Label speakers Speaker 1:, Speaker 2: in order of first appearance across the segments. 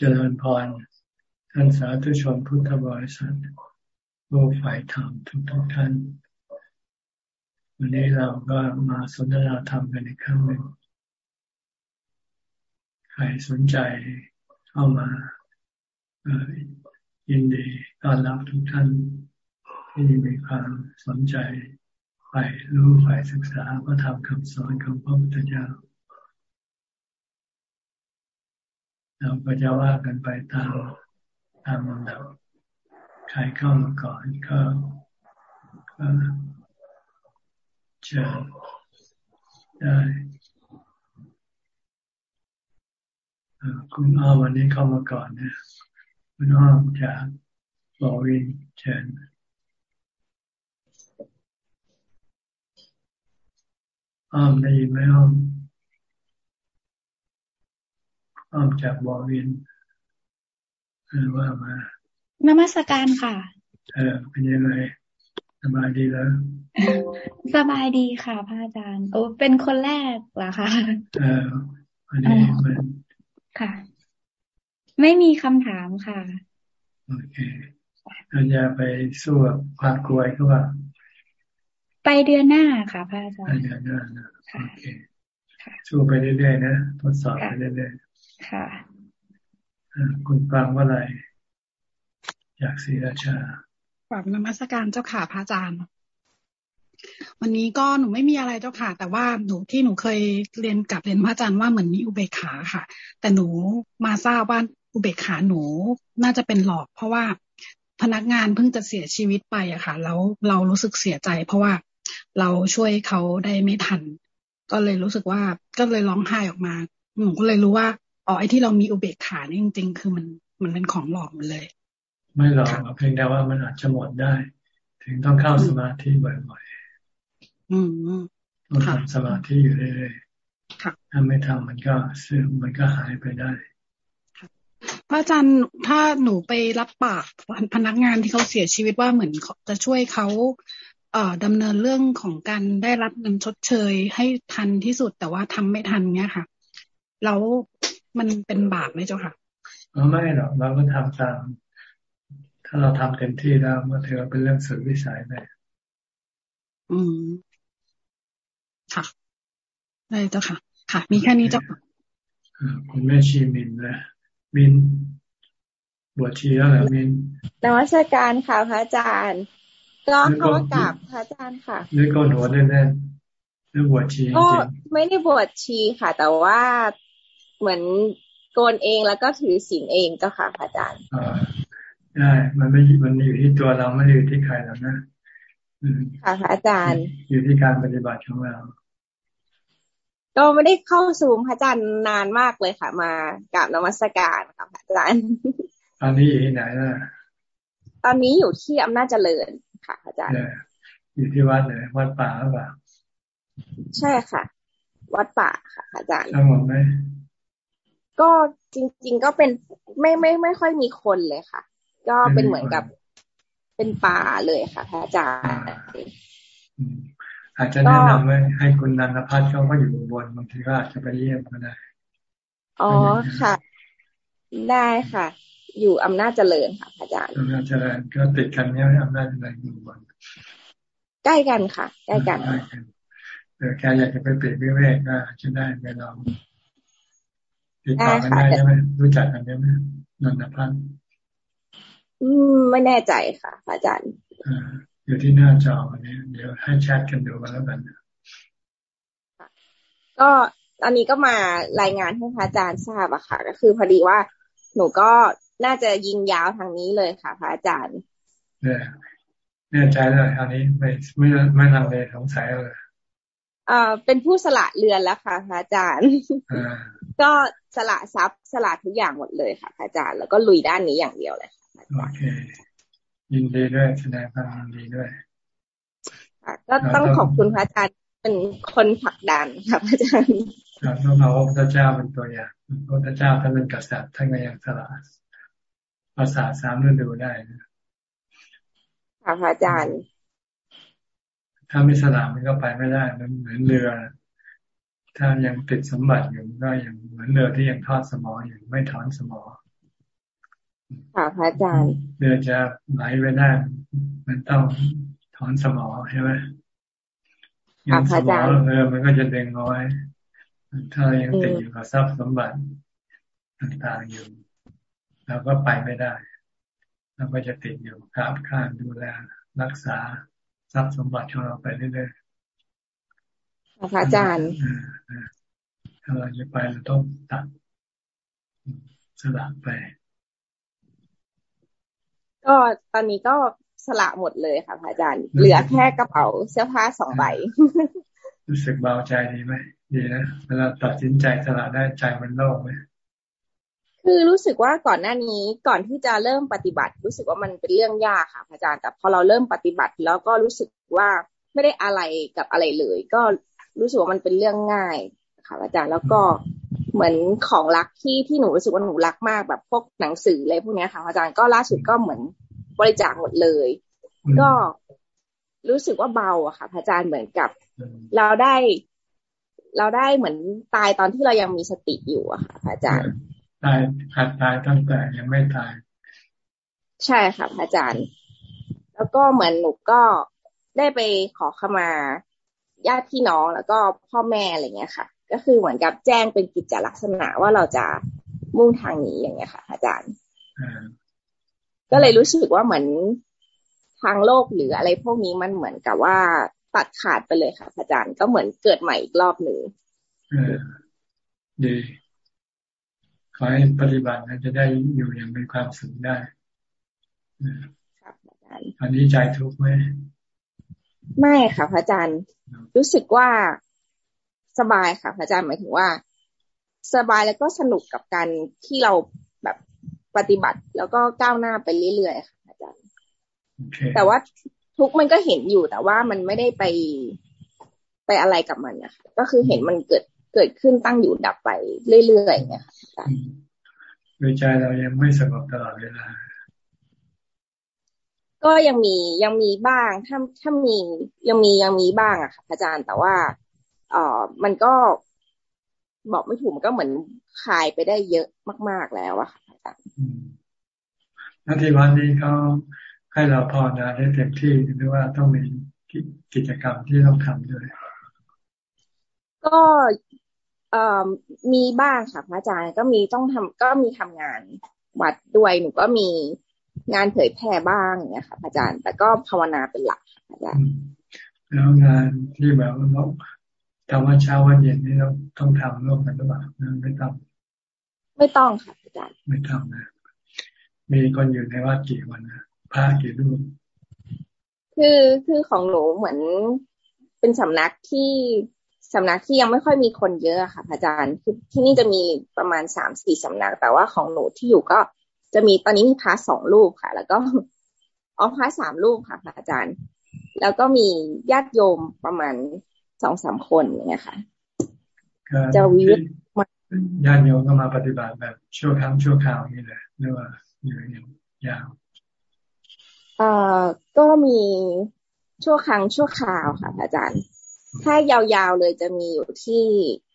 Speaker 1: เจริญพรท่านสาธุชนพุทธบริษัทโลกฝ่ายธรรมทุกทุกท่าน วันนี้เราก็มาสนทนาธรรมกันอีกครั้งหนึ่งใครสนใจเข้ามายินดีต้อนรับทุกท่าน ที่มีความสนใจฝ่ายรู้ฝ่ายศึกษาก็ทำคำสอนของพระพุทธเจ้า เราก็จะว่ากันไปตามตามลำดับใครเข้ามาก่อนก็ก็เชิญได้คุณอ้อวันนี้เข้ามาก่อนนี่ยคุณอ้อมจากบอวินเชิญอ้อมได้ยินไหมอ้อม อ้อมจากบอวินเออว่ามา น
Speaker 2: มัสการค่ะ
Speaker 1: เออเป็นยังไงสบายดีแล้ว
Speaker 2: สบายดีค่ะพระอาจารย์ โอ้เป็นคนแรกเหรอคะ
Speaker 1: เออวันนี้มัน
Speaker 2: ค่ะ ไม่มีคำถามค่ะ
Speaker 1: โอเคเราจะไปสู้กับความกลัวก็ว่า
Speaker 2: ไปเดือนหน้าค่ะพระอาจารย์
Speaker 1: ไปเดือนหน้านะโอเคสู้ไปเรื่อยๆนะทดสอบไปเรื่อย
Speaker 2: ๆ ค่ะ
Speaker 1: คุณฟังว่าอะไร อยากศรีราชา
Speaker 3: กราบนมัสการเจ้าค่ะพระอาจารย์วันนี้ก็หนูไม่มีอะไรเจ้าค่ะ แต่ว่าหนูที่หนูเคยเรียนกับเรียนพระอาจารย์ว่าเหมือนมีอุเบกขาค่ะ แต่หนูมาทราบว่าอุเบกขาหนูน่าจะเป็นหลอก เพราะว่าพนักงานเพิ่งจะเสียชีวิตไปอะค่ะ แล้วเรารู้สึกเสียใจ เพราะว่าเราช่วยเขาได้ไม่ทัน ก็เลยรู้สึกว่าก็เลยร้องไห้ออกมา หนูก็เลยรู้ว่า อ๋อไอ้ที่เรามีอุเบกขานี่จริง ๆ คือมันมันเป็นของหลอกมันเลย
Speaker 1: ไม่หลอกเพียงแต่ว่ามันอาจจะหมดได้ ถึงต้องเข้าสมาธิบ่อย
Speaker 3: ๆอืม
Speaker 1: ต้องทำสมาธิอยู่เรื่อยๆถ้าไม่ทำมันก็เสื่อมมันก็หายไปได้
Speaker 3: พระอาจารย์ถ้าหนูไปรับปากพนักงานที่เขาเสียชีวิตว่าเหมือนจะช่วยเขาเอ่อดำเนินเรื่องของการได้รับเงินชดเชยให้ทันที่สุดแต่ว่าทำไม่ทันเนี้ยค่ะ แล้ว มันเป็นบาปไหมเจ้าค่ะ
Speaker 1: ไม่หรอกเราก็ทำตาม ถ้าเราทำเต็มที่แล้วมันถือว่าเป็นเรื่องสุดวิสัยไป
Speaker 3: อืมค่ะได้เจ้าค่ะ ค่ะ มีแค่นี้เจ้าค่ะ
Speaker 1: คุณแม่ชีมินนะมินบวชชีแล้วเหรอมิน
Speaker 4: นวัตการค่ะพระอาจารย์ก็เข้ากราบพระอาจารย์ค่ะ
Speaker 1: หรือก็หัวแน่ๆหรือบวชชีก็
Speaker 4: ไม่ได้บวชชีค่ะ แต่ว่า เหมือนโกนเองแล้วก็ถือศีลเองเจ้าค่ะอาจารย์
Speaker 1: ได้มันไม่มันอยู่ที่ตัวเราไม่อยู่ที่ใครแล้วนะ
Speaker 4: ค่ะอาจารย์
Speaker 1: อยู่ที่การปฏิบัติของเรา
Speaker 4: ก็ไม่ได้เข้าสู่พระอาจารย์นานมากเลยค่ะ มากับนมัสการค่ะอาจารย์
Speaker 1: ตอนนี้อยู่ที่ไหนล่ะ
Speaker 4: ตอนนี้อยู่ที่อำนาจเจริญค่ะอาจารย์
Speaker 1: อยู่ที่วัดเลยวัดป่าหรือเปล่า
Speaker 4: ใช่ค่ะ วัดป่าค่ะอาจารย์
Speaker 1: สงบไหม
Speaker 4: ก็จริง ๆ ก็เป็นไม่ไม่ไม่ค่อยมีคนเลยค่ะ ก็เป็นเหมือนกับเป็นป่าเลยค่ะพระอาจารย์
Speaker 1: อาจจะแนะนำไว้ให้คุณนันพัฒน์เขาก็อยู่บนบางทีก็อาจจะไปเยี่ยมก็ได้
Speaker 4: อ๋อค่ะ ได้ค่ะ อยู่อำนาจเจริญค่ะอาจารย์
Speaker 1: อำนาจเจริญก็ติดกันเนี่ยอำนาจเจริญอยู่บน
Speaker 4: ใกล้กันค่ะใกล้กัน
Speaker 1: เออแกอยากจะไปเปลี่ยนวิเวกก็จะได้ไปลอง ติดต่อกันได้ใช่ไหมรู้จักกันได้ไหมนันทพันธ์
Speaker 4: อืมไม่แน่ใจค่ะ อาจารย์
Speaker 1: อ่าอยู่ที่หน้าจอวันนี้ เดี๋ยวให้แชทกันดูกันแล้วกัน
Speaker 4: ก็อันนี้ก็มารายงานให้พระอาจารย์ทราบอะค่ะ ก็คือพอดีว่า หนูก็น่าจะยิงยาวทางนี้เลยค่ะพระอาจารย์
Speaker 1: เนี่ยแน่ใจเลยคราวนี้ไม่ไม่ไม่ลังเลสงสัยเลย
Speaker 4: อ่าเป็นผู้สละเรือนแล้วค่ะพระอาจารย์ ก็สละทรัพย์สละทุกอย่างหมดเลยค่ะอาจารย์ แล้วก็ลุยด้านนี้อย่างเดียวเลย
Speaker 1: โอเคยินดีด้วยแสดงความยินดีด้วย
Speaker 4: ก็ต้องขอบคุณพระอาจารย์เป็นคนผลักดันค่ะพระอาจารย์
Speaker 1: ต้องเอาพระเจ้าเป็นตัวอย่างพระเจ้าท่านเป็นกษัตริย์ท่านก็ยังสละภาษาสามฤดูได้
Speaker 4: ค่ะพระอาจารย์
Speaker 1: ถ้าไม่สละมันก็ไปไม่ได้มันเหมือนเรือ ถ้ายังติดสมบัติอยู่ก็ยังเหมือนเรือที่ยังทอดสมออยู่ไม่ถอนสมอ
Speaker 4: ค่ะพระอาจารย์
Speaker 1: เรือจะไหลไปได้มันต้องถอนสมอใช่ไหมยังสมอเรือมันก็จะเด้งเอาไว้ถ้ายังติดอยู่กับทรัพย์สมบัติต่างๆอยู่เราก็ไปไม่ได้เราก็จะติดอยู่กับการดูแลรักษา ทรัพย์สมบัติของเราไปเรื่อย
Speaker 4: ๆพระอาจารย์
Speaker 1: ถ้าเราจะไปเราต้องตัดสละไป
Speaker 4: ก็ตอนนี้ก็สละหมดเลยค่ะพระอาจารย์ เหลือแค่กระเป๋าเสื้อผ้าสองใบ
Speaker 1: รู้สึกเบาใจดีไหมดีนะเวลาตัดสินใจสละได้ใจมันโล่งไหม
Speaker 4: คือรู้สึกว่าก่อนหน้านี้ก่อนที่จะเริ่มปฏิบัติ รู้สึกว่ามันเป็นเรื่องยากค่ะอาจารย์แต่พอเราเริ่มปฏิบัติแล้วก็รู้สึกว่าไม่ได้อะไรกับอะไรเลย ก็รู้สึกว่ามันเป็นเรื่องง่ายค่ะอาจารย์แล้วก็เหมือนของรักที่ที่หนูรู้สึกว่าหนูรักมากแบบพวกหนังสืออะไรพวกนี้ค่ะอาจารย์ก็ล่าสุดก็เหมือนบริจาคหมดเลย ก็รู้สึกว่าเบาอะค่ะอาจารย์เหมือนกับ เราได้ เราได้เหมือนตายตอนที่เรายังมีสติอยู่อะค่ะอาจารย์
Speaker 1: ตายขาดตายตั้งแต่ยังไม่ตาย
Speaker 4: ใช่ค่ะอาจารย์ แล้วก็เหมือนหนูก็ได้ไปขอขมาญาติพี่น้องแล้วก็พ่อแม่อะไรเงี้ยค่ะ ก็คือเหมือนกับแจ้งเป็นกิจลักษณะว่าเราจะมุ่งทางนี้อย่างเงี้ยค่ะ อาจารย์ก็เลยรู้สึกว่าเหมือนทางโลกหรืออะไรพวกนี้มันเหมือนกับว่าตัดขาดไปเลยค่ะ อาจารย์ก็เหมือนเกิดใหม่อีกรอบหนึ่ง
Speaker 1: ดี ขอให้ปฏิบัตินะจะได้อยู่อย่างมีความสุขได้อันนี้ใจทุกข์ไหม
Speaker 4: ไม่ค่ะพระอาจารย์ รู้สึกว่าสบายค่ะพระอาจารย์หมายถึงว่า สบายแล้วก็สนุกกับการที่เราแบบปฏิบัติ แล้วก็ก้าวหน้าไปเรื่อยๆค่ะอาจารย์
Speaker 1: okay.
Speaker 4: แต่ว่าทุกมันก็เห็นอยู่แต่ว่ามันไม่ได้ไปไปอะไรกับมันนะคะก็คือเห็นมันเกิด เกิดขึ้นตั้งอยู่ดับไปเรื่อยๆเนี่ยค่ะ
Speaker 1: โดยใจเรายังไม่สงบตลอดเวลา
Speaker 4: ก็ยังมียังมีบ้างถ้าถ้ามียังมียังมีบ้างอะค่ะอาจารย์แต่ว่าเออมันก็บอกไม่ถูกมันก็เหมือนคลายไปได้เยอะมาก ๆแล้วอะค่ะอาจารย์
Speaker 1: นาที่วันนี้เขาให้เราพอนะได้เต็มที่หรือว่าต้องมีกิจกรรมที่ต้องทำด้วย
Speaker 4: ก็ เอ่อมีบ้างค่ะพระอาจารย์ก็มีต้องทำก็มีทำงานวัดด้วยหนูก็มีงานเผยแพร่บ้างเนี่ยค่ะอาจารย์ แต่ก็ภาวนาเป็นหลักอาจารย์
Speaker 1: แล้วงานที่แบบว่าทำวันเช้าวันเย็นนี่เราต้องทำร่วมกันหรือเปล่าไม่ต้อง
Speaker 4: ไม่ต้องค่ะอาจารย์
Speaker 1: ไม่ทำนะ มีคนอยู่ในวัดกี่วันนะพระกี่รูป
Speaker 4: คือคือของหนูเหมือนเป็นสำนักที่ สำนักที่ยังไม่ค่อยมีคนเยอะค่ะอาจารย์คือที่นี่จะมีประมาณสามสี่สำนัก แต่ว่าของหนูที่อยู่ก็จะมีตอนนี้มีพระสองรูปค่ะ แล้วก็อ๋อพระสามรูปค่ะอาจารย์ แล้วก็มีญาติโยมประมาณสองสามคนอย่างเงี้ยค่ะ
Speaker 1: จะวิวญาติโยมก็มาปฏิบัติแบบชั่วครั้งชั่วคราวนี่แหละหรือว่าอยู่อย่างยาว
Speaker 4: เอ่อก็มีชั่วครั้งชั่วคราวค่ะอาจารย์ ถ้ายาวๆเลยจะมีอยู่ที่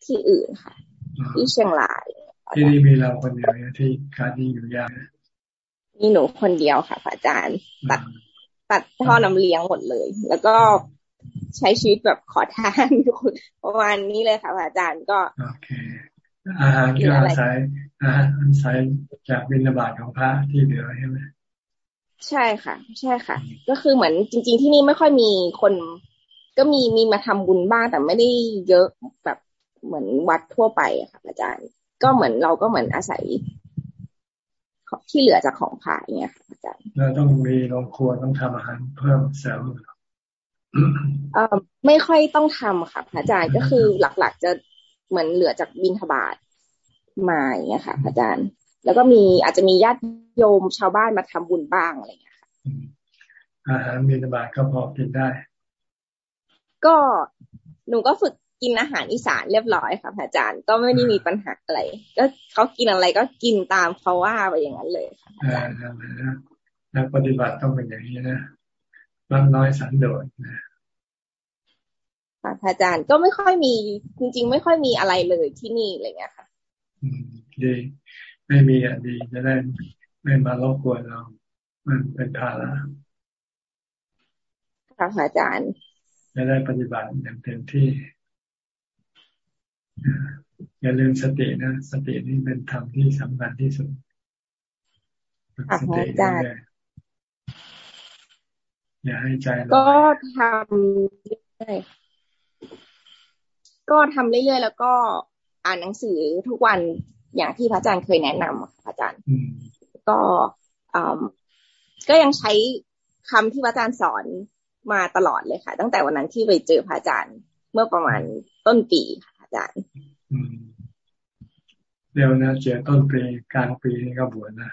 Speaker 4: ที่อื่นค่ะ ที่เชียงราย
Speaker 1: ที่นี่มีเราคนเดียวที่การที่อยู่ยาว
Speaker 4: มีหนูคนเดียวค่ะอาจารย์ตัดตัดท่อนำเลี้ยงหมดเลย แล้วก็ใช้ชีวิตแบบขอทานประมาณนี้เลยค่ะอาจารย์ก็
Speaker 1: โอเคอาหารก็อาศัยอาหารอาศัยจากบิณฑบาตของพระที่เหลือใช่ไหม
Speaker 4: ใช่ค่ะ ใช่ค่ะ ก็คือเหมือนจริง ๆ ที่นี่ไม่ค่อยมีคน ก็มีมีมาทำบุญบ้างแต่ไม่ได้เยอะแบบเหมือนวัดทั่วไปอะค่ะอาจารย์ ก็เหมือนเราก็เหมือนอาศัยที่เหลือจากของผ่ายเนี่ยค่ะอาจารย์
Speaker 1: เราต้องมีโรงครัวต้องทำอาหารเพิ่มเสริม
Speaker 4: เอ่อไม่ค่อยต้องทำค่ะอาจารย์ก็คือหลักๆจะเหมือนเหลือจากบินทบาทมาอย่างเงี้ยค่ะอาจารย์ แล้วก็มีอาจจะมีญาติโยมชาวบ้านมาทำบุญบ้างอะไรอย่างเงี้ยค่ะ
Speaker 1: อาหารบินทบาทก็พอกินได้
Speaker 4: ก็หนูก็ฝึกกินอาหารอีสานเรียบร้อยค่ะอาจารย์ ก็ไม่ได้มีปัญหาอะไร ก็เขากินอะไรก็กินตามเขาว่าไปอย่างนั้นเลยค่ะอาจารย์
Speaker 1: นักปฏิบัติต้องเป็นอย่างนี้นะรักน้อยสันโดษนะ
Speaker 4: ค่ะอาจารย์ก็ไม่ค่อยมีจริง ๆ ไม่ค่อยมีอะไรเลยที่นี่อะไรเงี้ยค่ะ
Speaker 1: อืมดีไม่มีอะดีจะได้ไม่มารบกวนเรา มันเป็นภาระ
Speaker 4: ค่ะอาจารย์
Speaker 1: จะได้ปฏิบัติอย่างเต็มที่ อย่าลืมสตินะ สตินี่เป็นธรรมที่สำคัญที่สุด
Speaker 4: สติอาจารย์
Speaker 1: อย่าให้ใจ
Speaker 4: ก็ทำเรื่อยก็ทำเรื่อยๆแล้วก็อ่านหนังสือทุกวันอย่างที่พระอาจารย์เคยแนะนำอาจารย์ก็ก็ยังใช้คำที่พระอาจารย์สอน มาตลอดเลยค่ะ ตั้งแต่วันนั้นที่ไปเจอพระอาจารย์ เมื่อประมาณต้นปีค่ะอาจารย์
Speaker 1: เร็วนะเจอต้นปีกลางปีนี่ก็บวชนะ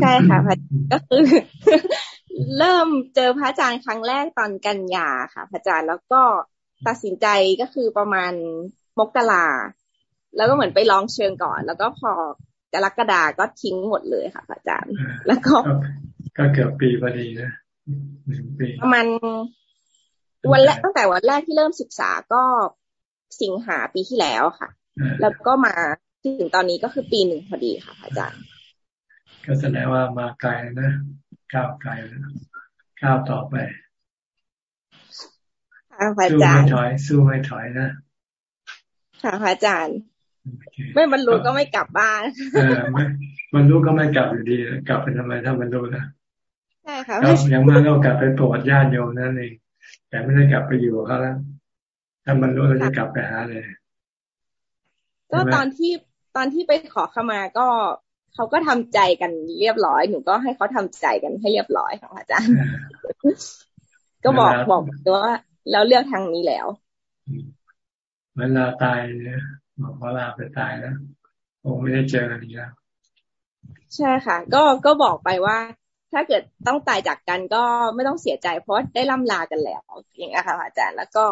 Speaker 4: ใช่ค่ะก็คือเริ่มเจอพระอาจารย์ครั้งแรกตอนกันยาค่ะ พระอาจารย์แล้วก็ตัดสินใจก็คือประมาณมกราแล้วก็เหมือนไปลองเชิงก่อน แล้วก็พอกรกฎาก็ทิ้งหมดเลยค่ะอาจารย์ แล้วก็
Speaker 1: ก็เกือบปีพอดีนะหนึ่ง ปี
Speaker 4: ประมาณวันแรกตั้งแต่วันแรกที่เริ่มศึกษาก็สิงหาปีที่แล้วค่ะ แล้วก็มาถึงตอนนี้ก็คือปีหนึ่งพอดีค่ะ อาจารย์
Speaker 1: ก็แสดงว่ามาไกลนะก้าวไกลแล้วก้าวต่อไป
Speaker 4: ค่ะอาจารย์
Speaker 1: สู้ไม่ถอยสู้ไม่ถอยนะ
Speaker 4: ค่ะอาจารย์ ไม่บรรลุก็ไม่กลับบ้าน
Speaker 1: เออไม่บรรลุก็ไม่กลับอยู่ดี กลับไปทำไมถ้าบรรลุนะ
Speaker 4: ใช่ค่ะ
Speaker 1: อย่างมากก็กลับไปโปรดญาติโยมนั่นเองแต่ไม่ได้กลับไปอยู่เขาแล้วถ้าบรรลุเราจะกลับไปหาเลย
Speaker 4: ก็ตอนที่ตอนที่ไปขอขมาก็เขาก็ทำใจกันเรียบร้อยหนูก็ให้เขาทำใจกันให้เรียบร้อยค่ะอาจารย์ก็บอกบอกว่าแล้วเลือกทางนี้แล้ว
Speaker 1: เวลาตายเนี่ยบอกว่าลาไปตายแล้วคงไม่ได้เจอกันอีกแล้ว
Speaker 4: ใช่ค่ะ ก็ก็บอกไปว่า ถ้าเกิดต้องตายจากกันก็ไม่ต้องเสียใจเพราะได้ล่ำลากันแล้วอย่างนี้ค่ะอาจารย์แล้วก็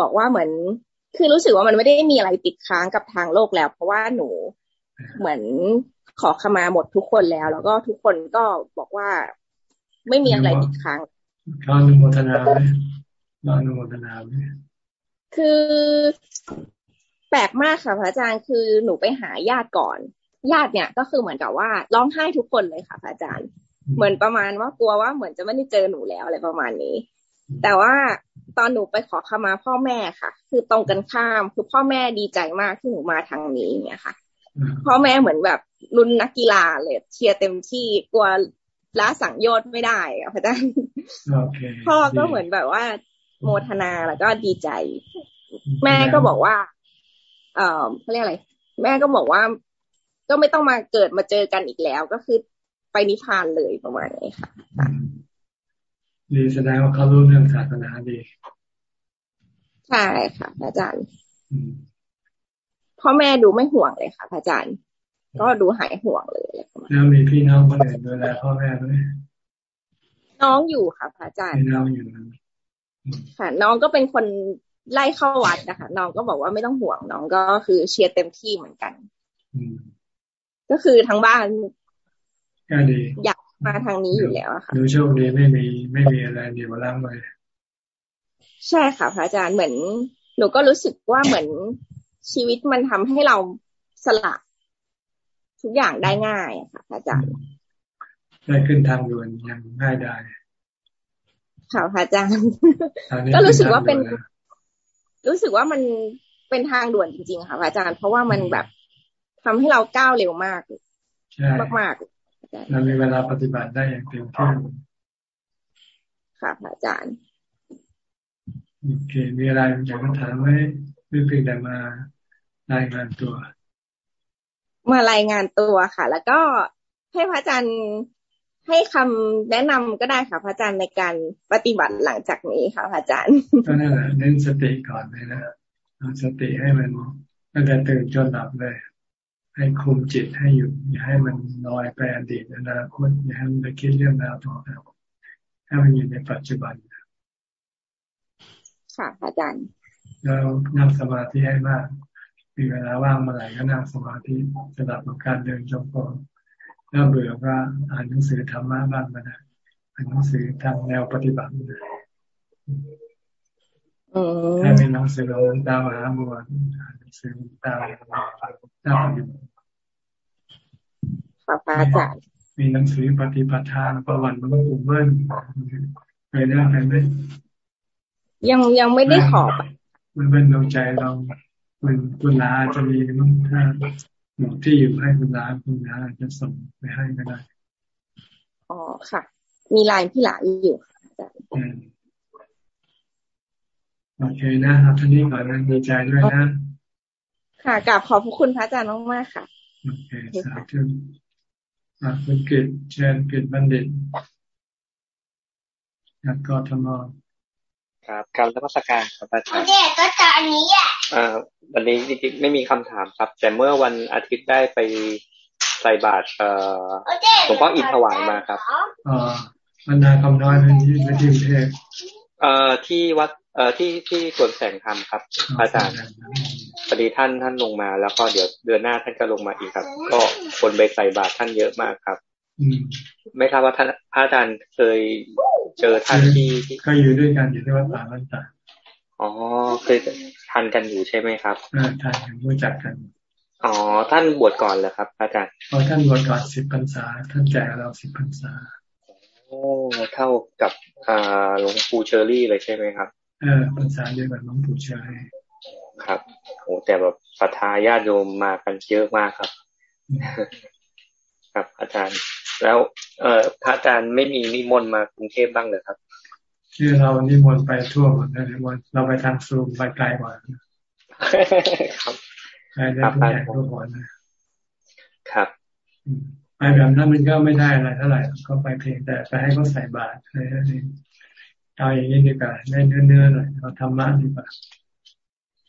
Speaker 4: บอกว่าเหมือน คือรู้สึกว่ามันไม่ได้มีอะไรติดค้างกับทางโลกแล้ว เพราะว่าหนูเหมือนขอขมาหมดทุกคนแล้ว แล้วก็ทุกคนก็บอกว่าไม่มีอะไรติดค้าง
Speaker 1: กานุโมทนาไหมกานุโมทนาไหม
Speaker 4: คือแปลกมากค่ะพระอาจารย์คือหนูไปหาญาติก่อน ญาติเนี่ยก็คือเหมือนกับว่าร้องไห้ทุกคนเลยค่ะพระอาจารย์ เหมือนประมาณว่ากลัวว่าเหมือนจะไม่ได้เจอหนูแล้วอะไรประมาณนี้ แต่ว่าตอนหนูไปขอขมาพ่อแม่ค่ะ คือตรงกันข้ามคือพ่อแม่ดีใจมากที่หนูมาทางนี้เนี่ยค่ะ พ่อแม่เหมือนแบบรุ่นนักกีฬาเลยเชียร์เต็มที่กลัวละสังโยชน์ไม่ได้อะพระอาจารย์พ่อก็เหมือนแบบว่า โมทนาแล้วก็ดีใจ แม่ก็บอกว่า เอ่อเขาเรียกอะไร แม่ก็บอกว่า ก็ไม่ต้องมาเกิดมาเจอกันอีกแล้ว ก็คือ ไปนิพพานเลยประมาณนี้ค่ะ
Speaker 1: ดีแสดงว่าเขารู้เรื่องศาสนาดี
Speaker 4: ใช่ค่ะอาจารย์พ่อแม่ดูไม่ห่วงเลยค่ะอาจารย์ ก็ดูหายห่วงเลย
Speaker 1: แล้วมีพี่น้องคนอื่นดูแลพ่อแม่ไหม
Speaker 4: น้องอยู่ค่ะอาจารย์
Speaker 1: น้องอยู่
Speaker 4: ค่ะ น้องก็เป็นคนไล่เข้าวัดนะคะน้องก็บอกว่าไม่ต้องห่วงน้องก็คือเชียร์เต็มที่เหมือนกันก็คือทั้งบ้าน
Speaker 1: ก็ดี
Speaker 4: อยากมาทางนี้อยู่แล้วค่ะ
Speaker 1: ดูโชคดีไม่มีไม่มีอะไรเดียวร่างเลย
Speaker 4: ใช่ค่ะพระอาจารย์เหมือน หนูก็รู้สึกว่าเหมือนชีวิตมันทำให้เราสละทุกอย่างได้ง่ายค่ะอาจารย์
Speaker 1: ได้ขึ้นทางด่วนยังง่ายได้
Speaker 4: ค่ะอาจารย์ก็รู้สึกว่าเป็น รู้สึกว่ามันเป็นทางด่วนจริงๆค่ะอาจารย์ เพราะว่ามันแบบทำให้เราก้าวเร็วมากมาก
Speaker 1: ๆ เรามีเวลาปฏิบัติได้อย่างเต็มที่
Speaker 4: ค่ะอาจารย์
Speaker 1: โอเค มีอะไรอยากจะถามไหมไม่เพียงแต่มารายงานตัว
Speaker 4: มารายงานตัวค่ะ แล้วก็ให้พระอาจารย์ให้คำแนะนำก็ได้ค่ะพระอาจารย์ในการปฏิบัติหลังจากนี้ค่ะพระอาจารย์
Speaker 1: ก็นั่นแหละเน้นสติก่อนเลยนะเอาสติให้มันตั้งแต่ตื่นจนหลับเลย ให้คุมจิตให้อยู่อย่าให้มันลอยไปอดีตอนาคตอย่าให้มันไปคิดเรื่องราวต่างๆให้มันอยู่ในปัจจุบัน
Speaker 4: ค่ะอาจารย์
Speaker 1: แล้วนั่งสมาธิให้มาก มีเวลาว่างเมื่อไหร่ก็นั่งสมาธิสำหรับการเดินจงกรมถ้าเบื่อก็อ่านหนังสือธรรมะบ้างก็ได้อ่านหนังสือทางแนวปฏิบัตินะถ้าเป็นหนังสือของตามหาบัวอ่านหนังสือตามตามปฏิบัติ
Speaker 4: ค่ะพระอาจารย์
Speaker 1: มีหนังสือปฏิปทาประวัติหลวงปู่เบิ้ลเคยได้ไหม
Speaker 4: ยังยังไม่ได้ขอ
Speaker 1: มันเป็นดวงใจเราคุณคุณลาจะมีมั้งถ้าหนูที่อยู่ให้คุณลาคุณลาจะส่งไปให้ก็ได้
Speaker 4: อ๋อค่ะ มีลายพี่หลาอยู่
Speaker 1: โอเคนะครับท่านี้ก่อนนะดีใจด้วยนะ
Speaker 4: ค่ะกราบขอบพระคุณพระอาจารย์มากๆค่ะ
Speaker 1: โอเคสาธุ คุณกิตเชิญกิตบัณฑิตจากกทม
Speaker 5: ครับการรัชการครับอาจารย์
Speaker 6: ก็จะอันนี้อะ
Speaker 5: วันนี้จริงๆไม่มีคำถามครับ แต่เมื่อวันอาทิตย์ได้ไปใส่บาตรเอ่อหลวงพ่ออินถวายมาครับ
Speaker 1: อ๋อมันนาคำน้อยในที่ในที่กรุงเทพ
Speaker 5: เอ่อที่วัด เอ่อที่ที่สวนแสงธรรมครับ อาจารย์พอดีท่านท่านลงมา แล้วก็เดี๋ยวเดือนหน้าท่านก็ลงมาอีกครับ ก็คนไปใส่บาตรท่านเยอะมากครับไม่ทราบว่าท่านพระอาจารย์เคยเจอท่านที่
Speaker 1: ก็อยู่ด้วยกันอยู่ที่วัดป่าบ้านตา
Speaker 5: อ๋อเคยทันกันอยู่ใช่ไหมครับ
Speaker 1: อ่าทันรู้จักกัน
Speaker 5: อ๋อท่านบวชก่อนเหรอครับอาจารย์
Speaker 1: อ๋อท่านบวชก่อนสิบพรรษา ท่านแก่เราสิบพรรษา
Speaker 5: โอ้เท่ากับอ่าหลวงปู่เชอรี่เลยใช่ไหมครับ
Speaker 1: เออพรรษาเดียวกับหลวงปู่เชอรี่
Speaker 5: ครับโอ้แต่แบบศรัทธาญาติโยมมากันเยอะมากครับ ครับ อาจารย์ แล้ว เอ่อพระอาจารย์ไม่มีนิมนต์มากรุงเทพบ้างเลยครับ
Speaker 1: ที่เรานิมนต์ไปทั่วหมดนะนิมนต์เราไปทางซูมไปไกลกว่าครับไปได้ทุกแห่งทุกคน
Speaker 5: นะครับ
Speaker 1: ไปแบบนั้นมันก็ไม่ได้อะไรเท่าไหร่ก็ไปเพียงแต่ไปให้เขาใส่บาตรอะไรนั่นเอง เอาอย่างนี้ดีกว่าได้เนื้อเนื้อหน่อยเอาธรรมะดีกว่า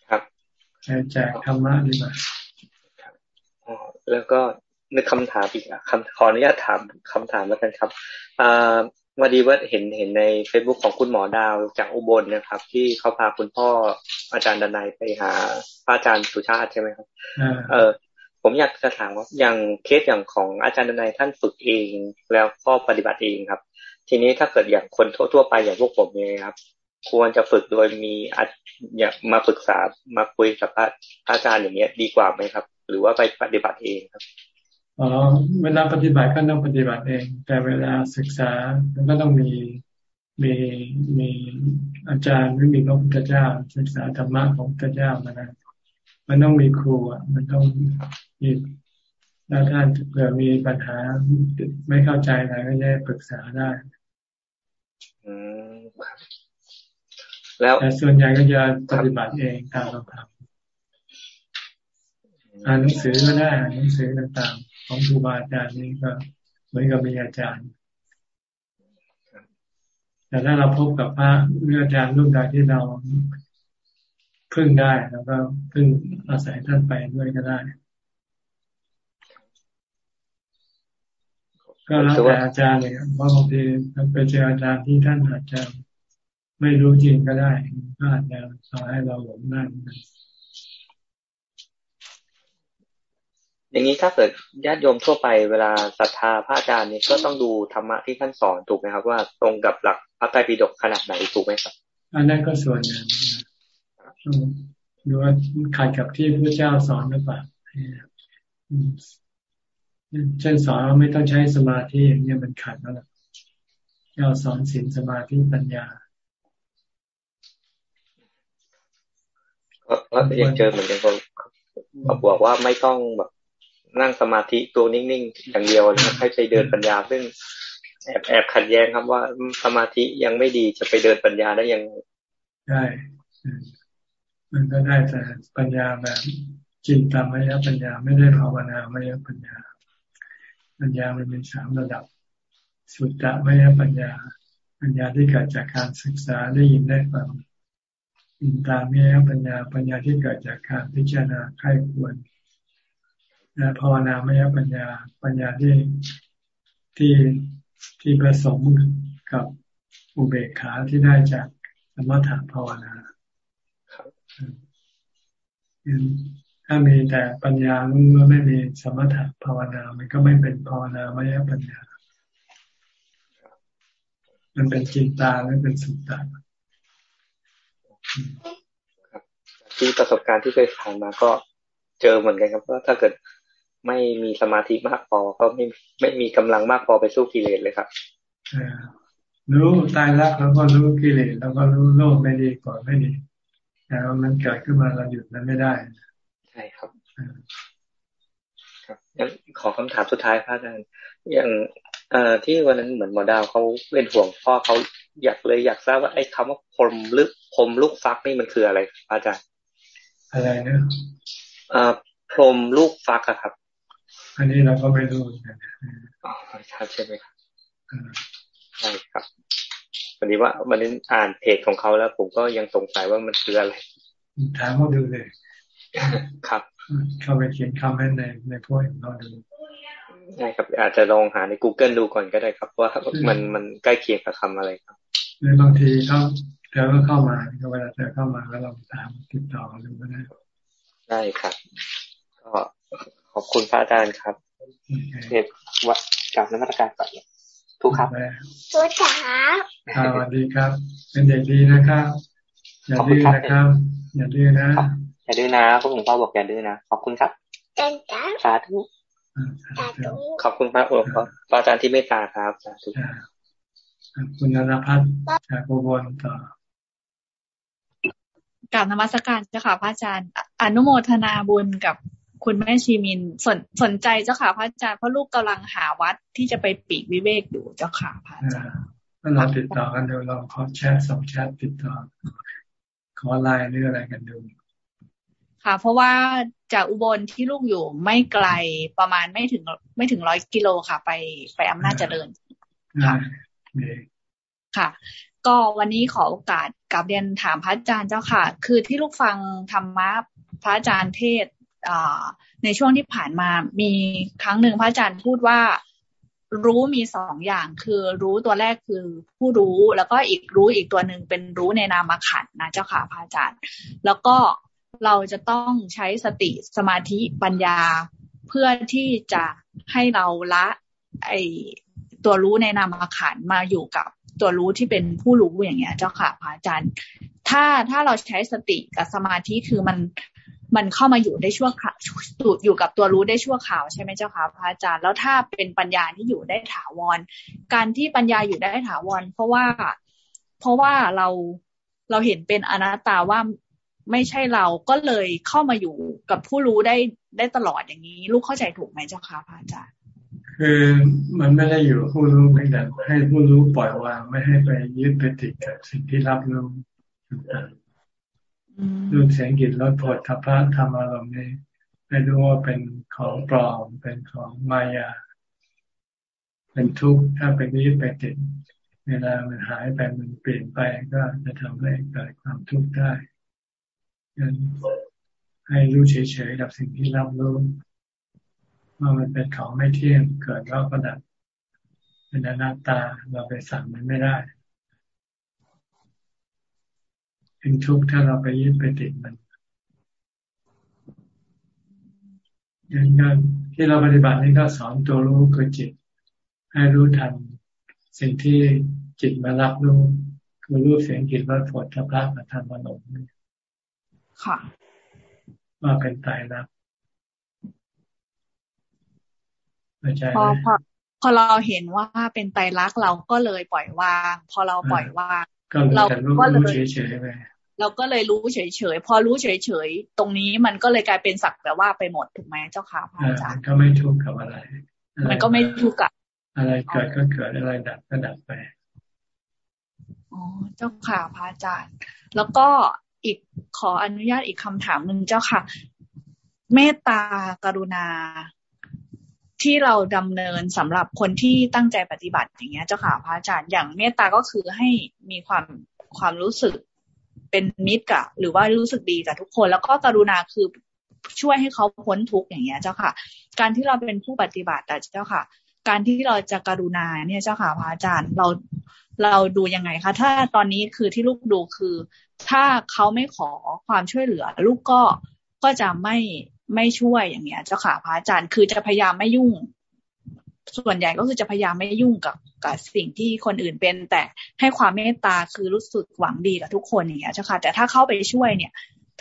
Speaker 5: ครับ
Speaker 1: แจกธรรมะดีกว่า
Speaker 5: แล้วก็นึกคำถามอีกอะคำขออนุญาตถามคำถามแล้วกันครับอ่าวันดีว่าเห็นเห็นในเฟซบุ๊กของคุณหมอดาวจากอุบลนะครับ ที่เขาพาคุณพ่ออาจารย์ดนายไปหาพระอาจารย์สุชาติใช่ไหมครับเออผมอยากจะถามว่าอย่างเคสอย่างของอาจารย์ดนายท่านฝึกเองแล้วก็ปฏิบัติเองครับ ทีนี้ถ้าเกิดอย่างคนทั่วๆไปอย่างพวกผมเนี่ยครับ ควรจะฝึกโดยมีอยากมาปรึกษามาคุยกับอาจารย์อย่างเงี้ย ดีกว่าไหมครับ หรือว่าไปปฏิบัติเองครับ
Speaker 1: อ๋อเวลาปฏิบัติก็ต้องปฏิบัติเอง แต่เวลาศึกษามันก็ต้องมีมีมีอาจารย์ไม่มีพระพุทธเจ้า ศึกษาธรรมะของพระเจ้ามานะมันต้องมีครูอะ มันต้องมีแล้วท่านเผื่อมีปัญหาไม่เข้าใจอะไรก็จะปรึกษาได้
Speaker 5: แล้ว
Speaker 1: แต่ส่วนใหญ่ก็จะปฏิบัติเองตามลำพังอ่านหนังสือก็ได้อ่านหนังสือต่างๆ ของครูบาอาจารย์นี่ก็เหมือนกับมีอาจารย์ แต่ถ้าเราพบกับพระเรืออาจารย์รุ่นใดที่เราพึ่งได้แล้วก็พึ่งอาศัยท่านไปด้วยก็ได้ ก็แล้วแต่อาจารย์เลยเพราะบางทีไปเจออาจารย์ที่ท่านอาจจะไม่รู้จริงก็ได้ก็อาจจะสอนให้เราหลงได้
Speaker 5: อย่างนี้ถ้าเกิดญาติโยมทั่วไปเวลาศรัทธาพระอาจารย์นี่ก็ต้องดูธรรมะที่ท่านสอนถูกไหมครับ ว่าตรงกับหลักพระไตรปิฎกขนาดไหนถูกไหมครับ
Speaker 1: อันนั้นก็ส่วนหนึ่งดูว่าขัดกับที่พระเจ้าสอนหรือเปล่า เช่นสอนว่าไม่ต้องใช้สมาธิอย่างนี้มันขัดแล้วเจ้าสอนศีลสมาธิปัญญา
Speaker 5: ก็ยังเจอเหมือนกันเขาบอกว่าไม่ต้องแบบนั่งสมาธิตัวนิ่งๆอย่างเดียวแล้วให้ไปเดินปัญญาซึ่งแอบแอบขัดแย้งครับว่าสมาธิยังไม่ดีจะไปเดินปัญญาได้ยัง
Speaker 1: ได้ มันก็ได้แต่ปัญญาแบบจินตามยปัญญาไม่ได้ภาวนามยปัญญา ปัญญามันเป็นสามระดับ สุตตะมยปัญญา ปัญญาที่เกิดจากการศึกษาได้ยินได้ฟังอินตามยปัญญา ปัญญาที่เกิดจากการพิจารณาใครควรและภาวนามยปัญญา ปัญญาที่ที่ที่ผสมกับอุเบกขาที่ได้จากสมถะภาวนา ถ้ามีแต่ปัญญาเมื่อไม่มีสมถะภาวนา มันก็ไม่เป็นภาวนามยปัญญา มันเป็นจินตาไม่เป็นสุตตา
Speaker 5: ที่ประสบการณ์ที่เคยผ่านมาก็เจอเหมือนกันครับว่าถ้าเกิดไม่มีสมาธิมากพอก็ไม่ไม่มีกำลังมากพอไปสู้กิเลสเลยครับ
Speaker 1: รู้ตายรักแล้วก็รู้กิเลสแล้วก็รู้โลภไม่ดีก่อนไม่ดีแต่ว่ามันเกิดขึ้นมาเราหยุดมันไม่ได้
Speaker 5: ใช่ครับครับงั้นขอคำถามสุดท้ายพระอาจารย์อย่างเอ่อที่วันนั้นเหมือนหมอดาวเขาเป็นห่วงพ่อเขาอยากเลยอยากทราบว่าไอ้คำว่าพรมลึกพรมลูกฟักนี่มันคืออะไรอาจารย์
Speaker 1: อะไรนะ
Speaker 5: เอ่อพรมลูกฟักอะครับ
Speaker 1: อันนี้เราก็ไม่รู้
Speaker 5: กันอ๋อครับใช่ไหมครับใช่ครับวันนี้ว่าวันนี้อ่านเพจของเขาแล้ว ผมก็ยังสงสัยว่ามันคืออะไร
Speaker 1: ถามเขาดูเลย
Speaker 5: ครับ
Speaker 1: เข้าไปเขียนคำให้ในในพวกเขาดู
Speaker 5: ใช่ครับ อาจจะลองหาใน Google ดูก่อนก็ได้ครับ ว่ามันมันใกล้เคียงกับคำอะไรครับ
Speaker 1: หรือบางทีเขาเธอก็เข้ามาเวลาเธอเข้ามาแล้วเราถามติดต่อดูก็ได้
Speaker 5: ได้ครับ ก็ขอบคุณพระอาจารย์ครับเด็กวัดกับนักการก่อนทุกครับ
Speaker 6: ทุก
Speaker 1: ครับสวัสดีครับ เป็นเด็กดีนะครับ อย่าดื้อนะครับ อย่าดื้อนะ
Speaker 5: อย่าดื้อนะพวกหลวงพ่อบอกอย่าดื้อนะขอบคุณครับสาธุขอบคุณพระองค์พระอาจารย์ที่เมตตาครับสาธุ
Speaker 1: คุณนรพัฒน์จากอุบลต่อ
Speaker 2: การนมัสการเจ้าค่ะพระอาจารย์ อนุโมทนาบุญกับคุณแม่ชีมินสนสนใจเจ้าค่ะพระอาจารย์เพราะลูกกำลังหาวัดที่จะไปปีกวิเวกอยู่เจ้าค่ะพระอาจารย์
Speaker 1: เราติดต่อกันดูลองขอแชทสองแชทติดต่อ ขอไลน์หรืออะไรกันดู
Speaker 2: ค่ะ เพราะว่าจากอุบลที่ลูกอยู่ไม่ไกลประมาณไม่ถึง ไม่ถึงร้อยกิโลค่ะ ไปไปอำนาจเจริญค่ะค่ะก็วันนี้ขอโอกาสกับเรียนถามพระอาจารย์เจ้าค่ะ คือที่ลูกฟังธรรมะพระอาจารย์เทศในช่วงที่ผ่านมามีครั้งหนึ่งพระอาจารย์พูดว่ารู้มีสองอย่าง คือรู้ตัวแรกคือผู้รู้แล้วก็อีกรู้อีกตัวหนึ่งเป็นรู้ในนามขันนะเจ้าค่ะพระอาจารย์ แล้วก็ เราจะต้องใช้สติสมาธิปัญญา เพื่อที่จะให้เราละไอตัวรู้ในนามขันมาอยู่กับตัวรู้ที่เป็นผู้รู้อย่างเงี้ย เจ้าค่ะพระอาจารย์ ถ้าถ้าเราใช้สติกับสมาธิคือมันมันเข้ามาอยู่ได้ชั่วคราวอยู่กับตัวรู้ได้ชั่วคราวใช่ไหมเจ้าค่ะพระอาจารย์ แล้วถ้าเป็นปัญญาที่อยู่ได้ถาวร การที่ปัญญาอยู่ได้ถาวร เพราะว่าเพราะว่าเราเราเห็นเป็นอนัตตาว่า ไม่ใช่เราก็เลยเข้ามาอยู่กับผู้รู้ได้ได้ตลอดอย่างนี้ ลูกเข้าใจถูกไหมเจ้าค่ะพระอาจารย์
Speaker 1: คือมันไม่ได้อยู่ผู้รู้ไม่แต่ให้ผู้รู้ปล่อยวางไม่ให้ไปยึดไปติดกับสิ่งที่รับรู้รูปเสียงกลิ่นรสผลทัพพะธรรมอารมณ์นี้ให้รู้ว่าเป็นของปลอมเป็นของมายา เป็นทุกข์ถ้าไปยึดไปติด เวลามันหายไปมันเปลี่ยนไปก็จะทำให้เกิดความทุกข์ได้ั งให้รู้เฉยๆกับสิ่งที่รับรู้ว่ามันเป็นของไม่เที่ยงเกิดแล้วก็ดับเป็นอนัตตาเราไปสั่งมันไม่ได้เป็นทุกข์ถ้าเราไปยึดไปติดมันย่างนั้นที่เราปฏิบัตินี่ก็สอนตัวรู้คือจิต ให้รู้ทันสิ่งที่จิตมารับรู้คือรู้เสียงจิตว่าผลทพพะมาทำมานม
Speaker 2: ค่ะ
Speaker 1: ว่าเป็นตายรัก
Speaker 2: พอพอพอเราเห็นว่าเป็นไตรลักษณ์เราก็เลยปล่อยวาง พอเราปล่อยวาง
Speaker 1: เราก็เลยเฉยๆไป
Speaker 2: เราก็เลยรู้เฉยๆพอรู้เฉยๆตรงนี้มันก็เลยกลายเป็นสักแต่ว่าไปหมดถูกไหมเจ้าค่ะพระอาจารย์
Speaker 1: ก็ไม่ทุกข์กับอะไร
Speaker 2: มันก็ไม่ทุกข์กับ
Speaker 1: อะไรเกิดก็เกิดอะไรดับก็ดับไป
Speaker 2: อ๋อเจ้าค่ะพระอาจารย์ แล้วก็ อีกขออนุญาตอีกคำถามหนึ่งเจ้าค่ะ เมตตากรุณาที่เราดำเนินสำหรับคนที่ตั้งใจปฏิบัติอย่างเงี้ยเจ้าค่ะพระอาจารย์อย่างเมตตาก็คือให้มีความความรู้สึกเป็นมิตรกับหรือว่ารู้สึกดีกับทุกคน แล้วก็กรุณาคือช่วยให้เขาพ้นทุกข์อย่างเงี้ยเจ้าค่ะ การที่เราเป็นผู้ปฏิบัติแต่เจ้าค่ะ การที่เราจะกรุณาเนี่ยเจ้าค่ะพระอาจารย์เรา เราดูยังไงคะถ้าตอนนี้คือที่ลูกดูคือ ถ้าเขาไม่ขอความช่วยเหลือ ลูกก็ก็จะไม่ไม่ช่วยอย่างเงี้ย เจ้าค่ะพระอาจารย์คือจะพยายามไม่ยุ่ง ส่วนใหญ่ก็คือจะพยายามไม่ยุ่งกับกับสิ่งที่คนอื่นเป็น แต่ให้ความเมตตาคือรู้สึกหวังดีกับทุกคนอย่างเงี้ยเจ้าค่ะ แต่ถ้าเข้าไปช่วยเนี่ย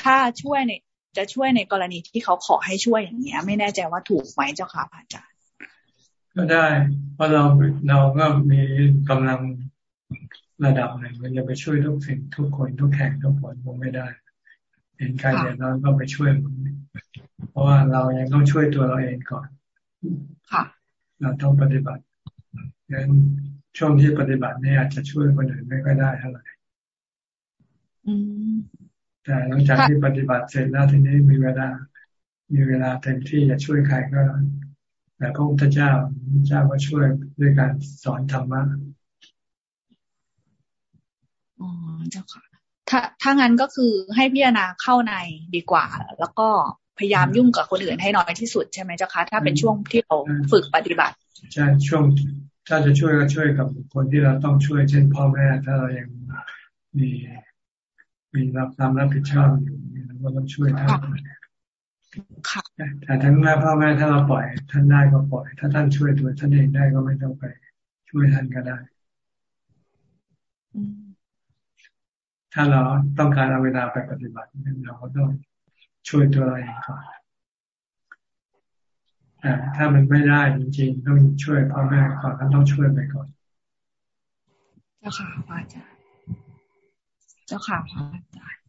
Speaker 2: ถ้าช่วยเนี่ยจะช่วยในกรณีที่เขาขอให้ช่วยอย่างเงี้ย ไม่แน่ใจว่าถูกไหมเจ้าค่ะพระอาจารย์
Speaker 1: ก็ได้ เพราะเราเราก็มีกำลัง ระดับหนึ่งมันจะไปช่วยทุกสิ่งทุกคนทุกแข่งทุกผลคงไม่ได้ เห็นใครเดือดร้อนก็ไปช่วยมันเพราะว่าเรายังต้องช่วยตัวเราเองก่อน
Speaker 2: ค่ะ
Speaker 1: เราต้องปฏิบัติงั้นช่วงที่ปฏิบัตินี่อาจจะช่วยคนอื่นไม่ค่อยได้เท่าไหร่แต่หลังจากที่ปฏิบัติเสร็จแล้วทีนี้มีเวลา มีเวลาเต็มที่จะช่วยใครก็แต่พระพุทธเจ้าพระเจ้าก็ช่วยด้วยการสอนธรรมะ
Speaker 2: อ๋อ เจ้าค่ะ ถ้าถ้างั้นก็คือให้พิจารณาเข้าในดีกว่า แล้วก็พยายามยุ่งกับคนอื่นให้น้อยที่สุดใช่ไหมเจ้าคะถ้าเป็นช่วงที่เราฝึกปฏิบัติ
Speaker 1: ใช่ช่วงถ้าจะช่วยก็ช่วยกับคนที่เราต้องช่วยเช่นพ่อแม่ถ้าเรายังมีมีรับความรับผิดชอบอยู่เราก็ต้องช่วยท่านแต่ทั้งแม่พ่อแม่ถ้าเราปล่อย ท่านได้ก็ปล่อย ถ้าท่านช่วยตัวท่านเองได้ก็ไม่ต้องไป ช่วยท่านก็ได้ ถ้าเราต้องการเอาเวลาไปปฏิบัติเราก็ต้องช่วยตัวเราเองก่อนแต่ถ้ามันไม่ได้จริงๆ ต้องช่วยพ่อแม่ก่อนต้องช่วยไปก่อน
Speaker 2: เจ้าค่ะพระอาจารย์เจ้าค่ะพระอาจารย์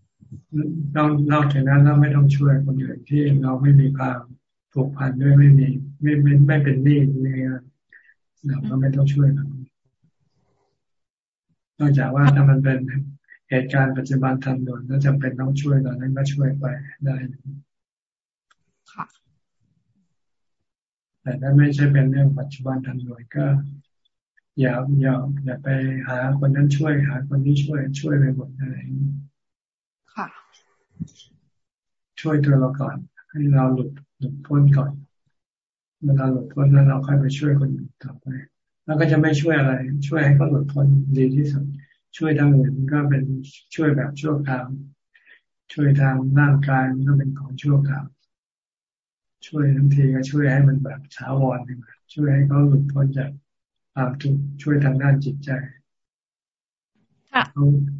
Speaker 1: นอกนอกจากนั้นเราไม่ต้องช่วยคนอื่นที่เราไม่มีความผูกพันด้วยไม่มีไม่ไม่ไม่เป็นหนี้เนี่ยเราก็ไม่ต้องช่วยเขานอกจากว่าถ้ามันเป็น เหตุการณ์ปัจจุบันทันด่วนแล้วจำเป็นต้องช่วยตอนนั้นก็ช่วยไปได้แต่ถ้าไม่ใช่เป็นเรื่องปัจจุบันทันด่วนก็ อย่าอย่าอย่าไปหาคนนั้นช่วยหา คนนี้ช่วยช่วยไปหมดอะไร
Speaker 2: ค่ะ
Speaker 1: ช่วยตัวเราก่อน ให้เราหลุดหลุดพ้นก่อนเมื่อเราหลุดพ้นแล้วเราค่อยไปช่วยคนอื่นต่อไป แล้วก็จะไม่ช่วยอะไร ช่วยให้เขาหลุดพ้นดีที่สุด ช่วยทางอื่นก็เป็นช่วยแบบชั่วคราวช่วยทางร่างกายก็เป็นของชั่วคราวช่วยทั้งทีก็ช่วยให้มันแบบช้าวรดีกว่าช่วยให้เขาหลุดพ้นจากความทุกข์ช่วยทางด้านจิตใจ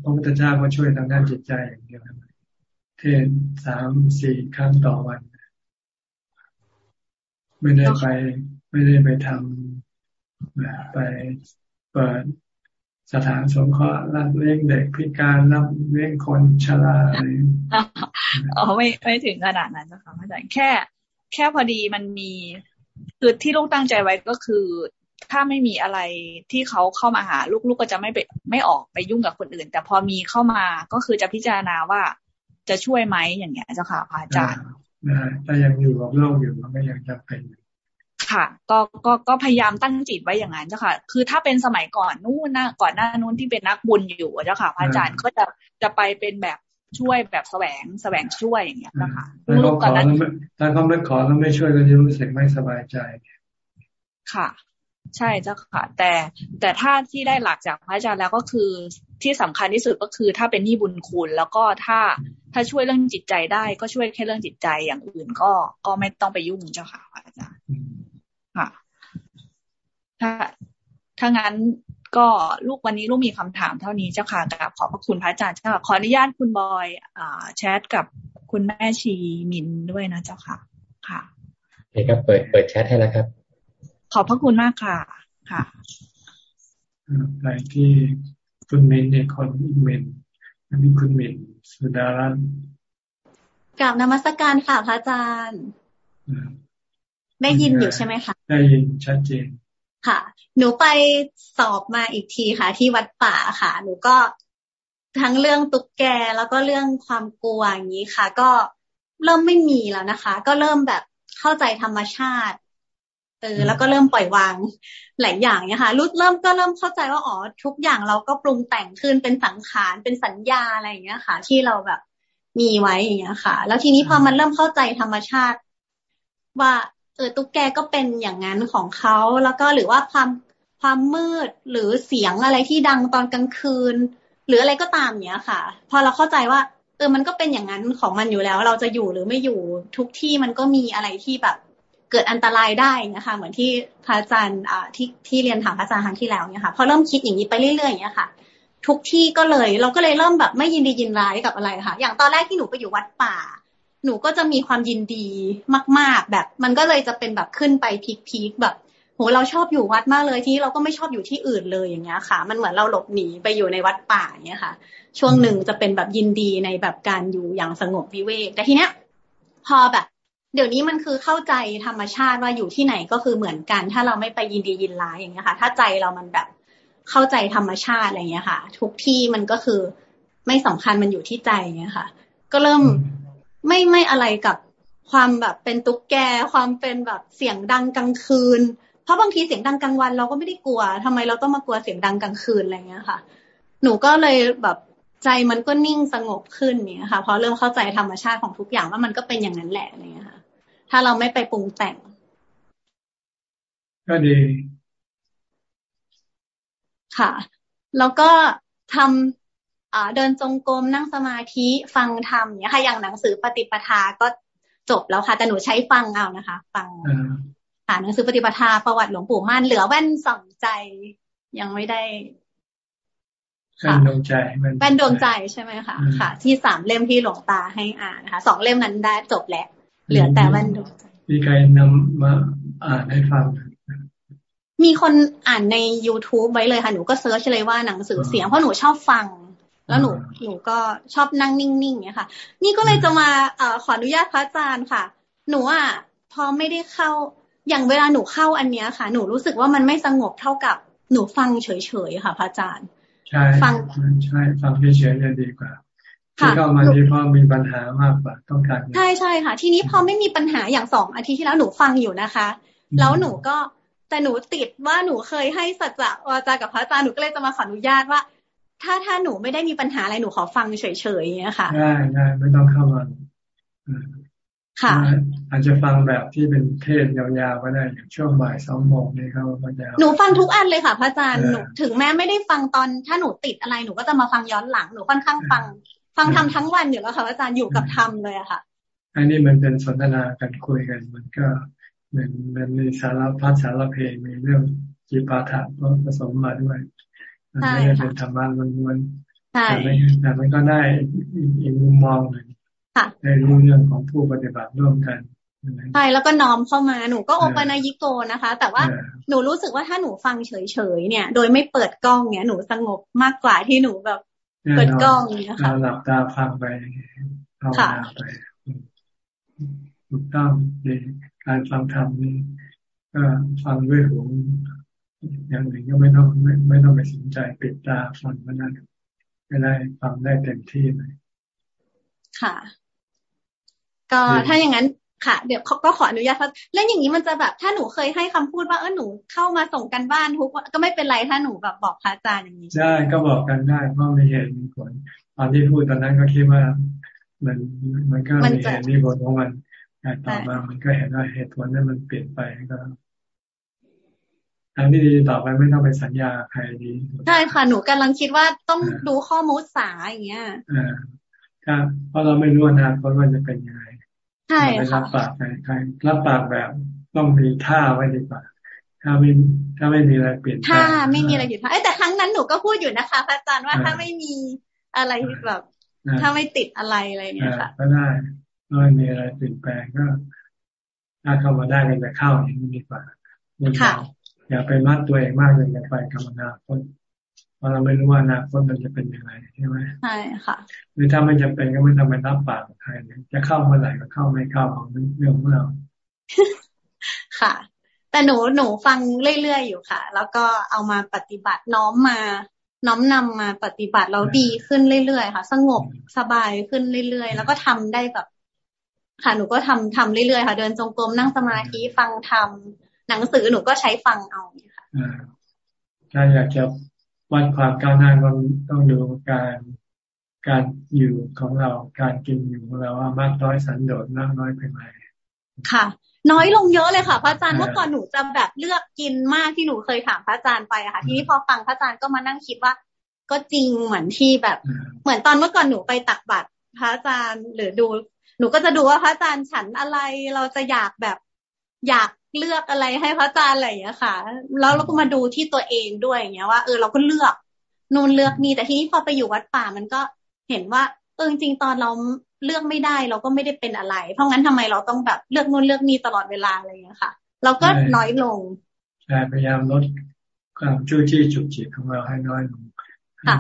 Speaker 1: พระพุทธเจ้าก็ช่วยทางด้านจิตใจอย่างเดียวเทศสามสี่ครั้งต่อวัน ไม่ได้ไป ไม่ได้ไปทำไปเปิด สถานสงเคราะห์รับเลี้ยงเด็กพิการรับเลี้ยงคนชราอะไร
Speaker 2: อ๋อไม่ไม่ถึงขนาดนั้นนะคะอาจารย์แค่ แค่พอดีมันมีคือที่ลูกตั้งใจไว้ก็คือ ถ้าไม่มีอะไรที่เขาเข้ามาหาลูกลูกก็จะไม่ไปไม่ออกไปยุ่งกับคนอื่น แต่พอมีเข้ามาก็คือจะพิจารณาว่าจะช่วยไหมอย่างเงี้ยเจ้าค่ะพระอาจารย์
Speaker 1: ถ้ายังอยู่กับโลกอยู่มันก็ยังจำเป็นอยู่
Speaker 2: ค่ะ ก็ก็ก็พยายามตั้งจิตไว้อย่างนั้นเจ้าค่ะ คือถ้าเป็นสมัยก่อนนู้นนะก่อนหน้านู้นที่เป็นนักบุญอยู่เจ้าค่ะพระอาจารย์ก็จะจะไปเป็นแบบช่วยแบบแสวงแสวงช่วยอย่างเงี้ยนะคะ
Speaker 1: ลูกก่อนนั้นถ้าเขาไม่ขอแล้วไม่ช่วยก็จะรู้สึกไม่สบายใจ
Speaker 2: ค่ะ ใช่เจ้าค่ะ แต่แต่ถ้าที่ได้หลักจากพระอาจารย์แล้วก็คือที่สำคัญที่สุดก็คือถ้าเป็นหนี้บุญคุณ แล้วก็ถ้าถ้าช่วยเรื่องจิตใจได้ก็ช่วยแค่เรื่องจิตใจอย่างอื่นก็ก็ไม่ต้องไปยุ่งเจ้าค่ะอาจารย์ ค่ะถ้าถ้างั้นก็ลูกวันนี้ลูกมีคำถามเท่านี้เจ้าค่ะกับขอบพระคุณพระอาจารย์เจ้าค่ะขออนุญาตคุณบอยอ่าแชทกับคุณแม่ชีมินด้วยนะเจ้าค่ะ ค่ะ
Speaker 6: โอเคครับเปิดเปิดแชทให้แล้วครับ
Speaker 2: ขอบพระคุณมากค่ะค่ะ
Speaker 1: ไปที่คุณมินเนี่ยคนมินอันนี้คุณมินสุดารัตน์
Speaker 7: กับนมัสการค่ะพระอาจารย์ ได้ยินอยู่ใช่ไหมคะ
Speaker 1: ได้ยินชัดเจน
Speaker 7: ค่ะ หนูไปสอบมาอีกทีค่ะ ที่วัดป่าค่ะ หนูก็ทั้งเรื่องตุ๊กแกแล้วก็เรื่องความกลัวอย่างนี้ค่ะ ก็เริ่มไม่มีแล้วนะคะ ก็เริ่มแบบเข้าใจธรรมชาติเออแล้วก็เริ่มปล่อยวางหลายอย่างเนี่ยค่ะรู้เริ่มก็เริ่มเข้าใจว่าอ๋อทุกอย่างเราก็ปรุงแต่งขึ้นเป็นสังขารเป็นสัญญาอะไรอย่างเงี้ยค่ะ ที่เราแบบมีไว้อย่างเงี้ยค่ะ แล้วทีนี้พอมันเริ่มเข้าใจธรรมชาติ ว่า เออตุ๊กแกก็เป็นอย่างนั้นของเขาแล้วก็หรือว่าความความมืดหรือเสียงอะไรที่ดังตอนกลางคืน หรืออะไรก็ตามเนี้ยค่ะ พอเราเข้าใจว่า เออมันก็เป็นอย่างนั้นของมันอยู่แล้ว เราจะอยู่หรือไม่อยู่ทุกที่มันก็มีอะไรที่แบบ เกิดอันตรายได้นะคะ เหมือนที่พระอาจารย์อ่าที่ที่เรียนถามพระอาจารย์ครั้งที่แล้วเนี่ยค่ะพอเริ่มคิดอย่างนี้ไปเรื่อยๆอย่างเงี้ยค่ะ ทุกที่ก็เลยเราก็เลยเริ่มแบบไม่ยินดียินร้ายกับอะไรค่ะ อย่างตอนแรกที่หนูไปอยู่วัดป่า หนูก็จะมีความยินดีมาก ๆ แบบ มันก็เลยจะเป็นแบบขึ้นไปพีคๆแบบโหเราชอบอยู่วัดมากเลยที่เราก็ไม่ชอบอยู่ที่อื่นเลยอย่างเงี้ยค่ะ มันเหมือนเราหลบหนีไปอยู่ในวัดป่าอย่างเงี้ยค่ะ ช่วงหนึ่งจะเป็นแบบยินดีในแบบการอยู่อย่างสงบวิเวก แต่ทีเนี้ย พอแบบ เดี๋ยวนี้มันคือเข้าใจธรรมชาติว่าอยู่ที่ไหนก็คือเหมือนกัน ถ้าเราไม่ไปยินดียินร้ายอย่างเงี้ยค่ะ ถ้าใจเรามันแบบเข้าใจธรรมชาติอะไรเงี้ยค่ะ ทุกที่มันก็คือไม่สำคัญมันอยู่ที่ใจเงี้ยค่ะ ก็เริ่ม ไม่ไม่อะไรกับความแบบเป็นตุ๊กแกความเป็นแบบเสียงดังกลางคืน เพราะบางทีเสียงดังกลางวันเราก็ไม่ได้กลัวทำไมเราต้องมากลัวเสียงดังกลางคืนอะไรเงี้ยค่ะ หนูก็เลยแบบใจมันก็นิ่งสงบขึ้นเนี่ยค่ะ เพราะเริ่มเข้าใจธรรมชาติของทุกอย่างว่ามันก็เป็นอย่างนั้นแหละอะไรเงี้ยค่ะ ถ้าเราไม่ไปปรุงแต่ง
Speaker 1: ก็ดี
Speaker 7: ค่ะ แล้วก็ทำ เดินจงกรมนั่งสมาธิฟังธรรมเนี่ยค่ะอย่างหนังสือปฏิปทาก็จบแล้วค่ะ แต่หนูใช้ฟังเอานะคะ ฟังอ่านหนังสือปฏิปทาประวัติหลวงปู่มั่นเหลือแว่นส่องใจยังไม่ได้
Speaker 1: แว่นดวงใจ
Speaker 7: แว่นดวงใจใช่ไหมคะค่ะ ที่สามเล่มที่หลวงตาให้อ่านนะคะสองเล่มนั้นได้จบแล้วเหลือแต่แว่นดวงใจ
Speaker 1: มีใครนำมาอ่านให้ฟัง
Speaker 7: มีคนอ่านใน youtube ไว้เลยค่ะ หนูก็เซิร์ชเลยว่าหนังสือเสียงเพราะหนูชอบฟัง แล้วหนูหนูก็ชอบนั่งนิ่งๆเนี่ยค่ะ นี่ก็เลยจะมาเอ่อขออนุญาตพระอาจารย์ค่ะ หนูอะพอไม่ได้เข้าอย่างเวลาหนูเข้าอันเนี้ยค่ะ หนูรู้สึกว่ามันไม่สงบเท่ากับหนูฟังเฉยๆค่ะพระอาจารย์
Speaker 1: ใช่ฟังใช่ฟังเฉยๆจะดีกว่าที่เข้ามาที่เพราะมีปัญหามากกว่าต้องการ
Speaker 7: ใช่ใช่ค่ะ ทีนี้พอไม่มีปัญหาอย่างสองอาทิตย์ที่แล้วหนูฟังอยู่นะคะ แล้วหนูก็แต่หนูติดว่าหนูเคยให้สัจจะวาจากับพระอาจารย์หนูก็เลยจะมาขออนุญาตว่า ถ้าถ้าหนูไม่ได้มีปัญหาอะไรหนูขอฟังเฉยๆอย่างเงี้ยค่ะ
Speaker 1: ได้ได้ไม่ต้องเข้ามาค่ะ อาจจะฟังแบบที่เป็นเทศยาวๆก็ได้อย่างช่วงบ่ายสองโมงนี่เขาก็จะ
Speaker 7: หนูฟังทุกอันเลยค่ะพระอาจารย์หนูถึงแม้ไม่ได้ฟังตอน ถ้าหนูติดอะไรหนูก็จะมาฟังย้อนหลังหนูค่อนข้างฟัง ฟังทำทั้งวันอยู่แล้วค่ะพระอาจารย์อยู่กับธรรมเลยอะค่ะ
Speaker 1: อันนี้มันเป็นสนทนากันคุยกันมันก็มันมันมีสารพัดสารเพมีเรื่องจีปาถะผสมมาด้วยมัน ไม่ได้เป็นธรรมะมันมันแต่แต่มันก็ได้อีกมุมมองหนึ่งได้รู้เรื่องของผู้ปฏิบัติร่วมกัน
Speaker 7: ใช่แล้วก็น้อมเข้ามาหนูก็โอปนายิโกนะคะ แต่ว่าหนูรู้สึกว่าถ้าหนูฟังเฉยๆเนี่ย โดยไม่เปิดกล้องเนี่ยหนูสงบมากกว่าที่หนูแบบเปิดกล้องเนี่ยค่ะ
Speaker 1: หลับตาฟังไปภาวนาไปถูกต้องดีการฟังธรรมนี่ก็ฟังด้วยหู อย่างหนึ่งก็ไม่ต้องไม่ไม่ต้องไปสนใจปิดตาฟังมันนั่นก็ได้ฟังได้เต็มที่เลย
Speaker 7: ค่ะ ก็ถ้าอย่างนั้นค่ะ เดี๋ยวก็ขออนุญาตแล้วอย่างนี้มันจะแบบ ถ้าหนูเคยให้คำพูดว่าเออหนูเข้ามาส่งกันบ้านทุกก็ไม่เป็นไรถ้าหนูแบบบอกพระอาจารย์อย่างนี้
Speaker 1: ใช่ก็บอกกันได้เพราะมีเหตุมีผลตอนที่พูดตอนนั้นก็คิดว่า มันมันก็มีเหตุมีผลของมันแต่ต่อมามันก็เห็นว่าเหตุผลนั้นมันเปลี่ยนไปก็ ทางที่ดีต่อไปไม่ต้องไปสัญญาใครดี
Speaker 7: ใช่ค่ะหนูกำลังคิดว่าต้องดูข้อมูลสาอย่างเงี้ย
Speaker 1: อ่าครับเพราะเราไม่รู้อนาคตว่าจะเป็นยังไง
Speaker 7: ใช่
Speaker 1: ค่ะรับปากใครรับปากแบบต้องมีท่าไว้ดีกว่าถ้าไม่ถ้าไม่มีอะไรเปลี่ยน
Speaker 7: ถ้าไม่มีอะไรอยู่ท่าแต่ครั้งนั้นหนูก็พูดอยู่นะคะพระอาจารย์ว่าถ้าไม่มีอะไรแบบ ถ้าไม่ติดอะไรอะไรเงี้ยค่ะ
Speaker 1: ก็ได้ไม่มีอะไรเปลี่ยนแปลงก็ถ้าเข้ามาได้ก็จะเข้าอย่างนี้ดีกว่า
Speaker 7: ค่ะ
Speaker 1: อย่าไปมัดตัวเองมากเลยไปกรรมนาคตเพราะเราไม่รู้ว่าอนาคตมันจะเป็นยังไงใช่ไหม
Speaker 7: ใช่ค่ะ
Speaker 1: หรือถ้าไม่จำเป็นก็ไม่ต้องไปรับปากใครจะเข้าเมื่อไหร่ก็เข้าไม่เข้าของเรื่องของเรา
Speaker 7: ค่ะ แต่หนูหนูฟังเรื่อยๆอยู่ค่ะ แล้วก็เอามาปฏิบัติน้อมมา น้อมนำมาปฏิบัติแล้วดีขึ้นเรื่อยๆค่ะ สงบสบายขึ้นเรื่อยๆ แล้วก็ทำได้แบบ ค่ะหนูก็ทำทำเรื่อยๆค่ะ เดินจงกรมนั่งสมาธิฟังธรรม หนังสือหนูก็ใช้ฟังเอาค่ะ
Speaker 1: ถ้าอยากจะวัดความก้าวหน้าก็ต้องดูการการอยู่ของเราการกินอยู่ของเราว่ามากน้อยสันโดษมากน้อยเป็นไง
Speaker 7: ค่ะ น้อยลงเยอะเลยค่ะพระอาจารย์เมื่อก่อนหนูจะแบบเลือกกินมากที่หนูเคยถามพระอาจารย์ไปอะค่ะ ทีนี้พอฟังพระอาจารย์ก็มานั่งคิดว่า ก็จริงเหมือนที่แบบ เหมือนตอนเมื่อก่อนหนูไปตักบัตรพระอาจารย์หรือดู หนูก็จะดูว่าพระอาจารย์ฉันอะไรเราจะอยากแบบอยาก เลือกอะไรให้พระอาจารย์อะไรอย่างเงี้ยค่ะ แล้วเราก็มาดูที่ตัวเองด้วยอย่างเงี้ยว่าเออเราก็เลือกนูนเลือกนี่แต่ทีนี้พอไปอยู่วัดป่ามันก็เห็นว่าเออจริงตอนเราเลือกไม่ได้เราก็ไม่ได้เป็นอะไร เพราะงั้นทำไมเราต้องแบบเลือกนู่นเลือกนี่ตลอดเวลาอะไรอย่างเงี้ยค่ะ เราก็น้อยลง
Speaker 1: ใช่พยายามลดความจู้จี้จุกจิกของเราให้น้อยลง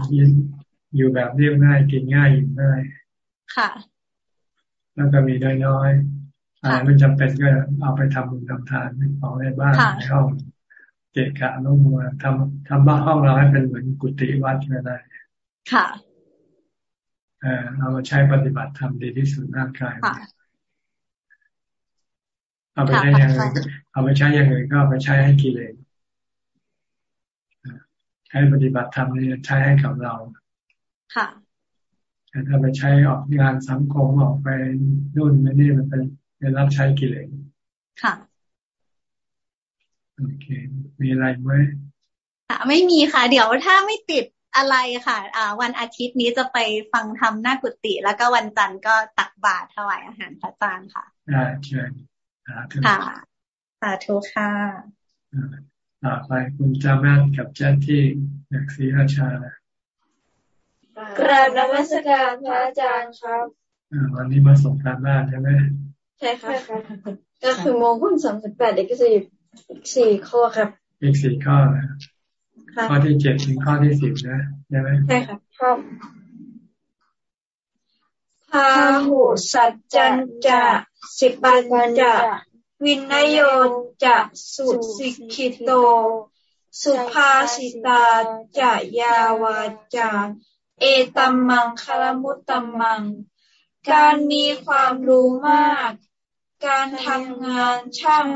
Speaker 1: กินอยู่แบบเรียบง่ายกินง่ายอยู่ง่าย
Speaker 7: ค่ะ
Speaker 1: แล้วก็มีน้อยๆ อะไรไม่จำเป็นก็เอาไปทำบุญทำทานของในบ้านในห้องเกะกะนุ่มมาทำทำบ้านห้องเราให้เป็นเหมือนกุฏิวัดก็ได้
Speaker 7: ค่ะ
Speaker 1: เออเราใช้ปฏิบัติทำดีที่สุดร่างกายเอาไปใช้อย่างอื่นเอาไปใช้อย่างอื่นก็เอาไปใช้ให้กิเลสใช้ปฏิบัติธรรมนี่ใช้ให้กับเรา
Speaker 7: ค่ะ
Speaker 1: แต่ถ้าไปใช้ออกงานสังคมออกไปนู่นไม่นี่มันเป็น เป็นรับใช้กิเลส
Speaker 7: ค่ะ
Speaker 1: โอเค มีอะไรไหม
Speaker 7: ค่ะไม่มีค่ะ เดี๋ยวถ้าไม่ติดอะไรค่ะ อ่า วันอาทิตย์นี้จะไปฟังธรรมหน้ากุฏิแล้วก็วันจันทร์ก็ตักบาตรถวายอาหารพระอาจารย์ค่ะ
Speaker 1: ได้เชิญ
Speaker 7: ค่ะสาธุค่ะ
Speaker 1: ต่อไปคุณจาแม่กับเจ้าที่นักศรีราชา
Speaker 8: กราบนมัสการพระอาจารย์ครับ
Speaker 1: วันนี้มาส่งการบ้านใช่ไหม
Speaker 8: ใช่ค่ะก็คือโมงคุณสามสิบแปดเด็กก็จะอีกสี่ข้อครับ
Speaker 1: อีกสี่ข้อนะข้อที่เจ็ดถึงข้อที่สิบนะใช่ไหม
Speaker 8: ใช่ค่ะครับพาหุสัจจันจะสิปัญจะวินโยจะสุสิกิโต สุภาสิตาจะยาวาจาเอตัมมังคารมุตตัมมัง การมีความรู้มาก การทำงานช่าง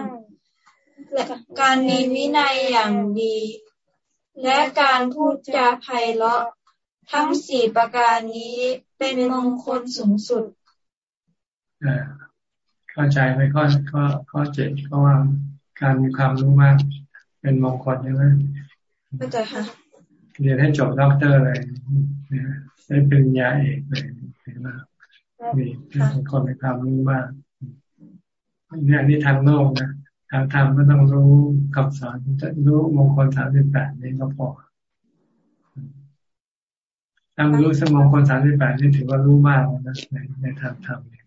Speaker 8: และการมีวินัยอย่างดี และการพูดจาไพเราะ ทั้งสี่ประการนี้เป็นมงคลสูงสุด
Speaker 1: เข้าใจไหมข้อข้อข้อเจ็ดก็ว่าการมีความรู้มาก เป็นมงคลใช่ไหม
Speaker 8: เข้าใจค่ะ
Speaker 1: เรียนให้จบด็อกเตอร์เลยได้เป็นยาเอกเลยเห็นไหมมีเป็นคนมีความรู้มากเนี่ยนี่ทางโลกนะทางธรรมก็ต้องรู้คำสอนจะรู้มงคลสามสิบแปดนี้ก็พอถ้ารู้สมองคนสามสิบแปดนี่ถือว่ารู้มากนะในในทางธรรมเนี่ย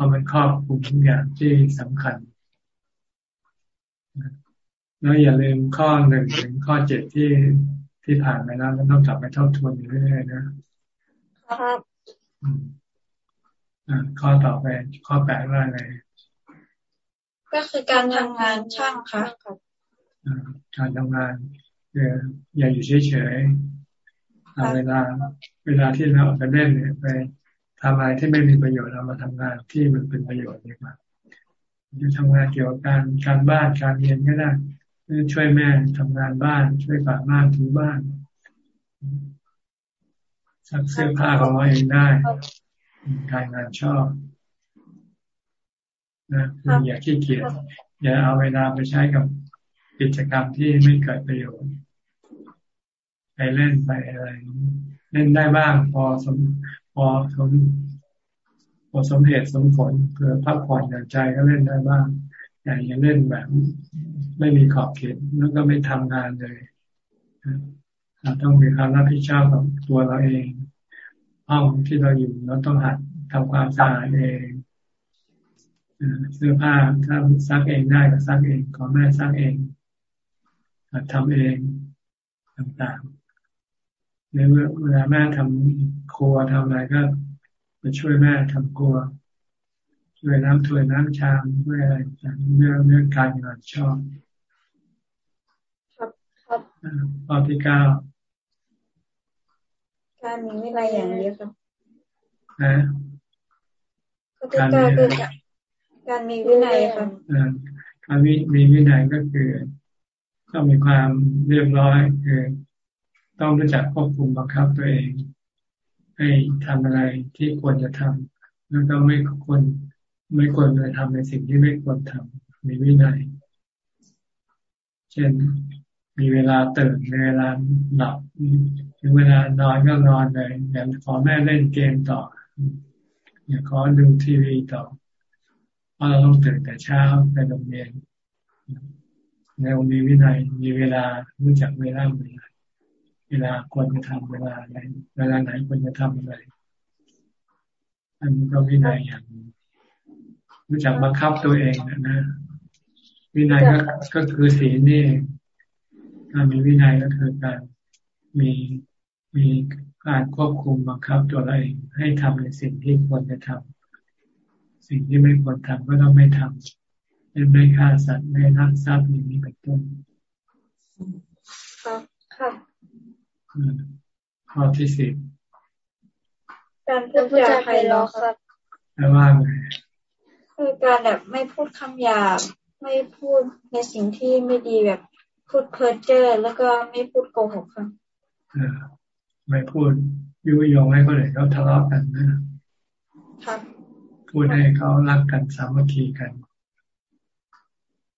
Speaker 1: ราะมันครอบคลุมทุกอย่างที่สำคัญแล้วอย่าลืมข้อหนึ่งถึงข้อเจ็ดที่ที่ผ่านไปแล้วมันต้องกลับไปทบทวนอยู่เรื่อยๆนะครับข้อต่อไปข้อแปดว่าไง
Speaker 8: ก็คือการทำงานช่างค่ะ
Speaker 1: การทำงานคืออย่าอยู่เฉยๆเวลา เวลาที่เราไปเล่นเนี่ยไปทำอะไรที่ไม่มีประโยชน์เรามาทำงานที่มันเป็นประโยชน์ดีกว่าจะทำงานเกี่ยวกับการการบ้านการเรียนก็ได้ช่วยแม่ทำงานบ้าน ช่วยฝาบ้านถูบ้านซักเสื้อผ้าของเราเองได้การงานชอบ นะอย่าขี้เกียจอย่าเอาเวลาไปใช้กับกิจกรรมที่ไม่เกิดประโยชน์ไปเล่นไปอะไรเล่นได้บ้างพอสมพอสมพอสมเหตุสมผลเพื่อพักผ่อนอย่างใจก็เล่นได้บ้างแต่อย่าเล่นแบบไม่มีขอบเขตแล้วก็ไม่ทำงานเลยเราต้องมีความรับผิดชอบกับตัวเราเองห้องที่เราอยู่เราต้องหัดทำความสะอาดเอง เสื้อผ้าถ้าซักเองได้ก็ซักเองขอแม่ซักเองหัดทำเองต่างๆหรือเวลาแม่ทำครัวทำอะไรก็ไปช่วยแม่ทำครัวช่วยน้ำถ้วยน้ำชามช่วยอะไรต่างเรื่องเรื่องการงานชอบ
Speaker 8: ครับครับ
Speaker 1: ข้อที่เก้า
Speaker 8: การมีวินัยอย่างเดียวครับ
Speaker 1: นะ
Speaker 8: การมี การมีวินัยครับ
Speaker 1: การมีวินัยก็คือต้องมีความเรียบร้อยคือ ต้องรู้จักควบคุมบังคับตัวเอง ให้ทำอะไรที่ควรจะทำแล้วก็ไม่ควรไม่ควรไปทำในสิ่งที่ไม่ควรทำมีวินัย เช่นมีเวลาตื่นมีเวลาหลับถึงเวลานอนก็นอนเลยอย่าขอแม่เล่นเกมต่อ อย่าขอดูทีวีต่อ เพราะเราต้องตื่นแต่เช้าไปโรงเรียนในองค์มีวินัยมีเวลารู้จักเวลาเวลาเวลาควรจะทำเวลาไหนเวลาไหนควรจะทำอะไรอันนี้ก็วินัยอย่างรู้จักบังคับตัวเองนะนะวินัยก็ก็คือศีลนี่การมีวินัยก็คือการมีมีการควบคุมบังคับตัวเองให้ทำในสิ่งที่ควรจะทำ สิ่งที่ไม่ควรทำก็ต้องไม่ทำเช่นไม่ฆ่าสัตว์ไม่ลักทรัพย์อย่างนี้เป็นต้น
Speaker 8: ครับครับ
Speaker 1: ข้อที่สิบ
Speaker 8: การพูดจาไพเราะครับ
Speaker 1: แปลว่าไง
Speaker 8: คือการแบบไม่พูดคำหยาบไม่พูดในสิ่งที่ไม่ดีแบบพูดเพ้อเจ้อแล้วก็ไม่พูดโกหกค่ะ
Speaker 1: ไม่พูดยุยงให้คนอื่นเขาทะเลาะกันนะครับ พูดให้เขารักกันสามัคคีกัน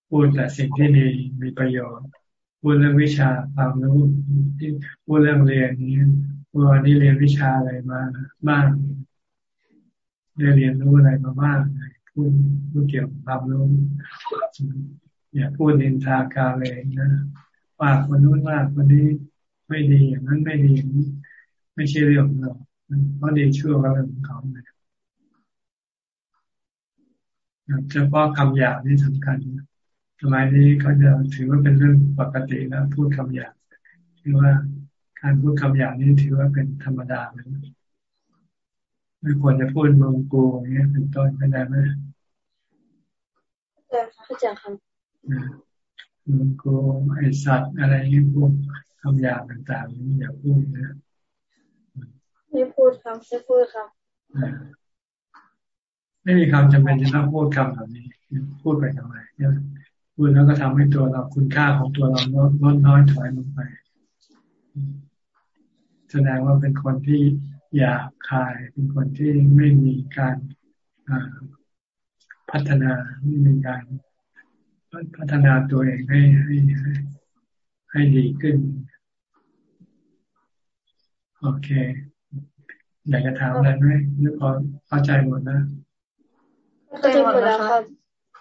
Speaker 1: พูดแต่สิ่งที่ดีมีประโยชน์ พูดเรื่องวิชาความรู้ที่พูดเรื่องเรียนนี้วันนี้เรียนวิชาอะไรมาบ้างได้เรียนรู้อะไรมาบ้างพูดพูดเกี่ยวกับความรู้อย่าพูดนินทากาเลยนะว่าคนนู้นว่าคนนี้ไม่ดีอย่างนั้นไม่ดีอย่างนี้ไม่ใช่เรื่องของเราเพราะดีชั่วก็เรื่องของเขา เลยเฉพาะคำหยาบนี่สำคัญสมัยนี้ก็จะถือว่าเป็นเรื่องปกติแล้วพูดคำหยาบคือว่าการพูดคำหยาบนี่ถือว่าเป็นธรรมดาเลยไม่ควรจะพูดมึงกูอย่างเงี้ยเป็นต้นก็ได้ไหม
Speaker 8: เข้าใจครับ
Speaker 1: มึงกูไอสัตว์อะไรเงี้ยพวกคำหยาบต่างๆนี่อย่าพูดนะ
Speaker 8: ไม่พูดครับไม่พูดครับ
Speaker 1: ไม่มีคำจำเป็นจะต้องพูดคำแบบนี้ พูดไปทำไมพูดแล้วก็ทำให้ตัวเราคุณค่าของตัวเราลดลดน้อยถอยลงไป แสดงว่าเป็นคนที่อยากคาย เป็นคนที่ไม่มีการพัฒนาไม่มีการพัฒนาตัวเองให้ให้ให้ดีขึ้น โอเค อยากจะถามอะไรไหมนึกพอเข้าใจหมดนะ
Speaker 8: เข้าใจหมดแล้วครับ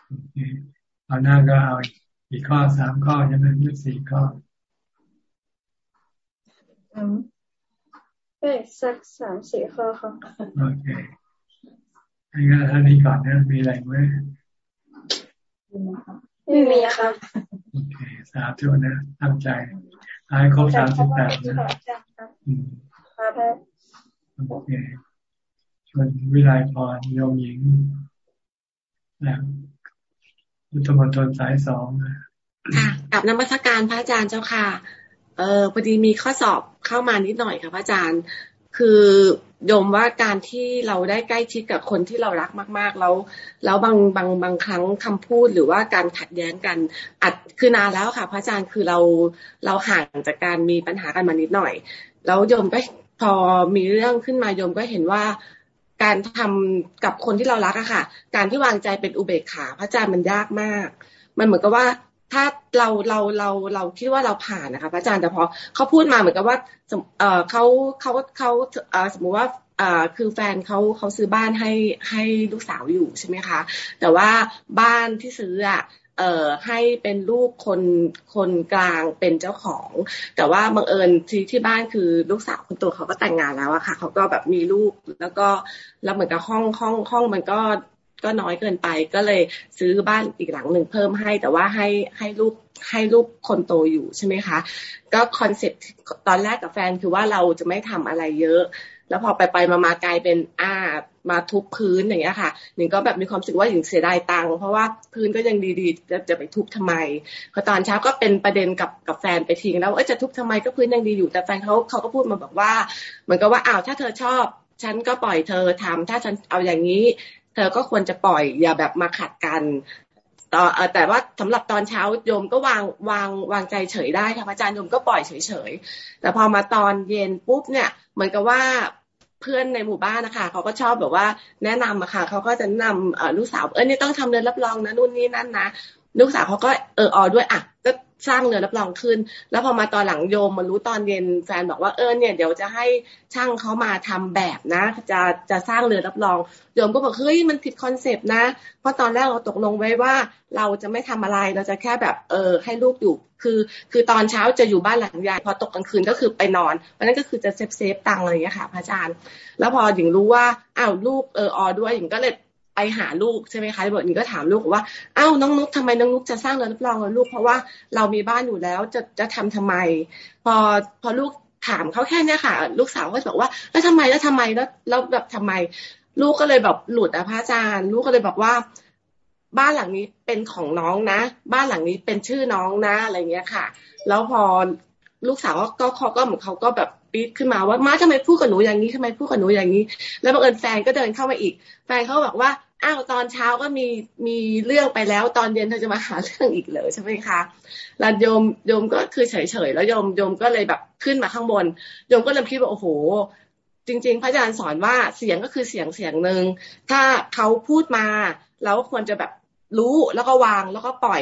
Speaker 8: โอเค
Speaker 1: เอาหน้าก็เอาอีกข้อสามข้อใช่ไหมนึกสี่ข้อ
Speaker 8: อืมเอ้สักสามสี่ข้อครับโอเค
Speaker 1: งั้นท่านนี้ก่อนนะมีอะไรไหม
Speaker 8: ไม่มีครับ
Speaker 1: โอเคสาธุนะตั้งใจให้ครบสามสิบแปดนะอืมครับโอเคชวนวิไลพรโยมหญิงนะ อุตมตนสายสอง
Speaker 9: ค่ะกับนมัสการพระอาจารย์เจ้าค่ะ เออพอดีมีข้อสอบเข้ามานิดหน่อยค่ะพระอาจารย์ คือโยมว่าการที่เราได้ใกล้ชิดกับคนที่เรารักมาก ๆ แล้ว แล้วบางบางบางครั้งคำพูดหรือว่าการขัดแย้งกันอัดคือนานแล้วค่ะ พระอาจารย์คือเราเราห่างจากการมีปัญหากันมานิดหน่อย แล้วโยมก็พอมีเรื่องขึ้นมาโยมก็เห็นว่า การทำกับคนที่เรารักอะค่ะ การที่วางใจเป็นอุเบกขาพระอาจารย์มันยากมาก มันเหมือนกับว่าถ้าเราเราเราเราคิดว่าเราผ่านนะคะพระอาจารย์แต่พอเขาพูดมาเหมือนกับว่าเออเขาเขาเขาเออสมมุติว่าอ่าคือแฟนเขาเขาซื้อบ้านให้ให้ลูกสาวอยู่ใช่ไหมคะ แต่ว่าบ้านที่ซื้ออะ เอ่อให้เป็นลูกคนคนกลางเป็นเจ้าของ แต่ว่าบังเอิญที่ที่บ้านคือลูกสาวคนโตเขาก็แต่งงานแล้วอะค่ะเขาก็แบบมีลูกแล้วก็แล้วเหมือนกับห้องห้องห้องมันก็ก็น้อยเกินไปก็เลยซื้อบ้านอีกหลังหนึ่งเพิ่มให้ แต่ว่าให้ให้ลูกให้ลูกคนโตอยู่ใช่ไหมคะ ก็ concept ตอนแรกกับแฟนคือว่าเราจะไม่ทำอะไรเยอะ แล้วพอไปไปมามากลายเป็นอ่ามาทุบพื้นอย่างเงี้ยค่ะหญิงก็แบบมีความรู้สึกว่าหญิงเสียดายตังค์เพราะว่าพื้นก็ยังดีๆ จะจะไปทุบทำไมพอตอนเช้าก็เป็นประเด็นกับกับแฟนไปทิ้งแล้วเออจะทุบทำไมก็พื้นยังดีอยู่แต่แฟนเขาเขาก็พูดมาบอกว่า เหมือนกับว่าอ้าวถ้าเธอชอบ ฉันก็ปล่อยเธอทำถ้าฉันเอาอย่างนี้ เธอก็ควรจะปล่อยอย่าแบบมาขัดกันต่อแต่ว่าสำหรับตอนเช้าโยมก็วางวางวางใจเฉยได้ค่ะอาจารย์โยมก็ปล่อยเฉยๆแต่พอมาตอนเย็นปุ๊บเนี่ย เหมือนกับว่า เพื่อนในหมู่บ้านนะคะเขาก็ชอบแบบว่าแนะนำอะค่ะเขาก็จะนำลูกสาวเออนี่ต้องทำเดินรับรองนะนู่นนี่นั่นนะลูกสาวเขาก็เออออด้วยอะก็ สร้างเรือรับรองขึ้น แล้วพอมาตอนหลังโยมมารู้ตอนเย็นแฟนบอกว่าเออเนี่ยเดี๋ยวจะให้ช่างเขามาทำแบบนะ จะจะสร้างเรือนรับรองโยมก็บอกเฮ้ยมันผิด concept นะ เพราะตอนแรกเราตกลงไว้ว่าเราจะไม่ทำอะไรเราจะแค่แบบเออให้ลูกอยู่คือ คือตอนเช้าจะอยู่บ้านหลังใหญ่พอตกกลางคืนก็คือไปนอนเพราะนั้นก็คือจะ save save ตังอะไรอย่างเงี้ยค่ะพระอาจารย์ แล้วพอหญิงรู้ว่าอ้าวลูกเอออด้วยหญิงก็เลย ไปหาลูกใช่ไหมคะบอกหญิงก็ถามลูกว่าอ้าวน้องนุ๊กทำไมน้องนุ๊กจะสร้างเรือนรับรองลูก เพราะว่าเรามีบ้านอยู่แล้วจะจะทำทำไม พอพอลูกถามเขาแค่เนี้ยค่ะ ลูกสาวก็บอกว่าแล้วทำไมแล้วทำไมแล้วแล้วแบบทำไม ลูกก็เลยแบบหลุดอะพระอาจารย์ ลูกก็เลยบอกว่า บ้านหลังนี้เป็นของน้องนะ บ้านหลังนี้เป็นชื่อน้องนะอะไรเงี้ยค่ะ แล้วพอลูกสาวก็เขาก็เหมือนเขาก็แบบ ปี๊ดขึ้นมาว่ามาทำไมพูดกับหนูอย่างนี้ทำไมพูดกับหนูอย่างนี้ แล้วบังเอิญแฟนก็เดินเข้ามาอีก แฟนเขาบอกว่าอ้าวตอนเช้าก็มีมีเรื่องไปแล้ว ตอนเย็นเธอจะมาหาเรื่องอีกเลยใช่ไหมคะแล้วโยมโยมก็คือเฉยๆแล้วโยมโยมก็เลยแบบขึ้นมาข้างบนโยมก็เลยคิดว่าโอ้โห จริง ๆ พระอาจารย์สอนว่าเสียงก็คือเสียงเสียงหนึ่งถ้าเขาพูดมาเราควรจะแบบรู้แล้วก็วางแล้วก็ปล่อย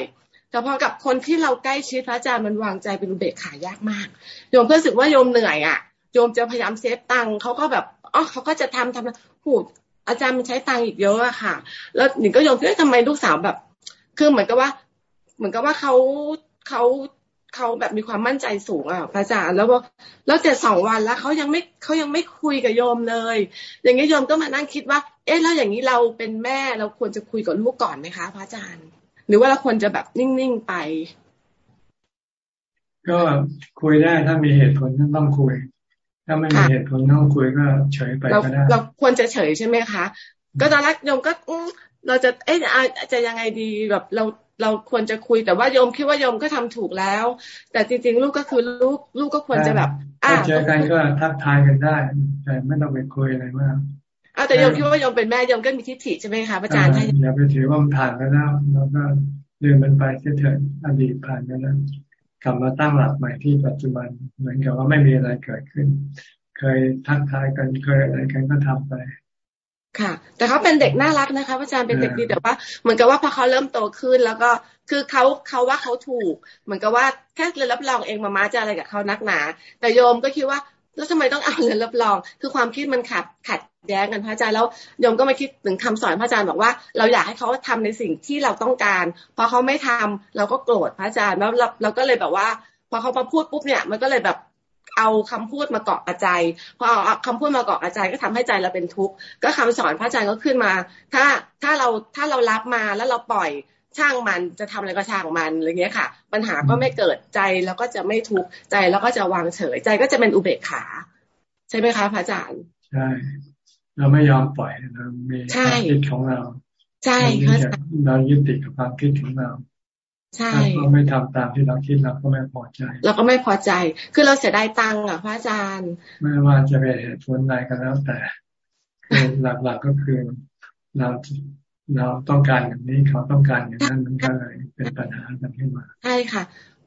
Speaker 9: แต่พอกับคนที่เราใกล้ชิดพระอาจารย์มันวางใจเป็นเบกขายากมากโยมก็รู้สึกว่าโยมเหนื่อยอะโยมจะพยายามเซฟตังค์เขาก็แบบอ๋อเขาก็จะทำทำหูอาจารย์มันใช้ตังค์อีกเยอะอะค่ะ แล้วหนิงก็โยมคิดว่าทำไมลูกสาวแบบ คือเหมือนกับว่า เหมือนกับว่าเขาเขาเขาแบบมีความมั่นใจสูงอะพระอาจารย์แล้วว่าแล้วแต่สองวันแล้วเขายังไม่เขายังไม่คุยกับโยมเลย อย่างนี้โยมก็มานั่งคิดว่า เอ๊ะแล้วอย่างนี้เราเป็นแม่เราควรจะคุยกับลูกก่อนไหมคะพระอาจารย์ หรือว่าเราควรจะแบบนิ่งๆไป
Speaker 1: ก็คุยได้ถ้ามีเหตุผลต้องคุย ถ้าไม่มีเหตุผลต้องคุยก็เฉยไปก็ได้
Speaker 9: เราควรจะเฉยใช่ไหมคะ ก็ตอนแรกโยมก็เราจะเอ๊ะจะยังไงดีแบบเราเราควรจะคุยแต่ว่าโยมคิดว่าโยมก็ทำถูกแล้ว แต่จริง ๆ ลูกก็คือลูกลูกก็ควรจะแบบ
Speaker 1: อ่าเจอกันก็ทักทายกันได้ แต่ไม่ต้องไปคุยอะไรมาก
Speaker 9: อ้าแต่โยมคิดว่าโยมเป็นแม่โยมก็มีทิฏฐิใช่ไหมคะอาจารย์
Speaker 1: อย่าไปถือว่ามันผ่านไปแล้วแล้วก็เดินมันไปเถิดอดีตผ่านไปแล้วกลับมาตั้งหลักใหม่ที่ปัจจุบันเหมือนกับว่าไม่มีอะไรเกิดขึ้น เคยทักทายกันเคยอะไรกันก็ทำไป
Speaker 9: ค่ะ แต่เขาเป็นเด็กน่ารักนะคะอาจารย์เป็นเด็กดีแต่ว่าเหมือนกับว่าพอเขาเริ่มโตขึ้น แล้วก็คือเขาเขาว่าเขาถูก เหมือนกับว่าแค่เรียนรับรองเองมามาจะอะไรกับเขานักหนา แต่โยมก็คิดว่า แล้วทำไมต้องเอาเงินรับรอง คือความคิดมันขัดขัดแย้งกันพระอาจารย์แล้วยมก็มาคิดถึงคำสอนพระอาจารย์บอกว่า เราอยากให้เขาทำในสิ่งที่เราต้องการพอเขาไม่ทำเราก็โกรธพระอาจารย์แล้วเราก็เลยแบบว่า พอเขามาพูดปุ๊บเนี่ยมันก็เลยแบบเอาคำพูดมาเกาะกระใจพอเอาคำพูดมาเกาะกระใจก็ทำให้ใจเราเป็นทุกข์ก็คำสอนพระอาจารย์ก็ขึ้นมา ถ้าถ้าเราถ้าเรารับมาแล้วเราปล่อย ช่างมันจะทำอะไรก็ช่างมันอะไรเงี้ยค่ะ ปัญหาก็ไม่เกิดใจแล้วก็จะไม่ทุกข์ใจแล้วก็จะวางเฉย ใจก็จะเป็นอุเบกขา ใช่ไหมคะพระอาจารย์
Speaker 1: ใช่เราไม่ยอมปล่อยเรามีความคิดของเรา
Speaker 9: ใช่
Speaker 1: เรายึดติดกับความคิดของเรา
Speaker 9: ใช่
Speaker 1: เราไม่ทำตามที่เราคิดเราก็ไม่พอใจ
Speaker 9: เราก็ไม่พอใจ คือเราเสียดายตังค์อะพระอาจารย์
Speaker 1: ไม่ว่าจะเป็นเหตุผลใดก็แล้วแต่หลักๆก็คือเรา เราต้องการอย่างนี้เขาต้องการอย่างนั้นมันก็เลยเป็นปัญหากันขึ้นมา
Speaker 9: ใช่ค่ะ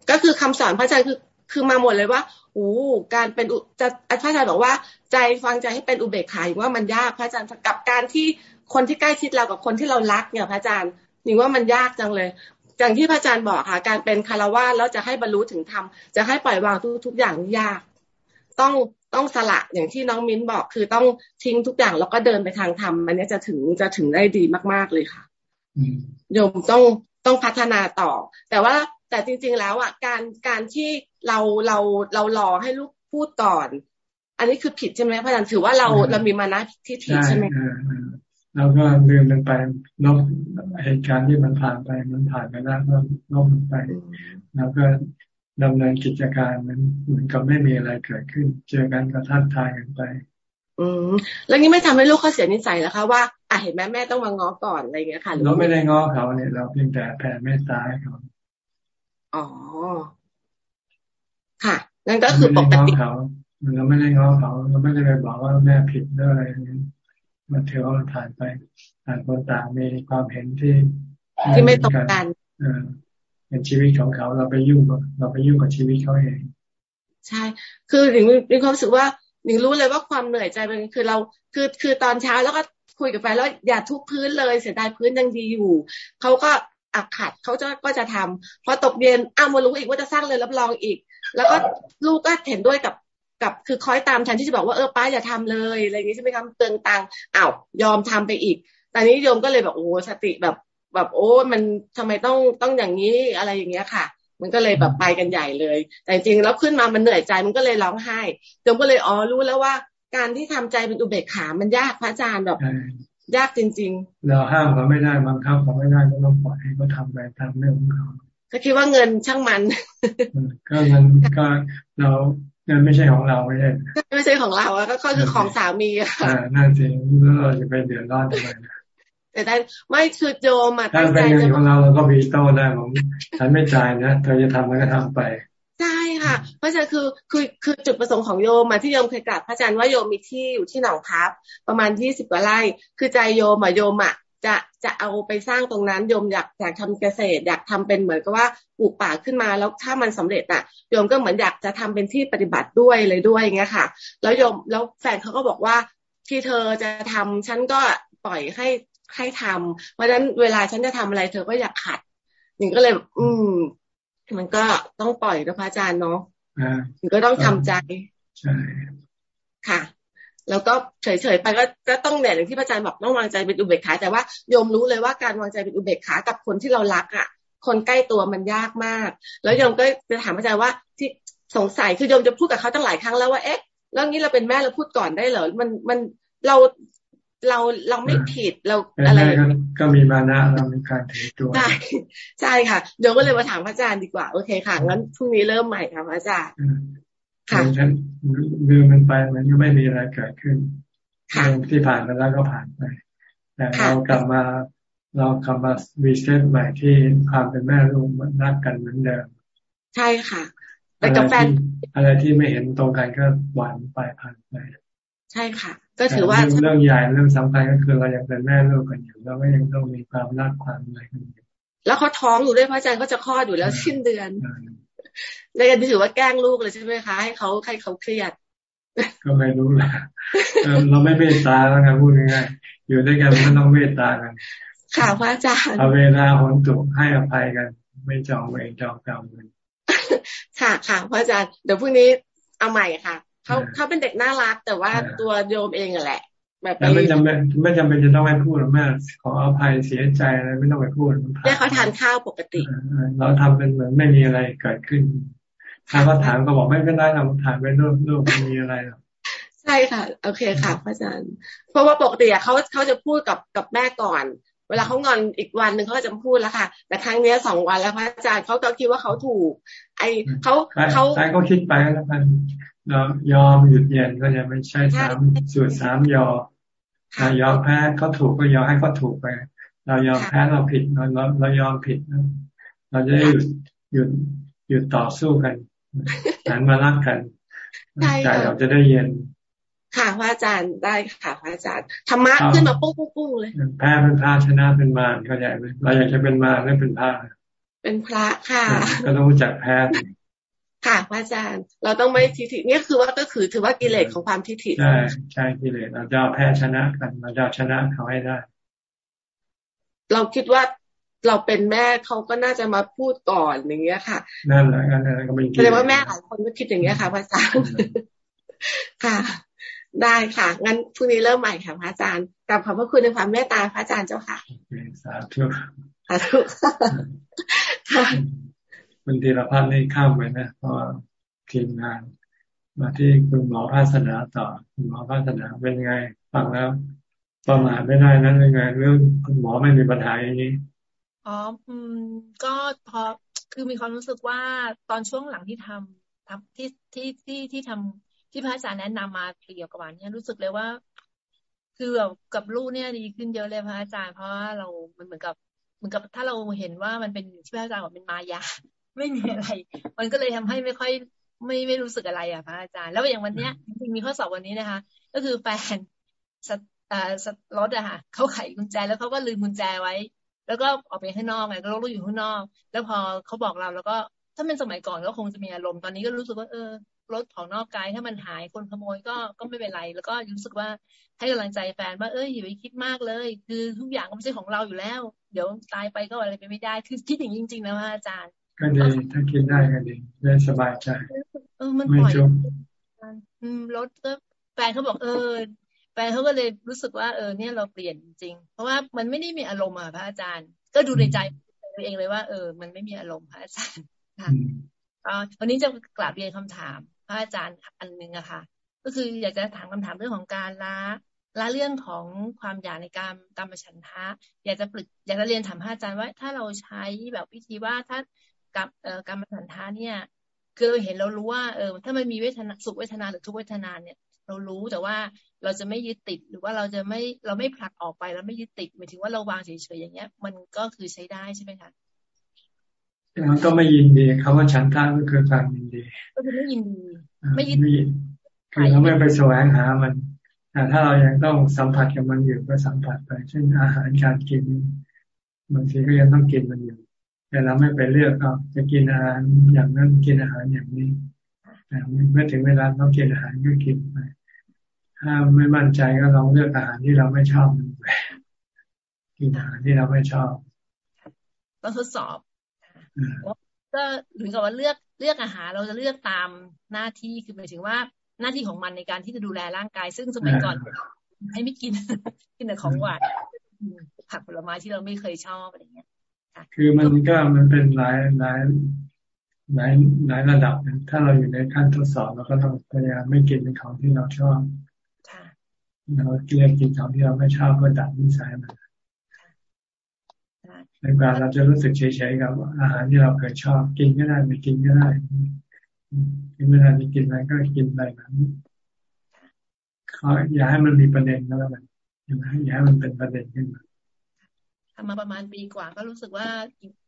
Speaker 9: ก็คือคำสอนพระอาจารย์คือคือมาหมดเลยว่าโอ้การเป็นจะพระอาจารย์บอกว่า ใจฟังใจให้เป็นอุเบกขาว่ามันยากพระอาจารย์กับการที่คนที่ใกล้ชิดเรากับคนที่เรารักเนี่ยพระอาจารย์นี่ว่ามันยากจังเลยอย่างที่พระอาจารย์บอกค่ะ การเป็นคารวะแล้วจะให้บรรลุถึงธรรมจะให้ปล่อยวางทุกทุกอย่างยาก ต้อง ต้องสละอย่างที่น้องมิ้นบอกคือต้องทิ้งทุกอย่างแล้วก็เดินไปทางธรรมอันนี้จะถึงจะถึงได้ดีมาก ๆเลยค่ะโยมต้องต้องพัฒนาต่อ แต่ว่าแต่จริง ๆ แล้วอะการการที่เราเราเรารอให้ลูกพูดก่อน อันนี้คือผิดใช่ไหมพระอาจารย์ถือว่าเราเรามีมานะที่ผิดใช่ไหม
Speaker 1: เราก็ลืมมันไปลบเหตุการณ์ที่มันผ่านไปมันผ่านไปแล้วก็ลบมันไป แล้วก็ ดำเนินกิจการมันเหมือนกับไม่มีอะไรเกิดขึ้น เจอกันก็ทักทายกันไป
Speaker 9: อืมแล้วนี่ไม่ทำให้ลูกเขาเสียนิสัยแล้วคะว่าอะเห็นแม่แม่ต้องมาง้อก่อนอะไรเงี้ยค่ะ
Speaker 1: เราไม่ได้ง้อเขาเนี่ยเราเพียงแต่แผ่เมตตาให้เขา
Speaker 9: อ๋อค่ะ นั่นก็คือปกติ
Speaker 1: เขาเราไม่ได้ง้อเขาเราไม่ได้ไปบอกว่าแม่ผิดหรืออะไรอย่างนี้มันถือว่ามันผ่านไปต่างคนต่างมีความเห็นที่
Speaker 9: ที่ไม่ตรงกัน
Speaker 1: เออ เป็นชีวิตของเขาเราไปยุ่งเราไปยุ่งกับชีวิตเขาเอง
Speaker 9: ใช่ คือหนิงมีความรู้สึกว่าหนิงรู้เลยว่าความเหนื่อยใจมันคือเราคือคือตอนเช้าแล้วก็คุยกับแฟนแล้วอย่าทุบพื้นเลยเสียดายพื้นยังดีอยู่เขาก็อักขัดเขาจะก็จะทำพอตกเย็นอ้าวมารู้อีกว่าจะสร้างเลยรับรองอีก แล้วก็ลูกก็เห็นด้วยกับกับคือคอยตามแทนที่จะบอกว่าเออป้าอย่าทำเลยอะไรอย่างนี้ใช่ไหมครับเตืองตังอ้าวยอมทำไปอีกตอนนี้โยมก็เลยแบบโอ้สติแบบ แบบโอ้มันทำไมต้องต้องอย่างนี้อะไรอย่างเงี้ยค่ะ มันก็เลยแบบไปกันใหญ่เลย แต่จริงแล้วขึ้นมามันเหนื่อยใจมันก็เลยร้องไห้โยมก็เลยอ๋อรู้แล้วว่าการที่ทำใจเป็นอุเบกขา มันยากพระอาจารย์แบบยากจริง
Speaker 1: ๆ เราห้ามเขาไม่ได้บังคับเขาไม่ได้ก็ต้องปล่อยให้เขาทำไปทำเรื่องของเขา
Speaker 9: ก็คิดว่าเงินช่างมัน
Speaker 1: ก็เงินก็เราเงินไม่ใช่ของเราไม่ใช่
Speaker 9: ไม่ใช่ของเราอะก็คือของสามีอะ
Speaker 1: นั่นจริงแล้วเราจะไปเดือดร้อนทำไมนะ
Speaker 9: แต่ได้ไม่คือโยม
Speaker 1: อะตั้งใจจะของเราเราก็มีโต้ได้ผมฉันไม่จ่ายนะเธอจะทำมันก็ทำไป
Speaker 9: ใช่ค่ะเพราะฉะนั้นคือคือคือจุดประสงค์ของโยมมาที่โยมเคยกราบพระอาจารย์ว่าโยมมีที่อยู่ที่หนองพับประมาณยี่สิบกว่าไร่คือใจโยมอะโยมอะจะจะเอาไปสร้างตรงนั้นโยมอยากอยากทำเกษตร อยากทำเป็นเหมือนกับว่าปลูกป่าขึ้นมาแล้วถ้ามันสำเร็จอะโยมก็เหมือนอยากจะทำเป็นที่ปฏิบัติด้วยเลยด้วยอย่างเงี้ยค่ะ แล้วโยมแล้วแฟนเขาก็บอกว่าที่เธอจะทำฉันก็ปล่อยให้ ให้ทำเพราะฉะนั้นเวลาฉันจะทำอะไร เธอก็อยากขัดหนึ่งก็เลย อืม มันก็ต้องปล่อยนะพระอาจารย์เนาะหนึ่งก็ต้องทำใจ
Speaker 1: ใช่
Speaker 9: ค่ะ แล้วก็เฉยๆไปก็ก็ต้องเนี่ยอย่างที่พระอาจารย์บอกต้องวางใจเป็นอุเบกขาแต่ว่าโยมรู้เลยว่าการวางใจเป็นอุเบกขากับคนที่เรารักอะ คนใกล้ตัวมันยากมาก แล้วโยมก็จะถามพระอาจารย์ว่าที่สงสัยคือโยมจะพูดกับเขาตั้งหลายครั้งแล้วว่าเอ๊ะแล้วงี้เราเป็นแม่เราพูดก่อนได้เหรอมันมันเรา เราเราไม่ผิดเรา
Speaker 1: อะไรก็มีมานะเรามีการถือตัว
Speaker 9: ใช่ใช่ค่ะเดี๋ยวก็เลยมาถามพระอาจารย์ดีกว่าโอเคค่ะงั้นพรุ่งนี้เริ่มใหม่ค่ะพระอาจารย์
Speaker 1: ค่ะฉันลืมมันไปมันก็ไม่มีอะไรเกิดขึ้นเรื่องที่ผ่านมาแล้วก็ผ่านไปแต่เรากลับมาเรากลับมาวีเซตใหม่ที่ความเป็นแม่ลูกรักกันเหมือนเดิม
Speaker 9: ใช่ค่ะ
Speaker 1: แต่กับแฟนอะไรที่ไม่เห็นตรงกันก็หวานไปผ่านไป
Speaker 9: ใช่ค่ะ ก็ถือว่า
Speaker 1: เรื่องใหญ่เรื่องสำคัญก็คือเรายังเป็นแม่ลูกกันอยู่แล้วก็ยังต้องมีความรักความอะไรกันอยู่
Speaker 9: แล้วเขาท้องอยู่ด้วยพระอาจารย์ก็จะคลอดอยู่แล้วสิ้นเดือนในการถือว่าแกล้งลูกเลยใช่ไหมคะให้เขาให้เขาเครียด
Speaker 1: ก็ไม่รู้แหละเราไม่เมตตาแล้วกันพูดง่ายๆอยู่ด้วยกันก็ต้องเมตตากัน
Speaker 9: ค่ะพระอาจารย์
Speaker 1: เอาเวลาหนตุให้อภัยกัน ไม่จองเวรจองกรรมกัน
Speaker 9: ค่ะค่ะพระอาจารย์เดี๋ยวพรุ่งนี้เอาใหม่ค่ะ เขาเขาเป็นเด็กน่ารัก แต่ว่าตัวโยมเองแหละ
Speaker 1: แบบไม่จำเป็นไม่จำเป็นจะต้องให้พูดหรอกแม่ขออภัยเสียใจอะไรไม่ต้องไปพูด
Speaker 9: เนี่ยเขาทานข้าวปกติ
Speaker 1: เราทำเป็นเหมือนไม่มีอะไรเกิดขึ้นถ้าเขาถามก็บอกไม่เป็นไรเราถามไปรูปรูปไม่มีอะไรหรอก
Speaker 9: ใช่ค่ะ โอเคค่ะพระอาจารย์ เพราะว่าปกติเขาเขาจะพูดกับกับแม่ก่อน เวลาเขางอนอีกวันหนึ่งเขาจะพูดแล้วค่ะ แต่ครั้งนี้สองวันแล้วพระอาจารย์เขาก็คิดว่าเขาถูก ไอเขา
Speaker 1: เขาใช่เขาคิดไปแล้วกัน เรายอมหยุดเย็นก็จะไม่ใช่สามสูตรสามยอเรายอมแพ้เขาถูกก็ยอมให้เขาถูกไป เรายอมแพ้เราผิดเราเรายอมผิด เราจะได้หยุดหยุดหยุดต่อสู้กันหันมารักกันใจเราจะได้เย็น
Speaker 9: ค่ะพระอาจารย์ได้ค่ะพระอาจารย์ธรรมะขึ้นมาปุ้งปุ้งเลย
Speaker 1: แพ้เป็นพระชนะเป็นมารเข้าใจไหมเราอยากจะเป็นมารไม่เป็นพระ
Speaker 9: เป็นพระค่ะ
Speaker 1: ก็ต้องรู้จักแพ้
Speaker 9: ค่ะพระอาจารย์ เราต้องไม่ทิฏฐินี่คือว่าก็คือถือว่ากิเลสของความทิฏฐิ
Speaker 1: ใช่ใช่กิเลสเราจะแพ้ชนะกันเราจะชนะเขาให้ได้
Speaker 9: เราคิดว่าเราเป็นแม่เขาก็น่าจะมาพูดก่อนอย่างเงี้ยค่ะ
Speaker 1: นั่นแหละนั่นแหละก็เป็น
Speaker 9: แสดงว่าแม่หลายคนก็คิดอย่างเงี้ยค่ะพระอาจารย์ค่ะ ได้ค่ะ งั้นพรุ่งนี้เริ่มใหม่ค่ะพระอาจารย์กลับขอบพระคุณในความเมตตาพระอาจารย์เจ้าค่ะ
Speaker 1: สาธุสาธุค่ะ คุณธีรพัฒน์นี่ข้ามไปนะเพราะทีมงาน มาที่คุณหมอภาสนาต่อ คุณหมอภาสนาเป็นไงฟังแล้วประมาทไม่ได้นั้นยังไงเรื่องคุณหมอไม่มีปัญหาอย่างนี้
Speaker 2: อ๋ออืมก็พอคือมีความรู้สึกว่าตอนช่วงหลังที่ทำทำที่ที่ที่ที่ทำที่พระอาจารย์แนะนำมาเกี่ยวกับวันนี้รู้สึกเลยว่า คือแบบกับลูกเนี่ยดีขึ้นเยอะเลยพระอาจารย์เพราะว่าเรามันเหมือนกับเหมือนกับถ้าเราเห็นว่ามันเป็นที่พระอาจารย์บอกเป็นมายา ไม่มีอะไร มันก็เลยทำให้ไม่ค่อย ไม่ไม่รู้สึกอะไรอะพระอาจารย์ แล้วอย่างวันเนี้ยจริงมีข้อสอบวันนี้นะคะ ก็คือแฟนสรถอะค่ะเขาไขกุญแจแล้วเขาก็ลืมกุญแจไว้ แล้วก็ออกไปข้างนอกไงก็รถอยู่ข้างนอก แล้วพอเขาบอกเราแล้วก็ถ้าเป็นสมัยก่อนก็คงจะมีอารมณ์ตอนนี้ก็รู้สึกว่าเออรถของนอกกายถ้ามันหายคนขโมยก็ก็ไม่เป็นไร แล้วก็รู้สึกว่าให้กำลังใจแฟนว่าเอออย่าไปคิดมากเลย คือทุกอย่างก็ไม่ใช่ของเราอยู่แล้ว
Speaker 10: เดี๋ยวตายไปก็อะไรไปไม่ได้คือคิดอย่างจริง ๆ นะว่าอาจารย์
Speaker 1: ก็ดีถ้าคิดได้ก็ดีได้สบายใจ
Speaker 10: เออมันปล่อยอืมรถก็แฟนเขาบอกเออแฟนเขาก็เลยรู้สึกว่าเออเนี่ยเราเปลี่ยนจริง เพราะว่ามันไม่ได้มีอารมณ์อะพระอาจารย์ ก็ดูในใจตัวเองเลยว่าเออ มันไม่มีอารมณ์พระอาจารย์ค่ะวันนี้จะกลับเรียนคำถาม พระอาจารย์อันหนึ่งอะค่ะ ก็คืออยากจะถามคำถามเรื่องของการละละเรื่องของความอยากในการกรรมฉันทะ อยากจะปรึกอยากจะเรียนถามพระอาจารย์ว่า ถ้าเราใช้แบบวิธีว่าถ้า กับเอ่อกรรมฉันทะเนี่ยคือเราเห็นเรารู้ว่าเออถ้ามันมีเวทนาสุขเวทนาหรือทุกเวทนาเนี่ย เรารู้แต่ว่าเราจะไม่ยึดติดหรือว่าเราจะไม่เราไม่ผลักออกไปแล้วไม่ยึดติดหมายถึงว่าเราวางเฉยๆอย่างเงี้ย มันก็คือใช้ได้ใช่ไหมคะ
Speaker 1: เราก็ไม่ยินดีคำว่าฉันทาก็คือการยินดี
Speaker 10: ก็คือไม่ยินดี ไม่ยิน
Speaker 1: ดีคือเราไม่ไปแสวงหามันแต่ถ้าเรายังต้องสัมผัสกับมันอยู่ก็สัมผัสไป เช่นอาหารการกินบางทีก็ยังต้องกินมันอยู่ แต่เราไม่ไปเลือกเอาจะกินอาหารอย่างนั้นกินอาหารอย่างนี้แต่เมื่อถึงเวลาต้องกินอาหารก็กินไปถ้าไม่มั่นใจก็ลองเลือกอาหารที่เราไม่ชอบไปกินอาหารที่เราไม่ชอบ
Speaker 10: ก็ทดสอบก็หรือกับว่าเลือกเลือกอาหารเราจะเลือกตามหน้าที่คือหมายถึงว่าหน้าที่ของมันในการที่จะดูแลร่างกาย ซึ่งสมัยก่อนให้ไม่กินกินแต่ของหวานผักผลไม้ที่เราไม่เคยชอบอะไรเงี้ย
Speaker 1: คือมันก็มันเป็นหลายหลายหลายหลายระดับถ้าเราอยู่ในขั้นทดสอบเราก็ต้องพยายามไม่กินในของที่เราชอบเราเกลียดกินของที่เราไม่ชอบเพื่อดับนิสัยมันในการเราจะรู้สึกเฉยๆกับอาหารที่เราเคยชอบกินก็ได้ไม่กินก็ได้กินไม่ได้จะกินอะไรก็กินไปแบบนี้เขาอย่าให้มันมีประเด็นก็แล้วกันอย่าให้อย่าให้มันเป็นประเด็นขึ้นมา
Speaker 10: ทำมาประมาณปีกว่า ก็รู้สึกว่า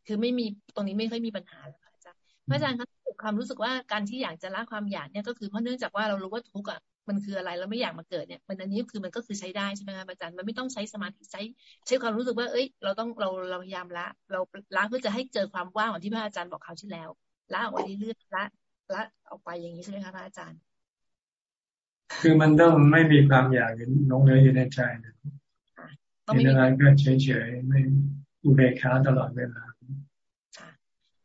Speaker 10: คือไม่มีตรงนี้ไม่ค่อยมีปัญหาแล้วอาจารย์พระอาจารย์ครับความรู้สึกว่าการที่อยากจะละความอยากเนี่ยก็คือเพราะเนื่องจากว่าเรารู้ว่าทุกข์อะมันคืออะไรเราไม่อยากมาเกิดเนี่ยมันอันนี้คือมันก็คือใช้ได้ใช่ไหมคะอาจารย์มันไม่ต้องใช้สมาธิใช้ใช้ความรู้สึกว่า เอ้ย เราต้องเราเราพยายามละ เราละเพื่อจะให้เจอความว่างของที่พระอาจารย์บอกคราวที่แล้วละออกไปเรื่อยๆละละออกไปอย่างนี้ใช่ไหมคะพระอาจารย์
Speaker 1: คือมันต้องไม่มีความอยากลงเลยอยู่ในใจ นะมีอะไรก็เฉยๆไม่อุเบกขาตลอดเวลา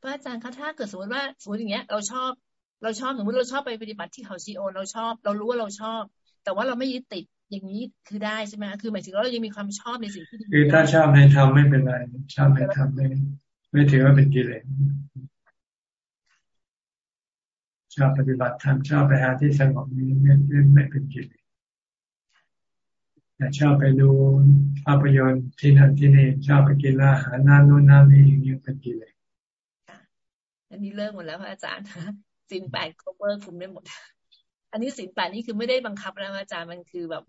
Speaker 10: พระอาจารย์คะถ้าเกิดสมมติว่าสมมติอย่างเงี้ย เราชอบ เราชอบสมมติเราชอบไปปฏิบัติที่เขาซีโอเราชอบ เรารู้ว่าเราชอบ แต่ว่าเราไม่ยึดติดอย่างนี้คือได้ใช่ไหมคือหมายถึงเรายังมีความชอบในสิ่งที่ดี
Speaker 1: คือถ้าชอบในธรรมไม่เป็นไรชอบในธรรมไม่ไม่ถือว่าเป็นกิเลสชอบปฏิบัติธรรมชอบไปหาที่สงบนี้ไม่ไม่ไม่เป็นกิเลส แต่ชอบไปดูภาพยนตร์ที่นั่นที่นี่ชอบไปกินอาหารน้ำนู่นน้ำนี่อย่างนี้เป็นกิเลส
Speaker 10: อันนี้เลิกหมดแล้วพระอาจารย์สินแปดก็เวอร์คุมได้หมด อันนี้สินแปดนี่คือไม่ได้บังคับนะอาจารย์มันคือแบบ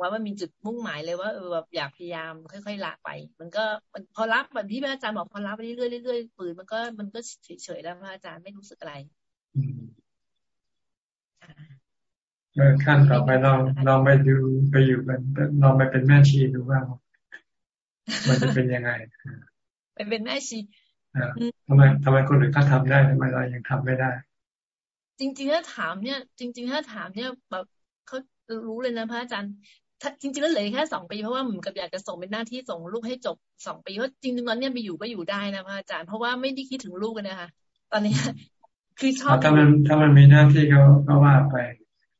Speaker 10: ว่ามันมีจุดมุ่งหมายเลยว่าเออแบบอยากพยายามค่อยๆละไป มันก็มันพอรับแบบที่พระอาจารย์บอกพอรับไปเรื่อยๆเรื่อยๆปืนมันก็มันก็เฉยๆแล้วพระอาจารย์ไม่รู้สึกอะไร
Speaker 1: ขั้นต่อไปลองลองไปดูไปอยู่กันลองไปเป็นแม่ชีดูว่า มันจะเป็นยังไง
Speaker 10: ไปเป็นแม่ชี
Speaker 1: ทำไมทำไมคนอื่นเขาทาได้ทำไมเรายังทำไม่ได้
Speaker 10: จริงๆถ้าถามเนี่ย จริง ๆ ถ้าถามเนี่ยแบบเขารู้เลยนะพระอาจารย์ถ้าจริงๆแล้วเหลือแค่สองปีเพราะว่าเหมือนกับอยากจะส่งเป็นหน้าที่ส่งลูกให้จบสองปีเพราะจริงๆตอนนี้ไปอยู่ก็อยู่ได้นะพระอาจารย์เพราะว่าไม่ได้คิดถึงลูกกันนะคะตอนนี้คือชอบ
Speaker 1: ถ้ามันถ้ามันมีหน้าที่เขาก็ว่าไป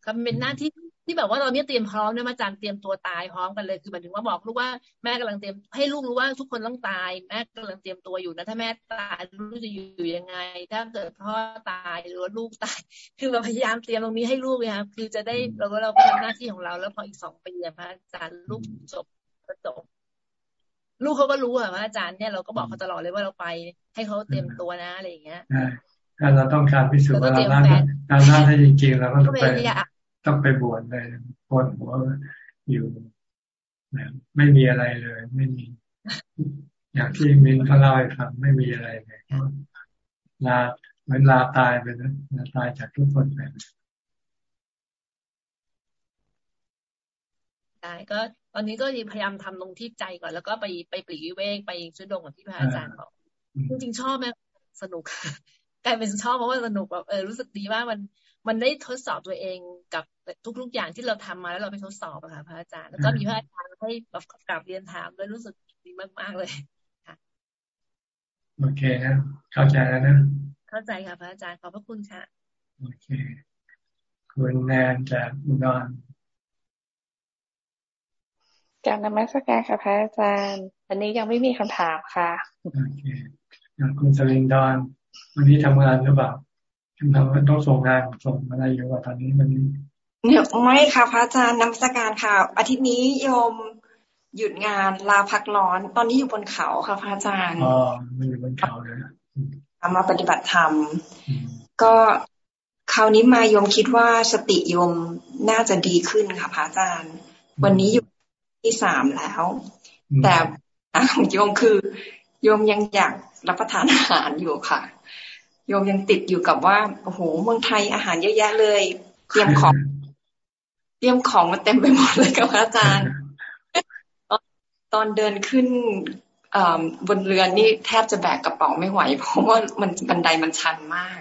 Speaker 10: ก็เป็นหน้าที่ที่แบบว่าเราเนี้ยเตรียมพร้อมเนี่ยมาจารย์เตรียมตัวตายพร้อมกันเลยคือหมายถึงว่าบอกลูกว่าแม่กำลังเตรียมให้ลูกรู้ว่าทุกคนต้องตายแม่กำลังเตรียมตัวอยู่นะถ้าแม่ตายลูกจะอยู่ยังไง ถ้าเกิดพ่อตายหรือว่าลูกตาย คือเราพยายามเตรียมตรงนี้ให้ลูกเลยครับคือจะได้เราก็เราทำหน้าที่ของเรา แล้วพออีกสองปีพระอาจารย์ลูกจบก็จบลูกเขาก็รู้อะพระอาจารย์เนี่ยเราก็บอกเขาตลอดเลยว่าเราไป ให้เขาเตรียมตัวนะอะไรอย่างเงี้ย
Speaker 1: ถ้าเราต้องการพิสูจน์ว่าเราล้างการล้างให้จริงๆเราก็ต้องไปต้องไปบวชเลยโนหัวอยู่ไม่มีอะไรเลย ไม่มี อย่างที่มินเขาเล่าให้ฟังไม่มีอะไรเลยลาเหมือนลาตายไปนะลาตายจากทุกคนไป
Speaker 10: ได้ก็ ตอนนี้ก็พยายามทำลงที่ใจก่อน แล้วก็ไปไปปลีกวิเวกไปชุดดงกับที่พระอาจารย์บอกจริงๆชอบไหมสนุก กลายเป็นชอบเพราะว่าสนุกแบบเออรู้สึกดีว่ามันมันได้ทดสอบตัวเองกับทุก ๆ อย่างที่เราทำมาแล้วเราไปทดสอบอะค่ะพระอาจารย์แล้วก็มีพระอาจารย์ให้แบบกลับเรียนถามด้วยรู้สึกดีมากๆเลย
Speaker 1: โอเคนะเข้าใจแล้วนะ
Speaker 10: เข้าใจค่ะพระอาจารย์ขอบพระคุณค่ะ
Speaker 1: โอเคคุณแนนจากอุดร
Speaker 11: การนมัสการค่ะพระอาจารย์ อันนี้ยังไม่มีคำถามค่ะ
Speaker 1: โอเคคุณสลินดอน วันนี้ทำงานหรือเปล่าทำงานต้องส่งงานส่งอะไรอยู่ว่าตอนนี้มันนี้
Speaker 12: เนี่ยไม่ค่ะพระอาจารย์นมัสการค่ะ อาทิตย์นี้โยมหยุดงานลาพักร้อน ตอนนี้อยู่บนเขาค่ะพระอาจารย์
Speaker 1: อ๋อไม่อยู่บนเขาเลย
Speaker 12: มาปฏิบัติธรรม ก็คราวนี้มาโยมคิดว่าสติโยมน่าจะดีขึ้นค่ะพระอาจารย์ วันนี้อยู่ที่สามแล้ว แต่ของโยมคือโยมยังอยากรับประทานอาหารอยู่ค่ะ โยมยังติดอยู่กับว่าโอ้โหเมืองไทยอาหารเยอะแยะเลย เตรียมของ เตรียมของมาเต็มไปหมดเลยกับอาจารย์ ตอนเดินขึ้นบนเรือนี่แทบจะแบกกระเป๋าไม่ไหว เพราะว่ามันบันไดมันชันมาก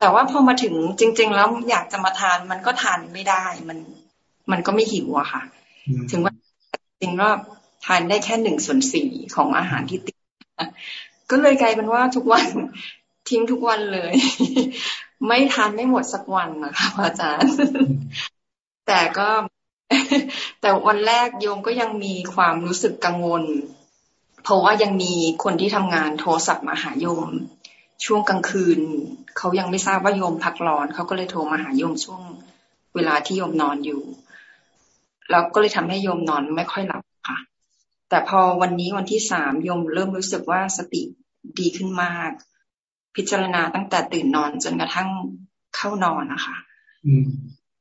Speaker 12: แต่ว่าพอมาถึงจริง ๆ แล้วอยากจะมาทานมันก็ทานไม่ได้ มัน มันก็ไม่หิวอะค่ะ ถึงว่าจริงก็ทานได้แค่หนึ่งส่วนสี่ของอาหารที่ติดก็เลยกลายเป็นว่าทุกวัน ทิ้งทุกวันเลย ไม่ทานไม่หมดสักวันนะคะอาจารย์ แต่ก็ แต่วันแรกโยมก็ยังมีความรู้สึกกังวล เพราะว่ายังมีคนที่ทำงานโทรศัพท์มาหาโยม ช่วงกลางคืน เขายังไม่ทราบว่าโยมพักร้อน เขาก็เลยโทรมาหาโยมช่วงเวลาที่โยมนอนอยู่ แล้วก็เลยทำให้โยมนอนไม่ค่อยหลับค่ะ แต่พอวันนี้วันที่สามโยมเริ่มรู้สึกว่าสติดีขึ้นมาก พิจารณาตั้งแต่ตื่นนอนจนกระทั่งเข้านอนนะคะ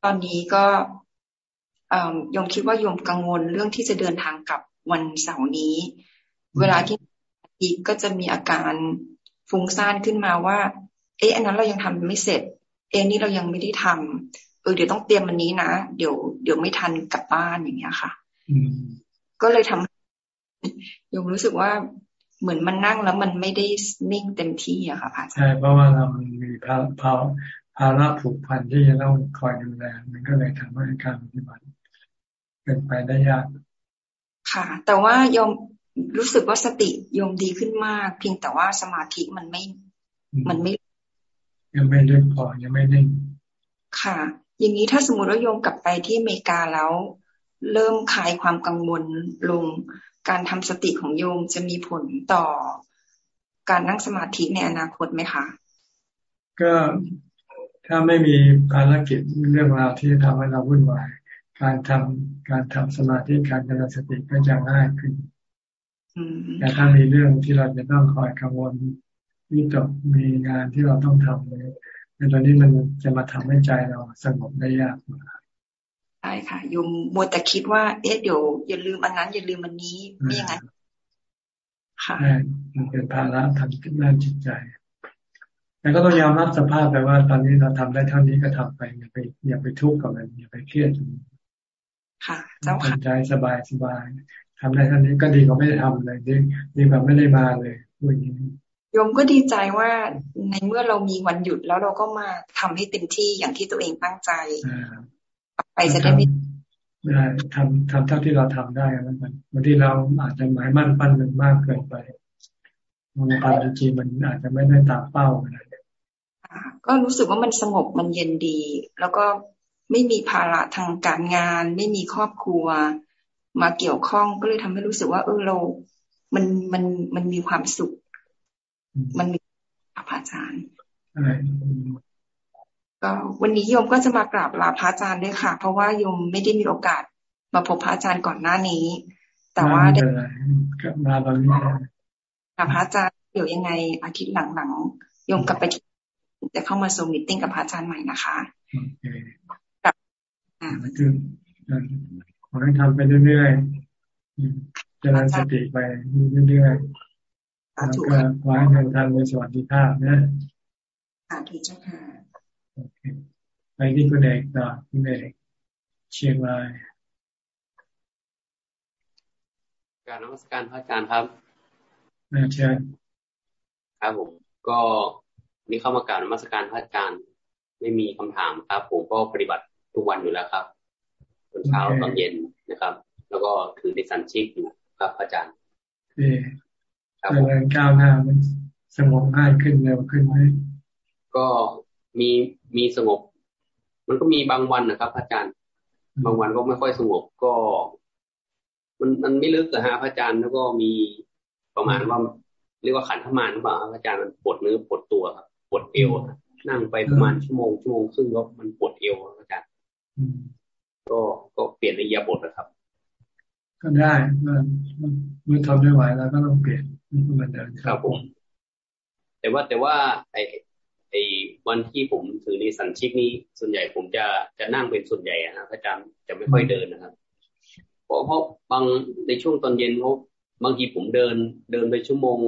Speaker 12: ตอนนี้ก็โยมคิดว่าโยมกังวลเรื่องที่จะเดินทางกลับวันเสาร์นี้ เวลาที่อีกก็จะมีอาการฟุ้งซ่านขึ้นมาว่า เอ๊ะอันนั้นเรายังทำไม่เสร็จ เอ๊ะนี่เรายังไม่ได้ทำเออเดี๋ยวต้องเตรียมวันนี้นะเดี๋ยวเดี๋ยวไม่ทันกลับบ้านอย่างเงี้ยค่ะก็เลยทำโยมรู้สึกว่า เหมือนมันนั่งแล้วมันไม่ได้นิ่งเต็มที่อะค่ะพระอาจารย์
Speaker 1: ใช่เพราะว่าเรามีภาภาภาระผูกพันที่จะต้องคอยดูแลมันก็เลยทำให้การปฏิบัติเป็นไปได้ยาก
Speaker 12: ค่ะ แต่ว่ายมรู้สึกว่าสติยมดีขึ้นมาก เพียงแต่ว่าสมาธิมันไม่ มันไม่
Speaker 1: ยังไม่ลึกพอยังไม่นิ่ง
Speaker 12: ค่ะ อย่างนี้ถ้าสมมติว่าโยมกลับไปที่อเมริกาแล้ว เริ่มคลายความกังวลลง การทำสติของโยมจะมีผลต่อการนั่งสมาธิในอนาคตไหมคะ
Speaker 1: ก็ถ้าไม่มีภารกิจเรื่องราวที่ทำให้เราวุ่นวายการทำการทำสมาธิการเจริญสติก็จะง่ายขึ้นแต่ถ้ามีเรื่องที่เราจะต้องคอยกังวลวิตกมีงานที่เราต้องทำเลยในตอนนี้มันจะมาทำให้ใจเราสงบได้ยากมาก
Speaker 12: ใช่ค่ะยมมัวแต่คิดว่าเอ๊ะเดี๋ยวอย่าลืมอันนั้น อย่าลืมอันนี้ไม่อย่างนั้น
Speaker 1: ค่ะมันเป็นภาระทางด้านจิตใจแต่ก็ต้องยอมรับสภาพไปว่า ตอนนี้เราทำได้เท่านี้ก็ทำไปอย่าไปอย่าไปทุกข์กับมันอย่าไปเครียด
Speaker 12: ค่ะเจ้าค่ะ
Speaker 1: ใจสบายสบายทำได้ท่านี้ก็ดีกว่าไม่ได้ทำเลยดีดีกว่าไม่ได้มาเลยพูดอย่างนี้
Speaker 12: โยมก็ดีใจว่าในเมื่อเรามีวันหยุดแล้วเราก็มาทำให้เต็มที่อย่างที่ตัวเองตั้งใจ ไปจะได้ไม่
Speaker 1: ได้ทำทำเท่าที่เราทำได้แล้วกันบางทีเราอาจจะหมายมั่นปั้นมันมากเกินไปในความจริงมันอาจจะไม่ได้ตามเป้าอะไร
Speaker 12: ก็รู้สึกว่ามันสงบมันเย็นดี แล้วก็ไม่มีภาระทางการงาน ไม่มีครอบครัว มาเกี่ยวข้องก็เลยทำให้รู้สึกว่า เออเรา มันมันมันมีความสุข มันมีพระอาจารย์ก็ วันนี้โยมก็จะมากราบลาพระอาจารย์ด้วยค่ะ เพราะว่าโยมไม่ได้มีโอกาสมาพบพระอาจารย์ก่อนหน้านี้ แต่ว่าได้
Speaker 1: มาตอนนี้
Speaker 12: กับพระอาจารย์เดี๋ยวยังไงอาทิตย์หลังๆโยมกลับไปจะเข้ามาซูมิทติ้งกับพระอาจารย์ใหม่นะคะ
Speaker 1: คือขอให้ทำไปเรื่อยๆเจริญสติไปเรื่อยๆแล้วก็ไว้ในทางในสวัสดิภาพนะ
Speaker 12: สาธุเจ้าค่ะ
Speaker 1: ไปที่คุณเอกต่อคุณเอกเชียงราย
Speaker 13: การนมัสการพระอาจารย์ครับ
Speaker 1: เชิญ
Speaker 13: ครับผม ก็มีเข้ามากราบนมัสการพระอาจารย์ ไม่มีคำถามครับ ผมก็ปฏิบัติทุกวันอยู่แล้วครับตอนเช้าตอนเย็นนะครับ แล้วก็ถือในสันชิกอยู่ครับอาจารย์
Speaker 1: เจริญก้าวหน้ามันสงบง่ายขึ้นเร็วขึ้นไหม
Speaker 13: ก็ มีมีสงบ มันก็มีบางวันนะครับ อาจารย์ บางวันก็ไม่ค่อยสงบก็ มันมันไม่ลึกอะฮะพระอาจารย์แล้วก็มีประมาณว่า เรียกว่าขันธมานหรือเปล่าพระอาจารย์มันปวดเนื้อปวดตัวครับปวดเอวนั่งไปประมาณชั่วโมงชั่วโมงครึ่งก็มันปวดเอวอาจารย์ก็ก็เปลี่ยนในยาบทนะครับ
Speaker 1: ก็ได้เมื่อเมื่อทำไม่ไหวแล้วก็ต้องเปลี่ยนมันเดิน
Speaker 13: ครับผมแต่ว่าแต่ว่าไอ ไอ้วันที่ผมถือในสันชิกนี้ส่วนใหญ่ผมจะจะนั่งเป็นส่วนใหญ่นะพระอาจารย์จะไม่ค่อยเดินนะครับ เพราะเพราะบางในช่วงตอนเย็นเขาบางทีผมเดิน เดินไปชั่วโมง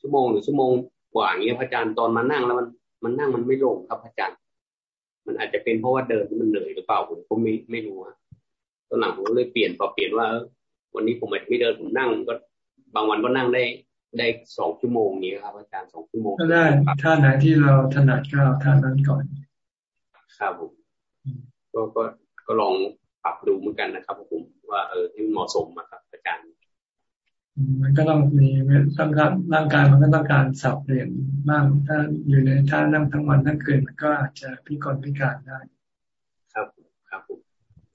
Speaker 13: ชั่วโมงหรือชั่วโมงกว่าอย่างเงี้ยพระอาจารย์ตอนมานั่งแล้วมันมันนั่งมันไม่ลงครับพระอาจารย์ มันอาจจะเป็นเพราะว่าเดินมันเหนื่อยหรือเปล่าผมก็ไม่ไม่รู้อะตอนหลังผมเลยเปลี่ยนพอเปลี่ยนว่าวันนี้ผมไม่เดินผมนั่งก็บางวันก็นั่งได้ ได้สองชั่วโมงนี้ครับอาจารย์สองชั่วโมง
Speaker 1: ก็ได้ท่าไหนที่เราถนัดก็ท่านั้นก่อน
Speaker 13: ครับผมก็ก็ก็ลองปรับดูเหมือนกันนะครับผมว่าเออที่เหมาะสมนะครับอาจารย์
Speaker 1: มันก็ต้องมีต้องการร่างกายมันก็ต้องการสับเปลี่ยนบ้างถ้าอยู่ในท่านั่งทั้งวันทั้งคืนมันก็อาจจะพิกลพิการได้
Speaker 13: ครับครับผม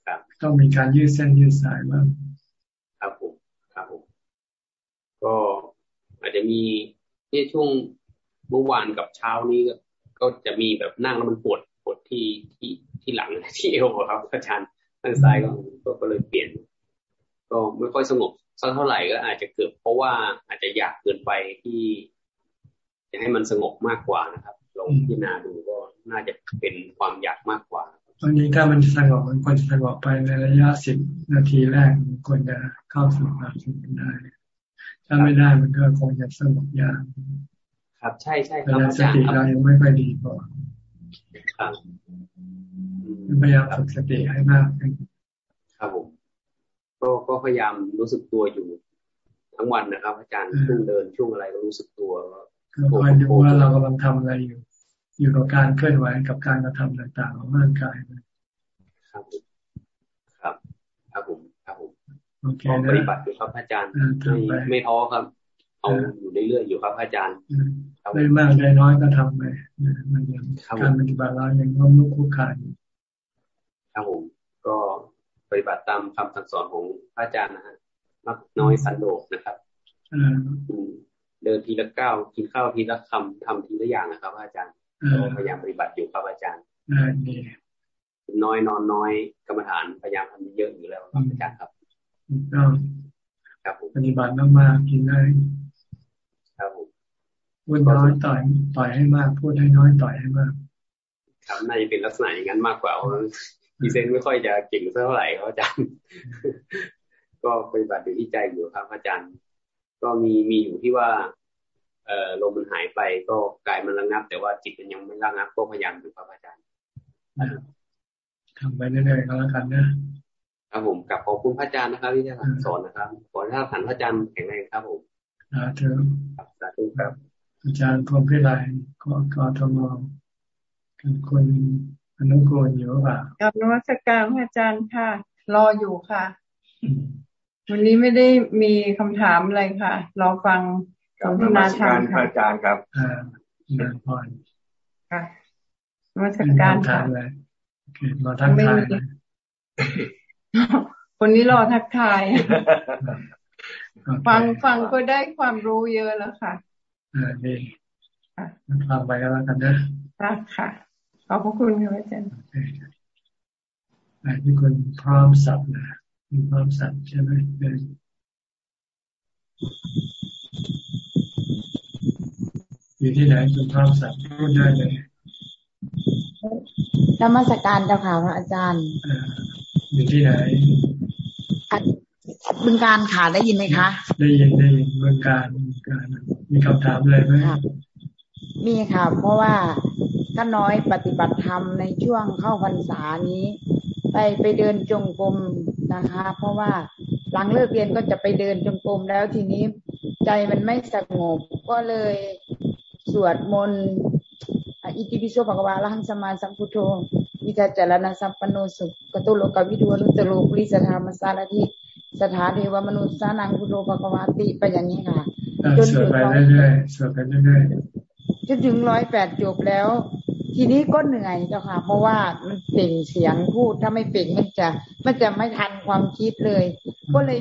Speaker 13: ครับ
Speaker 1: ต้องมีการยืดเส้นยืดสายบ้าง
Speaker 13: ครับผมครับผมก็ อาจจะมีที่ช่วงเมื่อวานกับเช้านี้ก็จะมีแบบนั่งแล้วมันปวดปวดที่ที่ที่หลังที่เอวครับ อาจารย์ทางซ้ายก็ก็เลยเปลี่ยน ก็ไม่ค่อยสงบสักเท่าไหร่ก็อาจจะเกิดเพราะว่าอาจจะอยากเกินไปที่จะให้มันสงบมากกว่านะครับลองพิจารณาดูก็น่าจะเป็นความอยากมากกว่า
Speaker 1: ตอนนี้ถ้ามันสงบมันควรจะสงบไปในระยะสิบนาทีแรกมันควรจะเข้าสู่ความสงบได้ ถ้าไม่ได้มันก็คงจะสงบยาก
Speaker 13: ครับ ใช่ใช่ครับ
Speaker 1: สติเรายังไม่ค่อยดีพอครับพยายามฝึกสติให้มากขึ้น
Speaker 13: ครับผมก็ก็พยายามรู้สึกตัวอยู่ ทั้งวันนะครับ อาจารย์ช่วงเดินช่วงอะไรก็รู้สึกตัว
Speaker 1: ก็คอยดูว่าเรากำลังทำอะไรอยู่ อยู่กับการเคลื่อนไหวกับการกระทำต่างๆของร่างกาย
Speaker 13: ครับครับ ครับผมครับ ผม
Speaker 1: โอเค
Speaker 13: ปฏิบัติอยู่ครับอาจารย์ไม่ไม่ท้อครับ เอาอยู่เรื่อยๆอยู่ครับอาจารย์
Speaker 1: ได้มากได้น้อยก็ทำไปมันยังการปฏิบัติเรายังล้มลุกคุกคาน
Speaker 13: ครับผมก็ปฏิบัติตามคำสั่งสอนของพระอาจารย์นะฮะมักน้อยสันโดษนะครับเดินทีละก้าวกินข้าวทีละคำทำทีละอย่างนะครับ อาจารย์พยายามปฏิบัติอยู่ครับอาจารย์น้อยนอนน้อยกรรมฐานพยายามทำเยอะอยู่แล้วครับอาจารย์ครับ
Speaker 1: ก็ครับปฏิบัติมากๆกินได้
Speaker 13: ครับผม
Speaker 1: พูดน้อยต่อยต่อยให้มากพูดให้น้อยต่อยให้มาก
Speaker 13: ครับน่าจะเป็นลักษณะอย่างนั้นมากกว่าพีเซนไม่ค่อยจะเก่งเท่าไหร่ครับอาจารย์ ก็ปฏิบัติอยู่ที่ใจอยู่ครับ อาจารย์ ก็มีมีอยู่ที่ว่า เอ่อลมมันหายไปก็กายมันระงับ แต่ว่าจิตมันยังไม่ระงับก็พยายามอยู่ครับอาจารย์
Speaker 1: ทำไปเรื่อยๆก็แล้วกันนะ ครับ
Speaker 13: ผมกับขอบคุณพระอาจารย์นะครับที่ได้สอนนะครับ ขอให้ท่านพระอาจารย์แข็งแรงครับผม
Speaker 1: สาธุ
Speaker 13: สาธุครับ
Speaker 1: อาจารย์พรมพิไลก็กทมคุณอนุโกนอยู่ป่ะ
Speaker 14: กับนวัตการพระอาจารย์ค่ะ รออยู่ค่ะ วันนี้ไม่ได้มีคำถามอะไรค่ะ รอฟัง
Speaker 15: สนทนาธรรมค่ะอาจารย์ครับ
Speaker 1: อ่านาพร
Speaker 14: ค่ะนวัตการค่ะ
Speaker 1: มาทักทาย
Speaker 14: คนนี้รอทักทาย ฟังฟังก็ได้ความรู้เยอะแล้วค่ะ
Speaker 1: อ่าดีฟังไปก็แล้วกันนะ
Speaker 14: ค่ะ ขอบพระคุณค่ะอาจารย์
Speaker 1: อันนี้คุณพร้อมสับนะคุณพร้อมสับใช่ไหมอยู่ที่ไหนคุณพร้อมสับพูดได้เลย
Speaker 16: ธรรมสการเจ้าค่ะพระอาจารย์
Speaker 1: อยู่ที่ไหน
Speaker 16: บึงการค่ะได้ยินไหมคะ
Speaker 1: ได้ยินได้ยินบึงการบึงการ มีคำถามอะไรไหม
Speaker 16: มีค่ะ เพราะว่าถ้าน้อยปฏิบัติธรรมในช่วงเข้าพรรษานี้ ไปไปเดินจงกรมนะคะ เพราะว่าหลังเลิกเรียนก็จะไปเดินจงกรมแล้วทีนี้ใจมันไม่สงบก็เลยสวดมนต์อิติปิโสภะวาลังสมาสัมพุทโธ วิจารณสัมปโนสุกตุโลกวิดูนุตโลปริสธรรมสารทิสถาเทวมนุษย์สานังพุทโธภะวาติไปอย่างนี้ค่ะจน
Speaker 1: ถึงไปเรื่อยๆสวดไปเรื่อย
Speaker 16: ๆจนถึงร้อยแปดจบแล้ว ทีนี้ก็เหนื่อยเจ้าค่ะ เพราะว่ามันเปล่งเสียงพูดถ้าไม่เปล่งมันจะมันจะไม่ทันความคิดเลย ก็เลย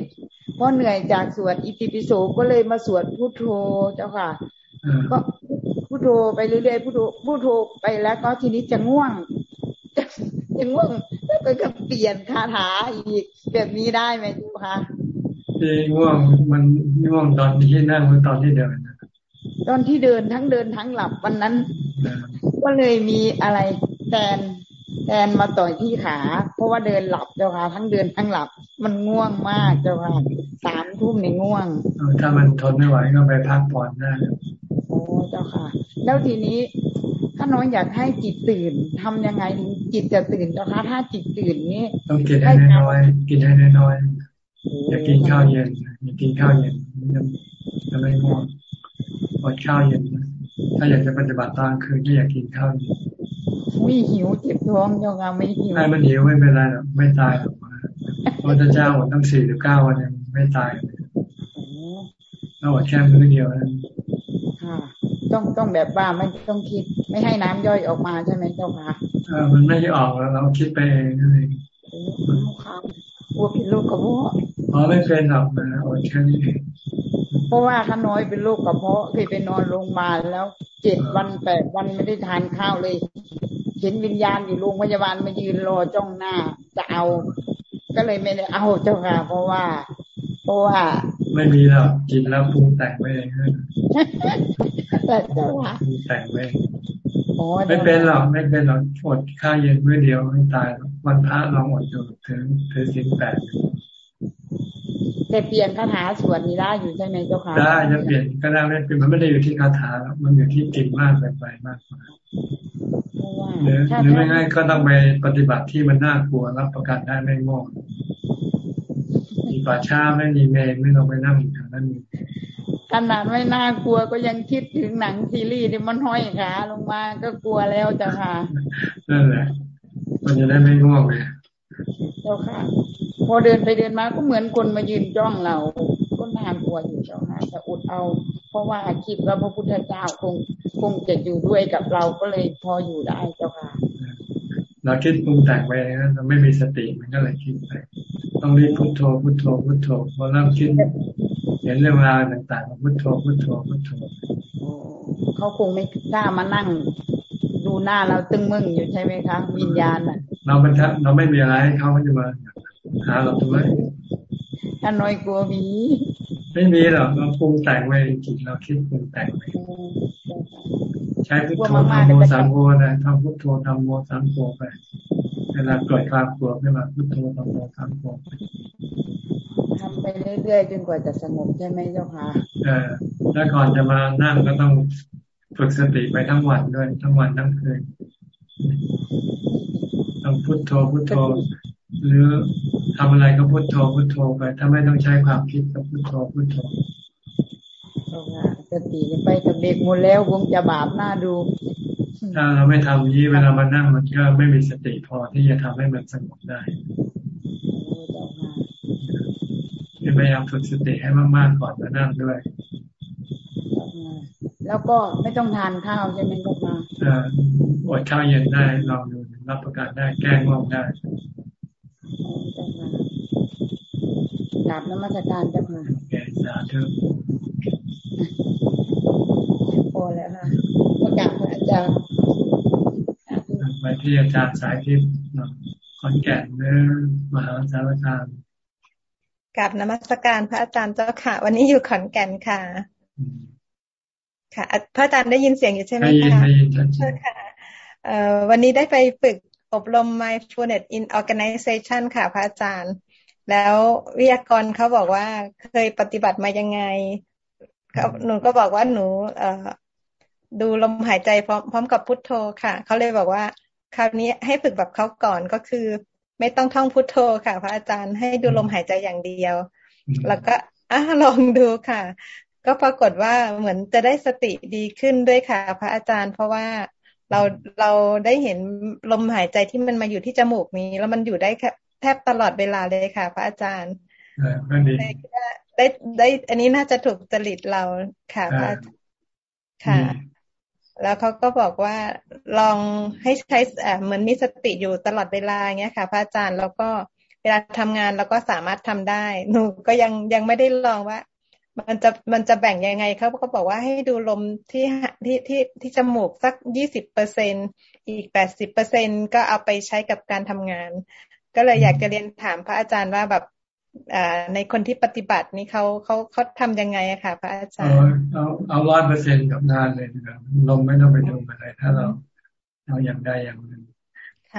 Speaker 16: พอเหนื่อยจากสวดอิติปิโสก็เลยมาสวดพุทโธเจ้าค่ะ ก็พุทโธไปเรื่อยๆพุทโธพุทโธไปแล้วก็ทีนี้จะง่วง จะง่วงแล้วก็เปลี่ยนคาถาอีกแบบนี้ได้ไหมเจ้าค่ะ
Speaker 1: ที่ง่วงมันง่วงตอนที่นั่งหรือตอนที่เดิน
Speaker 16: ตอนที่เดินทั้งเดินทั้งหลับวันนั้น ก็เลยมีอะไรแทนแทนมาต่อยที่ขา เพราะว่าเดินหลับเจ้าค่ะ ทั้งเดินทั้งหลับ มันง่วงมากเจ้าค่ะสามทุ่มในง่วง
Speaker 1: ถ้ามันทนไม่ไหวก็ไปพักผ่อนได้
Speaker 16: โอ้เจ้าค่ะ แล้วทีนี้ ถ้าน้องอยากให้จิตตื่นทำยังไงจิตจะตื่นเจ้าค่ะถ้าจิตตื่นนี้
Speaker 1: ต้องกินให้น้อยกินให้น้อยอย่ากินข้าวเย็นอย่ากินข้าวเย็นจะจะไม่ง่วงอดข้าวเย็นถ้าอยากจะปฏิบัติตามคือที่อยากกินข้าวเย็น
Speaker 16: ไม่หิวเจ็บท้องยังไม่หิว
Speaker 1: ใช่มันหิวไม่เป็นไรหรอกไม่ตายหรอกพระเจ้าอดตั้งสี่หรือเก้าวันยังไม่ตายเราอดแค่มื้อเดียวนั้น
Speaker 16: ต้องต้องแบบว่าไม่ต้องคิด ไม่ให้น้ำย่อยออกมาใช่ไหมเจ้าค่ะ
Speaker 1: เออมันไม่ออกแล้วเราคิดไปเองนั่นเอง
Speaker 16: กลัวเป็นโรคกระเพาะ
Speaker 1: อ๋อไม่เป็นหรอกนะอดแค่นี้เอง
Speaker 16: เพราะว่าข้าน้อยเป็นโรคกระเพาะเคยไปนอนโรงพยาบาลแล้วเจ็ดวันแปดวันไม่ได้ทานข้าวเลย เห็นวิญญาณอยู่โรงพยาบาลมายืนรอจ้องหน้าจะเอา ก็เลยไม่ได้เอาเจ้าค่ะ เพราะว่า เพราะว่า
Speaker 1: ไม่มีแล้วกินแล้วปรุงแต่งไปเอง
Speaker 16: แต่เจ้าค่ะ
Speaker 1: ปรุงแต่งไปไม่เป็นหรอกไม่เป็นหรอกอดข้าเย็นเมื่อเดียวไม่ตายวันพระลองอดอยู่ถึงถึงสิบแปด
Speaker 16: แต่เปลี่ยนคาถาสวดนี้ได้อยู่ใช่ไหมเจ้าค่ะ
Speaker 1: ได้จะเปลี่ยนก็ได้ไม่เป็นมันไม่ได้อยู่ที่คาถามันอยู่ที่จิตมากไปไปมากกว่าหรือหรือไม่ง่ายก็ต้องไปปฏิบัติที่มันน่ากลัวรับประกันได้ไม่ง่วง มีป่าช้าไม่มีเมนไม่ต้องไปนั่งอย่างนั้น
Speaker 16: ขนาดไม่น่ากลัวก็ยังคิดถึงหนังซีรีส์ที่มันห้อยขาลงมาก็กลัวแล้วจ้ะค่ะ
Speaker 1: นั่นแหละมันจะได้ไม่ง่วงเลย
Speaker 16: เจ้าค่ะ พอเดินไปเดินมาก็เหมือนคนมายืนจ้องเราก็น่ากลัวอยู่เจ้าค่ะแต่อดเอา เพราะว่าคิดว่าพระพุทธเจ้าคงคงจะอยู่ด้วยกับเราก็เลยพออยู่ได้เจ้าค่ะ
Speaker 1: เราคิดปรุงแต่งไปนะเราไม่มีสติมันก็เลยคิดไป ต้องรีบพุทโธพุทโธพุทโธพอเริ่มคิดเห็นเรื่องราวต่างๆพุทโธพุทโธพุทโธ
Speaker 16: เขาคงไม่กล้ามานั่ง ดูหน้าเราตึงมึงอยู่ใช่ไหมคะวิญญาณอะ
Speaker 1: เราเป็นเราไม่มีอะไรเขาก็จะมาหาเราทำไม
Speaker 16: ถ้าน้อยกลัวมี
Speaker 1: ไม่มีหรอกเราปรุงแต่งไว้จิตเราคิดปรุงแต่งไว้ใช้พุทโธทำโมสามโมนะทำพุทโธทำโมสามโมไป เวลาเกิดความกลัวขึ้นมาพุทโธทำโมสามโม
Speaker 16: ทำไปเรื่อยๆจนกว่าจะสงบใช่ไหมเจ้าค่ะ
Speaker 1: เออแล้วก่อนจะมานั่งก็ต้องฝึกสติไปทั้งวันด้วยทั้งวันทั้งคืนต้องพุทโธพุทโธ หรือทำอะไรก็พุโทโธพุโทโธไป ถ้าไม่ต้องใช้ความคิดก็พุโทโธพุโทโธ
Speaker 16: สติไปกับเด็กหมดแล้วคงจะบาปหน้าดู
Speaker 1: ถ้าเราไม่ทำนี้เวลามานั่งมันก็ไม่มีสติพอที่จะทำให้มันสงบได้พยายามฝึกสติให้มากๆก่อนมานั่งด้วย
Speaker 16: แล้วก็ไม่ต้องทานข้าวใช่ไหมครับมา
Speaker 1: อดข้าวเย็นได้ลองดูรับประกันได้แก้ง่วงได้
Speaker 16: กราบนมัสการเจ้าค่ะ
Speaker 1: แก่สาธุ
Speaker 16: พอแล้วค่ะประกาศพระอาจารย์
Speaker 1: ไปที่อาจารย์สายทิพย์ขอนแก่นเนื้อมหาสารคาม
Speaker 17: กราบนมัสการพระอาจารย์เจ้าค่ะ วันนี้อยู่ขอนแก่นค่ะ ค่ะ พระอาจารย์ได้ยินเสียงอยู่ใช่ไหมคะได้ยินได้ยินค่ะวันนี้ได้ไปฝึกอบรม mindfulness in organization ค่ะ พระอาจารย์ แล้ววิทยากรเขาบอกว่าเคยปฏิบัติมายังไงหนูก็บอกว่าหนูเอ่อ ดูลมหายใจพร้อมพร้อมกับพุทโธค่ะ เขาเลยบอกว่า คราวนี้ให้ฝึกแบบเขาก่อนก็คือ ไม่ต้องท่องพุทโธค่ะ พระอาจารย์ให้ดูลมหายใจอย่างเดียว แล้วก็อะลองดูค่ะ ก็ปรากฏว่าเหมือนจะได้สติดีขึ้นด้วยค่ะ พระอาจารย์ เพราะว่าเราเราได้เห็นลมหายใจที่มันมาอยู่ที่จมูกนี้ แล้วมันอยู่ได้แค่แทบตลอดเวลาเลยค่ะ พระอาจารย์
Speaker 1: ก็ดี
Speaker 18: ได้ได้ อันนี้น่าจะถูกจริตเราค่ะพระค่ะ แล้วเขาก็บอกว่าลองให้ใช้เหมือนมีสติอยู่ตลอดเวลาเงี้ยค่ะ พระอาจารย์แล้วก็เวลาทำงานเราก็สามารถทำได้ หนูก็ยังยังไม่ได้ลองว่า มันจะมันจะแบ่งยังไงเขาก็บอกว่าให้ดูลมที่ที่ที่ที่จมูกสักยี่สิบเปอร์เซ็นอีกแปดสิบเปอร์เซ็นก็เอาไปใช้กับการทำงาน ก็เลยอยากจะเรียนถามพระอาจารย์ว่าแบบ ในคนที่ปฏิบัตินี้เขาเขาเขาทำยังไงอะค่ะ พระอาจารย์
Speaker 1: เอาเอาร้อยเปอร์เซ็นกับงานเลยนะครับลมไม่ต้องไปดูอะไรถ้าเราเราอย่างใดอย่างหนึ่ง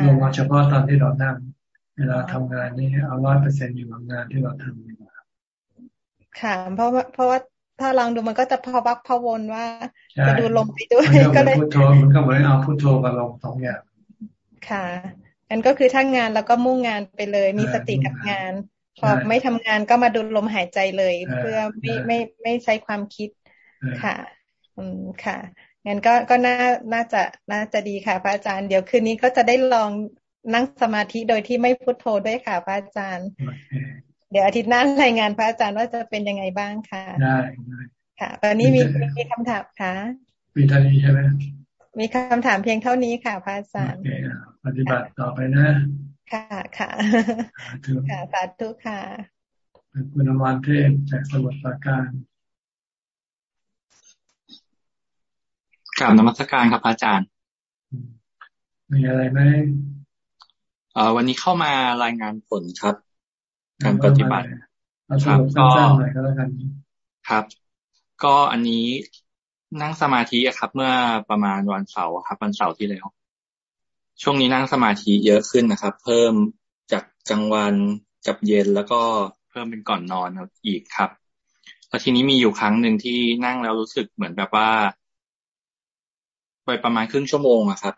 Speaker 1: ลงมาเฉพาะตอนที่เรานั่งเวลาทำงานนี่เอาร้อยเปอร์เซ็นอยู่กับงานที่เราทำดีกว่า
Speaker 18: ค่ะ เพราะว่าเพราะว่าถ้าลองดูมันก็จะพอวักพอวนว่า จะดูลมไปด้วย
Speaker 1: ก็เลยพุทโธมันก็เหมือนเอาพุทโธกับลมสองอย่าง
Speaker 18: ค่ะอันก็คือถ้างานแล้วก็มุ่งงานไปเลยมีสติกับงาน พอไม่ทำงานก็มาดูลมหายใจเลย เพื่อไม่ไม่ไม่ใช้ความคิดค่ะ อืมค่ะงั้นก็ก็น่าน่าจะน่าจะดีค่ะ พระอาจารย์เดี๋ยวคืนนี้ก็จะได้ลองนั่งสมาธิโดยที่ไม่พุโทโธด้วยค่ะ พระอาจารย์ เดี๋ยวอาทิตย์หน้ารายงานพระอาจารย์ว่าจะเป็นยังไงบ้างค่ะ
Speaker 1: ได้
Speaker 18: ค่ะตอนนี้มีมีคำถามค่ะ
Speaker 1: มีเท่านี้ใช่ไหม
Speaker 18: มีคำถามเพียงเท่านี้ค่ะ พระอาจารย์
Speaker 1: ปฏิบัติต่อไปนะ
Speaker 18: ค่ะค่ะค่ะสาธุค่ะ
Speaker 1: คุณอมรเทพจากสมุทรปราการ
Speaker 19: กล่าวนมัสการครับอาจารย์
Speaker 1: มีอะไรไหม
Speaker 19: เอ่อวันนี้เข้ามารายงานผลครับ การปฏิบัติ
Speaker 1: ครับก็
Speaker 19: ครับ ก็อันนี้นั่งสมาธิครับ เมื่อประมาณวันเสาร์ครับ วันเสาร์ที่แล้ว ช่วงนี้นั่งสมาธิเยอะขึ้นนะครับ เพิ่มจากกลางวันกับเย็นแล้วก็เพิ่มเป็นก่อนนอนอีกครับแล้วทีนี้มีอยู่ครั้งหนึ่งที่นั่งแล้วรู้สึกเหมือนแบบว่า ไปประมาณครึ่งชั่วโมงอะครับ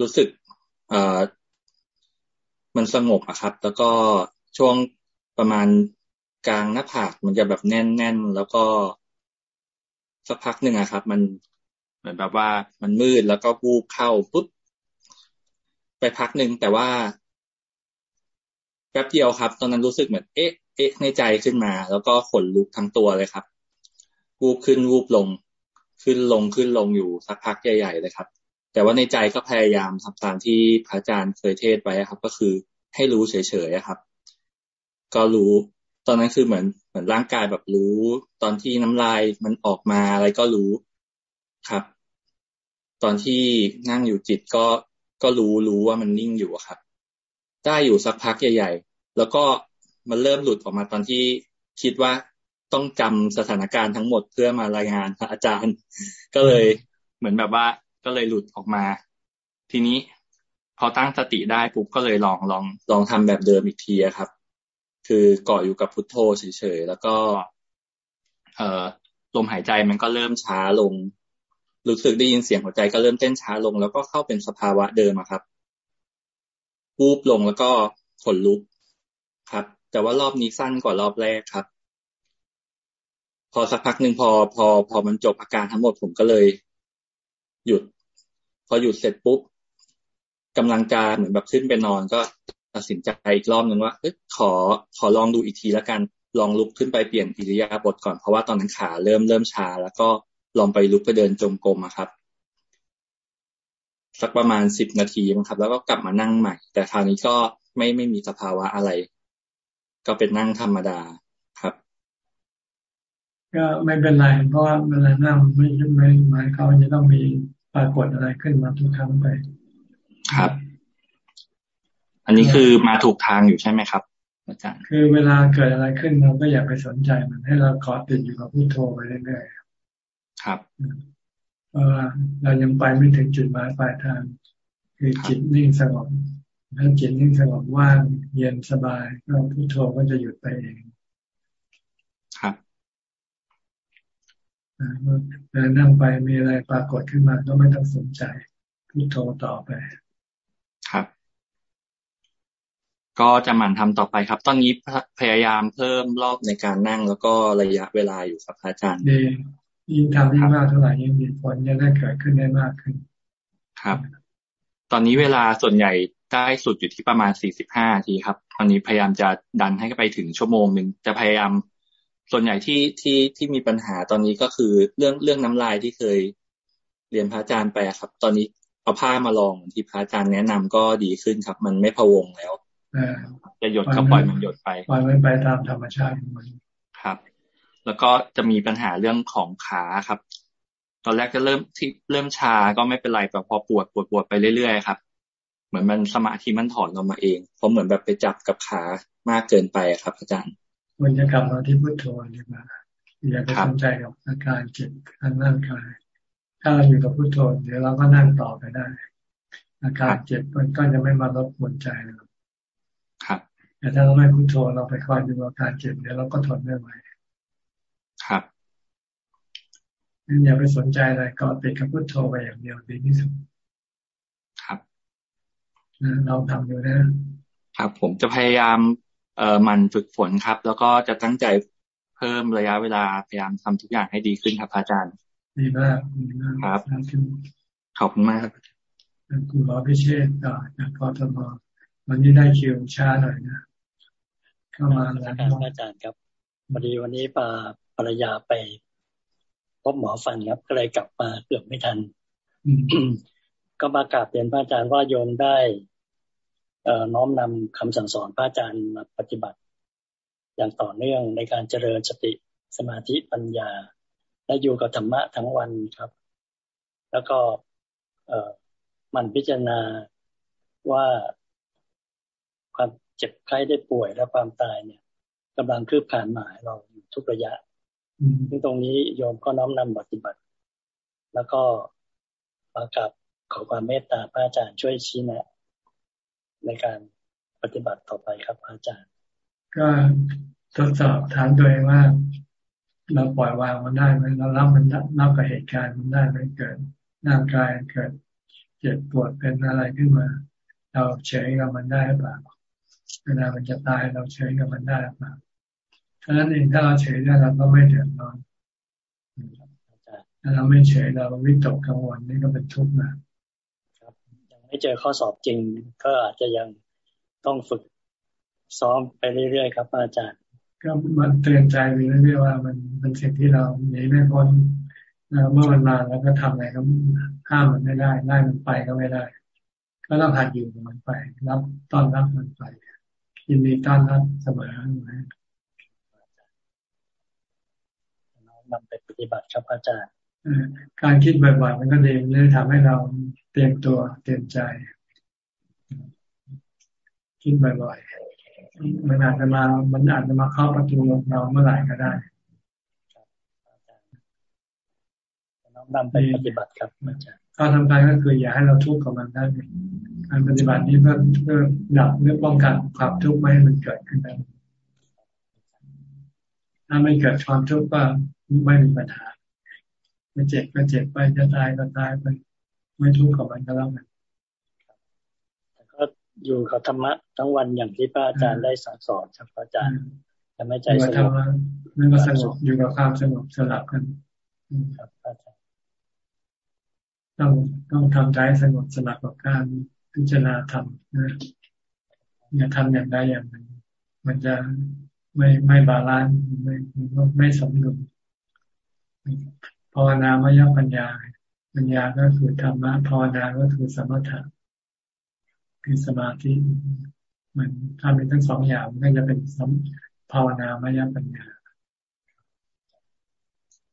Speaker 19: รู้สึก เอ่อมันสงบอะครับ แล้วก็ช่วงประมาณกลางหน้าผากมันจะแบบแน่นๆแล้วก็สักพักหนึ่งอะครับ มันเหมือนแบบว่ามันมืดแล้วก็วูบเข้าปุ๊บ ไปพักหนึ่งแต่ว่าแป๊บเดียวครับ ตอนนั้นรู้สึกเหมือนเอ๊ะเอ๊ะในใจขึ้นมา แล้วก็ขนลุกทั้งตัวเลยครับ วูบขึ้นวูบลง ขึ้นลงขึ้นลงอยู่สักพักใหญ่ๆเลยครับ แต่ว่าในใจก็พยายามทำตามที่พระอาจารย์เคยเทศไว้ครับ ก็คือให้รู้เฉยๆครับ ก็รู้ตอนนั้นคือเหมือนเหมือนร่างกายแบบรู้ ตอนที่น้ำลายมันออกมาอะไรก็รู้ครับ ตอนที่นั่งอยู่จิตก็ ก็รู้รู้ว่ามันนิ่งอยู่ครับ ได้อยู่สักพักใหญ่ๆ แล้วก็มันเริ่มหลุดออกมาตอนที่คิดว่าต้องจำสถานการณ์ทั้งหมดเพื่อมารายงานพระอาจารย์ ก็เลยเหมือนแบบว่าก็เลยหลุดออกมา ทีนี้พอตั้งสติได้ปุ๊บก็เลยลองลองลองทำแบบเดิมอีกทีครับ คือเกาะอยู่กับพุทโธเฉยๆแล้วก็ เอ่อลมหายใจมันก็เริ่มช้าลง รู้สึกได้ยินเสียงหัวใจก็เริ่มเต้นช้าลง แล้วก็เข้าเป็นสภาวะเดิมครับวูบลงแล้วก็ขนลุกครับ แต่ว่ารอบนี้สั้นกว่ารอบแรกครับ พอสักพักหนึ่งพอพอ พอมันจบอาการทั้งหมดผมก็เลย หยุด พอหยุดเสร็จปุ๊บกำลังจะเหมือนแบบขึ้นไปนอนก็ตัดสินใจอีกรอบหนึ่งว่าขอขอลองดูอีกทีแล้วกันลองลุกขึ้นไปเปลี่ยนอิริยาบถก่อนเพราะว่าตอนนั้นขาเริ่มเริ่มชาแล้วก็ ลองไปลุกไปเดินจงกรมครับ สักประมาณสิบนาทีมั้งครับ แล้วก็กลับมานั่งใหม่ แต่คราวนี้ก็ไม่ไม่มีสภาวะอะไร ก็เป็นนั่งธรรมดาครับ
Speaker 1: ก็ไม่เป็นไร เพราะว่าเวลานั่งไม่ไม่หมายเขาจะต้องมีปรากฏอะไรขึ้นมาทุกครั้งไป
Speaker 19: ครับ อันนี้คือมาถูกทางอยู่ใช่ไหมครับอาจารย์
Speaker 1: คือเวลาเกิดอะไรขึ้นเราก็อย่าไปสนใจมันให้เราเกาะติดอยู่กับพุโทโธไปเรื่อยๆ
Speaker 19: ครับ
Speaker 1: เพราะว่าเรายังไปไม่ถึงจุดหมายปลายทาง คือจิตนิ่งสงบถ้าจิตนิ่งสงบว่างเย็นสบายก็พุทโธก็จะหยุดไปเอง
Speaker 19: ครับ
Speaker 1: เดินนั่งไปมีอะไรปรากฏขึ้นมาก็ไม่ต้องสนใจพุทโธต่อไป
Speaker 19: ครับ ก็จะหมั่นทำต่อไปครับ ตอนนี้พยายามเพิ่มรอบในการนั่งแล้วก็ระยะเวลาอยู่ครับอาจารย์
Speaker 1: ดี ยิ่งทำยิ่งมากเท่าไหร่ยิ่งมีผลจะได้เกิดขึ้นได้มากขึ้น
Speaker 19: ครับ ตอนนี้เวลาส่วนใหญ่ได้สุดอยู่ที่ประมาณสี่สิบห้าทีครับ ตอนนี้พยายามจะดันให้ไปถึงชั่วโมงหนึ่งจะพยายาม ส่วนใหญ่ที่ที่ที่มีปัญหาตอนนี้ก็คือเรื่องเรื่องน้ำลายที่เคยเรียนพระอาจารย์ไปครับ ตอนนี้เอาผ้ามาลองที่พระอาจารย์แนะนำก็ดีขึ้นครับ มันไม่พะวงแล้วจะหยดก็ปล่อยมันหยดไป
Speaker 1: ปล่อยมันไปตามธรรมชาติมัน
Speaker 19: ครับ แล้วก็จะมีปัญหาเรื่องของขาครับ ตอนแรกจะเริ่มที่เริ่มชาก็ไม่เป็นไรแต่พอปวดปวดปวดไปเรื่อยๆครับ เหมือนมันสมาธิมันถอนออกมาเองเพราะเหมือนแบบไปจับกับขามากเกินไปครับ อาจารย์
Speaker 1: มันจะกลับมาที่พุทโธดีกว่าอย่าไปสนใจกับอาการเจ็บทางร่างกาย ถ้าเราอยู่กับพุทโธเดี๋ยวเราก็นั่งต่อไปได้ อาการเจ็บมันก็จะไม่มารบกวนใจเรา
Speaker 19: ครับ
Speaker 1: แต่ถ้าเราไม่พุทโธเราไปคอยดูอาการเจ็บเดี๋ยวเราก็ทนไม่ไหว
Speaker 19: ครับ
Speaker 1: งั้นอย่าไปสนใจอะไรก็ติดกับพุทโธไปอย่างเดียวดีที่สุด
Speaker 19: ครับ
Speaker 1: เราทำอยู่นะ
Speaker 19: ครับ ผมจะพยายามเอ่อมันฝึกฝนครับ แล้วก็จะตั้งใจเพิ่มระยะเวลาพยายามทำทุกอย่างให้ดีขึ้นครับอาจารย์
Speaker 1: ดีมากดีมาก
Speaker 19: ครับขอบคุณมากครับ
Speaker 1: คุณหมอพิเชษต่อจากกทมวันนี้ได้คิวช้าหน่อยนะเข้ามา
Speaker 20: แล้วอาจารย์ครับพอดีวันนี้ปาภรรยาไป พบหมอฟันครับก็เลยกลับมาเกือบไม่ทัน ก็มากราบเรียนพระอาจารย์ว่าโยมได้น้อมนำคำสั่งสอนพระอาจารย์มาปฏิบัติ อย่างต่อเนื่องในการเจริญสติสมาธิปัญญา และอยู่กับธรรมะทั้งวันครับ แล้วก็มันพิจารณาว่าความเจ็บไข้ได้ป่วยและความตายเนี่ยกำลังคืบคลานมาเราอยู่ทุกระยะ ซึ่งตรงนี้โยมก็น้อมนำปฏิบัติ แล้วก็ประกาศขอความเมตตาพระอาจารย์ช่วยชี้แนะ ในการปฏิบัติต่อไปครับพระอาจารย์
Speaker 1: ก็ทดสอบถามตัวเองว่า เราปล่อยวางมันได้ไหมเรารับมันรับกับเหตุการณ์มันได้ไหมเกิดร่างกายเกิดเจ็บปวดเป็นอะไรขึ้นมา เราเฉยกับมันได้หรือเปล่าเวลามันจะตายเราเฉยกับมันได้หรือเปล่า ฉะนั้นเองถ้าเราเฉยได้เราก็ไม่เดือดร้อนถ้าเราไม่เฉยเราวิตกกังวลนี่ก็เป็นทุกข์นะ
Speaker 20: ไม่เจอข้อสอบจริง ก็อาจจะยังต้องฝึกซ้อมไปเรื่อยๆครับ อาจารย์
Speaker 1: ก็มันเตือนใจไปเรื่อยๆว่า มันเป็นสิ่งที่เราหนีไม่พ้นเมื่อมันมาแล้วก็ทำอะไรก็ห้ามมันไม่ได้ไล่มันไปก็ไม่ได้ ก็ต้องหัดอยู่กับมันไป รับต้อนรับมันไปยินดีต้อนรับเสมอ นะ
Speaker 20: นำไปปฏิบัติครับอาจารย์
Speaker 1: การคิดบ่อยๆมันก็ดีเลยทำให้เราเตรียมตัวเตรียมใจ คิดบ่อยๆมันอาจจะมา มันอาจจะมาเข้าประตูเราเมื่อไหร่ก็ได้
Speaker 20: น้อมนำไปปฏิบัติครับอาจารย์
Speaker 1: ข้อทำการก็คืออย่าให้เราทุกข์กับมันได้การปฏิบัตินี้เพื่อเพื่อดับเพื่อป้องกันความทุกข์ไม่ให้มันเกิดขึ้นได้ ถ้าไม่เกิดความทุกข์ก็ไม่มีปัญหาจะเจ็บก็เจ็บไปจะตายก็ตายไปไม่ทุกข์กับมันก็แล้วกัน
Speaker 20: ก็อยู่กับธรรมะทั้งวันอย่างที่พระอาจารย์ได้สั่งสอนครับอาจารย์จะไม่ใจสงบ
Speaker 1: นั่นก็สงบอยู่กับความสงบสลับกันครับอาจารย์ต้องต้องทำใจสงบสลับกับการพิจารณาธรรมนะอย่าทำอย่างใดอย่างหนึ่งมันจะ ไม่ไม่ balance ไม่ไม่สมดุลภาวนามยปัญญา ปัญญาก็คือธรรมะภาวนาก็คือสมถะคือสมาธิมันถ้าเป็นทั้งสองอย่างมันก็จะเป็นภาวนามยปัญญา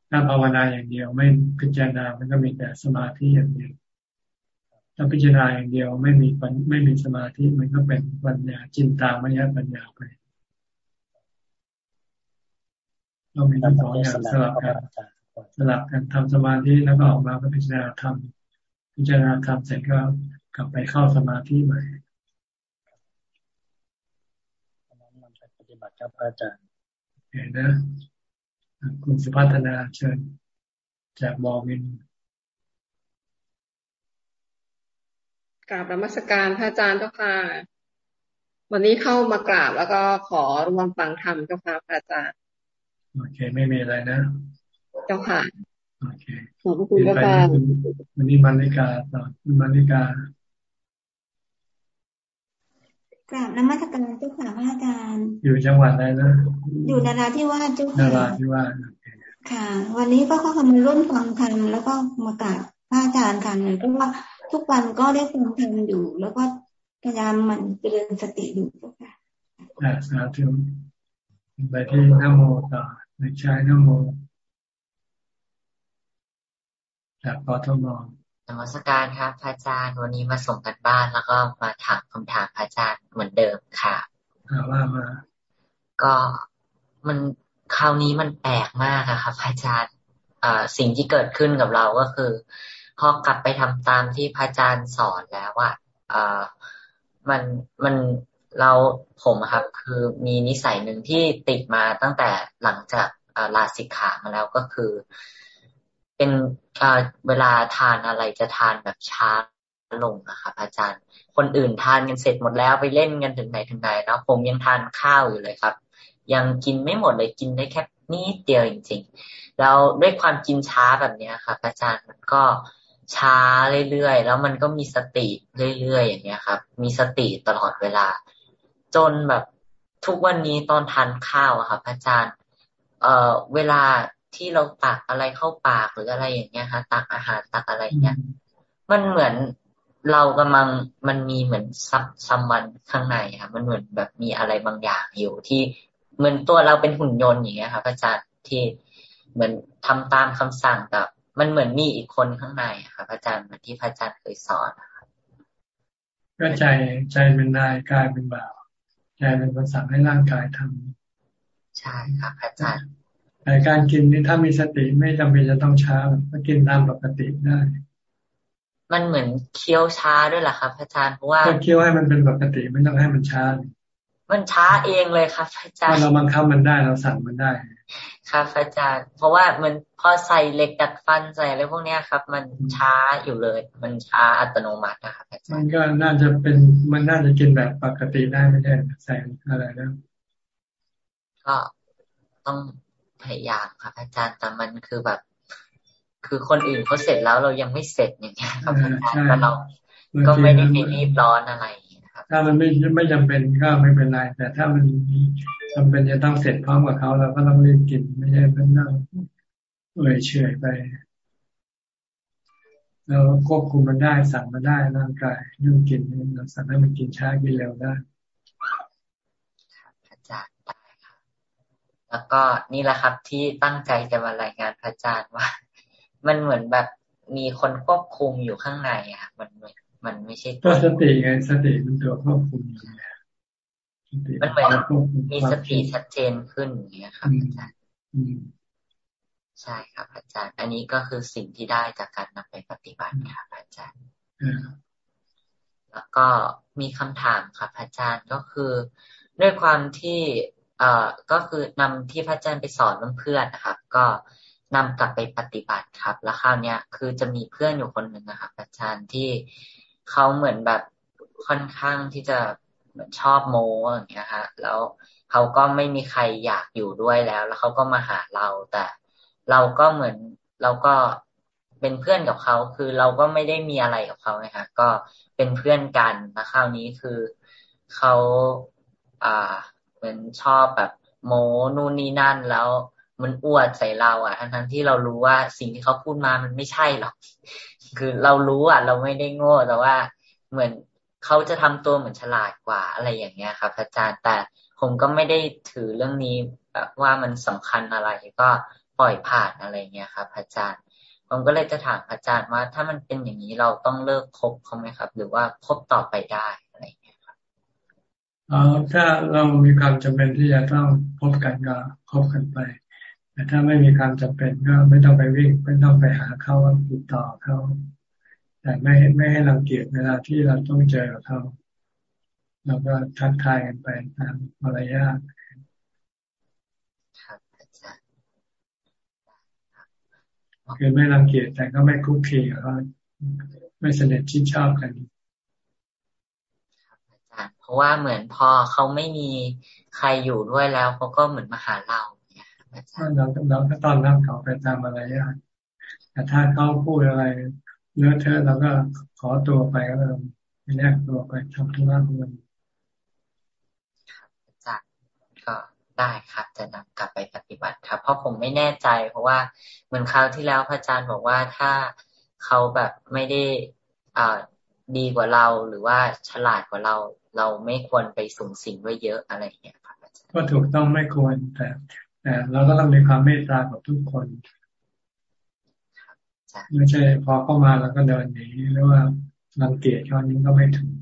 Speaker 1: ถ้าภาวนาอย่างเดียว ไม่พิจารณา มันก็มีแต่สมาธิอย่างเดียวถ้าพิจารณาอย่างเดียวไม่มีไม่มีสมาธิมันก็เป็นปัญญาจินตามยปัญญาไป เรามีทั้งสองอย่างสลับกันสลับกันทำสมาธิแล้วก็ออกมาก็พิจารณาทำพิจารณาทำเสร็จก็กลับไปเข้าสมาธิใหม่
Speaker 20: ปฏิบัติครับอาจารย์
Speaker 1: เห็นนะ คุณสุพัฒนาเชิญจากบอวิน
Speaker 9: กราบรมสการพระอาจารย์เจ้าค่ะ วันนี้เข้ามากราบแล้วก็ขอรวมฟังธรรมเจ้าค่ะพระอาจารย์
Speaker 1: โอเค ไม่มีอะไรนะ
Speaker 9: เจ้าค่ะ
Speaker 1: โอเคขอบคุณอาจารย์วันนี้มาริกาต่อคุณมาริกา
Speaker 17: กราบนมัสการเจ้าค่ะพระอาจารย์
Speaker 1: อยู่จังหวัดอะไรนะ
Speaker 17: อยู่นาราธิวาสเจ้าค่ะ
Speaker 1: นาราธิวาส
Speaker 17: ค่ะ วันนี้ก็เข้ามาร่วมฟังธรรมแล้วก็มากราบพระอาจารย์ค่ะเหมือนกับว่าทุกวันก็ได้ฟังธรรมอยู่ แล้วก็พยายามมันเจริญสติอยู่เจ้าค่ะ
Speaker 1: อ่าสาธุ ไปที่นโมต่อในชายนโมจากปทม
Speaker 21: นมัสการครับพระอาจารย์วันนี้มาส่งกันบ้านแล้วก็มาถามคำถามพระอาจารย์เหมือนเดิมค่ะ
Speaker 1: ว่ามา
Speaker 21: ก็มันคราวนี้มันแปลกมากอะครับพระอาจารย์สิ่งที่เกิดขึ้นกับเราก็คือพอกลับไปทำตามที่พระอาจารย์สอนแล้วอะมันมัน เราผมครับ คือมีนิสัยหนึ่งที่ติดมาตั้งแต่หลังจากลาสิกขามาแล้วก็คือ เป็นเวลาทานอะไรจะทานแบบช้าลงนะครับอาจารย์ คนอื่นทานกันเสร็จหมดแล้วไปเล่นกันถึงไหนถึงไหนแล้วผมยังทานข้าวอยู่เลยครับ ยังกินไม่หมดเลยกินได้แค่นิดเดียวจริงๆแล้วด้วยความกินช้าแบบนี้ครับอาจารย์มันก็ช้าเรื่อยๆ แล้วมันก็มีสติเรื่อยๆ อย่างเงี้ยครับ มีสติตลอดเวลา จนแบบทุกวันนี้ตอนทานข้าวอะครับอาจารย์ เอ่อ เวลาที่เราตักอะไรเข้าปากหรืออะไรอย่างเงี้ยค่ะ ตักอาหารตักอะไรเงี้ย มันเหมือนเรากำลังมันมีเหมือนซับซัมมันข้างในค่ะมันเหมือนแบบมีอะไรบางอย่างอยู่ที่เหมือนตัวเราเป็นหุ่นยนต์อย่างเงี้ยครับอาจารย์ที่เหมือนทำตามคำสั่งกับมันเหมือนมีอีกคนข้างในครับอาจารย์เหมือนที่พระอาจารย์เคยสอนนะครับ
Speaker 1: ก็ใจใจเป็นนายกายเป็นบ่าว ใจเป็นคนสั่งให้ร่างกายทำ
Speaker 21: ใช่ครับอาจารย์
Speaker 1: แต่การกินนี่ถ้ามีสติไม่จำเป็นจะต้องช้าก็กินตามปกติได้
Speaker 21: มันเหมือนเคี้ยวช้าด้วยล่ะครับอาจารย์เพราะว่า
Speaker 1: ก็เคี้ยวให้มันเป็นปกติไม่ต้องให้มันช้า
Speaker 21: มันช้าเองเลยครับอาจารย์
Speaker 1: เราบังคับมันได้เราสั่งมันได้
Speaker 21: ครับอาจารย์ เพราะว่ามันพอใส่เหล็กดัดฟันใส่อะไรพวกเนี้ยครับ มันช้าอยู่เลย มันช้าอัตโนมัตินะครับอาจารย์
Speaker 1: มันก็น่าจะเป็นมันน่าจะกินแบบปกติได้ไม่ใช่ใส่อะไรนะ
Speaker 21: ก็ต้องพยายามครับ อาจารย์แต่มันคือแบบ คือคนอื่นเขาเสร็จแล้วเรายังไม่เสร็จอย่างเงี้ยครับอาจารย์ก็เราก็ไม่ได้ไปรีบร้อนอะไร
Speaker 1: ถ้ามันไม่ไม่จำเป็นก็ไม่เป็นไร แต่ถ้ามันจำเป็นจะต้องเสร็จพร้อมกับเขาเราก็ต้องรีบกิน ไม่ใช่เป็นนั่งเอื่อยเฉยไปเราควบคุมมันได้สั่งมันได้ร่างกายเรื่องกินเราสั่งให้มันกินช้ากินเร็วได้
Speaker 21: อาจารย์ได้ครับแล้วก็นี่แหละครับที่ตั้งใจจะมารายงานพระอาจารย์ว่า มันเหมือนแบบมีคนควบคุมอยู่ข้างในอะมันเหมือน มันไม่ใช่
Speaker 1: ก็สติไงสติมันตัวควบคุมอยู่
Speaker 21: มันเหมือนมีสติชัดเจนขึ้นอย่างเงี้ยครับอาจารย์ใช่ครับ อาจารย์ อันนี้ก็คือสิ่งที่ได้จากการนำไปปฏิบัติครับอาจารย์แล้วก็มีคำถามครับอาจารย์ก็คือ ด้วยความที่เอ่อก็คือนำที่พระอาจารย์ไปสอนเพื่อนนะครับ ก็นำกลับไปปฏิบัติครับ แล้วคราวนี้ยคือจะมีเพื่อนอยู่คนหนึ่งนะครับอาจารย์ที่ เขาเหมือนแบบค่อนข้างที่จะเหมือนชอบโมอย่างเงี้ยฮะแล้วเขาก็ไม่มีใครอยากอยู่ด้วยแล้ว แล้วเขาก็มาหาเราแต่เราก็เหมือนเราก็เป็นเพื่อนกับเขาคือเราก็ไม่ได้มีอะไรกับเขาไงฮะก็เป็นเพื่อนกันแล้วคราวนี้คือเขาอ่าเหมือนชอบแบบโมนู่นนี่นั่นแล้วมันอวดใส่เราอะทั้งทั้งที่เรารู้ว่าสิ่งที่เขาพูดมามันไม่ใช่หรอก คือเรารู้อะ เราไม่ได้โง่แต่ว่าเหมือนเขาจะทำตัวเหมือนฉลาดกว่าอะไรอย่างเงี้ยครับ อาจารย์แต่ผมก็ไม่ได้ถือเรื่องนี้แบบว่ามันสำคัญอะไรก็ปล่อยผ่านอะไรเงี้ยครับ อาจารย์ ผมก็เลยจะถามอาจารย์ว่า ถ้ามันเป็นอย่างนี้เราต้องเลิกคบเขาไหมครับ หรือว่าคบต่อไปได้อะไรเงี้ยครับ
Speaker 1: อ๋อถ้าเรามีความจำเป็นที่จะต้องพบกันก็คบกันไป แต่ถ้าไม่มีความจำเป็นก็ไม่ต้องไปวิ่งไม่ต้องไปหาเขาติดต่อเขาแต่ไม่ไม่ให้รังเกียจเวลาที่เราต้องเจอกับเขาเราก็ทักทายกันไปตามมารยาทคือไม่รังเกียจแต่ก็ไม่คุกคีกับเขาไม่สนิทชิดชอบกัน
Speaker 21: เพราะว่าเหมือนพอเขาไม่มีใครอยู่ด้วยแล้วเขาก็เหมือนมาหาเรา
Speaker 1: เราเราก็ต้อนรับเขาไปตามอะไรอย่างแต่ถ้าเขาพูดอะไรเนื้อเธอเราก็ขอตัวไปก็เราไปแยกตัวไปทำธุระของมัน
Speaker 21: ได้ครับจะนำกลับไปปฏิบัติครับ เพราะผมไม่แน่ใจ เพราะว่าเหมือนคราวที่แล้วพระอาจารย์บอกว่าถ้าเขาแบบไม่ได้อ่าดีกว่าเราหรือว่าฉลาดกว่าเรา เราไม่ควรไปส่งสิ่งไว้เยอะอะไรอย่างเงี้ยครับ
Speaker 1: ก็ถูกต้องไม่ควรแต่แต่ เราก็ต้องมีความเมตตากับทุกคนไม่ใช่พอเข้ามาแล้วก็เดินหนีหรือว่ารังเกียจเขานี้ก็ไม่ถูก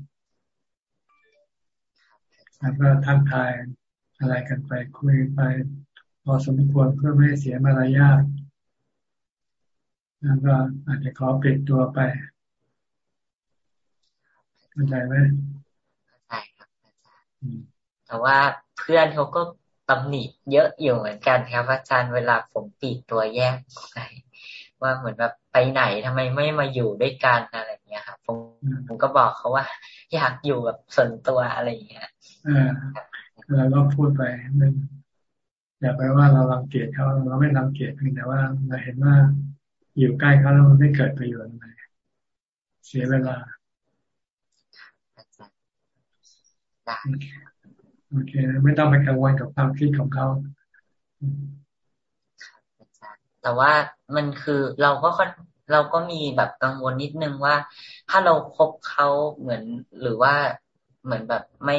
Speaker 1: แล้วก็ทักทายอะไรกันไปคุยไป พอสมควรเพื่อไม่เสียมารยาทแล้วก็อาจจะขอปิดตัวไปเข้าใจไหม
Speaker 21: เข้าใจครับอาจารย์แต่ว่าเพื่อนเขาก็ ตำหนิเยอะอยู่เหมือนกันครับ อาจารย์เวลาผมปิดตัวแยกไปว่าเหมือนแบบไปไหนทำไมไม่มาอยู่ด้วยกันอะไรเงี้ยครับผมผมก็บอกเขาว่า อยากอยู่แบบส่วนตัวอะไรเงี้ย
Speaker 1: อ่าเราก็พูดไปไม่อย่าไปว่าเราลังเกียจเขาเราไม่ลังเกียจเพียงแต่ว่าเราเห็นว่าอยู่ใกล้เขาแล้วมันไม่เกิดประโยชน์อะไรเสียเวลา โอเคไม่ต้องไปกังวลกับความคิดของเขา
Speaker 21: แต่ว่ามันคือเราก็เราก็มีแบบกังวลนิดนึงว่า ถ้าเราครบเขาเหมือนหรือว่าเหมือนแบบไม่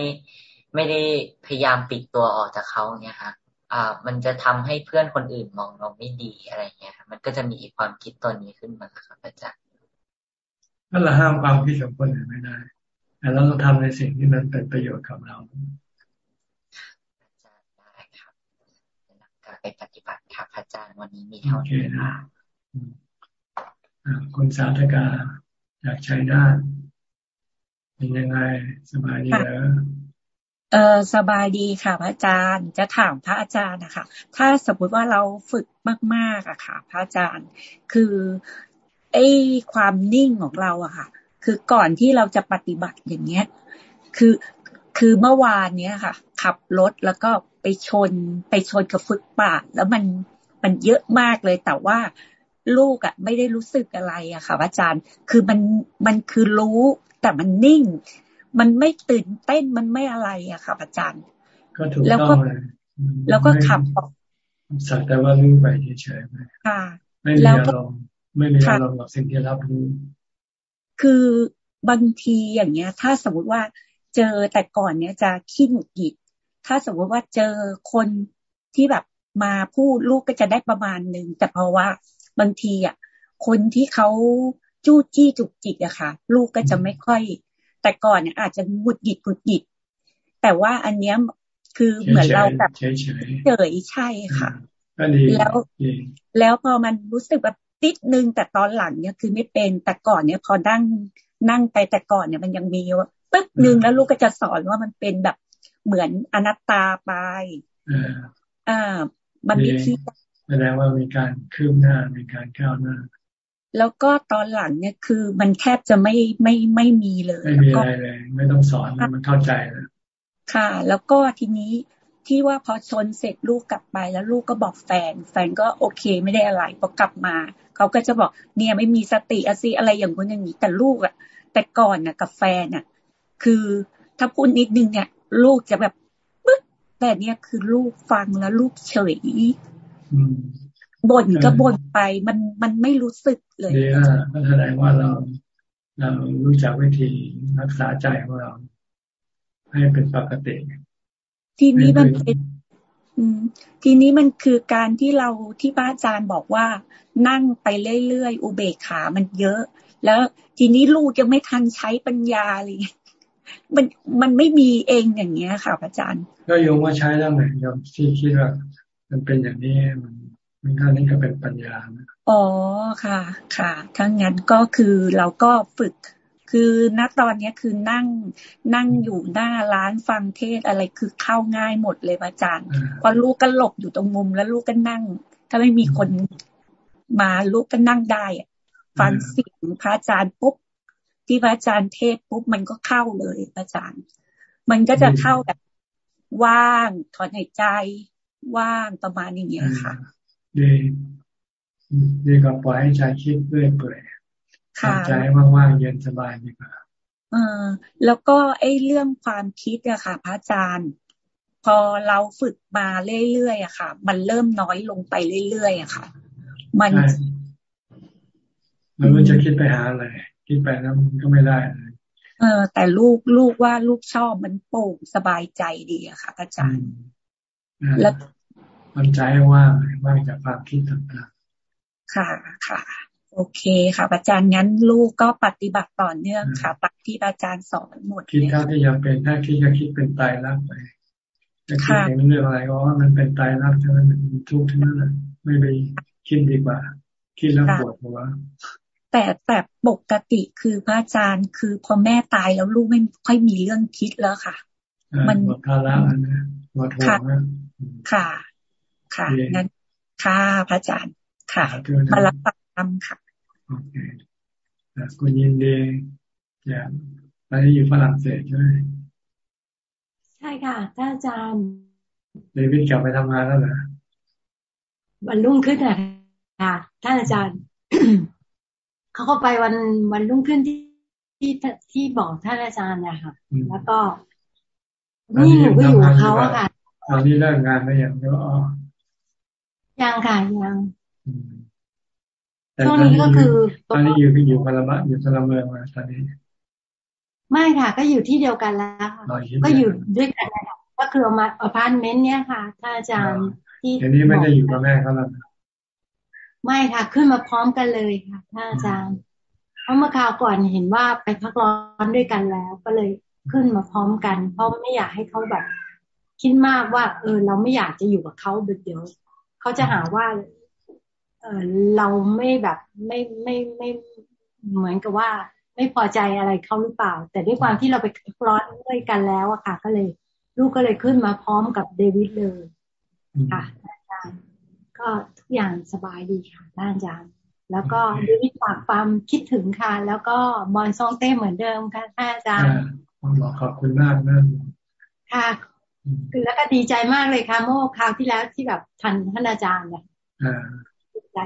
Speaker 21: ไม่ได้พยายามปิดตัวออกจากเขาเนี่ยค่ะอ่า มันจะทำให้เพื่อนคนอื่นมองเราไม่ดีอะไรเงี้ยมันก็จะมีอีกความคิดตัวนี้ขึ้นมาครับอาจารย์
Speaker 1: ถ้าเราห้ามความคิดของคนอื่นไม่ได้แต่เราต้องทำในสิ่งที่มันเป็นประโยชน์กับเรา
Speaker 21: ไปปฏิบัติครับอาจารย์วันนี้มีเท่านี้ค่ะ
Speaker 1: คุณสาธกาจากชัยนาทเป็นยังไงสบายดีเหรอ
Speaker 22: เออสบายดีค่ะพระอาจารย์จะถามพระอาจารย์นะคะถ้าสมมติว่าเราฝึกมากๆอะค่ะ พระอาจารย์ คือไอ้ความนิ่งของเราอะค่ะ คือก่อนที่เราจะปฏิบัติอย่างเงี้ย คือ คือเมื่อวานเนี้ยค่ะ ขับรถแล้วก็ไปชนไปชนกับฟุตบาทแล้วมันมันเยอะมากเลยแต่ว่าลูกอะไม่ได้รู้สึกอะไรอะค่ะอาจารย์ คือมันมันคือรู้แต่มันนิ่ง มันไม่ตื่นเต้นมันไม่อะไรอะค่ะอาจารย์
Speaker 1: ก็ถูกต้องเลย
Speaker 22: แล้วก็ขับออก
Speaker 1: สักแต่ว่ารู้ไปเฉย
Speaker 22: ๆค่ะ
Speaker 1: ไม่มีอารมณ์ไม่มีอารมณ์กับสิ่งที่รับรู้
Speaker 22: คือบางทีอย่างเงี้ย ถ้าสมมติว่า เจอแต่ก่อนเนี้ยจะขี้หงุดหงิด ถ้าสมมติว่าเจอคนที่แบบมาพูดลูกก็จะได้ประมาณหนึ่งแต่เพราะว่าบางทีอะคนที่เขาจู้จี้จุกจิกอะค่ะ ลูกก็จะไม่ค่อย แต่ก่อนเนี่ยอาจจะหงุดหงิดหงุดหงิด แต่ว่าอันเนี้ยคือเหมือนเราแบบเฉยใช่ค่ะแล้วแล้วพอมันรู้สึกแบบติดนึงแต่ตอนหลังเนี่ยคือไม่เป็นแต่ก่อนเนี่ยพอนั่งนั่งไปแต่ก่อนเนี่ยมันยังมีว่า ปึ๊บนึงแล้วลูกก็จะสอนว่ามันเป็นแบบเหมือนอนัตตาไปอ่ามันมีที่
Speaker 1: แสดงว่ามีการคืบหน้ามีการก้าวหน้า
Speaker 22: แล้วก็ตอนหลังเนี่ยคือมันแทบจะไม่ไม่ไม่มีเลย
Speaker 1: ไม่มีอะไรเลย ไม่ต้องสอนมันเข้าใจแล้ว
Speaker 22: ค่ะ แล้วก็ทีนี้ที่ว่าพอชนเสร็จลูกกลับไปแล้วลูกก็บอกแฟน แฟนก็โอเคไม่ได้อะไรพอกลับมาเขาก็จะบอกเนี่ยไม่มีสติอสิอะไรอย่างนู้นอย่างนี้แต่ลูกอะแต่ก่อนน่ะกับแฟนอะ คือถ้าพูดนิดนึงเนี่ย ลูกจะแบบปึ๊บแต่เนี่ยคือลูกฟังแล้วลูกเฉยบ่นก็บ่นไปมันมันไม่รู้สึกเลย
Speaker 1: ดีอะก็แสดงว่าเราเรารู้จักวิธีรักษาใจของเรา ให้เป็นปกติ
Speaker 22: ทีนี้มันเป็นทีนี้มันคือการที่เราที่พระอาจารย์บอกว่า นั่งไปเรื่อยๆอุเบกขามันเยอะ แล้วทีนี้ลูกยังไม่ทันใช้ปัญญาเลย มันมันไม่มีเองอย่างเงี้ยค่ะพระอาจารย์
Speaker 1: ก็โยมว่าใช้แล้วไงโยมที่คิดว่า มันเป็นอย่างนี้มันมันก็นี่ก็เป็นปัญญา
Speaker 22: อ๋อค่ะ ค่ะทั้งนั้นก็คือเราก็ฝึกคือณตอนนี้คือนั่งนั่งอยู่หน้าร้านฟังเทศอะไรคือเข้าง่ายหมดเลยอาจารย์พอลูกก็หลบอยู่ตรงมุมแล้วลูกก็นั่ง ถ้าไม่มีคนมาลูกก็นั่งได้ฟังเสียงพระอาจารย์ปุ๊บ ที่พระอาจารย์เทศปุ๊บมันก็เข้าเลยพระอาจารย์ มันก็จะเข้าแบบว่างถอนหายใจว่างประมาณอย่างเงี้ยค่ะ
Speaker 1: ดีดีกว่าปล่อยให้ใจคิดเรื่อยเปื่อยใจว่างๆเย็นสบายดีกว่า
Speaker 22: เออแล้วก็ไอ้เรื่องความคิดอะค่ะ พระอาจารย์พ
Speaker 23: พอเราฝึกมาเรื่อยๆอะค่ะ มันเริ่มน้อยลงไปเรื่อยๆอะค่ะ มัน
Speaker 1: มันก็จะคิดไปหาอะไร คิดไปแล้วมันก็ไม่ได้เลย
Speaker 23: เออ แต่ลูกลูกว่าลูกชอบมันโปร่งสบายใจดีอะค่ะ อาจารย์
Speaker 1: แล้วมันใจว่างว่างจากความคิดต่าง
Speaker 23: ๆค่ะค่ะ โอเคค่ะ อาจารย์งั้นลูกก็ปฏิบัติต่อเนื่องค่ะตามที่อาจารย์สอนหมด
Speaker 1: คิดเท่าที่ยังเป็นถ้าคิดก็คิดเป็นตายรักไปถ้าคิดเห็นเรื่องอะไรก็ว่ามันเป็นตายรักทั้งนั้นมันทุกข์ทั้งนั้นไม่ไปคิดดีกว่า คิดแล้วปวดหัว
Speaker 23: แต่แต่ปกติคือพระอาจารย์คือพอแม่ตายแล้วลูกไม่ค่อยมีเรื่องคิดแล้วค่ะ
Speaker 1: มันหมดภาระนะหมดห่วงนะ
Speaker 23: ค่ะ ค่ะงั้นค่ะพระอาจารย์ค่ะมารับฟังธรรมค่ะ
Speaker 1: โอเคคุณยินดีอยากตอนนี้อยู่ฝรั่งเศสใช่ไหม
Speaker 23: ใช่ค่ะท่านอาจารย์
Speaker 1: เดวิดกลับไปทำงานแล้วเหรอ
Speaker 23: วันรุ่งขึ้นอะค่ะท่านอาจารย์ เขาก็ไปวันวันรุ่งขึ้นที่ที่ที่บอกท่านอาจารย์นะคะแล้วก็นี่หนูก็อยู่เขาอะค่ะ
Speaker 1: ตอนนี้เลิกงานไมยังก็อ๋อ
Speaker 23: ยังค่ะยังช่วงนี้ก็คือ
Speaker 1: ตอนนี้อยู่อยู่พลมะอยู่พลเมืองมาตอนนี้
Speaker 23: ไม่ค่ะ ก็อยู่ที่เดียวกันแล้วค่ะก็อยู่ด้วยกันก็คือมาอพาร์ตเมนต์เนี้ยค่ะท่านอาจารย์
Speaker 1: ที่เดี๋ยวนี้ไม่ได้อยู่กับแม่เขาแล้ว
Speaker 23: ไม่ค่ะ ขึ้นมาพร้อมกันเลยค่ะท่านอาจารย์ เพราะเมื่อคราวก่อนเห็นว่าไปพักร้อนด้วยกันแล้ว ก็เลยขึ้นมาพร้อมกัน เพราะไม่อยากให้เขาแบบ คิดมากว่า เออ เราไม่อยากจะอยู่กับเขาเดี๋ยวเขาจะหาว่า เออเราไม่แบบไม่ไม่ไม่เหมือนกับว่า ไม่พอใจอะไรเขาหรือเปล่า แต่ด้วยความที่เราไปพร้อนด้วยกันแล้วอะค่ะ ก็เลย ลูกก็เลยขึ้นมาพร้อมกับเดวิดเลยค่ะ ก็ทุกอย่างสบายดีค่ะท่านอาจารย์ แล้วก็ดูวิฝากความคิดถึงค่ะ แล้วก็บอลซองเต้เหมือนเดิมค่ะท่านอาจารย์
Speaker 1: ขอบคุณมากนะ
Speaker 23: ค่ะคือแล้วก็ดีใจมากเลยค่ะเมื่อคราวที่แล้วที่แบบทันท่านอาจารย์เนี่ยดีใจ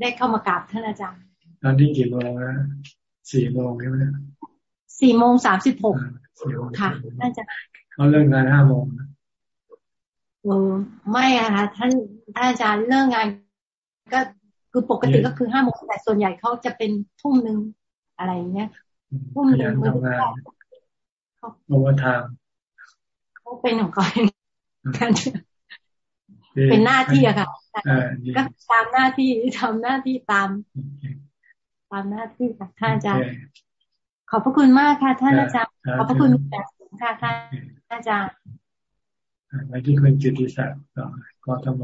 Speaker 23: ได้เข้ามากราบท่านอาจารย์
Speaker 1: ตอนนี้กี่โมงนะสี่โมงใช่ไหม
Speaker 23: สี่โมงสามสิบหกค่ะน่าจะ
Speaker 1: เขาเลิกงานห้าโมงนะ
Speaker 23: เออไม่อะค่ะท่านท่าน อาจารย์เรื่องงาน ก็คือปกติก็คือห้าโมงแต่ส่วนใหญ่เขาจะเป็นทุ่มหนึ่งอะไรเงี้ยทุ่มหนึ่ง
Speaker 1: ทำงาน overtimeเขา
Speaker 23: เป็นของเขาเป็นหน้าที่อะค่ะก็ตามหน้าที่ทำหน้าที่ตาม ตามหน้าที่ค่ะท่านอาจารย์ ขอบพระคุณมากค่ะ ท่านอาจารย์ขอบพระคุณแบบค่ะท่านอาจารย์
Speaker 1: ไปที่คุณจิติศักดิ์ต่อกทม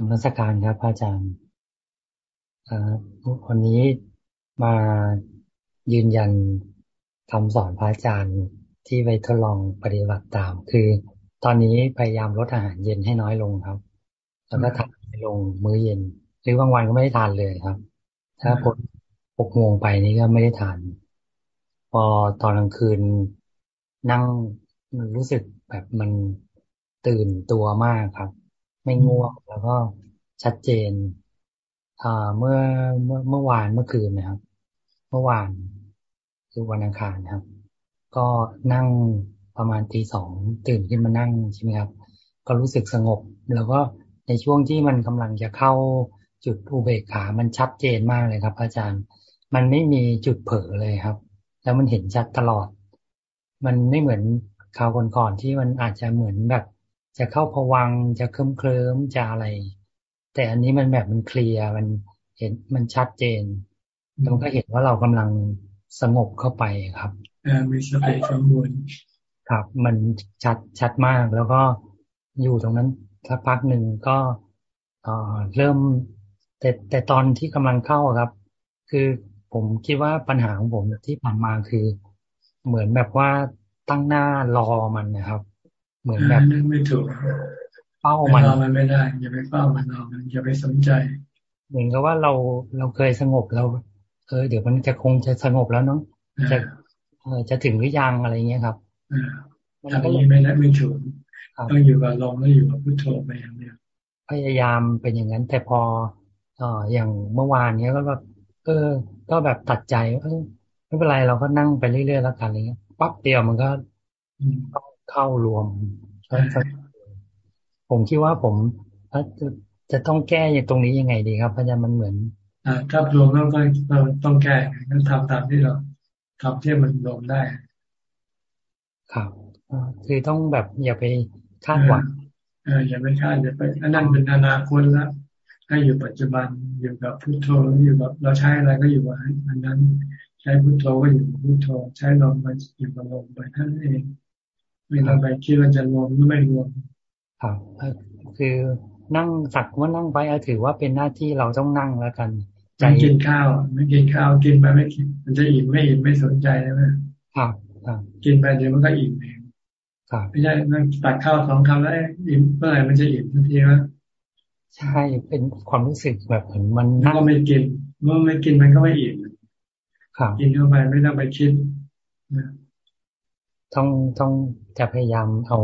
Speaker 24: นมัสการครับพระอาจารย์คนนี้มายืนยันคำสอนพระอาจารย์ที่ไปทดลองปฏิบัติตาม คือ ตอนนี้พยายามลดอาหารเย็นให้น้อยลงครับ แล้วก็ทานลงมื้อเย็น หรือบางวันก็ไม่ได้ทานเลยครับ ถ้าพ้นหกโมงไปนี้ก็ไม่ได้ทาน พอตอนกลางคืนนั่งรู้สึกแบบมันตื่นตัวมากครับ ไม่ง่วงแล้วก็ชัดเจนอ่าเมื่อเมื่อเมื่อวานเมื่อคืนนะครับ เมื่อวานคือวันอังคารครับ ก็นั่งประมาณตีสองตื่นขึ้นมานั่งใช่ไหมครับ ก็รู้สึกสงบ แล้วก็ในช่วงที่มันกำลังจะเข้าจุดอุเบกขา มันชัดเจนมากเลยครับ อาจารย์ มันไม่มีจุดเผลอเลยครับ แล้วมันเห็นชัดตลอด มันไม่เหมือนคราวก่อนๆที่มันอาจจะเหมือนแบบ จะเข้าพวังจะเคลิ้มเคลิ้มจะอะไร แต่อันนี้มันแบบมันเคลียร์มันเห็นมันชัดเจนมันก็เห็นว่าเรากำลังสงบเข้าไปครับ
Speaker 1: มีสติสมบูรณ์
Speaker 24: ครับ มันชัดชัดมากแล้วก็อยู่ตรงนั้นสักพักหนึ่งก็เอ่อเริ่ม แต่แต่ตอนที่กำลังเข้าครับ คือผมคิดว่าปัญหาของผมที่ผ่านมาคือ เหมือนแบบว่าตั้งหน้ารอมันนะครับ เหมือนแบบ
Speaker 1: ไม่ถูก
Speaker 24: เป้ามัน
Speaker 1: มันไม่ได้ อย่าไปเป้ามันรอมันอย่าไปสนใจ
Speaker 24: เหมือนกับว่าเราเราเคยสงบเราเออเดี๋ยวมันจะคงจะสงบแล้วเนาะจะเออจะถึงหรือยังอะไรเงี้ยครับ
Speaker 1: ทำนี้ไม่ได้ไม่ถูกต้องอยู่กับลมแล้วอยู่กับพุทโธไปอย่างเดียว
Speaker 24: พยายามเป็นอย่างนั้น แต่พอเอออย่างเมื่อวานเนี้ยก็แบบเออ ก็แบบตัดใจเออไม่เป็นไรเราก็นั่งไปเรื่อยๆแล้วกันอะไรเงี้ยปั๊บเดียวมันก็ เข้ารวมผมคิดว่าผมจะจะต้องแก้อย่างตรงนี้ยังไงดีครับอาจารย์มันเหมือน
Speaker 1: อ่าถ้ารวมต้องต้องต้องแก้ก็ทำตามที่เราทำที่มันรวมได้
Speaker 24: ครับคือต้องแบบอย่าไปคาดหวัง
Speaker 1: เอออย่าไปคาดอย่าไปอันนั้นเป็นอนาคตแล้วให้อยู่ปัจจุบันอยู่กับพุทโธอยู่กับเราใช้อะไรก็อยู่กับอันนั้น ใช้พุทโธก็อยู่กับพุทโธใช้ลมไปอยู่กับลมไปท่านเอง ไม่ต้องไปคิดว่าจะรวมหรือไม่รวม
Speaker 24: ครับคือนั่งสักว่านั่งไปถือว่าเป็นหน้าที่เราต้องนั่งแล้วกัน
Speaker 1: ใจกินข้าว ไม่กินข้าวกินไปไม่กินมันจะอิ่มไม่อิ่มไม่สนใจใช่ไหม
Speaker 24: ครับ
Speaker 1: กินไปเดี๋ยวมันก็อิ่มเองไม่ใช่นั่งตักข้าวสองคำแล้วอิ่มเมื่อไหร่มันจะอิ่มทันทีวะ
Speaker 24: ใช่เป็นความรู้สึกแบบเหมือนมัน
Speaker 1: นั่งก็ไม่กิน เมื่อไม่กินมันก็ไม่อิ่มกินเข้าไปไม่ต้องไปคิด
Speaker 24: ต้องต้องจะพยายามเอา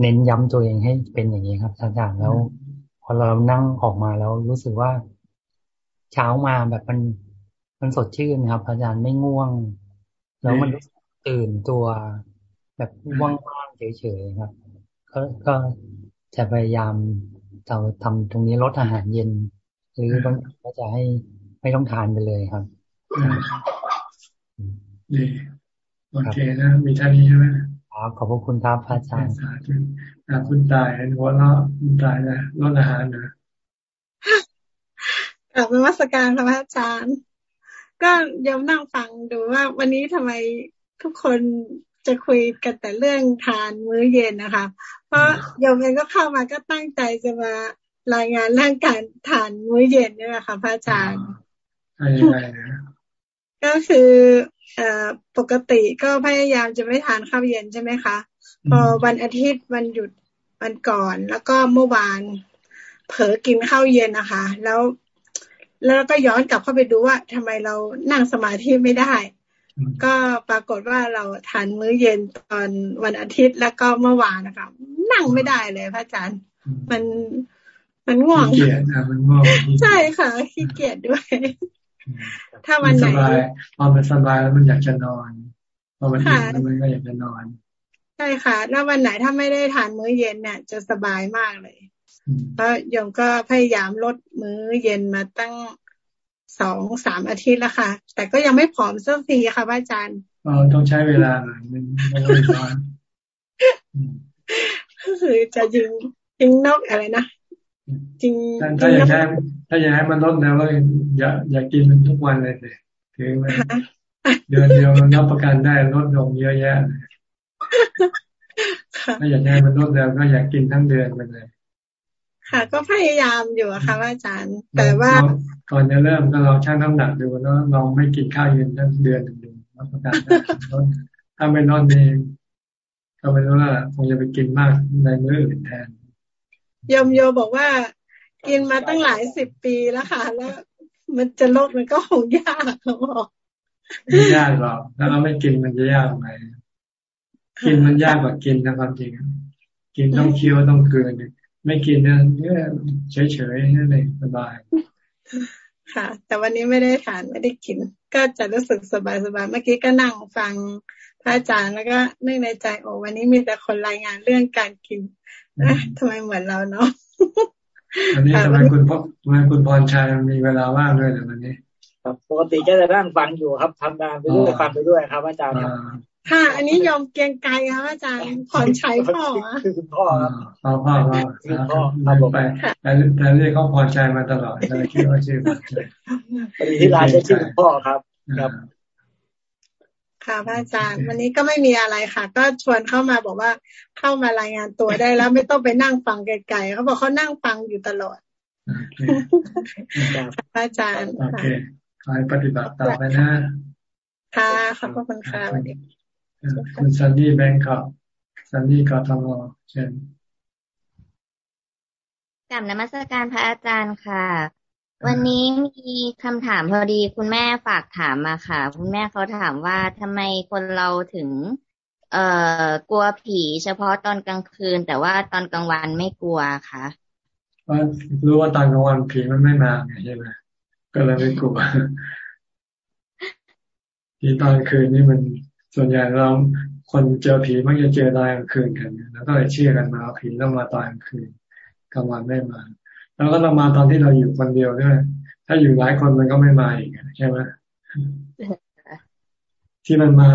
Speaker 24: เน้นย้ำตัวเองให้เป็นอย่างนี้ครับอาจารย์แล้ว พอเรานั่งออกมาแล้วรู้สึกว่าเช้ามาแบบมันมันสดชื่นครับ อาจารย์ไม่ง่วง แล้วมันตื่นตัว แบบว่างๆเฉยๆครับ ก็ก็จะพยายามเราทำตรงนี้ลดอาหารเย็น หรือบางก็จะให้ไม่ต้องทานไปเลยครับ
Speaker 1: ดี โอเคนะ มีท่านี้ใช่ไหม
Speaker 24: ครับขอบพระคุณครับอาจารย์สาธุ
Speaker 1: คุณตายหัวเราะคุณตายนะลดอาหารนะ
Speaker 18: กลับมาวัสการพระอาจารย์ ก็ยอมนั่งฟังดูว่า วันนี้ทำไมทุกคนจะคุยกันแต่เรื่องทานมื้อเย็นนะคะ เพราะโยมเองก็เข้ามาก็ตั้งใจจะมารายงานเรื่องการทานมื้อเย็นนี่แหละค่ะพระอาจารย์ ก็คือเอ่อปกติก็พยายามจะไม่ทานข้าวเย็นใช่ไหมคะ พอวันอาทิตย์วันหยุดวันก่อน แล้วก็เมื่อวานเผลอกินข้าวเย็นนะคะ แล้วแล้วก็ย้อนกลับเข้าไปดูว่าทำไมเรานั่งสมาธิไม่ได้ ก็ปรากฏว่าเราทานมื้อเย็นตอนวันอาทิตย์แล้วก็เมื่อวานนะคะนั่งไม่ได้เลยพระอาจารย์ มันมันง่วง
Speaker 1: ขี้เกียจนะมันง่วง
Speaker 18: ใช่ค่ะขี้เกียจด้วย ถ้าวันไหน
Speaker 1: พอมันสบายแล้วมันอยากจะนอนพอมันอิ่มแล้วมันก็อยากจะนอน
Speaker 18: ใช่ค่ะถ้าวันไหนถ้าไม่ได้ทานมื้อเย็นเนี่ย จะสบายมากเลยเพราะโยมก็พยายามลดมื้อเย็นมาตั้งสองสามอาทิตย์แล้วค่ะ แต่ก็ยังไม่ผอมสักทีค่ะพระอาจารย์
Speaker 1: อ๋อต้องใช้เวลาหน่อยมันไม่ร้อน
Speaker 18: ก็คือจะยิงยิงนกอะไรนะ จริง
Speaker 1: ถ้าอยากให้ถ้าอยากให้มันลดแล้วก็อย่าอย่ากินมันทุกวันเลยสิคือมันเดือนเดียวมันรับประกันได้ลดลงเยอะแยะเลยถ้าอยากให้มันลดแล้วก็อยากกินทั้งเดือนไปเลย
Speaker 18: ค่ะ ก็พยายามอยู่ค่ะอาจารย์ แต่ว่า
Speaker 1: ก่อนจะเริ่มก็ลองชั่งน้ำหนักดูแล้วลองไม่กินข้าวเย็นทั้งเดือนหนึ่งดูรับประกันถ้าไม่นอนเองก็ไม่รู้ว่าคงจะไปกินมากในมื้ออื่นแทน
Speaker 18: ยมโยบอกว่า กินมาตั้งหลายสิบปีแล้วค่ะ แล้ว มันจะลดมันก็คงยากเขาบอก
Speaker 1: ไม่ยากหรอกถ้าเราไม่กินมันจะยากไหมกินมันยากกว่ากินนะความจริง กินต้องเคี้ยวต้องเกลือไม่กินเนี่ยเฉยๆนั่นเองสบาย
Speaker 18: ค่ะ แต่วันนี้ไม่ได้ทานไม่ได้กิน ก็จะรู้สึกสบายสบายเมื่อกี้ก็นั่งฟังพระอาจารย์แล้วก็นึกในใจโอ้วันนี้มีแต่คนรายงานเรื่องการกินนะ ทำไมเหมือนเราเนาะ
Speaker 1: วันนี้ทำไมคุณพ่อทำไมคุณพรชัยมีเวลาว่างด้วยวันนี้
Speaker 25: ปกติจะจะนั่งฟังอยู่ครับทำงานไปด้วยฟังไปด้วยครับ อาจารย์
Speaker 18: ค่ะ อันนี้ยอมเกียงไกลครับอาจารย์ผ่อนชัยพ่อ
Speaker 25: คือคุณพ่อครับ
Speaker 1: พ่อพ่อคือพ่อครับผมไปแต่แต่เรียกเขาพอใจมาตลอดเลยคิดว่าชื่อ
Speaker 25: ปฏิที่ร้านจะชื่อพ่อครับครับ
Speaker 18: ค่ะพระอาจารย์ วันนี้ก็ไม่มีอะไรค่ะ ก็ชวนเข้ามาบอกว่าเข้ามารายงานตัวได้แล้วไม่ต้องไปนั่งฟังไกลๆเขาบอกเขานั่งฟังอยู่ตลอดพระอาจารย์
Speaker 1: โอเคขอให้ปฏิบัติต่อไปนะ
Speaker 18: ค่ะขอบคุณค่ะวันนี้
Speaker 1: คุณซันนี่แบงค์ครับซันนี่กทมเช่น
Speaker 26: กับนมัสการพระอาจารย์ค่ะ วันนี้มีคำถามพอดีคุณแม่ฝากถามมาค่ะ คุณแม่เขาถามว่าทำไมคนเราถึง เอ่อกลัวผีเฉพาะตอนกลางคืน แต่ว่าตอนกลางวันไม่กลัวค่ะ
Speaker 1: ว่ารู้ว่าตอนกลางวันผีมันไม่มาไงใช่ไหมก็เลยไม่กลัวทีตอนคืนนี่มันส่วนใหญ่เราคนเจอผีมักจะเจอตอนกลางคืนกันแล้วก็เลยเชื่อกันมาผีต้องมาตอนกลางคืนกลางวันไม่มา แล้วก็ต้องมาตอนที่เราอยู่คนเดียวด้วย ถ้าอยู่หลายคนมันก็ไม่มาอีกใช่ไหมที่มันมา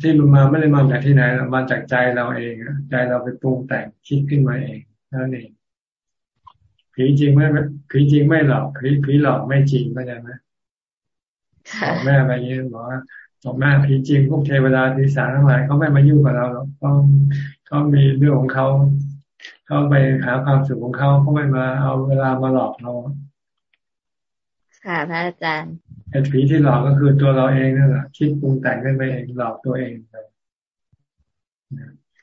Speaker 1: ที่มันมาไม่ได้มาจากที่ไหนมาจากใจเราเองใจเราไปปรุงแต่งคิดขึ้นมาเองนั่นเองผีจริงไม่ผีจริงไม่หลอกผีผีหลอกไม่จริงเข้าใจไหมบอกแม่ไปยืนบอกว่าบอกแม่ผีจริงพวกเทวดาทีสารทั้งหลายเขาไม่มายุ่งกับเราหรอกเขาเขามีเรื่องของเขา เขาไปหาความสุขของเขาเขาไม่มาเอาเวลามาหลอกเรา
Speaker 26: ค่ะพระอาจารย์
Speaker 1: ไอ้ผีที่หลอกก็คือตัวเราเองนั่นแหละคิดปรุงแต่งขึ้นไปเองหลอกตัวเองเลย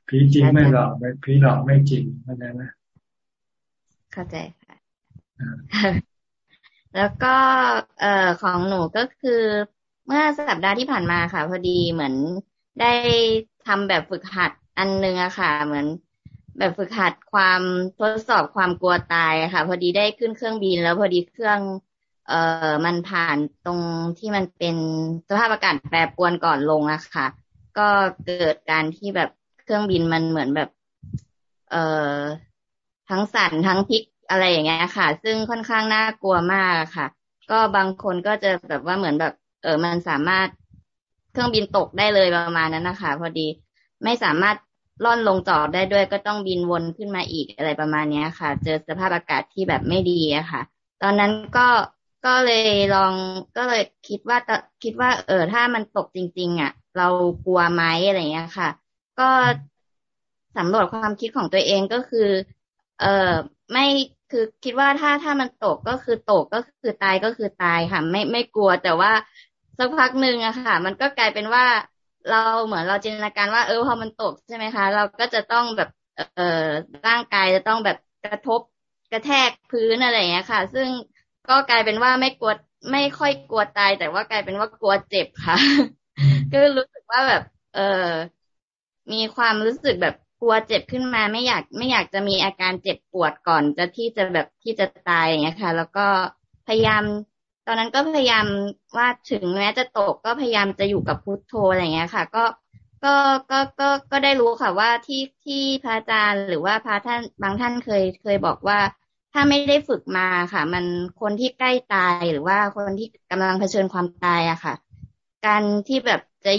Speaker 1: ผีจริงไม่หลอกผีหลอกไม่จริงเข้าใจไหม
Speaker 26: เข้าใจค่ะแล้วก็เอ่อของหนูก็คือเมื่อสัปดาห์ที่ผ่านมาค่ะ พอดีเหมือนได้ทำแบบฝึกหัดอันนึงอะค่ะ เหมือน แบบฝึกหัดความทดสอบความกลัวตายค่ะ พอดีได้ขึ้นเครื่องบิน แล้วพอดีเครื่อง เอ่อมันผ่านตรงที่มันเป็นสภาพอากาศแปรปรวนก่อนลงอะค่ะ ก็เกิดการที่แบบเครื่องบินมันเหมือนแบบ เอ่อทั้งสั่นทั้งพลิกอะไรอย่างเงี้ยค่ะ ซึ่งค่อนข้างน่ากลัวมากค่ะ ก็บางคนก็จะแบบว่าเหมือนแบบ เออมันสามารถเครื่องบินตกได้เลยประมาณนั้นนะคะ พอดีไม่สามารถ ล่อนลงจอดได้ด้วยก็ต้องบินวนขึ้นมาอีกอะไรประมาณนี้ค่ะ เจอสภาพอากาศที่แบบไม่ดีอะค่ะ ตอนนั้นก็ก็เลยลองก็เลยคิดว่าคิดว่า เออถ้ามันตกจริง ๆอะ เรากลัวไหมอะไรเงี้ยค่ะ ก็สำรวจความคิดของตัวเองก็คือ เออไม่คือคิดว่าถ้าถ้ามันตกก็คือตกก็คือตายก็คือตายค่ะ ไม่ไม่กลัวแต่ว่าสักพักหนึ่งอะค่ะ มันก็กลายเป็นว่า เราเหมือนเราจินตนาการว่าเออพอมันตกใช่ไหมคะ เราก็จะต้องแบบเออร่างกายจะต้องแบบกระทบกระแทกพื้นอะไรอย่างเงี้ยค่ะ ซึ่งก็กลายเป็นว่าไม่กลัวไม่ค่อยกลัวตาย แต่ว่ากลายเป็นว่ากลัวเจ็บค่ะ ก็รู้สึกว่าแบบ เออมีความรู้สึกแบบกลัวเจ็บขึ้นมาไม่อยากไม่อยากจะมีอาการเจ็บปวดก่อนจะที่จะแบบที่จะตายอย่างเงี้ยค่ะ แล้วก็พยายามต อนนั้นก็พยายามว่าถึงแม้จะตกก็พยายามจะอยู่กับพุทโธอะไรเงี้ยค่ะ ก็ก็ก็ก็ก็ได้รู้ค่ะว่าที่ที่พระอาจารย์หรือว่าพระท่านบางท่านเคยเคยบอกว่า ถ้าไม่ได้ฝึกมาค่ะ มันคนที่ใกล้ตายหรือว่าคนที่กำลังเผชิญความตายอะค่ะ การที่แบบจะ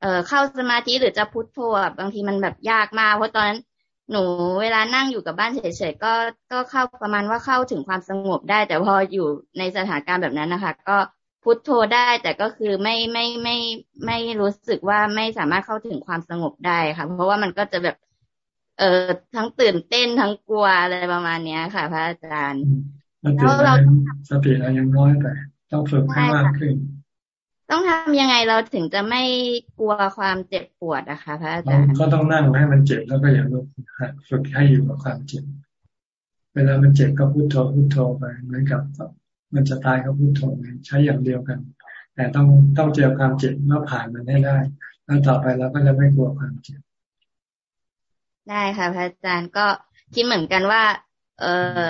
Speaker 26: เอ่อเข้าสมาธิหรือจะพุทโธบางทีมันแบบยากมากเพราะตอนนั้น หนูเวลานั่งอยู่กับบ้านเฉยๆก็ก็เข้าประมาณว่าเข้าถึงความสงบได้ แต่พออยู่ในสถานการณ์แบบนั้นนะคะ ก็พุทโธได้แต่ก็คือไม่ไม่ไม่ไม่รู้สึกว่าไม่สามารถเข้าถึงความสงบได้ค่ะ เพราะว่ามันก็จะแบบ เอ่อทั้งตื่นเต้นทั้งกลัวอะไรประมาณเนี้ยค่ะ พระอาจารย์
Speaker 1: แล้วเราสติเรายังน้อยไปต้องฝึกให้มากขึ้น
Speaker 26: ต้องทำยังไงเราถึงจะไม่กลัวความเจ็บปวดนะคะพระอาจารย์
Speaker 1: ก็ต้องนั่งให้มันเจ็บแล้วก็อย่าลุกฝึกให้อยู่กับความเจ็บ เวลามันเจ็บก็พุโทโธพุโทโธไปเหมือนกับ มันจะตายก็พุโทโธใช้อย่างเดียวกัน แต่ต้องต้องเจอความเจ็บแล้วผ่านมันให้ได้ แล้วต่อไปเราก็จะไม่กลัวความเจ็บ
Speaker 26: ได้ค่ะพระอาจารย์ก็คิดเหมือนกันว่า เอ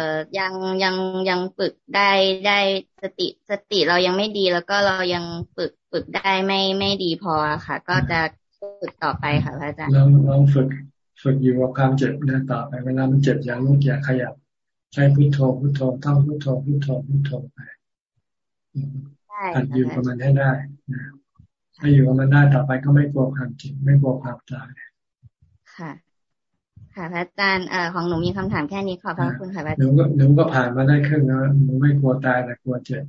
Speaker 26: อยังยังยังฝึกได้ได้สติสติเรายังไม่ดี แล้วก็เรายังฝึกฝึกได้ไม่ไม่ดีพอค่ะ ก็จะฝึกต่อไปค่ะพระอาจารย์
Speaker 1: เราเราฝึกฝึกอยู่กับความเจ็บนะต่อไปเวลามันเจ็บอย่างลุกอย่าขยับ ใช้พุทโธพุทโธท่องพุทโธพุทโธพุทโธไปหัดอยู่กับมันให้ได้นะถ้าอยู่กับมันได้ต่อไปก็ไม่กลัวความเจ็บไม่กลัวความตาย
Speaker 26: ค่ะ ค่ะพระอาจารย์เอ่อของหนูมีคำถามแค่นี้ขอบพระคุณค่ะพระอาจารย์
Speaker 1: หนูก็หนูก็ผ่านมาได้ครึ่งแล้วหนูไม่กลัวตายแต่กลัวเจ็บ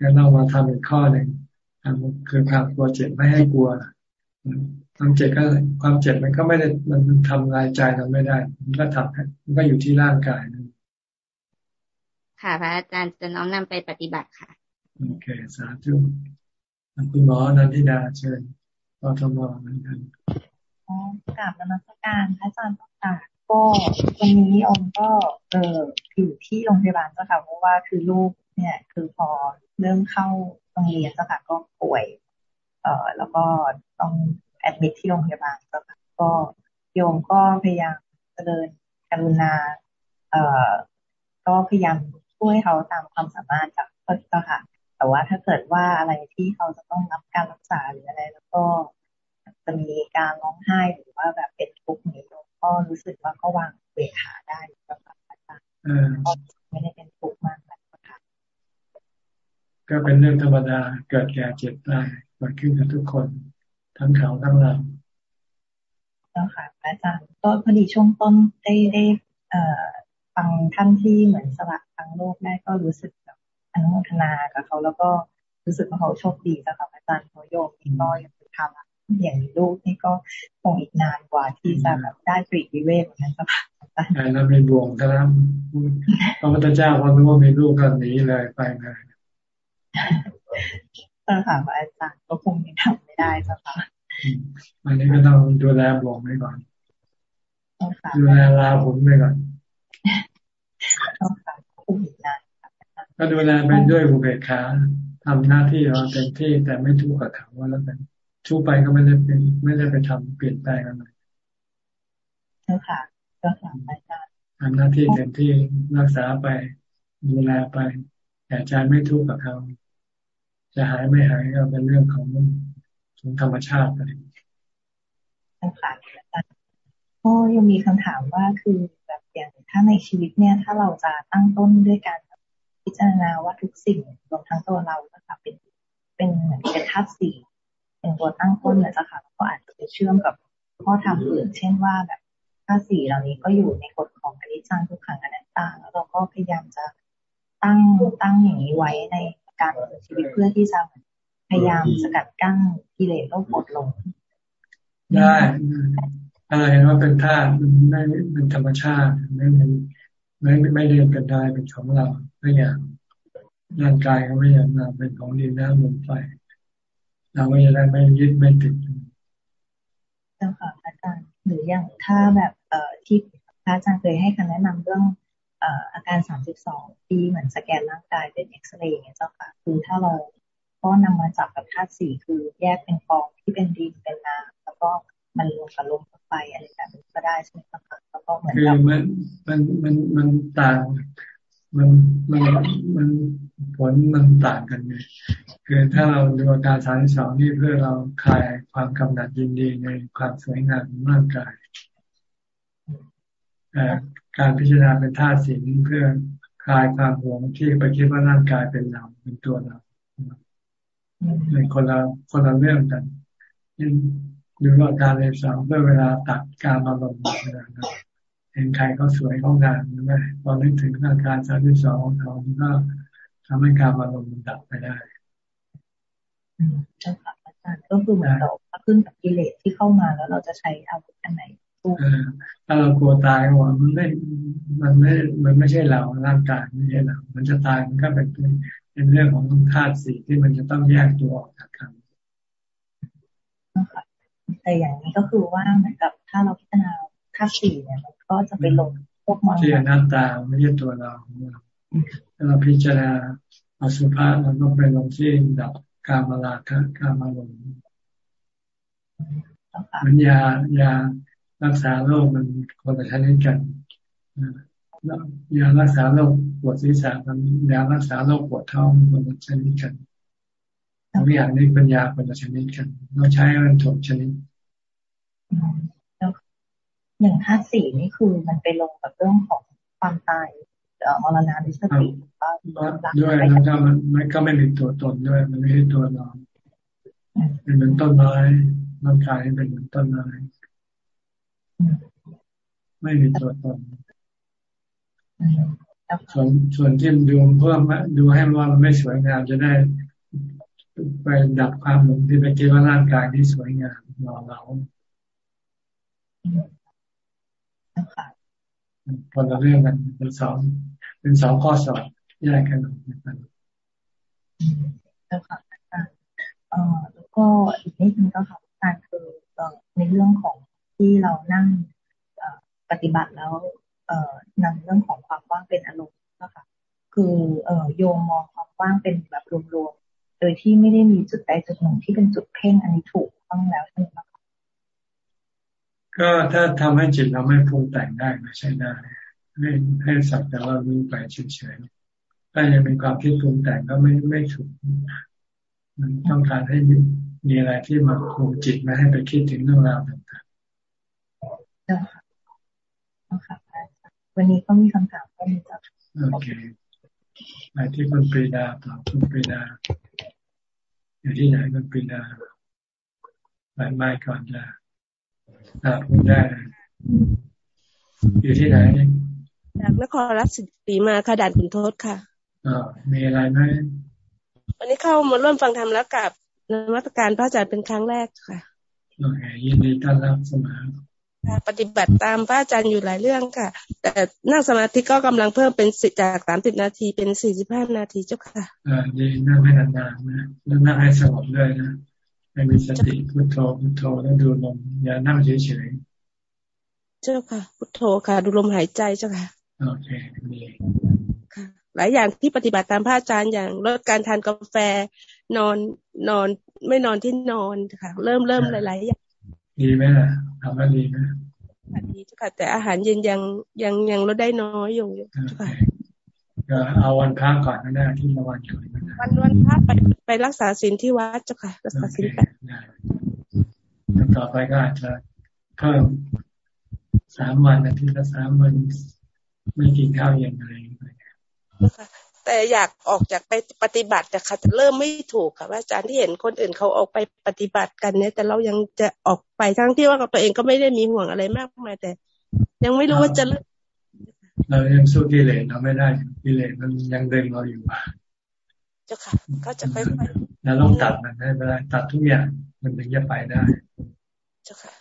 Speaker 1: งั้นเรามาทำอีกข้อหนึ่งคือความกลัวเจ็บไม่ให้กลัวความเจ็บก็ความเจ็บมันก็ไม่ได้มันทำลายใจเราไม่ได้ มันก็ทำมันก็อยู่ที่ร่างกายนะ
Speaker 26: ค่ะพระอาจารย์จะน้อมนำไปปฏิบัติค่ะ
Speaker 1: โอเค สาธุคุณหมอนันทิดาเชิญกทมเหมือนกัน
Speaker 27: กราบนมัสการพระอาจารย์ค่ะก็วันนี้อมก็เอออยู่ที่โรงพยาบาลเจ้าค่ะเพราะว่าคือลูกเนี่ย คือพอเริ่มเข้าโรงเรียนเจ้าค่ะก็ป่วย เอ่อแล้วก็ต้องแอดมิทที่โรงพยาบาลเจ้าค่ะก็โยมก็พยายามเจริญกรุณา เอ่อก็พยายามช่วยเขาตามความสามารถจากเจ้าค่ะ แต่ว่าถ้าเกิดว่าอะไรที่เขาจะต้องรับการรักษาหรืออะไร แล้วก็ จะมีการร้องไห้หรือว่าแบบเป็นทุกข์นี้ก็รู้สึกว่าก็วางเวขาได้ประมาณนั้นก็ไม่ได้เป็นทุกข์มากนะคะ
Speaker 1: ก็เป็นเรื่องธรรมดาเกิดแก่เจ็บตายเกิดขึ้นกับทุกคนทั้งเขาทั้งเรา
Speaker 27: เจ้าค่ะอาจารย์ก็พอดีช่วงต้นได้ได้เอ่อฟังท่านที่เหมือนสละทางโลกได้ก็รู้สึกแบบอนุโมทนากับเขาแล้วก็รู้สึกว่าเขาโชคดีจ้ะค่ะอาจารย์เขาโยมนี่ก็ยังทำ อย่างลูกนี่ก็คงอีกนานกว่าที่จะแบบได้ปรีกวิเวกเหมือนกันจ้ะค่ะ
Speaker 1: ใช่แล้วมีบ่วงทั้งพระพุทธเจ้าพอรู้ว่ามีลูกก็หนีเลยไปเลย
Speaker 27: เออค่ะอาจารย์ก็คงยังทำไม่ได้จ้ะค่ะ
Speaker 1: อันนี้ก็ต้องดูแลบ่วงไว้ก่อนดูแลลาหุนไปก่อนก็ดูแลไปด้วยบุเบกขาทำหน้าที่เราเต็มที่แต่ไม่ทุกข์กับเขาว่าแล้วกัน ทุกไปก็ไม่ได้เป็นไม่ได้ไปทำเปลี่ยนแปลงอะไร
Speaker 27: เจ้าค่ะเจ้าค่ะอาจารย์
Speaker 1: ทำหน้าที่เต็มที่รักษาไปดูแลไปแต่ใจไม่ทุกข์กับเขาจะหายไม่หายก็เป็นเรื่องของของธรรมชาติไป
Speaker 27: เจ้าค่ะอาจารย์ก็ยังมีคำถามว่าคือแบบอย่างถ้าในชีวิตเนี่ย ถ้าเราจะตั้งต้นด้วยการพิจารณาว่าทุกสิ่งรวมทั้งตัวเราก็เป็นเป็นเหมือนเป็นธาตุสี่ เป็นตัวตั้งต้นเลยจ้ะค่ะก็อาจจะไปเชื่อมกับข้อธรรมอื่น เช่นว่าแบบธาสี่เหล่านี้ก็อยู่ในกฎของอนิจจังทุกขังอนัตตาแล้วเราก็พยายามจะตั้งตั้งอย่างนี้ไว้ในการดำเนินชีวิตเพื่อที่จะพยายามสกัดกั้นกิเลสโลภโกรธลง
Speaker 1: ได้ถ้าเราเห็นว่าเป็นธาตุมันไม่เป็นธรรมชาติไม่เป็นไม่ไม่เรียนกันได้เป็นของเราไม่อย่างร่างกายก็ไม่อย่างเราเป็นของดินน้ำลมไฟ เราก็จะได้ไม่ยึดไม่ติด
Speaker 27: เจ้าค่ะอาจารย์หรืออย่างถ้าแบบเอ่อที่พระอาจารย์เคยให้คำแนะนำเรื่องเอ่ออาการสามสิบสองที่เหมือนสแกนร่างกายเป็นเอ็กซเรย์เนี่ยเจ้าค่ะ คือถ้าเราก็นำมาจับกับธาตุสี่คือแยกเป็นกองที่เป็นดินเป็นน้ำแล้วก็มันรวมกับลมไฟอะไรแบบนี้ก็ได้ใช่ไหมคะแล้วก็เหมือน
Speaker 1: กับมันมันมันมันต่าง มันมันมันผลมันต่างกันไงคือถ้าเราดูอาการสามสองนี่เพื่อเราคลายความกำหนัดยินดีในความสวยงามของร่างกายแต่การพิจารณาเป็นธาตุสีนี้เพื่อคลายความหวงที่ไปคิดว่าร่างกายเป็นเราเป็นตัวเราเป็นคนละคนละเรื่องกันดูอาการในสองเพื่อเวลาตัดการมาลงนะ เห็นใครเขาสวยเขางามใช่ไหมพอนึกถึงอาการสามที่สองของเขาก็ทำให้การมาลงมันดับไปได้
Speaker 27: ใช่ค่ะอาจารย์ก็คือเหมือนเราขึ้นกับกิเลสที่เข้ามาแล้วเราจะใช้อาวุธอันไหน
Speaker 1: ถ้าเรากลัวตายว่ามันไม่ มันไม่ มันไม่ใช่เราร่างกายไม่ใช่เรามันจะตายมันก็เป็นเป็นเรื่องของธาตุสี่ที่มันจะต้องแยกตัวออกจากกัน
Speaker 27: แต่อย่างนี้ก็คือว่าเหมือนกับถ้าเราพิจารณา ธาตุสี่เนี่ยมันก็จะไปลงพวก
Speaker 1: มันที่หน้าตาไม่ใช่ตัวเราถ้าเราพิจารณาอสุภะเราต้องไปลงที่ดับการมาลาคะการมาลงมันยายารักษาโรคมันคนละชนิดกันยารักษาโรคปวดศีรษะมันยารักษาโรคปวดท้องคนละชนิดกันทุกอย่างนี้เป็นยาคนละชนิดกัน เราใช้มันถูกชนิด
Speaker 27: หนึ่งห้าสี่นี่คือมันไปลงกับเรื่องของความตายมรณะนิสติ
Speaker 1: ด้วยแล้วก็มันก็ไม่มีตัวตนด้วย มันไม่ใช่ตัวเราเป็นเหมือนต้นไม้ร่างกายเป็นเหมือนต้นไม้ไม่มีตัวตนส่วนส่วนที่ดูเพื่อดูให้ว่ามันไม่สวยงามจะได้ไปดับความหลงที่ไปคิดว่าร่างกายที่สวยงามหล่อเรา คนละเรื่องกันเป็นสองเป็นสองข้อสอบแยกกันออกกัน
Speaker 27: แล้วค่ะเอ่อแล้วก็อีกนิดนึงก็ค่ะการคือในเรื่องของที่เรานั่งปฏิบัติแล้ว เอ่อนำเรื่องของความว่างเป็นอารมณ์นะคะคือเอ่อโยมมองความว่างเป็นแบบรวมๆโดยที่ไม่ได้มีจุดใดจุดหนึ่งที่เป็นจุดเพ่งอันนี้ถูกต้องแล้วใช่ไหมคะ
Speaker 1: ก็ถ้าทำให้จิตเราไม่ปรุงแต่งได้ไม่ใช่ได้ให้ให้สักแต่ว่ารู้ไปเฉยๆถ้ายังเป็นความคิดปรุงแต่งก็ไม่ไม่ถูกมันต้องการให้มีอะไรที่มาคุมจิตไม่ให้ไปคิดถึงเรื่องราวต่าง
Speaker 27: ๆวันนี้ก็มีคำถามก็มีจ้ะ
Speaker 1: โอเคไปที่คุณปรีดาต่อคุณปรีดา อยู่ที่ไหนคุณปรีดาไปไม่ก่อนจะ อ่าพูดได้อยู่ที่ไหน
Speaker 9: จากนครราชสีมาค่ะด่านขุนทศค่ะ
Speaker 1: อ่ามีอะไรไหม
Speaker 9: วันนี้เข้ามาร่วมฟังธรรมแล้วกับนวัตการพระอาจารย์เป็นครั้งแรกค่ะ
Speaker 1: โอเคยินดีต้อนรับสมา
Speaker 9: ปฏิบัติตามพระอาจารย์อยู่หลายเรื่องค่ะ แต่นั่งสมาธิก็กำลังเพิ่มเป็นสิจากสามสิบนาทีเป็นสี่สิบห้านาทีเจ้าค่ะ
Speaker 1: อ่าดีนั่งให้นานๆนะแล้วนั่งให้สงบด้วยนะ ให้มีสติพุทโธพุทโธแล้วดูลมอย่านั่งเฉย
Speaker 9: ๆ เจ้าค่ะ พุทโธค่ะ ดูลมหายใจเจ้าค่ะ
Speaker 1: โอเคดี
Speaker 9: ค่ะ หลายอย่างที่ปฏิบัติตามพระอาจารย์อย่างลดการทานกาแฟนอนนอนไม่นอนที่นอนค่ะ เริ่มเริ่มหลายๆอย่าง
Speaker 1: ดีไหมล่ะทำมาดีไหม
Speaker 9: ดีจ้ะค่ะ แต่อาหารเย็นยังยังยังลดได้น้อยอยู่ค่ะ
Speaker 1: ก็เอาวันพักก่อนก็ได้ที่มาวันก่อน
Speaker 9: วันวันพักไปไปรักษาศีลที่วัดจ้ะค่ะ รักษาศีลแปด
Speaker 1: ต่อไปก็อาจจะเพิ่มสามวันอาทิตย์ละสามวันไม่กินข้าวเย็นอะไร
Speaker 9: แต่อยากออกจากไปปฏิบัติแต่ค่ะเริ่มไม่ถูกค่ะว่าอาจารย์ที่เห็นคนอื่นเขาออกไปปฏิบัติกันเนี่ย แต่เรายังจะออกไปทั้งที่ว่ากับตัวเองก็ไม่ได้มีห่วงอะไรมากมายแต่ ยังไม่รู้ว่าจะ
Speaker 1: เรายังสู้กิเลสเราไม่ได้กิเลสมันยังเดินเราอยู่
Speaker 9: เจ้าค่ะ ก็จะค่อย
Speaker 1: ๆเราต้องตัดมันให้ได้ตัดทุกอย่างมันถึงจะไปได้
Speaker 9: เจ้าค่ะ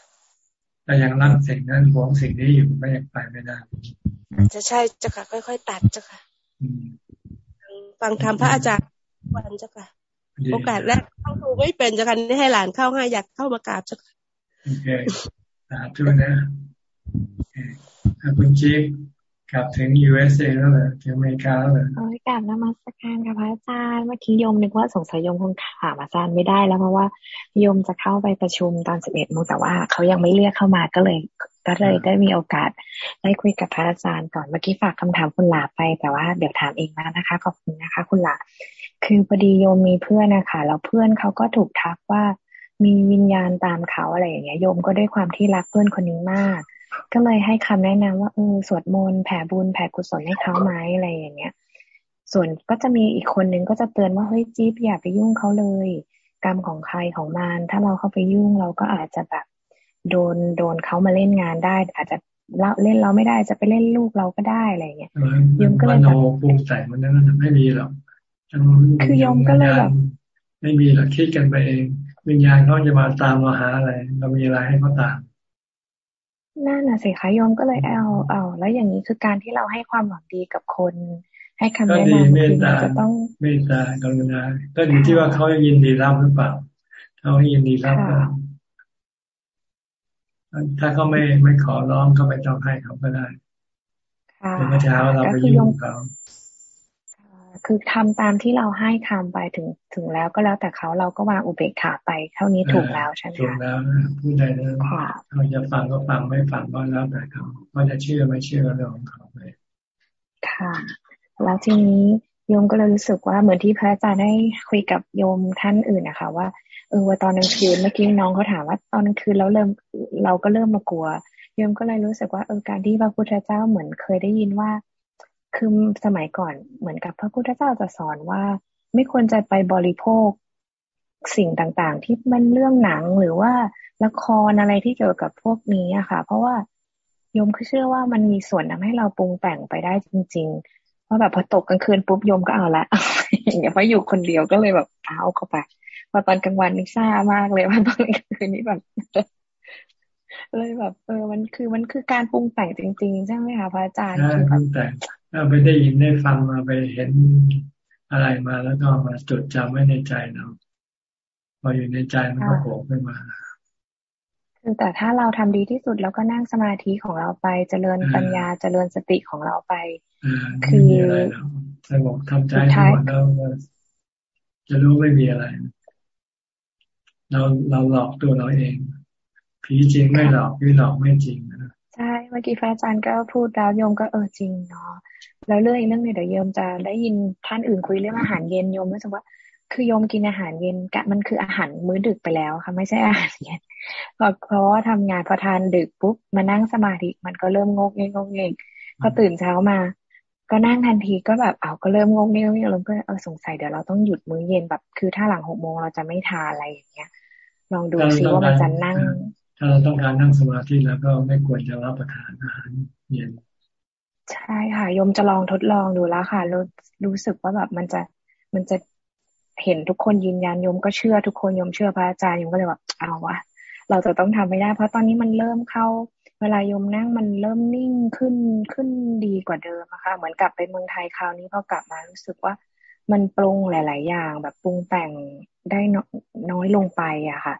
Speaker 1: แต่ยังรักสิ่งนั้นหวงสิ่งนี้อยู่ก็ยังไปไม่ได้
Speaker 9: จะใช่เจ้าค่ะ ค่อย ๆ ตัดเจ้าค่ะฟังธรรมพระอาจารย์วันเจ้าค่ะ โอกาสแรกเข้าดูไม่เป็นเจ้าค่ะนี่ให้หลานเข้าให้อยากเข้ามากราบเจ้าค่ะ
Speaker 1: โอเคสาธุนะคุณจิ๊บ กลับถึง USA แล้วเหรอถึงอเมริกาแล้วเหรอโอ้
Speaker 28: ยกลับนมัสการค่ะพระอาจารย์เมื่อกี้โยมนึกว่าสงสัยโยมคงถามอาจารย์ไม่ได้แล้วเพราะว่าโยมจะเข้าไปประชุมตอนสิบเอ็ดโมงแต่ว่าเขายังไม่เรียกเข้ามาก็เลย ก็เลยได้มีโอกาสได้คุยกับพระอาจารย์ก่อนเมื่อกี้ฝากคำถามคุณหลาไป แต่ว่าเดี๋ยวถามเองมานะคะขอบคุณนะคะ คุณหลาคือพอดีโยมมีเพื่อนนะคะแล้วเพื่อนเขาก็ถูกทักว่ามีวิญญาณตามเขาอะไรอย่างเงี้ยโยมก็ด้วยความที่รักเพื่อนคนนี้มาก ก็เลยให้คำแนะนำว่าเออสวดมนต์แผ่บุญแผ่กุศลให้เขาไหมอะไรอย่างเงี้ย ส่วนก็จะมีอีกคนนึงก็จะเตือนว่าเฮ้ยจี๊บอย่าไปยุ่งเขาเลย กรรมของใครของมันถ้าเราเข้าไปยุ่งเราก็อาจจะแบบโดนโดนเขามาเล่นงานได้ อาจจะเล่นเราไม่ได้จะไปเล่นลูกเราก็ได้อะไรเงี้ย
Speaker 1: ยมก็เลยแบบปรุงแต่มันนั้นไม่มีหรอก
Speaker 28: คือยมก็เลยแบบ
Speaker 1: ไม่มีหรอกคิดกันไปเองวิญญาณเขาจะมาตามมาหาอะไร เรามีอะไรให้เขาตาม
Speaker 28: นั่นน่ะสิคะโยมก็เลยเอาเอาแล้วอย่างนี้คือการที่เราให้ความหวังดีกับคน ให้คำแนะนำ
Speaker 1: เมตตาจะต้องเมตตากรุณาก็อยู่ที่ว่าเขายินดีรับหรือเปล่าเขายินดีรับถ้าเขาไม่ไม่ขอร้องก็ไม่ต้องให้เขาก็ได้เมื่อเช้าเราไปยุ่งเขา
Speaker 28: คือทำตามที่เราให้ทำไปถึงถึงแล้วก็แล้วแต่เขาเราก็วางอุเบกขาไปเท่านี้ถูกแล้วใช่ไหม
Speaker 1: ถูกแล้วผู้ใดนะเขาจะฟังก็ฟังไม่ฟังก็แล้วแต่เขาเขาจะเชื่อไม่เชื่อเรื่องของเขาไป
Speaker 28: ค่ะ แล้วทีนี้โยมก็เลยรู้สึกว่าเหมือนที่พระอาจารย์ได้คุยกับโยมท่านอื่นนะคะ ว่าเออว่าตอนกลางคืนเมื่อกี้น้องเขาถามว่าตอนกลางคืนแล้วเริ่มเราก็เริ่มมากลัวโยมก็เลยรู้สึกว่าเออการที่พระพุทธเจ้าเหมือนเคยได้ยินว่า คือสมัยก่อนเหมือนกับพระพุทธเจ้าจะสอนว่า ไม่ควรจะไปบริโภคสิ่งต่างๆ ที่มันเรื่องหนังหรือว่าละครอะไรที่เกี่ยวกับพวกนี้อะค่ะ เพราะว่าโยมคือเชื่อว่ามันมีส่วนทำให้เราปรุงแต่งไปได้จริง ๆ ว่าแบบพอตกกลางคืนปุ๊บโยมก็เอาละอย่างเงี้ยเพราะอยู่คนเดียวก็เลยแบบเอาเข้าไปพอตอนกลางวันนี่ซ่ามากเลยว่าตอนกลางคืนนี่แบบเลยแบบ เออ มันคือมันคือการปรุงแต่งจริง ๆ ใช่ไหมคะพระอาจารย์
Speaker 1: ใช่ปรุงแต่ง ถ้าไปได้ยินได้ฟังมาไปเห็นอะไรมาแล้วก็มาจดจำไว้ในใจเราพออยู่ในใจมันก็โผล่ขึ้นมา
Speaker 28: คือแต่ถ้าเราทำดีที่สุดแล้วก็นั่งสมาธิของเราไปเจริญปัญญาเจริญสติของเราไป
Speaker 1: คือสงบทำใจทั้งหมดแล้วจะรู้ไม่มีอะไร เราเราหลอกตัวเราเองผีจริงไม่หลอกผีหลอกไม่จริงนะ
Speaker 28: ใช่เมื่อกี้พระอาจารย์ก็พูดแล้วโยมก็เออจริงเนาะ แล้วเรื่องอีกเรื่องนึงเดี๋ยวโยมจะได้ยินท่านอื่นคุยเรื่องอาหารเย็นโยมรู้สึกว่า คือโยมกินอาหารเย็นกะมันคืออาหารมื้อดึกไปแล้วค่ะ ไม่ใช่อาหารเย็นเพราะว่าทำงานพอทานดึกปุ๊บมานั่งสมาธิมันก็เริ่มงกเงงงเงงพอตื่นเช้ามา ก็นั่งทันทีก็แบบเอาก็เริ่มงงเงงเงงเราก็เออสงสัยเดี๋ยวเราต้องหยุดมื้อเย็นแบบ คือถ้าหลังหกโมงเราจะไม่ทานอะไรอย่างเงี้ยลองดูซิว่ามันจะนั่ง
Speaker 1: ถ้าเราต้องการนั่งสมาธิแล้วก็ไม่ควรจะรับประทานอาหารเย็น
Speaker 28: ใช่ค่ะยมจะลองทดลองดูแล้วค่ะรู้รู้สึกว่าแบบมันจะมันจะเห็นทุกคนยืนยันยมก็เชื่อทุกคนยมเชื่อพระอาจารย์ยมก็เลยแบบเอาวะเราจะต้องทำไม่ได้ เพราะตอนนี้มันเริ่มเข้า เวลายมนั่งมันเริ่มนิ่งขึ้นขึ้นดีกว่าเดิมอะค่ะ เหมือนกลับไปเมืองไทยคราวนี้พอกลับมารู้สึกว่ามันปรุงหลาย ๆ อย่าง แบบปรุงแต่งได้น้อยลงไปอะค่ะ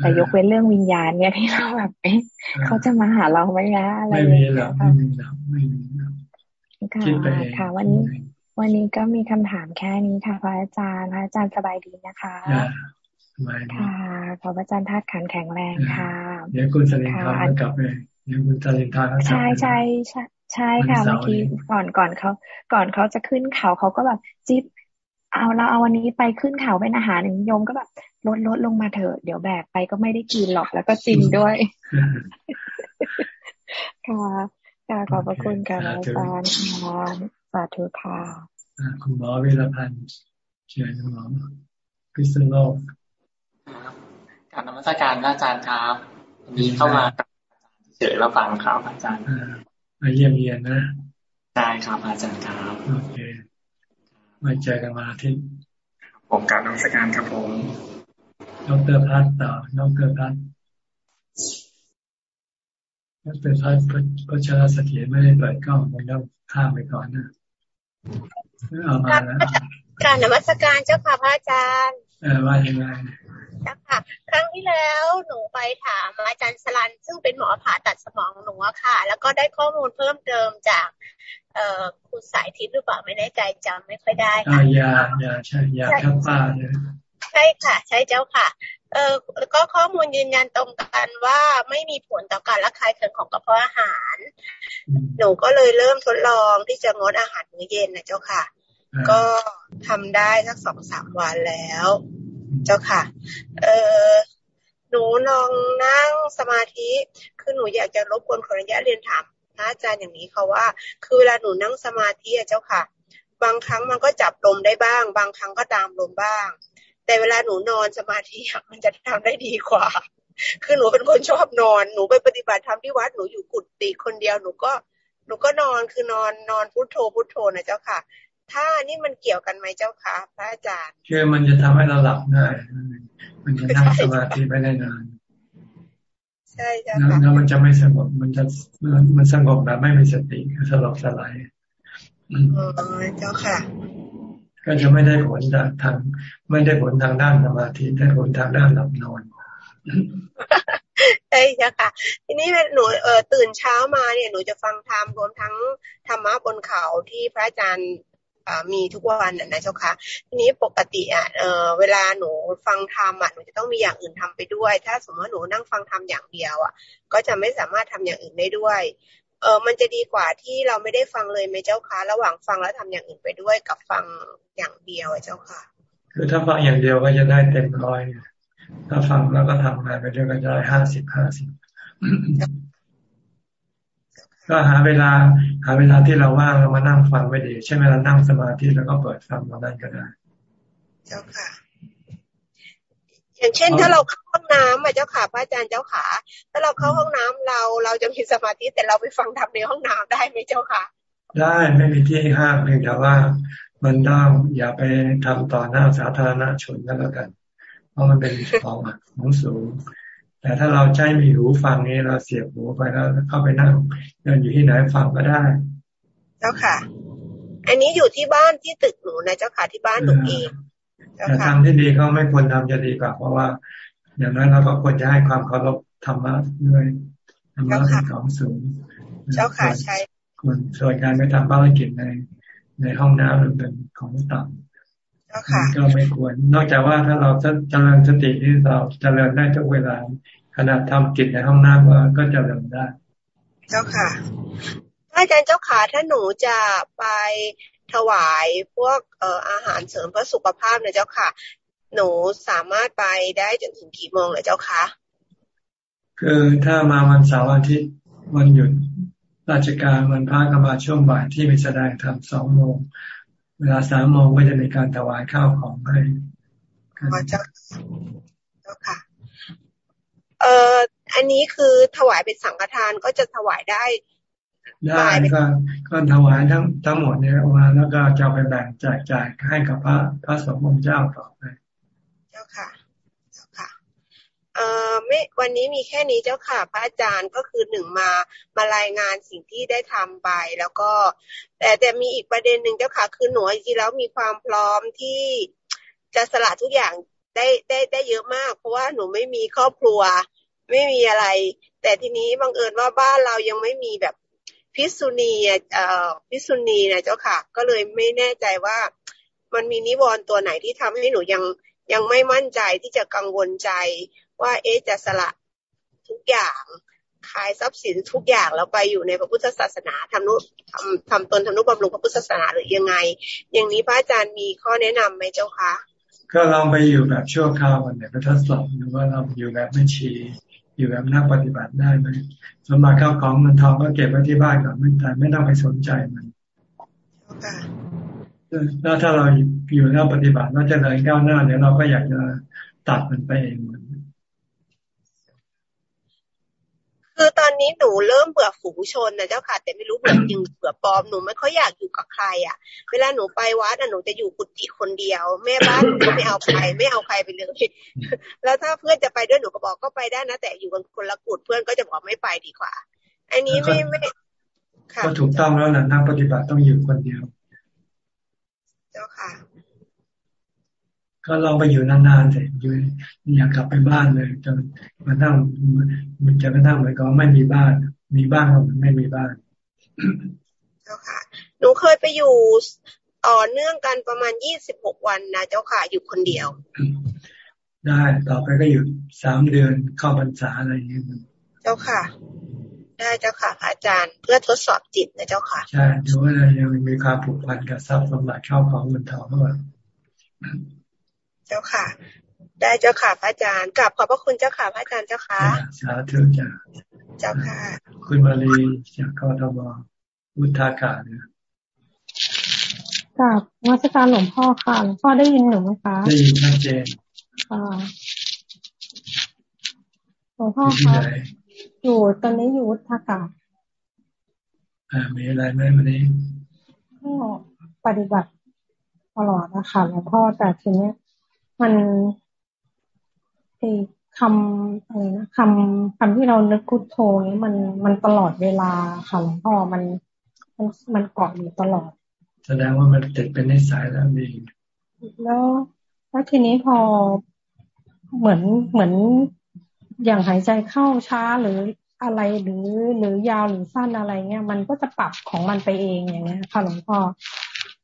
Speaker 28: แต่ยกเว้นเรื่องวิญญาณเนี่ยที่เราแบบเอ๊ะเขาจะมาหาเราไหมนะอะไร
Speaker 1: ไม่มีหรอกไม่มีหรอกไม่มีหรอก
Speaker 28: ค่ะค่ะ วันนี้ วันนี้ก็มีคำถามแค่นี้ค่ะพระอาจารย์พระอาจารย์สบายดีนะคะค่ะขอพระอาจารย์ธาตุขันแข็งแรงค่ะ
Speaker 1: เดี๋ยวคุณสลินทานกลับไปเดี๋ยวคุณสลินทาน
Speaker 28: ใช่ใช่ใช่ใช่ค่ะเมื่อกี้ก่อนก่อนเขา ก่อนเขาจะขึ้นเขาเขาก็แบบจิ๊บเอาเราเอาวันนี้ไปขึ้นเขาเป็นอาหารหนึ่งโยมก็แบบ ลดลดลงมาเถอะ เดี๋ยวแบกไปก็ไม่ได้กินหรอกแล้วก็จินด้วย ค่ะค่ะขอบพระคุณค่ะอาจารย์ค่ะสาธุค่ะ
Speaker 1: คุณหมอวิรพันธ์เชิญคุณหมอพิษณุโลก
Speaker 29: ครับการนมัสการอาจารย์ครับวันนี้เข้ามาเฉยเราฟังครับอาจารย์
Speaker 1: มาเยี่ยมเยียนนะ
Speaker 29: ใช่ครับอาจารย์ครับ
Speaker 1: โอเคมาเจอกันมาที่
Speaker 29: ผมการนมัสการครับผม
Speaker 1: ดรพัฒต่อดรพัฒดรพัฒพัชรเสถียรไม่ได้เปิดกล้องผมต้องข้ามไปก่อนนะเอามาแล้ว
Speaker 30: การนมัสการเจ้าค่ะพระอาจารย์
Speaker 1: เออว่ายังไง
Speaker 30: เจ้าค่ะครั้งที่แล้วหนูไปถามอาจารย์สลัน ซึ่งเป็นหมอผ่าตัดสมองหนูอะค่ะ แล้วก็ได้ข้อมูลเพิ่มเติมจากเอ่อคุณสายทิพย์หรือเปล่าไม่แน่ใจจำไม่ค่อยได้
Speaker 1: ค่ะยายาใช่ยาทับป้าเนี่ย
Speaker 30: ใช่ค่ะ ใช่เจ้าค่ะ เออก็ข้อมูลยืนยันตรงกันว่าไม่มีผลต่อการระคายเคืองของกระเพาะอาหาร หนูก็เลยเริ่มทดลองที่จะงดอาหารมื้อเย็นนะเจ้าค่ะ ก็ทำได้สักสองสามวันแล้ว เจ้าค่ะ เออหนูลองนั่งสมาธิ คือหนูอยากจะรบกวนขออนุญาตเรียนถามพระอาจารย์อย่างนี้ค่ะว่า คือเวลาหนูนั่งสมาธิเจ้าค่ะ บางครั้งมันก็จับลมได้บ้าง บางครั้งก็ตามลมบ้าง แต่เวลาหนูนอนสมาธิมันจะทำได้ดีกว่า คือหนูเป็นคนชอบนอน หนูไปปฏิบัติธรรมที่วัด หนูอยู่กุฏิคนเดียว หนูก็ หนูก็นอน คือนอนนอนพุทโธพุทโธนะเจ้าค่ะ ถ้านี่มันเกี่ยวกันไหมเจ้าค่ะ พระอาจารย์
Speaker 1: คือมันจะทำให้เราหลับได้มันจะนั่งสมาธิไม่ได้นาน
Speaker 30: ใช่เจ้าค่ะ
Speaker 1: แล้วมันจะไม่สงบ มันจะมันสงบแบบไม่มีสติสลบสลาย
Speaker 30: อ๋อเจ้าค่ะ
Speaker 1: ก็จะไม่ได้ผลทาง ไม่ได้ผลทางด้านสมาธิได้ผลทางด้านหลับนอน
Speaker 30: ใช่ค่ะ ทีนี้หนูเออตื่นเช้ามาเนี่ยหนูจะฟังธรรมรวมทั้งธรรมะบนเขาที่พระอาจารย์มีทุกวันนะเจ้าค่ะทีนี้ปกติอะเออเวลาหนูฟังธรรมอะหนูจะต้องมีอย่างอื่นทำไปด้วย ถ้าสมมติว่าหนูนั่งฟังธรรมอย่างเดียวอะ ก็จะไม่สามารถทำอย่างอื่นได้ด้วย เออมันจะดีกว่าที่เราไม่ได้ฟังเลยไหมเจ้าคะระหว่างฟังแล้วทำอย่างอื่นไปด้วยกับฟังอย่างเดียวเจ้าค่ะ
Speaker 1: คือถ้าฟังอย่างเดียวก็จะได้เต็มร้อยถ้าฟังแล้วก็ทำงานไปด้วยก็จะได้ห้าสิบห้าสิบก็หาเวลา หาเวลาที่เราว่างเรามานั่งฟังไม่ดีเช่นเวลานั่งสมาธิแล้วก็เปิดฟังมานั่นก็ได้
Speaker 30: เจ้าค่ะ อย่างเช่นถ้าเราเข้า ห้องน้ำอะเจ้าขาพระอาจารย์เจ้าขาถ้าเราเข้าห้องน้ำเราเราจะมีสมาธิแต่เราไปฟังธรรมในห้องน้ำได้ไหมเจ้าค่ะ
Speaker 1: ได้ไม่มีที่ห้ามเพียงแต่ว่า มันต้องอย่าไปทำต่อหน้าสาธารณชนก็แล้วกัน เพราะมันเป็นของของสูง แต่ถ้าเราใช้มีหูฟังนี้เราเสียบหูไปแล้วเข้าไปนั่งเดินอยู่ที่ไหนฟังก็ได้
Speaker 30: เจ้าค่ะ อันนี้อยู่ที่บ้านที่ตึกหนูนะเจ้าค่ะที่บ้านหนูอีก
Speaker 1: แต่ทำที่ดีเขาไม่ควรทำจะดีกว่า เพราะว่า อย่างนั้นเราก็ควรจะให้ความเคารพธรรมะด้วยธรรมะเป็นของสูง
Speaker 30: เจ้าค่ะใช่
Speaker 1: ควรส่วนการไปทำภารกิจใน ในห้องน้ำหรือเป็นของต่ำก็ไม่ควร นอกจากว่าถ้าเราจะเจริญสติที่เราเจริญได้ทุกเวลาขณะทำกิจในห้องน้ำก็ก็เจริญได้
Speaker 30: เจ้าค่ะอาจารย์เจ้าขาถ้าหนูจะไปถวายพวกเอ่ออาหารเสริมเพื่อสุขภาพนะเจ้าค่ะ หนูสามารถไปได้จนถึงกี่โมงเลยเจ้าคะ
Speaker 1: คือถ้ามาวันเสาร์อาทิตย์วันหยุดราชการวันพระก็มาช่วงบ่ายที่มีแสดงธรรมสองโมงเวลาสามโมงก็จะมีการถวายข้าวของให้
Speaker 30: เจ้าเจ้าค่ะ เอ่ออันนี้คือถวายเป็นสังฆทานก็จะถวายได้
Speaker 1: ได้ก็ก็ถวายทั้งทั้งหมดเนี่ยมาแล้วก็จะไปแบ่งแจกจ่ายให้กับพระพระสงฆ์องค์เจ้าต่อไป
Speaker 30: เจ้าค่ะเจ้าค่ะเอ่อไม่วันนี้มีแค่นี้เจ้าค่ะ พระอาจารย์ก็คือหนึ่งมามารายงานสิ่งที่ได้ทำไปแล้วก็ แต่แต่มีอีกประเด็นหนึ่งเจ้าค่ะ คือหนูจริงแล้วมีความพร้อมที่จะสละทุกอย่างได้ได้ได้เยอะมาก เพราะว่าหนูไม่มีครอบครัว ไม่มีอะไร แต่ทีนี้บังเอิญว่าบ้านเรายังไม่มีแบบพิษุณีเอ่อพิษุณีนะเจ้าค่ะ ก็เลยไม่แน่ใจว่ามันมีนิวรณ์ตัวไหนที่ทำให้หนูยัง ยังไม่มั่นใจที่จะกังวลใจว่าเอ๊จะสละทุกอย่างขายทรัพย์สินทุกอย่างแล้วไปอยู่ในพระพุทธศาสนาทำนุทำทำตนทำนุบำรุงพระพุทธศาสนาหรือยังไง อย่างนี้พระอาจารย์มีข้อแนะนํำไหมเจ้าคะ
Speaker 1: ก็ลองไปอยู่แบบชั่วคราวก่อนเดี๋ยวไปทดสอบดูว่าเราอยู่แบบไม่ชีอยู่แบบนักปฏิบัติได้ไหมสมบัติข้าวของเงินทองก็เก็บไว้ที่บ้านก่อนไม่แต่ไม่ต้องไปสนใจมัน แล้วถ้าเราอยู่แล้วปฏิบัติเราจะเดินก้าวหน้าเนี่ยเราก็อยากจะตัดมันไปเองมัน
Speaker 30: คือตอนนี้หนูเริ่มเบื่อฝูงชนนะเจ้าค่ะ แต่ไม่รู้เบื่อจริงเบื่อปลอมหนูไม่ค่อยอยากอยู่กับใครอะ เวลาหนูไปวัดหนูจะอยู่กุฏิคนเดียว แม่บ้านก็ไม่เอาใครไม่เอาใครไปเลยแล้วถ้าเพื่อนจะไปด้วยหนูก็บอกก็ไปได้นะแต่อยู่กันคนละกุฏเพื่อนก็จะบอกไม่ไปดีกว่า อันนี้ไม่ไม่
Speaker 1: ก็ถูกต้องแล้วนะนักปฏิบัติต้องอยู่คนเดียว
Speaker 30: เจ้าค่ะ
Speaker 1: ก็ลองไปอยู่นานๆสิอยู่อยากกลับไปบ้านเลยจนมานั่งมันจะมานั่งเลยก็ไม่มีบ้าน มีบ้านก็ไม่มีบ้าน
Speaker 30: เจ้าค่ะ หนูเคยไปอยู่ต่อเนื่องกันประมาณยี่สิบหกวันนะเจ้าค่ะอยู่คนเดียว
Speaker 1: ได้ต่อไปก็อยู่สามเดือนเข้าพรรษาอะไรอย่างเงี้ย
Speaker 30: เจ้าค่ะ ได้เจ้าค่ะอาจารย์ เพื่อทดสอบจิตนะเจ้าค่ะ
Speaker 1: ใช่ดูว่ายังมีความผูกพันกับทรัพย์สมบัติเข้าของเงินทองเมื่อ
Speaker 30: เจ้าค่ะ ได้เจ้าค่ะพระอาจารย์กลับขอบพระคุณเจ้าค่ะพระอาจารย์เจ้าค่ะ
Speaker 1: สาธุจ้า
Speaker 30: เจ้าค่ะ
Speaker 1: คุณมาลีจากกทมอุทากาเนี่ย
Speaker 31: กับวัชการหลวงพ่อค่ะหลวงพ่อได้ยินหนูไหมคะ
Speaker 1: ได้ยินชัดเจน
Speaker 31: ค่ะหลวงพ่อคะ อยู่ตอนนี้อยู่วุฒากาศ
Speaker 1: อ่ามีอะไรไหมวันนี้
Speaker 31: ก็ปฏิบัติตลอดนะคะหลวงพ่อแต่ทีเนี้ยมันไอ้คำอะไรนะคำคำที่เรานึกพุทโธนี้มันมันตลอดเวลาค่ะหลวงพ่อมันมันมันเกาะอยู่ตลอด
Speaker 1: แสดงว่ามันติดเป็นนิสัยแล้วมี
Speaker 31: แล้วแล้วทีนี้พอเหมือนเหมือน อย่างหายใจเข้าช้าหรืออะไรหรือหรือยาวหรือสั้นอะไรเงี้ยมันก็จะปรับของมันไปเองอย่างเงี้ยค่ะหลวงพ่อ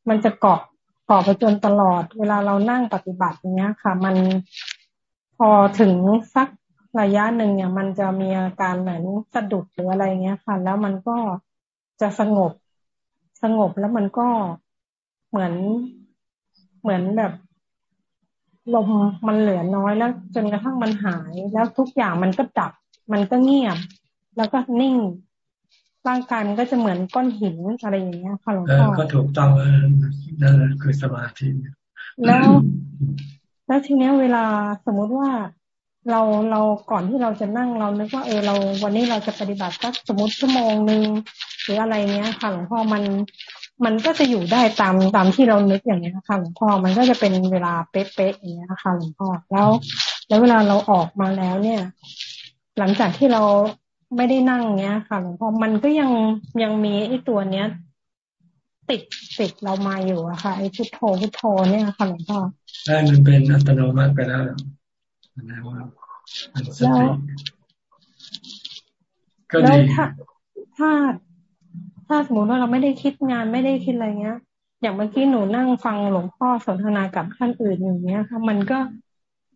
Speaker 31: มันจะเกาะต่อไปจนตลอด เวลาเรานั่งปฏิบัติอย่างเงี้ยค่ะ มันพอถึงสักระยะหนึ่งเนี่ย มันจะมีอาการเหมือนสะดุดหรืออะไรเงี้ยค่ะ แล้วมันก็จะสงบสงบแล้วมันก็เหมือนเหมือนแบบ ลมมันเหลือน้อยแล้ว จนกระทั่งมันหาย แล้วทุกอย่างมันก็ดับ มันก็เงียบ แล้วก็นิ่งร่างกายมันก็จะเหมือนก้อนหินอะไรอย่างเงี้ยค่ะหลวงพ่อ
Speaker 1: ก็ถูกต้องนั่นแหละคือสมาธิ
Speaker 31: แล้ว แล้วทีนี้เวลาสมมุติว่าเราเราก่อนที่เราจะนั่งเรานึกว่าเออเราวันนี้เราจะปฏิบัติสักสมมติชั่วโมงหนึ่งหรืออะไรเนี้ยค่ะหลวงพ่อมัน มันก็จะอยู่ได้ตามตามที่เรานึกอย่างเนี้ยค่ะหลวงพ่อมันก็จะเป็นเวลาเป๊ะๆอย่างเงี้ยค่ะหลวงพ่อแล้ว แล้วเวลาเราออกมาแล้วเนี่ย หลังจากที่เราไม่ได้นั่งเนี้ยค่ะหลวงพ่อมันก็ยังยังมีไอ้ตัวเนี้ย ติดติดเรามาอยู่อะค่ะไอ้พุทโธพุทโธเนี่ยค่ะหลวงพ่อ
Speaker 1: ใช่มันเป็นอัตโนมัติไปแล้วนะว่า
Speaker 31: แล้วก็ดีถ้าถ้า ถ้าสมมติว่าเราไม่ได้คิดงานไม่ได้คิดอะไรเงี้ย อย่างเมื่อกี้หนูนั่งฟังหลวงพ่อสนทนากับท่านอื่นอย่างเงี้ยค่ะ มันก็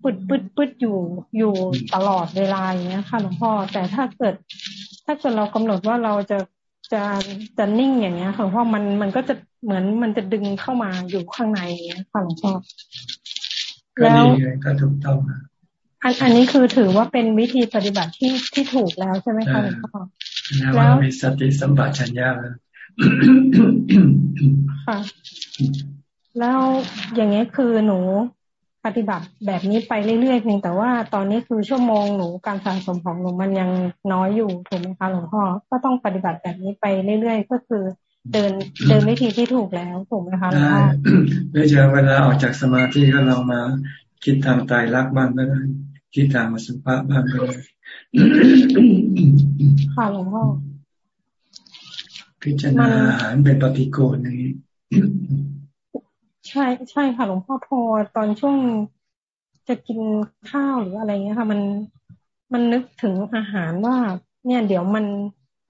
Speaker 31: ปึดปึดปึดอยู่อยู่ตลอดเวลาอย่างเงี้ยค่ะหลวงพ่อ แต่ถ้าเกิด ถ้าเกิดเรากำหนดว่าเราจะจะจะนิ่งอย่างเงี้ยค่ะเพราะมันมันก็จะเหมือนมันจะดึงเข้ามาอยู่ข้างในเนี้ยค่ะหลวงพ่อ
Speaker 1: แล้วก็ถูกต้อง
Speaker 31: อันอันนี้คือถือว่าเป็นวิธีปฏิบัติที่ที่ถูกแล้วใช่ไหมคะหลวงพ่อ
Speaker 1: แล้วมีสติสัมปชัญญะแล้ว
Speaker 31: ค่ะแล้วอย่างนี้คือหนูปฏิบัติแบบนี้ไปเรื่อยๆเพียงแต่ว่าตอนนี้คือชั่วโมงหนูการสะสมของหนูมันยังน้อยอยู่ถูกไหมคะหลวงพ่อก็ต้องปฏิบัติแบบนี้ไปเรื่อยๆ ก็คือเดินเดินวิธีที่ถูกแล้วถูกไหมคะหลวงพ่อ
Speaker 1: เมื่อเจอเวลาออกจากสมาธิก็ลองมาคิดทางตายรักบ้างก็ได้คิดทางมาสุภาพบ้างก็ได้
Speaker 31: ค่ะหลวงพ่อ
Speaker 1: พิจารณาอาหารเป็นปฏิโกณนี้
Speaker 31: ใช่ใช่ค่ะหลวงพ่อพอตอนช่วงจะกินข้าวหรืออะไรเงี้ยค่ะ มันมันนึกถึงอาหารว่า เนี่ย เดี๋ยวมัน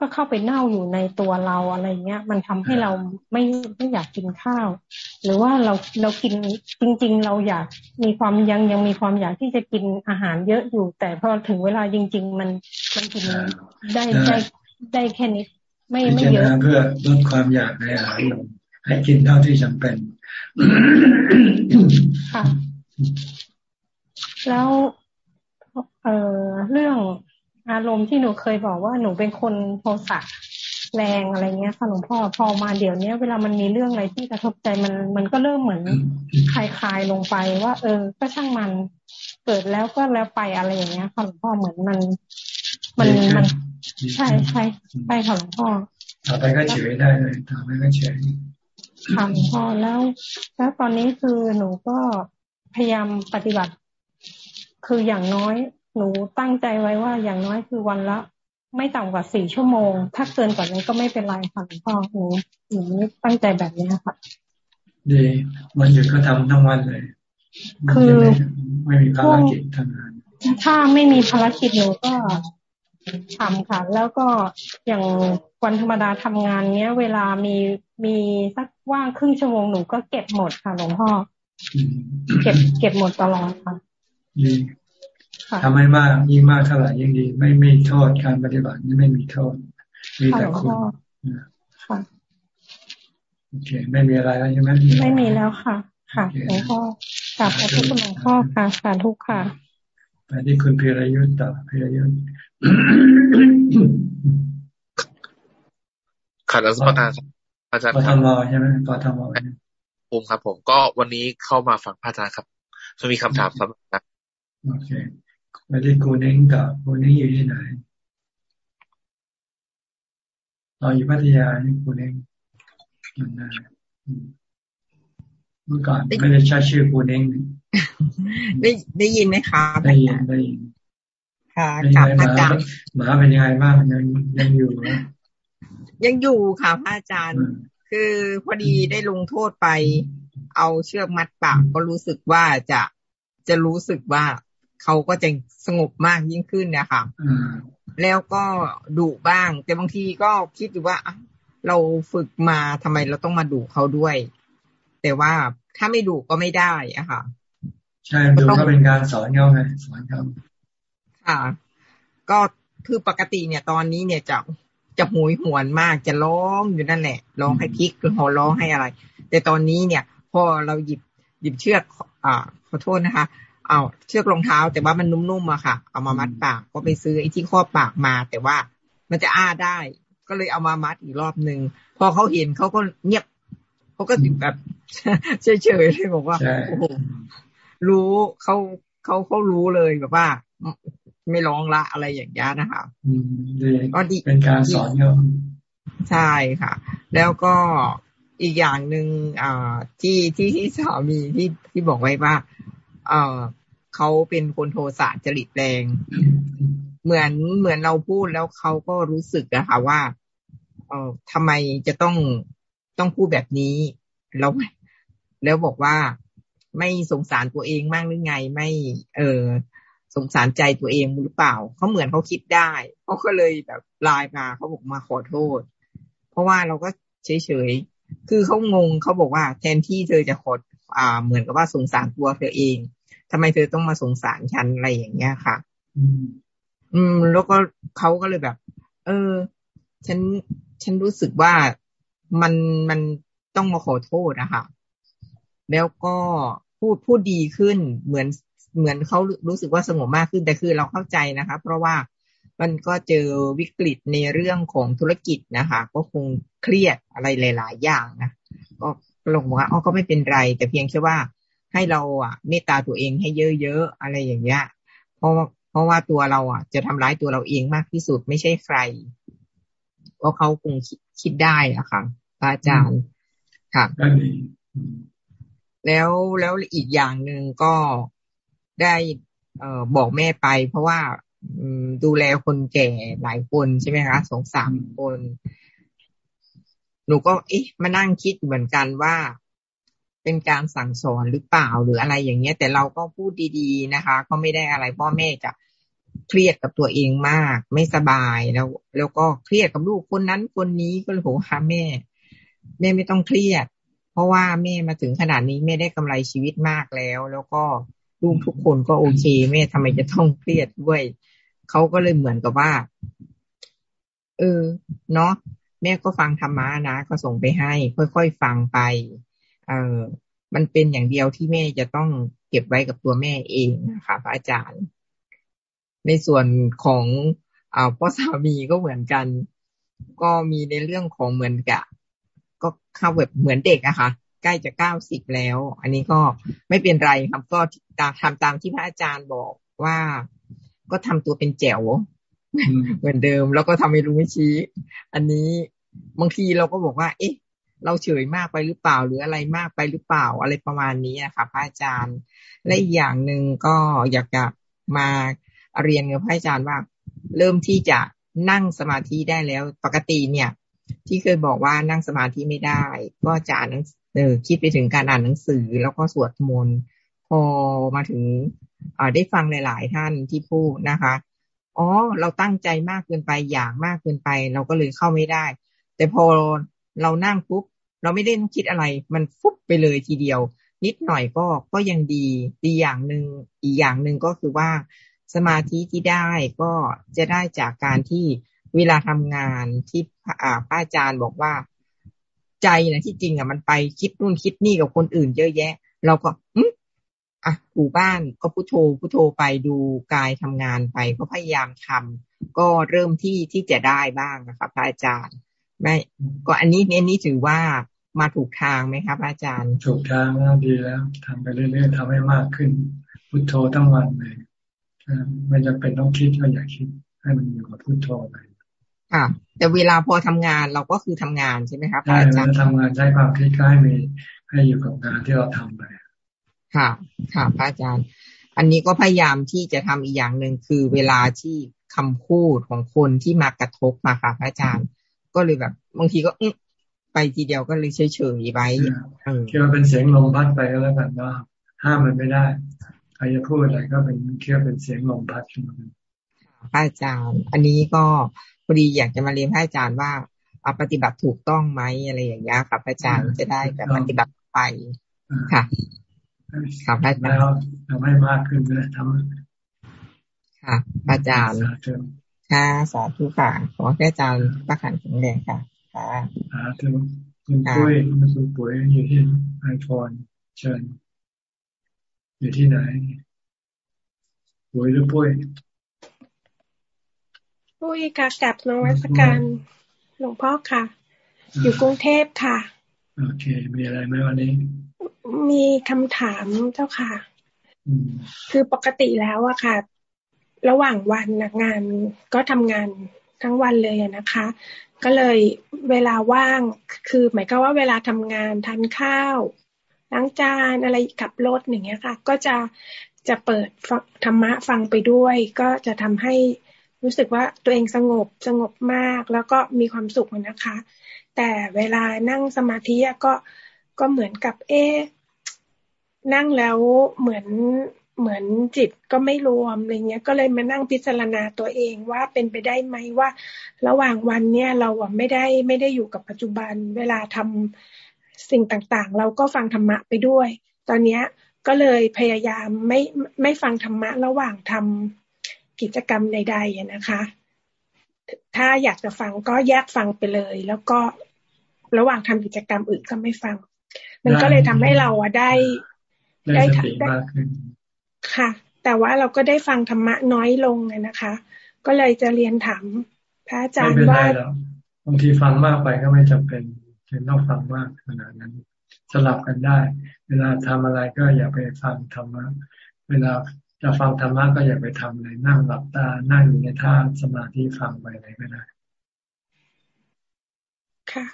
Speaker 31: ก็เข้าไปเน่าอยู่ในตัวเราอะไรเงี้ย มันทำให้เราไม่ไม่อยากกินข้าว หรือว่าเราเรากินจริง ๆ เราอยากมีความยังยังมีความอยากที่จะกินอาหารเยอะอยู่ แต่พอถึงเวลาจริง ๆ มันมันกินได้ได้ได้แค่นี้ไม่ไม่เยอะ
Speaker 1: เพื่อลดความอยากในอาหารลงให้กินเท่าที่จำเป็น
Speaker 31: ค่ะแล้วเอ่อเรื่อง อารมณ์ที่หนูเคยบอกว่าหนูเป็นคนโทสะแรงอะไรเงี้ยค่ะหลวงพ่อพอมาเดี๋ยวนี้เวลามันมีเรื่องอะไรที่กระทบใจมันมันก็เริ่มเหมือนคลายคลายลงไปว่า เออ ก็ช่างมันเกิดแล้วก็แล้วไปอะไรอย่างเงี้ยค่ะหลวงพ่อเหมือนมัน มันมันใช่ใช่ใช่ค่ะหลวงพ่อ
Speaker 1: ต่อไปก็เฉยได้เลยต่อไปก็เฉย
Speaker 31: ค่ะหลวงพ่อแล้ว แล้วตอนนี้คือหนูก็พยายามปฏิบัติ คืออย่างน้อย หนูตั้งใจไว้ว่าอย่างน้อยคือวันละ ไม่ต่ำกว่าสี่ชั่วโมง ถ้าเกินกว่านี้ก็ไม่เป็นไรค่ะหลวงพ่อหนูหนูตั้งใจแบบนี้ค่ะ
Speaker 1: ดีวันหยุดก็ทำทั้งวันเลย คือไม่มีภารกิจทำงาน
Speaker 31: ถ้าไม่มีภารกิจหนูก็ทำค่ะ แล้วก็อย่างวันธรรมดาทำงานเนี้ย เวลามีมีสักว่างครึ่งชั่วโมงหนูก็เก็บหมดค่ะหลวงพ่อ เก็บเก็บหมดตลอดค่ะ
Speaker 1: ดี ทำให้มากยิ่งมากเท่าไหร่ยิ่งดี ไม่มีโทษการปฏิบัตินี่ไม่มีโทษ มีแต่คุณค่ะโอเค ไม่มีอะไรแล้วใช่ไหม
Speaker 31: ไม่มีแล้วค่ะ ค่ะหลวงพ่อกลับขอบคุณหลวงพ่อค่ะสาธุค่ะ
Speaker 1: ไปที่คุณพิรยุทธ์ต่อพิรยุทธ์
Speaker 32: ขัดรัฐประการอาจารย์
Speaker 1: ครับปทมใช่ไหมปทม
Speaker 32: ภูมิครับ ผมก็วันนี้เข้ามาฟังพระอาจารย์ครับจะมีคำถามครับ
Speaker 1: โอเค ไปที่กูนิ่งกับกูนิ่งอยู่ที่ไหนเราอยู่พัทยานี่กูนิ่งมันได้เมื่อก่อนไม่ได้ใช้ชื่อกูนิ่ง
Speaker 33: ได้ได้ยินไหมคะ
Speaker 1: ได้ยินได้ยิน
Speaker 33: ค่ะกับอาจารย์
Speaker 1: หมาเป็นยังไงบ้างยังยังอยู่ไหม
Speaker 33: ยังอยู่ค่ะพระอาจารย์ คือพอดีได้ลงโทษไป เอาเชือกมัดปากก็รู้สึกว่าจะจะรู้สึกว่า เขาก็จะสงบมากยิ่งขึ้นนะคะแล้วก็ดุบ้าง แต่บางทีก็คิดอยู่ว่าเราฝึกมาทำไมเราต้องมาดุเขาด้วย แต่ว่าถ้าไม่ดุก็ไม่ได้อะค่ะ
Speaker 1: ใช่ดูก็เป็นการสอนเขาไงสอนเขา
Speaker 33: ค่ะ ก็คือปกติเนี่ยตอนนี้เนี่ยจะจะหวยหวนมากจะร้องอยู่นั่นแหละร้องให้พิกหรือหอร้องให้อะไร แต่ตอนนี้เนี่ย พอเราหยิบหยิบเชือกอ่าขอโทษนะคะ เอาเชือกรองเท้า แต่ว่ามันนุ่มๆอะค่ะ เอามามัดปากก็ไปซื้อไอ้ที่ครอบปากมา แต่ว่ามันจะอ้าได้ ก็เลยเอามามัดอีกรอบหนึ่งพอเขาเห็นเขาก็เงียบเขาก็แบบเฉยๆเลยบอกว่าโอ้โหรู้เขาเขาเขารู้เลยแบบว่า ไม่ร้องละอะไรอย่างเงี้ยนะคะ
Speaker 1: ก็ดีเป็นการสอนเขา
Speaker 33: ใช่ค่ะ แล้วก็อีกอย่างหนึ่งอ่าที่ที่ที่สามีที่ที่บอกไว้ว่า เออเขาเป็นคนโทสะจริตแรง เหมือนเหมือนเราพูดแล้วเขาก็รู้สึกอะค่ะว่า เออทำไมจะต้องต้องพูดแบบนี้ แล้วแล้วบอกว่าไม่สงสารตัวเองมากหรือไง ไม่ เออสงสารใจตัวเองหรือเปล่าเขาเหมือนเขาคิดได้เขาก็เลยแบบไลน์มาเขาบอกมาขอโทษ เพราะว่าเราก็เฉยเฉยคือเขางงเขาบอกว่าแทนที่เธอจะขออ่า เหมือนกับว่าสงสารตัวเธอเอง ทำไมเธอต้องมาสงสารฉันอะไรอย่างเงี้ยค่ะ อืม แล้วก็เขาก็เลยแบบ เออ ฉันฉันรู้สึกว่ามันมันต้องมาขอโทษนะคะแล้วก็พูดพูดดีขึ้นเหมือนเหมือนเขารู้สึกว่าสงบมากขึ้นแต่คือเราเข้าใจนะคะ เพราะว่ามันก็เจอวิกฤตในเรื่องของธุรกิจนะคะ ก็คงเครียดอะไรหลาย ๆ อย่างนะก็ลงว่าอ๋อก็ไม่เป็นไร แต่เพียงแค่ว่า ให้เราอะเมตตาตัวเองให้เยอะๆอะไรอย่างเงี้ยเพราะว่าเพราะว่าตัวเราอะ จะทำร้ายตัวเราเองมากที่สุดไม่ใช่ใครเพราะเขาคงคิดได้อะค่ะอาจารย์ค่ะแล้วแล้วอีกอย่างหนึ่งก็ได้เอ่อบอกแม่ไป เพราะว่าดูแลคนแก่หลายคนใช่ไหมคะสองสามคน หนูก็เอ๊ะมานั่งคิดเหมือนกันว่า เป็นการสั่งสอนหรือเปล่าหรืออะไรอย่างเงี้ย แต่เราก็พูดดีๆนะคะ ก็ไม่ได้อะไรพ่อแม่จะเครียดกับตัวเองมาก ไม่สบายแล้ว แล้วก็เครียดกับลูกคนนั้นคนนี้ก็เลยบอกว่าแม่แม่ไม่ต้องเครียด เพราะว่าแม่มาถึงขนาดนี้แม่ได้กำไรชีวิตมากแล้ว แล้วก็ลูกทุกคนก็โอเคแม่ทำไมจะต้องเครียดด้วยเขาก็เลยเหมือนกับว่า เออ เนาะแม่ก็ฟังธรรมะนะก็ส่งไปให้ ค่อยๆฟังไป เออมันเป็นอย่างเดียวที่แม่จะต้องเก็บไว้กับตัวแม่เองนะคะพระอาจารย์ ในส่วนของอ่าพ่อสามีก็เหมือนกัน ก็มีในเรื่องของเหมือนกับก็เข้าแบบเหมือนเด็กอะคะ่ะใกล้จะเก้าสิบแล้ว อันนี้ก็ไม่เป็นไรครับก็ทำตามที่พระอาจารย์บอกว่าก็ทำตัวเป็นแจ๋วเหมือนเดิม แล้วก็ทำให้รู้ไม่ชี้ อันนี้บางทีเราก็บอกว่า เอ๊ะ เราเฉยมากไปหรือเปล่าหรืออะไรมากไปหรือเปล่าอะไรประมาณนี้นะคะพระอาจารย์ และอีกอย่างหนึ่งก็อยากจะมาเรียนกับพระอาจารย์ว่า เริ่มที่จะนั่งสมาธิได้แล้วปกติเนี่ย ที่เคยบอกว่านั่งสมาธิไม่ได้ ก็จะอ่านเออคิดไปถึงการอ่านหนังสือ แล้วก็สวดมนต์พอมาถึงได้ฟังหลาย ๆ ท่านที่พูดนะคะอ๋อเราตั้งใจมากเกินไปอยากมากเกินไป เราก็เลยเข้าไม่ได้ แต่พอ เรานั่งปุ๊บเราไม่ได้ต้องคิดอะไร มันฟุบไปเลยทีเดียว นิดหน่อยก็ก็ยังดีดีอย่างหนึ่งอีกอย่างหนึ่งก็คือว่าสมาธิที่ได้ก็จะได้จากการที่เวลาทำงานที่พระอาจารย์บอกว่าใจนะที่จริงอะมันไปคิดนู่นคิดนี่กับคนอื่นเยอะแยะ เราก็อืมอะอู่บ้านก็พุโทโธพุโทโธไปดูกายทำงานไปก็พยายามทำก็เริ่มที่ที่จะได้บ้างนะครับพระอาจารย์ ไม่ก็อันนี้เน้นนี้ถือว่ามาถูกทางไหมครับอาจารย์
Speaker 1: ถูกทางแล้วดีแล้วทำไปเรื่อยๆทำให้มากขึ้น พุโทโธทั้งวันเลยไม่จำเป็นต้องคิดก็อย่าคิด ให้มันอยู่กับพุโทโธไป
Speaker 33: ค่ะแต่เวลาพอทำงานเราก็คือทำงานใช่ไหมครับ
Speaker 1: อาจารย์ทำงานใช้ความคิดก็ให้มีให้อยู่กับงานที่เราทำไป
Speaker 33: ค่ะ ค่ะพระอาจารย์ อันนี้ก็พยายามที่จะทำอีกอย่างหนึ่งคือเวลาที่คำพูดของคนที่มากระทบมาค่ะพระอาจารย์ ก็เลยแบบ บางทีก็ไปทีเดียวก็เลยเฉยเฉยไว้
Speaker 1: คิดว่าเป็นเสียงลมพัดไปก็แล้วกันว่าห้ามมันไม่ได้ใครจะพูดอะไรก็เป็นเคี่อเป็นเสียงลมพัดขึ้นมา
Speaker 33: พระอาจารย์ อันนี้ก็พอดีอยากจะมาเรียนพระอาจารย์ว่าปฏิบัติถูกต้องไหมอะไรอย่างเงี้ยค่ะพระอาจารย์จะได้แบบปฏิบัติไปค่ะ
Speaker 1: ครับอาจารย์ทำให้มากขึ้นเลยทำ
Speaker 33: ค่ะอาจารย์ ค่ะ สาธุค่ะ ขอแค่อาจารย์ประคันแข็งแรงค่ะ ค่ะ
Speaker 1: สาธุคุณปุ้ยคุณปุ้ยอยู่ที่ไอโฟนเชิญ อยู่ที่ไหนปุ้ยหรือปุ้ย
Speaker 34: ปุ้ยค่ะกับนวัตการหลวงพ่อค่ะ อยู่กรุงเทพค่ะ
Speaker 1: โอเค มีอะไรไหมวันนี้
Speaker 34: มีคำถามเจ้าค่ะ คือปกติแล้วอะค่ะ ระหว่างวันงานก็ทำงานทั้งวันเลยนะคะ ก็เลยเวลาว่างคือ หมายก็ว่าเวลาทำงานทานข้าวล้างจานอะไรขับรถอย่างเงี้ยค่ะ ก็จะจะเปิดธรรมะฟังไปด้วย ก็จะทำให้รู้สึกว่าตัวเองสงบสงบมาก แล้วก็มีความสุขนะคะ แต่เวลานั่งสมาธิก็ก็เหมือนกับเอ๊นั่งแล้วเหมือน เหมือนจิตก็ไม่รวมอะไรเงี้ย ก็เลยมานั่งพิจารณาตัวเองว่าเป็นไปได้ไหมว่า ระหว่างวันเนี่ยเราอะไม่ได้ไม่ได้อยู่กับปัจจุบัน เวลาทำสิ่งต่างๆ เราก็ฟังธรรมะไปด้วย ตอนเนี้ยก็เลยพยายามไม่ไม่ฟังธรรมะระหว่างทำกิจกรรมใดๆนะคะ ถ้าอยากจะฟังก็แยกฟังไปเลย แล้วก็ระหว่างทำกิจกรรมอื่นก็ไม่ฟัง มันก็เลยทำให้เราอะได้
Speaker 1: ได้ได้
Speaker 34: ค่ะ แต่ว่าเราก็ได้ฟังธรรมะน้อยลงนะคะ ก็เลยจะเรียนถามพระอาจารย์ว่า
Speaker 1: บางทีฟังมากไปก็ไม่จำเป็นถึงต้องฟังมากขนาดนั้น สลับกันได้ เวลาทำอะไรก็อย่าไปฟังธรรมะเวลาจะฟังธรรมะก็อย่าไปทำเลยนั่งหลับตา นั่งอยู่ในท่าสมาธิฟังไปอะไรก็ได้
Speaker 34: ค่ะ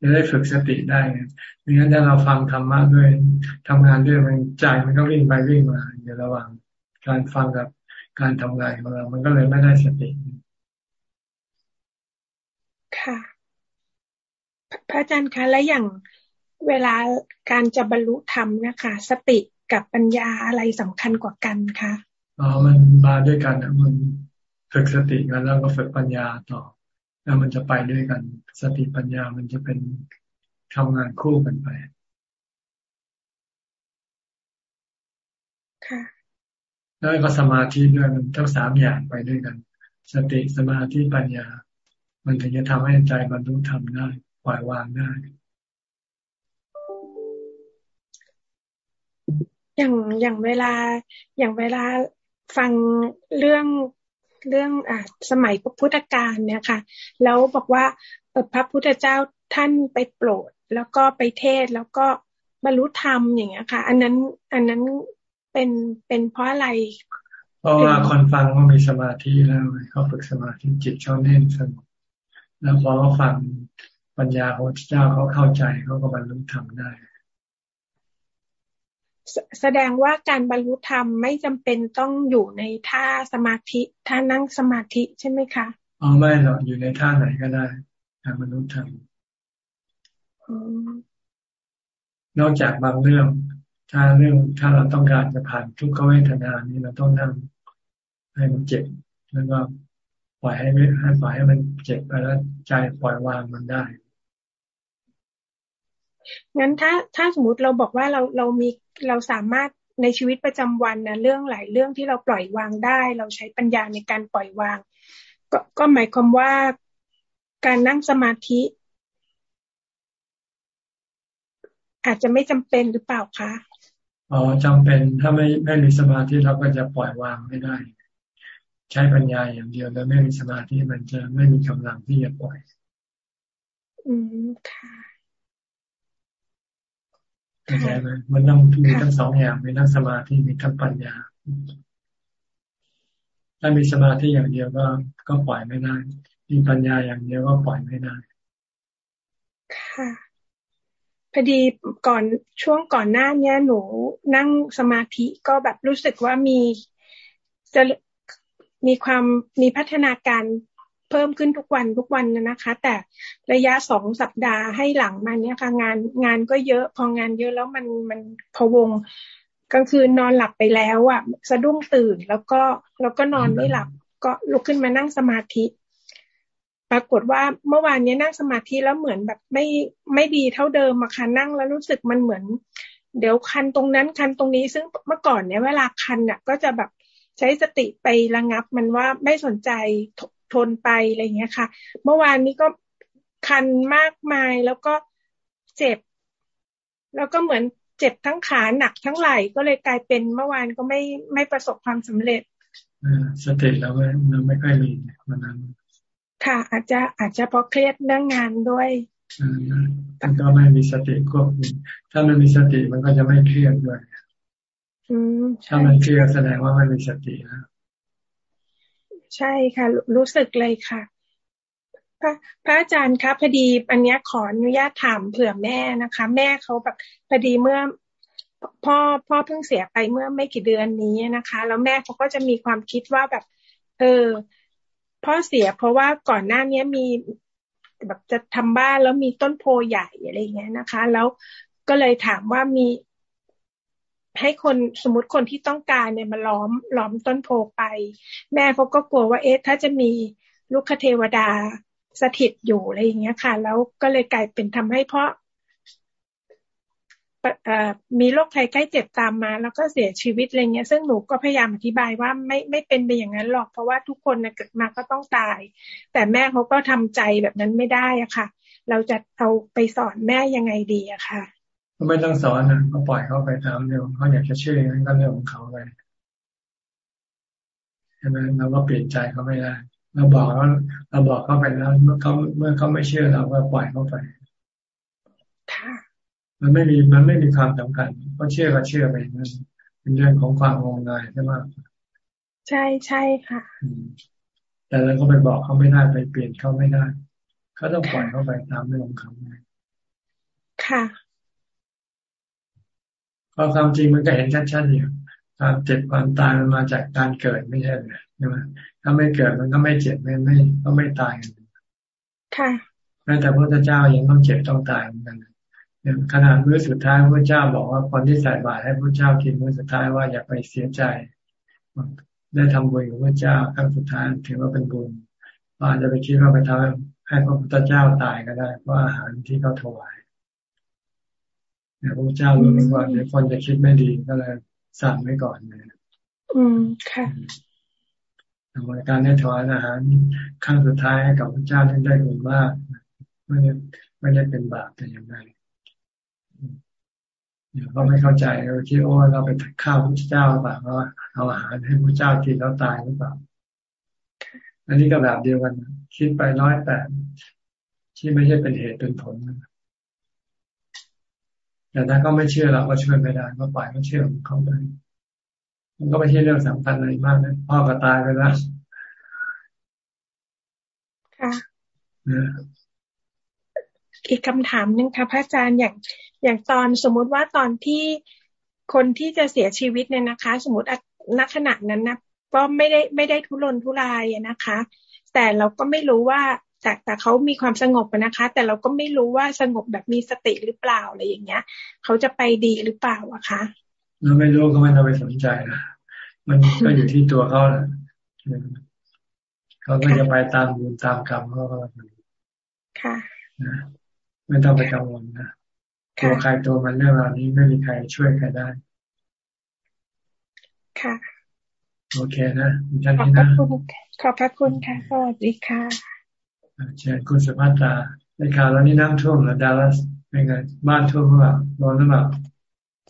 Speaker 1: จะได้ฝึกสติได้ไม่งั้นถ้าเราฟังธรรมะด้วยทำงานด้วยมันใจมันก็วิ่งไปวิ่งมาอยู่ระหว่างการฟังกับการทำงานของเรา มันก็เลยไม่ได้สติ
Speaker 34: ค่ะ พระอาจารย์คะและอย่างเวลาการจะบรรลุธรรมนะคะ สติกับปัญญาอะไรสำคัญกว่ากันคะ
Speaker 1: อ๋อมันมาด้วยกันนะมันฝึกสติกันแล้วก็ฝึกปัญญาต่อ แล้วมันจะไปด้วยกัน สติปัญญามันจะเป็นทำงานคู่กันไป
Speaker 34: ค่ะ
Speaker 1: แล้วก็สมาธิด้วยมันทั้งสามอย่างไปด้วยกัน สติสมาธิปัญญา มันถึงจะทำให้ใจบรรลุธรรมได้ปล่อยวางได้
Speaker 34: อย่างอย่างเวลาอย่างเวลาฟังเรื่อง เรื่องอสมัยพระพุทธกาลเนี่ยค่ะ แล้วบอกว่าพระพุทธเจ้าท่านไปโปรด แล้วก็ไปเทศแล้วก็บรรลุธรรมอย่างเงี้ยค่ะ อันนั้นอันนั้นเป็นเป็นเพราะอะไร
Speaker 1: เพราะว่าคนฟังเขามีสมาธิแล้วเขาฝึกสมาธิจิตชอบเน่นสงบแล้วพอเขาฟังปัญญาของพระเจ้าเขาเข้าใจเขาก็บรรลุธรรมได้
Speaker 34: แสดงว่าการบรรลุธรรมไม่จำเป็นต้องอยู่ในท่าสมาธิท่านั่งสมาธิใช่ไหมคะ
Speaker 1: อ๋อไม่หรอกอยู่ในท่าไหนก็ได้การบรรลุธรรมนอกจากบางเรื่อง ถ้าเรื่องถ้าเราต้องการจะผ่านทุกขเวทนานี้เราต้องนั่งให้มันเจ็บ แล้วก็ปล่อยให้ไม่ให้ปล่อยให้มันเจ็บไปแล้วใจปล่อยวางมันได้
Speaker 34: งั้นถ้าถ้าสมมติเราบอกว่าเราเรามีเราสามารถในชีวิตประจำวันนะเรื่องหลายเรื่องที่เราปล่อยวางได้ เราใช้ปัญญาในการปล่อยวาง ก็ก็หมายความว่าการนั่งสมาธิ อาจจะไม่จำเป็นหรือเปล่าคะ
Speaker 1: อ๋อจำเป็นถ้าไม่ไม่มีสมาธิเราก็จะปล่อยวางไม่ได้ ใช้ปัญญาอย่างเดียวแล้วไม่มีสมาธิมันจะไม่มีกำลังที่จะปล่อย
Speaker 34: อืมค่ะ
Speaker 1: เข้าใจไหมมันต้องมีทั้งสองอย่างมีทั้งสมาธิมีทั้งปัญญา ถ้ามีสมาธิอย่างเดียวก็ก็ปล่อยไม่ได้ มีปัญญาอย่างเดียวก็ปล่อยไม่ได้
Speaker 34: ค่ะพอดีก่อนช่วงก่อนหน้าเนี้ยหนูนั่งสมาธิก็แบบรู้สึกว่ามีจะมีความมีพัฒนาการ พิ่มขึ้นทุกวันทุกวันนะคะ แต่ระยะสองสัปดาห์ให้หลังมาเนี้ยค่ะ งานงานก็เยอะ พองานเยอะแล้วมันมันพวงกลางคืนนอนหลับไปแล้วอะ สะดุ้งตื่นแล้วก็แล้วก็นอนไม่หลับ ก็ลุกขึ้นมานั่งสมาธิปรากฏว่าเมื่อวานนี้นั่งสมาธิแล้วเหมือนแบบไม่ไม่ดีเท่าเดิมอะค่ะนั่งแล้วรู้สึกมันเหมือน เดี๋ยวคันตรงนั้นคันตรงนี้ซึ่งเมื่อก่อนเนี้ยเวลาคันเนี่ยก็จะแบบใช้สติไประงับมันว่าไม่สนใจ ทนไปอะไรเงี้ยค่ะ เมื่อวานนี้ก็คันมากมายแล้วก็เจ็บ แล้วก็เหมือนเจ็บทั้งขาหนักทั้งไหล่ก็เลยกลายเป็นเมื่อวานก็ไม่ไม่ประสบความสำเร็จ
Speaker 1: สติเราไม่เราไม่ค่อยมีวันนั้น
Speaker 34: ค่ะ อาจจะอาจจะเพราะเครียดเรื่องงานด้วย
Speaker 1: มันก็ไม่มีสติควบคุมถ้ามันมีสติมันก็จะไม่เครียดด้วยถ้ามันเครียดแสดงว่าไม่มีสติแล้ว
Speaker 34: ใช่ค่ะ รู้สึกเลยค่ะ พระพระอาจารย์คะพอดีอันนี้ขออนุญาตถามเผื่อแม่นะคะ แม่เขาแบบพอดีเมื่อพ่อพ่อเพิ่งเสียไปเมื่อไม่กี่เดือนนี้นะคะ แล้วแม่เขาก็จะมีความคิดว่าแบบ เออ พ่อเสียเพราะว่าก่อนหน้านี้มีแบบจะทำบ้านแล้วมีต้นโพใหญ่อะไรเงี้ยนะคะ แล้วก็เลยถามว่ามี ให้คนสมมติคนที่ต้องการเนี่ยมาล้อมล้อมต้นโพไป แม่เขาก็กลัวว่าเอ๊ะถ้าจะมีลูกคเทวดาสถิตอยู่อะไรอย่างเงี้ยค่ะ แล้วก็เลยกลายเป็นทำให้เพ่อมีโรคภัยใกล้เจ็บตามมา แล้วก็เสียชีวิตอะไรเงี้ย ซึ่งหนูก็พยายามอธิบายว่าไม่ไม่เป็นไปอย่างนั้นหรอกเพราะว่าทุกคนนะเกิดมาก็ต้องตาย แต่แม่เขาก็ทำใจแบบนั้นไม่ได้อะค่ะ เราจะเอาไปสอนแม่ยังไงดีอะค่ะ
Speaker 1: ก็ไม่ต้องสอนนะก็ปล่อยเขาไปตามเรื่องเขาอยากจะเชื่ออย่างนั้นก็เรื่องของเขาไปใช่ไหมเราก็เปลี่ยนใจเขาไม่ได้เราบอกว่าเราบอกเขาไปแล้วเมื่อเขาเมื่อเขาไม่เชื่อเราก็ปล่อยเขาไปมันไม่มีมันไม่มีความสำคัญก็เชื่อก็เชื่อไปนั่นเป็นเรื่องของความงมงายใช่ไหม
Speaker 34: ใช่ใช่ค่ะ
Speaker 1: แต่เราก็ไปบอกเขาไม่ได้ไปเปลี่ยนเขาไม่ได้เขาต้องปล่อยเขาไปตามเรื่องของเขา
Speaker 34: ค่ะ
Speaker 1: ความจริงมันก็เห็นชัดๆอยู่ความเจ็บความตายมันมาจากการเกิดไม่ใช่ไหมใช่ไหมถ้าไม่เกิดมันก็ไม่เจ็บไม่ไม่ก็ไม่ตาย
Speaker 34: ค่ะ
Speaker 1: แม้แต่พระเจ้ายังต้องเจ็บต้องตายเหมือนกันขนาดมื้อสุดท้ายพระเจ้าบอกว่าคนที่ใส่บาตรให้พระเจ้ากินมื้อสุดท้ายว่าอย่าไปเสียใจ ได้ทำบุญกับพระเจ้าครั้งสุดท้ายถือว่าเป็นบุญอาจจะไปคิดว่าไปทำให้พระพุทธเจ้าตายก็ได้เพราะอาหารที่เขาถวาย แต่พระเจ้ารู้ว่าเดี๋ยวคนจะคิดไม่ดีก็เลยสั่งไว้ก่อนเลย
Speaker 34: อืมค่ะ
Speaker 1: ทำการได้ถวายอาหารครั้งสุดท้ายให้กับพระเจ้าที่ได้บุญมากไม่ได้ไม่ได้เป็นบาปแต่อย่างไรเดี๋ยวก็ไม่เข้าใจเราคิดว่าเราไปฆ่าพระเจ้าหรือเปล่าว่าเอาอาหารให้พระเจ้ากินแล้วตายหรือเปล่า อันนี้ก็แบบเดียวกัน คิดไปน้อยแต่ที่ไม่ใช่เป็นเหตุเป็นผล แต่ถ้าเขาไม่เชื่อเราก็ช่วยไม่ได้ก็ปล่อยเขาเชื่อของเขาไปมันก็ไม่ใช่เรื่องสำคัญอะไรมากนะพ่อก็ตายไปแล้ว
Speaker 34: ค่ะอีกคำถามหนึ่งค่ะพระอาจารย์อย่างอย่างตอนสมมุติว่าตอนที่คนที่จะเสียชีวิตเนี่ยนะคะ สมมติณขณะนั้นนะก็ไม่ได้ไม่ได้ทุรนทุรายนะคะ แต่เราก็ไม่รู้ว่า แต่แต่เขามีความสงบนะคะ แต่เราก็ไม่รู้ว่าสงบแบบมีสติหรือเปล่าอะไรอย่างเงี้ยเขาจะไปดีหรือเปล่าอะคะ
Speaker 1: เราไม่รู้ก็ไม่ต้องไปสนใจนะมันก็อยู่ที่ตัวเขาแหละเขาก็จะไปตามบุญตามกรรมเขาก็
Speaker 34: ค่ะ
Speaker 1: ไม่ต้องไปกังวลนะตัวใครตัวมันเรื่องราวนี้ไม่มีใครช่วยใครได้
Speaker 34: ค่ะ
Speaker 1: โอเคนะท่าน
Speaker 34: นี้นะขอบพระคุณค่ะ สวัสดีค่ะ
Speaker 1: เชิญคุณสุภัตราในข่าวแล้วนี่น้ำท่วมหรือดารัสเป็นไงบ้านท่วมหรือเปล่าร้อนหรือเปล่า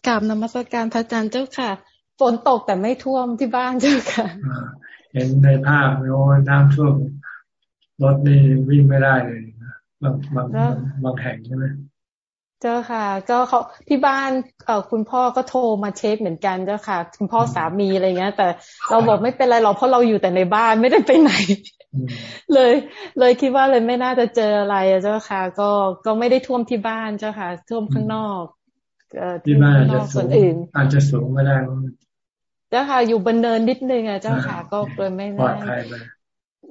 Speaker 1: ก
Speaker 35: ราบนมัสการพระอาจารย์เจ้าค่ะ ฝนตกแต่ไม่ท่วมที่บ้านเจ้าค่ะ
Speaker 1: เห็นในภาพโอ้น้ำท่วมรถนี่วิ่งไม่ได้เลยบางบางบางแห่งใช่ไหม
Speaker 35: เจ้าค่ะ ก็เขาที่บ้านเอ่อคุณพ่อก็โทรมาเช็คเหมือนกันเจ้าค่ะ คุณพ่อสามีอะไรเงี้ย แต่เราบอกไม่เป็นไรเราเพราะเราอยู่แต่ในบ้านไม่ได้ไปไหน เลย เลยคิดว่าเลยไม่น่าจะเจออะไรเจ้าค่ะ ก็ก็ไม่ได้ท่วมที่บ้านเจ้าค่ะ ท่วมข้างนอก
Speaker 1: เอ่อที่บ้านอาจจะสูงอาจจะสูงไม่ได้
Speaker 35: เจ้าค่ะ อยู่บนเนินนิดนึงอะเจ้าค่ะ ก็เลยไม่ได้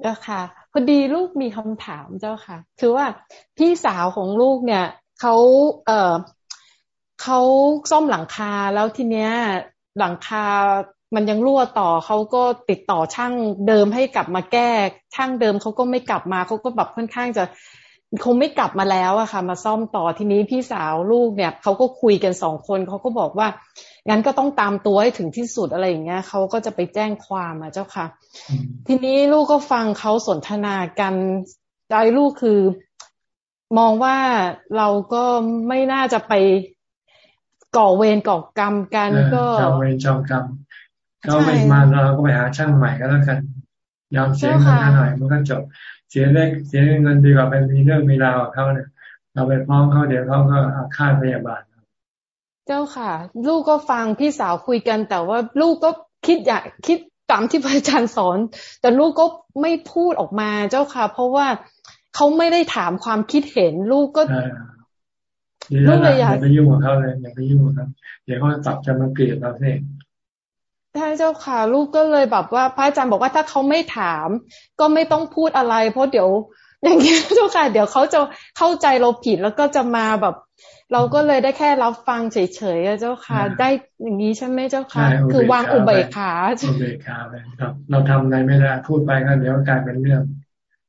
Speaker 35: เจ้าค่ะพอดีลูกมีคำถามเจ้าค่ะ คือว่าพี่สาวของลูกเนี่ยเขาเออเขาซ่อมหลังคาแล้วทีเนี้ยหลังคา มันยังรั่วต่อเขาก็ติดต่อช่างเดิมให้กลับมาแก้ ช่างเดิมเขาก็ไม่กลับมาเขาก็แบบค่อนข้างจะคงไม่กลับมาแล้วอะค่ะ มาซ่อมต่อทีนี้พี่สาวลูกเนี่ยเขาก็คุยกันสองคนเขาก็บอกว่างั้นก็ต้องตามตัวให้ถึงที่สุดอะไรอย่างเงี้ยเขาก็จะไปแจ้งความอะเจ้าค่ะ ทีนี้ลูกก็ฟังเขาสนทนากันใจลูกคือมองว่าเราก็ไม่น่าจะไปก่อเวรก่อกรรมกันก็
Speaker 1: ก่อเวรจองกรรม ก็ไม่มาเราก็ไปหาช่างใหม่ก็แล้วกันยอมเสียเงินหน่อยมันก็จบ เสียเล็กเสียเงินดีกว่าไปมีเรื่องมีราวกับเขาเนี่ย เราไปฟ้องเขาเดี๋ยวเขาก็อาฆาตพยาบาท
Speaker 35: เจ้าค่ะ ลูกก็ฟังพี่สาวคุยกัน แต่ว่าลูกก็คิดอยากคิดตามที่พระอาจารย์สอน แต่ลูกก็ไม่พูดออกมาเจ้าค่ะ เพราะว่าเขาไม่ได้ถามความคิดเห็น ลูกก็
Speaker 1: ลูกเลยอยากไปยุ่งกับเขาเลยอย่าไปยุ่งกับเขาเดี๋ยวเขาตับจะมาเกลียดเราเอง
Speaker 35: ใช่เจ้าค่ะ ลูกก็เลยแบบว่า พระอาจารย์บอกว่าถ้าเขาไม่ถาม ก็ไม่ต้องพูดอะไร เพราะเดี๋ยว อย่างนี้เจ้าค่ะ เดี๋ยวเขาจะเข้าใจเราผิดแล้วก็จะมาแบบ เราก็เลยได้แค่รับฟังเฉยๆเจ้าค่ะ ได้อย่างนี้ใช่ไหมเจ้าค่ะ คือวางอุเบกขา
Speaker 1: อุเบกขาไปครับ เราทำอะไรไม่ได้พูดไปก็เดี๋ยวกลายเป็นเรื่อง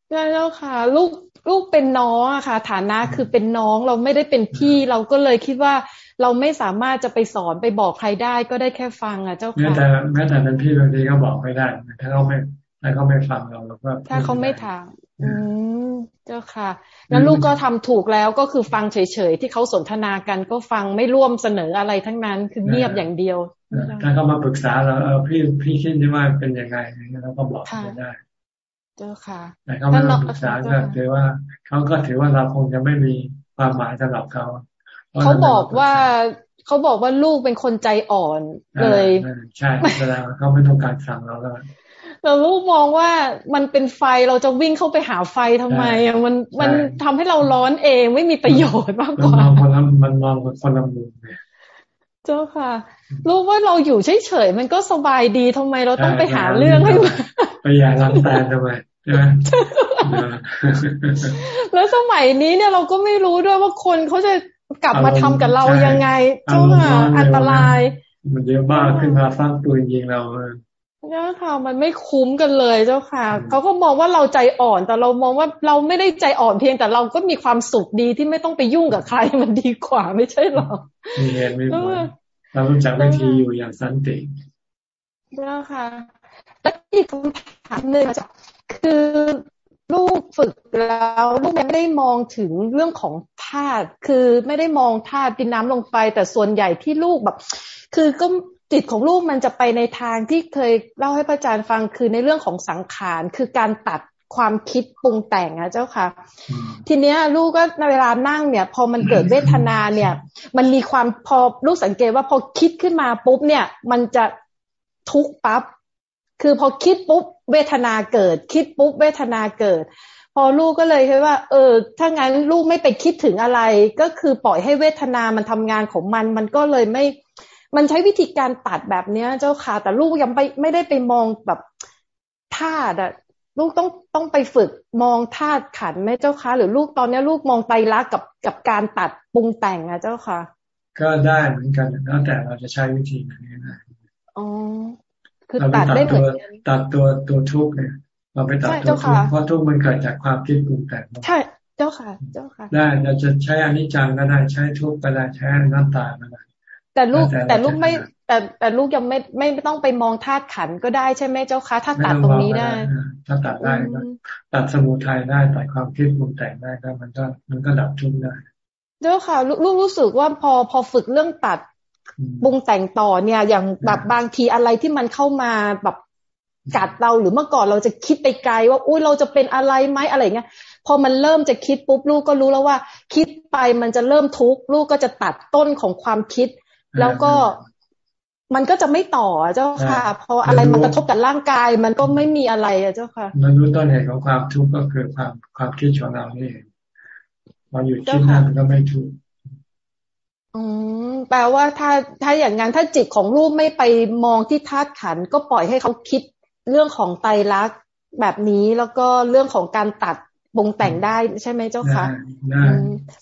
Speaker 35: ใช่แล้วค่ะ ลูก ลูกเป็นน้องอะค่ะ ฐานะคือเป็นน้องเราไม่ได้เป็นพี่เราก็เลยคิดว่าเราไม่สามารถจะไปสอนไปบอกใครได้ก็ได้แค่ฟังอะเจ้าค่ะแม้
Speaker 1: แต่แม้แต่เป็นพี่บางทีก็บอกไม่ได้ถ้าเขาไม่ถ้าเขาไม่ฟังเราเราก็
Speaker 35: ถ้าเขาไม่ทางอืมเจ้าค่ะงั้นลูกก็ทำถูกแล้วก็คือฟังเฉยๆที่เขาสนทนากันก็ฟังไม่ร่วมเสนออะไรทั้งนั้นคือเงียบอย่างเดียว
Speaker 1: ถ้าเขามาปรึกษาเราเออพี่พี่คิดว่าเป็นยังไงเราก็บอกได้
Speaker 35: เจ้าค่ะ
Speaker 1: แต่เขาไม่มาปรึกษาก็ถือว่าเขาก็ถือว่าเราคงจะไม่มีความหมายสำหรับเขา
Speaker 35: เขาบอกว่าเขาบอกว่าลูกเป็นคนใจอ่อนเลย
Speaker 1: ใช่แสดงว่าเขาไม่ต้องการฟังเราแล้ว
Speaker 35: แต่ลูกมองว่ามันเป็นไฟเราจะวิ่งเข้าไปหาไฟทำไมอะมันมันทำให้เราร้อนเองไม่มีประโยชน์มากกว่า
Speaker 1: มันมองคนละมันมองคนละมุม
Speaker 35: เจ้าค่ะ รู้ว่าเราอยู่เฉยๆมันก็สบายดีทำไมเราต้องไปหาเรื่องให้มัน
Speaker 1: ไปอย่าลังแตนทำไมใช่ไหม
Speaker 35: แล้วสมัยนี้เนี่ยเราก็ไม่รู้ด้วยว่าคนเขาจะกลับมาทำกับเรายังไงเจ้าค่ะอันตราย
Speaker 1: มันเยอะมากขึ้นมาฟังปืนยิงเรา
Speaker 35: เนี่ยค่ะมันไม่คุ้มกันเลยเจ้าค่ะเขาก็มองว่าเราใจอ่อนแต่เรามองว่าเราไม่ได้ใจอ่อนเพียงแต่เราก็มีความสุขดีที่ไม่ต้องไปยุ่งกับใครมันดีกว่าไม่ใช่หรอ
Speaker 1: มีเหตุไม่ผลเราต้องจักวิธีอยู่อย่างสันติ
Speaker 35: แล้วค่ะ และอีกคำถามหนึ่งคือลูกฝึกแล้วลูกไม่ได้มองถึงเรื่องของธาตุคือไม่ได้มองธาตุดินน้ำลงไป แต่ส่วนใหญ่ที่ลูกแบบ คือก็จิตของลูกมันจะไปในทางที่เคยเล่าให้พระอาจารย์ฟังคือในเรื่องของสังขารคือการตัดความคิดปรุงแต่งนะเจ้าค่ะ ทีเนี้ยลูกก็ในเวลานั่งเนี่ย พอมันเกิดเวทนาเนี่ย มันมีความพอลูกสังเกตว่าพอคิดขึ้นมาปุ๊บเนี่ย มันจะทุกปั๊บ คือพอคิดปุ๊บเวทนาเกิด คิดปุ๊บเวทนาเกิด พอลูกก็เลยคิดว่า เออ ถ้างั้นลูกไม่ไปคิดถึงอะไร ก็คือปล่อยให้เวทนามันทำงานของมัน มันก็เลยไม่ มันใช้วิธีการตัดแบบเนี้ย เจ้าค่ะ แต่ลูกยังไปไม่ได้ไปมองแบบธาตุอะลูกต้องต้องไปฝึกมองธาตุขันไหมเจ้าค่ะหรือลูกตอนนี้ลูกมองไตรลักษณ์กับกับการตัดปรุงแต่งอะเจ้าค่ะ
Speaker 1: ก็ได้เหมือนกันแล้วแต่เราจะใช้วิธีไหนนะ
Speaker 35: อ๋อ คือตัดได้เหมือน
Speaker 1: ตัดตัวตัวทุกข์เนี่ยเราไปตัดตัวทุกข์เพราะทุกข์มันเกิดจากความคิดปรุงแต่ง
Speaker 35: ใช่เจ้าค่ะ เจ้าค่ะ
Speaker 1: ได้เราจะใช้อนิจจังก็ได้ใช้ทุกข์ก็ได้ใช้น้ำตาก็ได้
Speaker 35: แต่ลูกแต่ลูกไม่แต่แต่ลูกยังไม่ไม่ต้องไปมองธาตุขันก็ได้ใช่ไหมเจ้าคะถ้าตัดตรงนี้ได้
Speaker 1: ถ้าตัดได้ก็ตัดสมุทัยได้ตัดความคิดปรุงแต่งได้ก็มันก็มันก็ดับทุกข์ได้
Speaker 35: เจ้าค่ะ ลูกรู้สึกว่าพอพอฝึกเรื่องตัด ปรุงแต่งต่อเนี่ย อย่างแบบบางทีอะไรที่มันเข้ามาแบบกัดเราหรือเมื่อก่อนเราจะคิดไปไกลว่าอุ้ยเราจะเป็นอะไรไหมอะไรเงี้ยพอมันเริ่มจะคิดปุ๊บลูกก็รู้แล้วว่า คิดไปมันจะเริ่มทุกข์ลูกก็จะตัดต้นของความคิด แล้วก็มันก็จะไม่ต่อเจ้าค่ะ พออะไรมันกระทบกับร่างกาย มันก็ไม่มีอะไรอะเจ้าค่ะ
Speaker 1: มันรู้ต้นเหตุของความทุกข์ก็คือความความคิดของเรานี่พออยู่คิดนั้นก็ไม่ทุกข์
Speaker 35: อืมแปลว่าถ้าถ้าอย่างนั้นถ้าจิตของลูกไม่ไปมองที่ธาตุขันก็ปล่อยให้เขาคิดเรื่องของไตรลักษณ์แบบนี้แล้วก็เรื่องของการตัดปรุงแต่งได้ใช่ไหมเจ้าคะ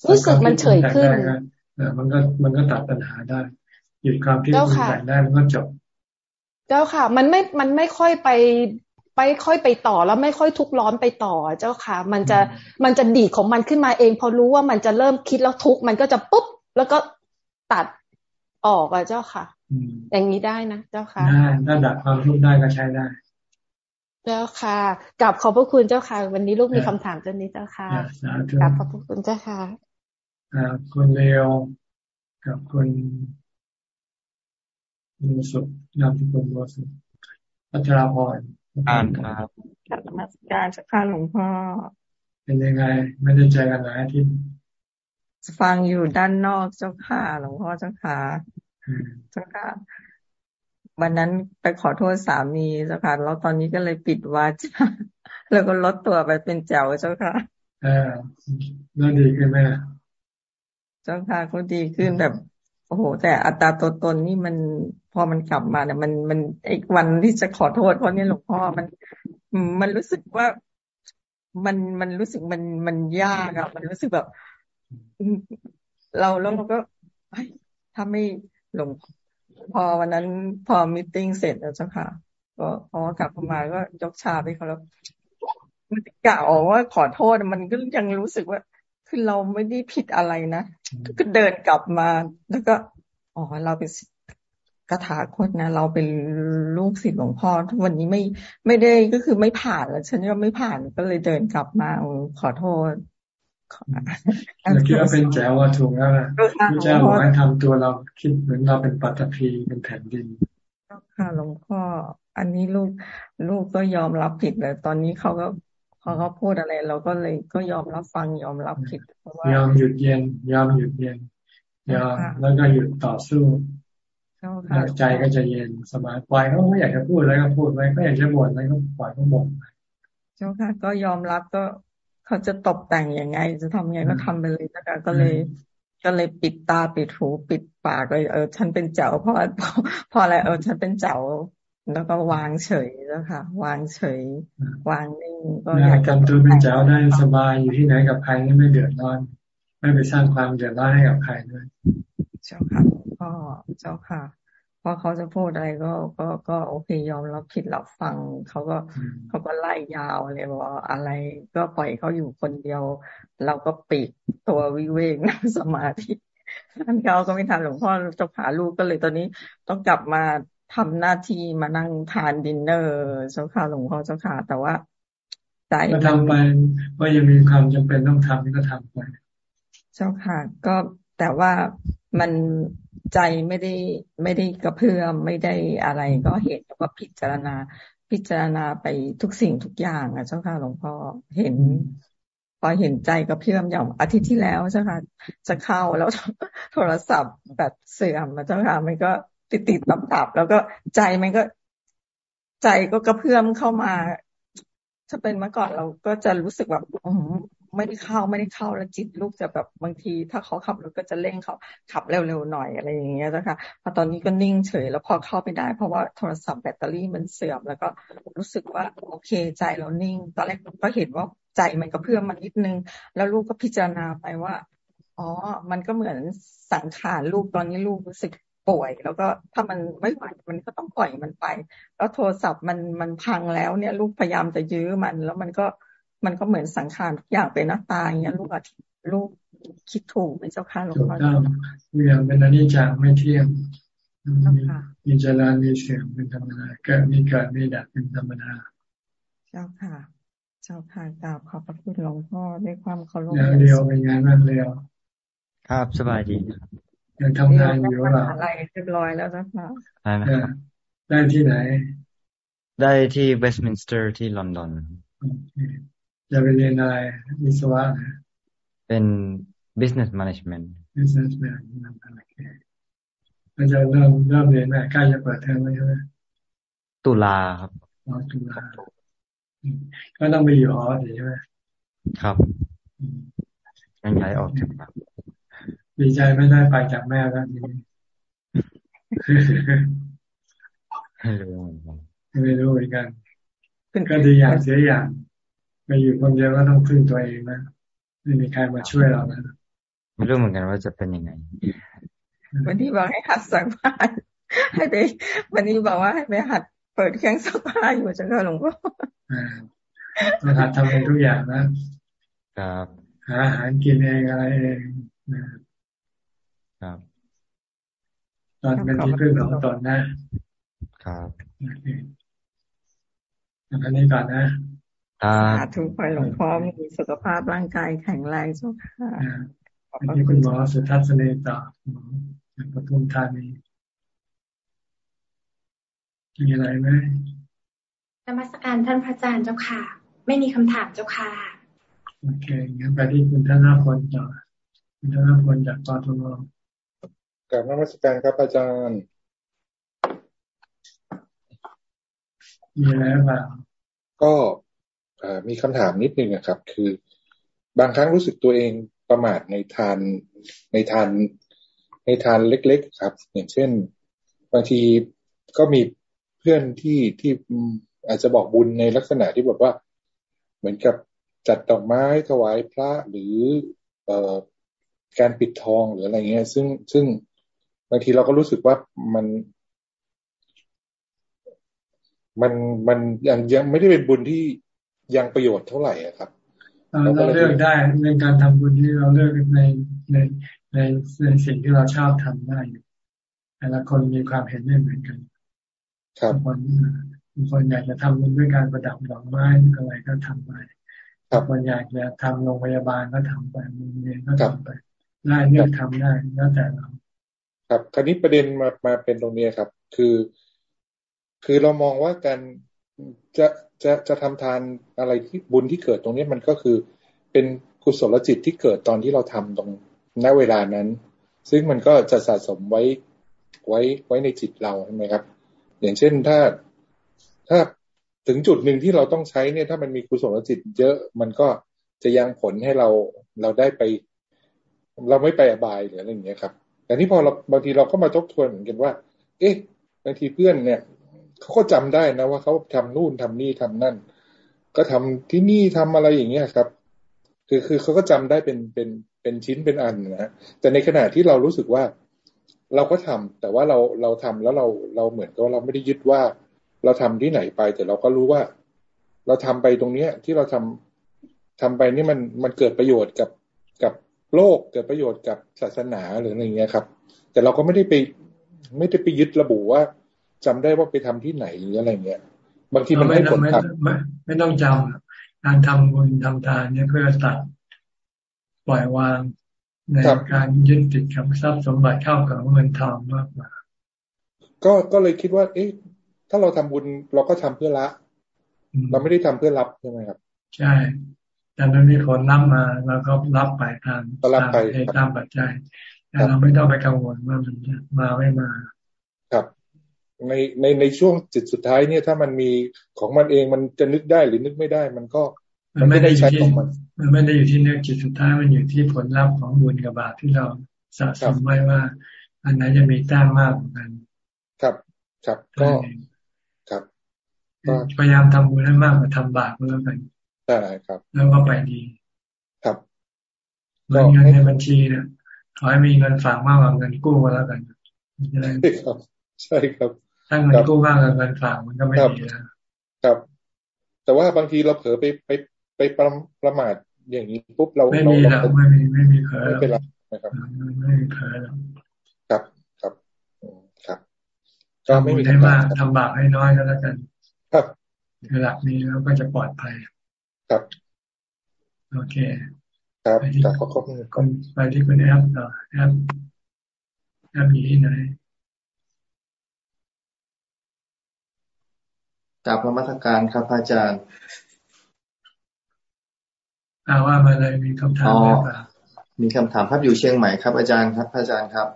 Speaker 35: รู้สึกมันเฉยขึ้น
Speaker 1: มันก็มันก็ตัดปัญหาได้หยุดความคิดปรุงแต่งได้มันก็จบ
Speaker 35: เจ้าค่ะ มันไม่มันไม่ค่อยไปไปค่อยไปต่อแล้วไม่ค่อยทุกร้อนไปต่อเจ้าค่ะ มันจะมันจะดีของมันขึ้นมาเอง พอรู้ว่ามันจะเริ่มคิดแล้วทุกมันก็จะปุ๊บ แล้วก็ ตัดออกอะเจ้าค่ะ อย่างนี้ได้นะเจ้าค่ะ
Speaker 1: ได้ถ้าดับความทุกข์ได้ก็ใช้ได้
Speaker 35: เจ้าค่ะกลับขอบพระคุณเจ้าค่ะ วันนี้ลูกมีคำถามเจ้านี้เจ้าค่ะกลับขอบพระคุณเจ้าค่ะ
Speaker 1: อ่าคุณเลวกับคุณมูสุนามทุกคนมูสุพัชราพร
Speaker 36: อ่านครับ
Speaker 37: กับนมัสการสักการหลวงพ่อ
Speaker 1: เป็นยังไง ไม่ได้เจอกันหลายอาทิตย์
Speaker 37: ฟังอยู่ด้านนอกเจ้าค่ะหลวงพ่อเจ้าค่ะเจ้าค่ะวันนั้นไปขอโทษสามีเจ้าค่ะแล้วตอนนี้ก็เลยปิดวาจาแล้วก็ลดตัวไปเป็นแจ๋วเจ้าค่ะ
Speaker 1: เออน่าดีขึ้นไหม
Speaker 37: เจ้าค่ะก็ดีขึ้นแบบโอ้โห แต่อัตราตัวตนนี่มันพอมันกลับมาเนี่ยมันมันไอ้วันที่จะขอโทษเพราะนี่หลวงพ่อมัน มันรู้สึกว่ามันมันรู้สึกมันมันยากอะมันรู้สึกแบบ เราแล้วเราก็ถ้าไม่หลงพอวันนั้นพอมิ팅เสร็จแล้วเจ้าค่ะ ก็พอกลับมาก็ยกชาไปเขาแล้วกล่าวว่าขอโทษมันก็ยังรู้สึกว่า คือเราไม่ได้ผิดอะไรนะก็เดินกลับมา แล้วก็อ๋อเราเป็นกระถาคตนะเราเป็นลูกศิษย์หลวงพ่อทุกวันนี้ไม่ไม่ได้ก็คือไม่ผ่านแล้ว ฉันก็ไม่ผ่านก็เลยเดินกลับมาขอโทษ
Speaker 1: เราคิดว่าเป็นแจ๋วว่าถูกแล้วนะพระเจ้าบอกให้ทำตัวเราคิดเหมือนเราเป็นปัตตภีเป็นแผ่นดิน
Speaker 37: ค่ะหลวงพ่ออันนี้ลูกลูกก็ยอมรับผิดเลยตอนนี้เขาก็พอเขาพูดอะไร เราก็เลยก็ยอมรับฟังยอมรับผิดเพราะว่า
Speaker 1: ยอมหยุดเย็นยอมหยุดเย็นยอมแล้วก็หยุดต่อสู้ใจก็จะเย็นสบายปล่อยเขาไม่อยากจะพูดอะไรก็พูดไปก็อยากจะบ่นอะไรก็ปล่อยเขาบ่นไป
Speaker 37: เจ้าค่ะ ก็ยอมรับก็ เขาจะตกแต่งยังไง จะทำยังไงก็ทำไปเลยนะคะก็เลย ก็เลยปิดตาปิดหูปิดปากเลยเออ ฉันเป็นเจ้าเพราะพออะไรเออ ฉันเป็นเจ้าแล้วก็วางเฉยแล้วค่ะ วางเฉย วางนิ่งก็
Speaker 1: อยากทำตัวเป็นเจ้าได้สบายอยู่ที่ไหนกับใครไม่เดือดร้อน ไม่ไปสร้างความเดือดร้อนให้กับใครด้วย
Speaker 37: เจ้าค่ะก็เจ้าค่ะ พอเขาจะพูดอะไรก็ ก็ก็โอเคยอมรับผิดรับฟังเขาก็เขาก็ไล่ยาวเลยว่าอะไรก็ปล่อยเขาอยู่คนเดียว เราก็ปิดตัววิเวกนั่งสมาธิท่านเขาก็ไม่ทันหลวงพ่อจะพาลูกก็เลยตอนนี้ต้องกลับมาทำหน้าที่มานั่งทานดินเนอร์เจ้าค่ะหลวงพ่อเจ้าค่ะแต่ว่า
Speaker 1: ใจก็ทำไปว่ายังมีความจำเป็นต้องทำนี่ก็ทำไป
Speaker 37: เจ้าค่ะ ก็แต่ว่ามัน ใจไม่ได้ไม่ได้กระเพื่อมไม่ได้อะไรก็เห็นแล้วก็พิจารณา พิจารณาไปทุกสิ่งทุกอย่างอะเจ้าค่ะหลวงพ่อเห็น พอเห็นใจกระเพื่อมอย่างอาทิตย์ที่แล้วเจ้าค่ะจะเข้าแล้วโทรศัพท์แบบเสื่อมเจ้าค่ะมันก็ติดติดตับตับแล้วก็ใจมันก็ใจก็กระเพื่อมเข้ามา ถ้าเป็นเมื่อก่อนเราก็จะรู้สึกแบบ ไม่ได้เข้าไม่ได้เข้าแล้วจิตลูกจะแบบบางที ถ้าเขาขับรถก็จะเร่งเขาขับเร็วๆหน่อยอะไรอย่างเงี้ยนะคะพอตอนนี้ก็นิ่งเฉย แล้วพอเข้าไปได้ เพราะว่าโทรศัพท์แบตเตอรี่มันเสื่อมแล้วก็รู้สึกว่าโอเคใจเรานิ่ง ตอนแรกก็เห็นว่าใจมันก็เพื่อมันนิดนึง แล้วลูกก็พิจารณาไปว่า อ๋อ มันก็เหมือนสังขารลูกตอนนี้ลูกรู้สึกป่วย แล้วก็ถ้ามันไม่ไหวมันก็ต้องปล่อยมันไป แล้วโทรศัพท์มันมันพังแล้วเนี่ย ลูกพยายามจะยื้อมัน แล้วมันก็ มันก็เหมือนสังขารทุกอย่างเป็นหน้าตาอย่างเงี้ยลูกอธิลูกคิดถูกไหมเจ้าค่ะหลวงพ่อถูกต้อง
Speaker 1: ทุกอย่างเป็นอนิจจังไม่เที่ยงมีเจริญมีเสื่อมเป็นธรรมดาก็มีเกิดมีดับเป็นธรรมดา
Speaker 37: เจ้าค่ะ เจ้าค่ะกราบขอบพระคุณหลวงพ่อด้วยความเคารพ
Speaker 1: เดียวเป็นงานนั่นเดียว
Speaker 36: ครับสบายดีครับ
Speaker 1: ยังทำงานอยู่หรือเปล่า
Speaker 37: อะไรเรียบร้อยแล้วนะ
Speaker 1: ครับได้ที่ไหน
Speaker 36: ได้ที่เวสต์มินสเตอร์ที่ลอนดอน
Speaker 1: จะไปเรียนอะไรวิศวะ
Speaker 36: เป็น business management
Speaker 1: business management โอเคมันจะเริ่มเริ่มเรียนไหมใกล้จะเปิดเทอมแล้วใช่ไหม
Speaker 36: ตุลาครับ
Speaker 1: อ๋อตุลาก็ต้องไปอยู่หอใช่ไหม
Speaker 36: ครับยังย้ายออกจากบ้าน
Speaker 1: ดีใจไม่ได้ไปจากแม่แล้วทีนี้ไม่รู้เหมือนกันไม่รู้เหมือนกันก็ดีอย่างเสียอย่างมา อยู่คนเดียวก็ต้องพึ่งตัวเองนะไม่มีใครมาช่วยเรานะ
Speaker 36: ไม่รู้เหมือนกันว่าจะเป็นยังไง
Speaker 37: วันนี้บอกให้หัดสักผ้าให้ไปวันนี้บอกว่าให้ไปหัดเปิดเครื่องซักผ้าอยู่จังหลวงพ่อ
Speaker 1: เราหัดทำเองทุกอย่างนะครับหาอาหารกินเองอะไรเองนะครับตอนเป็นที่พึ่งของตนนะครับอันนี้ก่อนนะ
Speaker 37: สาธุขอหลวงพ่อมีสุขภาพร่างกายแข็งแรงสุขค่ะ
Speaker 1: อันนี้คุณหมอสุทัศนีต่อจากปทุมธานีมีอะไรไหม
Speaker 23: นมัสการท่านพระอาจารย์เจ้าค่ะ ไม่มีคำถามเจ้าค่ะ
Speaker 1: โอเคงั้นไปที่คุณธนาพลต่อคุณธนาพลจากปทุม
Speaker 38: กับนมัสการครับอาจารย์
Speaker 1: มีอะไรบ้าง
Speaker 38: ก็ มีคำถามนิดนึงนะครับ คือบางครั้งรู้สึกตัวเองประมาทในทานในทานในทานเล็ก ๆ ครับ อย่างเช่น บางทีก็มีเพื่อนที่ที่อาจจะบอกบุญในลักษณะที่แบบว่า เหมือนกับจัดดอกไม้ถวายพระหรือเอ่อการปิดทองหรืออะไรเงี้ย ซึ่งซึ่งบางทีเราก็รู้สึกว่ามันมันมันยังยังไม่ได้เป็นบุญที่ ยังประโยชน์เท่าไหร่ครับ
Speaker 1: เราเลือกได้ในการทำบุญที่เราเลือกในในในในสิ่งที่เราชอบทำได้แต่ละคนมีความเห็นไม่เหมือนกัน
Speaker 38: ครับ
Speaker 1: คนบางคนอยากจะทำบุญด้วยการประดับดอกไม้อะไรก็ทำไปบางคนอยากจะทำโรงพยาบาลก็ทำไปโรงเรียนก็ทำไปได้เลือกทำได้แล้วแต่เรา
Speaker 38: ครับ คราวนี้ประเด็นมามาเป็นตรงนี้ครับ คือ คือเรามองว่าการ จะจะจะทำทานอะไรที่บุญที่เกิดตรงนี้มันก็คือ เป็นกุศลจิตที่เกิดตอนที่เราทำตรงณเวลานั้น ซึ่งมันก็จะสะสมไว้ไว้ไว้ในจิตเราใช่ไหมครับ อย่างเช่นถ้าถ้าถึงจุดหนึ่งที่เราต้องใช้เนี่ย ถ้ามันมีกุศลจิตเยอะมันก็จะยังผลให้เราเราได้ไป เราไม่ไปอบายหรืออะไรอย่างเงี้ยครับแต่ที่พอเราบางทีเราก็มาทบทวนเหมือนกันว่า เอ๊ะบางทีเพื่อนเนี่ย เขาก็จำได้นะว่าเขาทำนู่นทำนี่ทำนั่น ก็ทำที่นี่ทำอะไรอย่างเงี้ยครับ คือคือเขาก็จำได้เป็นเป็นเป็นชิ้นเป็นอันนะแต่ในขณะที่เรารู้สึกว่าเราก็ทำแต่ว่าเราเราทำแล้วเราเราเหมือนกับเราไม่ได้ยึดว่า เราทำที่ไหนไป แต่เราก็รู้ว่า เราทำไปตรงเนี้ย ที่เราทำทำไปนี่มันมันเกิดประโยชน์กับกับโลกเกิดประโยชน์กับศาสนาหรืออะไรเงี้ยครับ แต่เราก็ไม่ได้ไป ไม่ได้ไปยึดระบุว่า จำได้ว่าไปทำที่ไหนหรืออะไรเงี้ยบางทีมันไม่ผลครับ
Speaker 1: ไม่ไม่ต้องจำการทำบุญทำทานเนี่ยเพื่อตัดปล่อยวางในการยึดติดกับทรัพย์สมบัติเข้ากับเงินทองมากกว่า
Speaker 38: ก็ก็เลยคิดว่า เอ๊ะ ถ้าเราทำบุญเราก็ทำเพื่อละ เราไม่ได้ทำเพื่อรับใช่ไหมครับ
Speaker 1: ใช่แต่มันมีคนรับมาเราก็รับไปตามตามเหตุตามปัจจัยแต่เราไม่ต้องไปกังวลว่ามันจะมาไม่มา
Speaker 38: ครับ ในในในช่วงจุดสุดท้ายเนี่ย ถ้ามันมีของมันเองมันจะนึกได้หรือนึกไม่ได้ มันก็
Speaker 1: มันไม่ได้ใช้ของมัน มันไม่ได้อยู่ที่เนื้อจิตสุดท้ายมันอยู่ที่ผลลัพธ์ของบุญกับบาปที่เราสะสมไว้ว่า อันไหนจะมีแต้มมากกว่ากัน
Speaker 38: ครับ ครับก็ครับ
Speaker 1: พยายามทำบุญให้มากกว่าทำบาปก็แล้วกัน
Speaker 38: ใช่ครับ
Speaker 1: แล้วก็ไปดี
Speaker 38: ครับ
Speaker 1: เงินในบัญชีเนี่ยขอให้มีเงินฝากมากกว่าเงินกู้ก็แล้วกัน
Speaker 38: ใช่ครับ ใช่ครับ
Speaker 1: ถ้าเงินกู้มากกว่าเงินฝากมันก็ไม่ดี
Speaker 38: นะครับ แต่ว่าบางทีเราเผลอไปไปไปประประมาทอย่างนี้ปุ๊บเรา
Speaker 1: ไม่มีแล้วไม่มีไม่มีเผลอไม่
Speaker 38: เป็นไรนะครับ
Speaker 1: ไม่มีเผลอแล้ว
Speaker 38: ครับครับครับ
Speaker 1: ก็ไม่มีให้มากทำบาปให้น้อยก็แล้วกัน
Speaker 38: ครับ
Speaker 1: หลักนี้แล้วก็จะปลอดภัย
Speaker 38: ครับ
Speaker 1: โอเค
Speaker 38: ครับขอบคุณ
Speaker 1: คุณไปที่คุณแอปต่อแอปแอปอยู่ที่ไหน
Speaker 39: กลับมามาตรการครับอาจารย์
Speaker 1: อาว่ามาเลยมีคำถามไหมครับ
Speaker 39: มีคำถามครับอยู่เชียงใหม่ครับอาจารย์ครับอาจารย์ครับ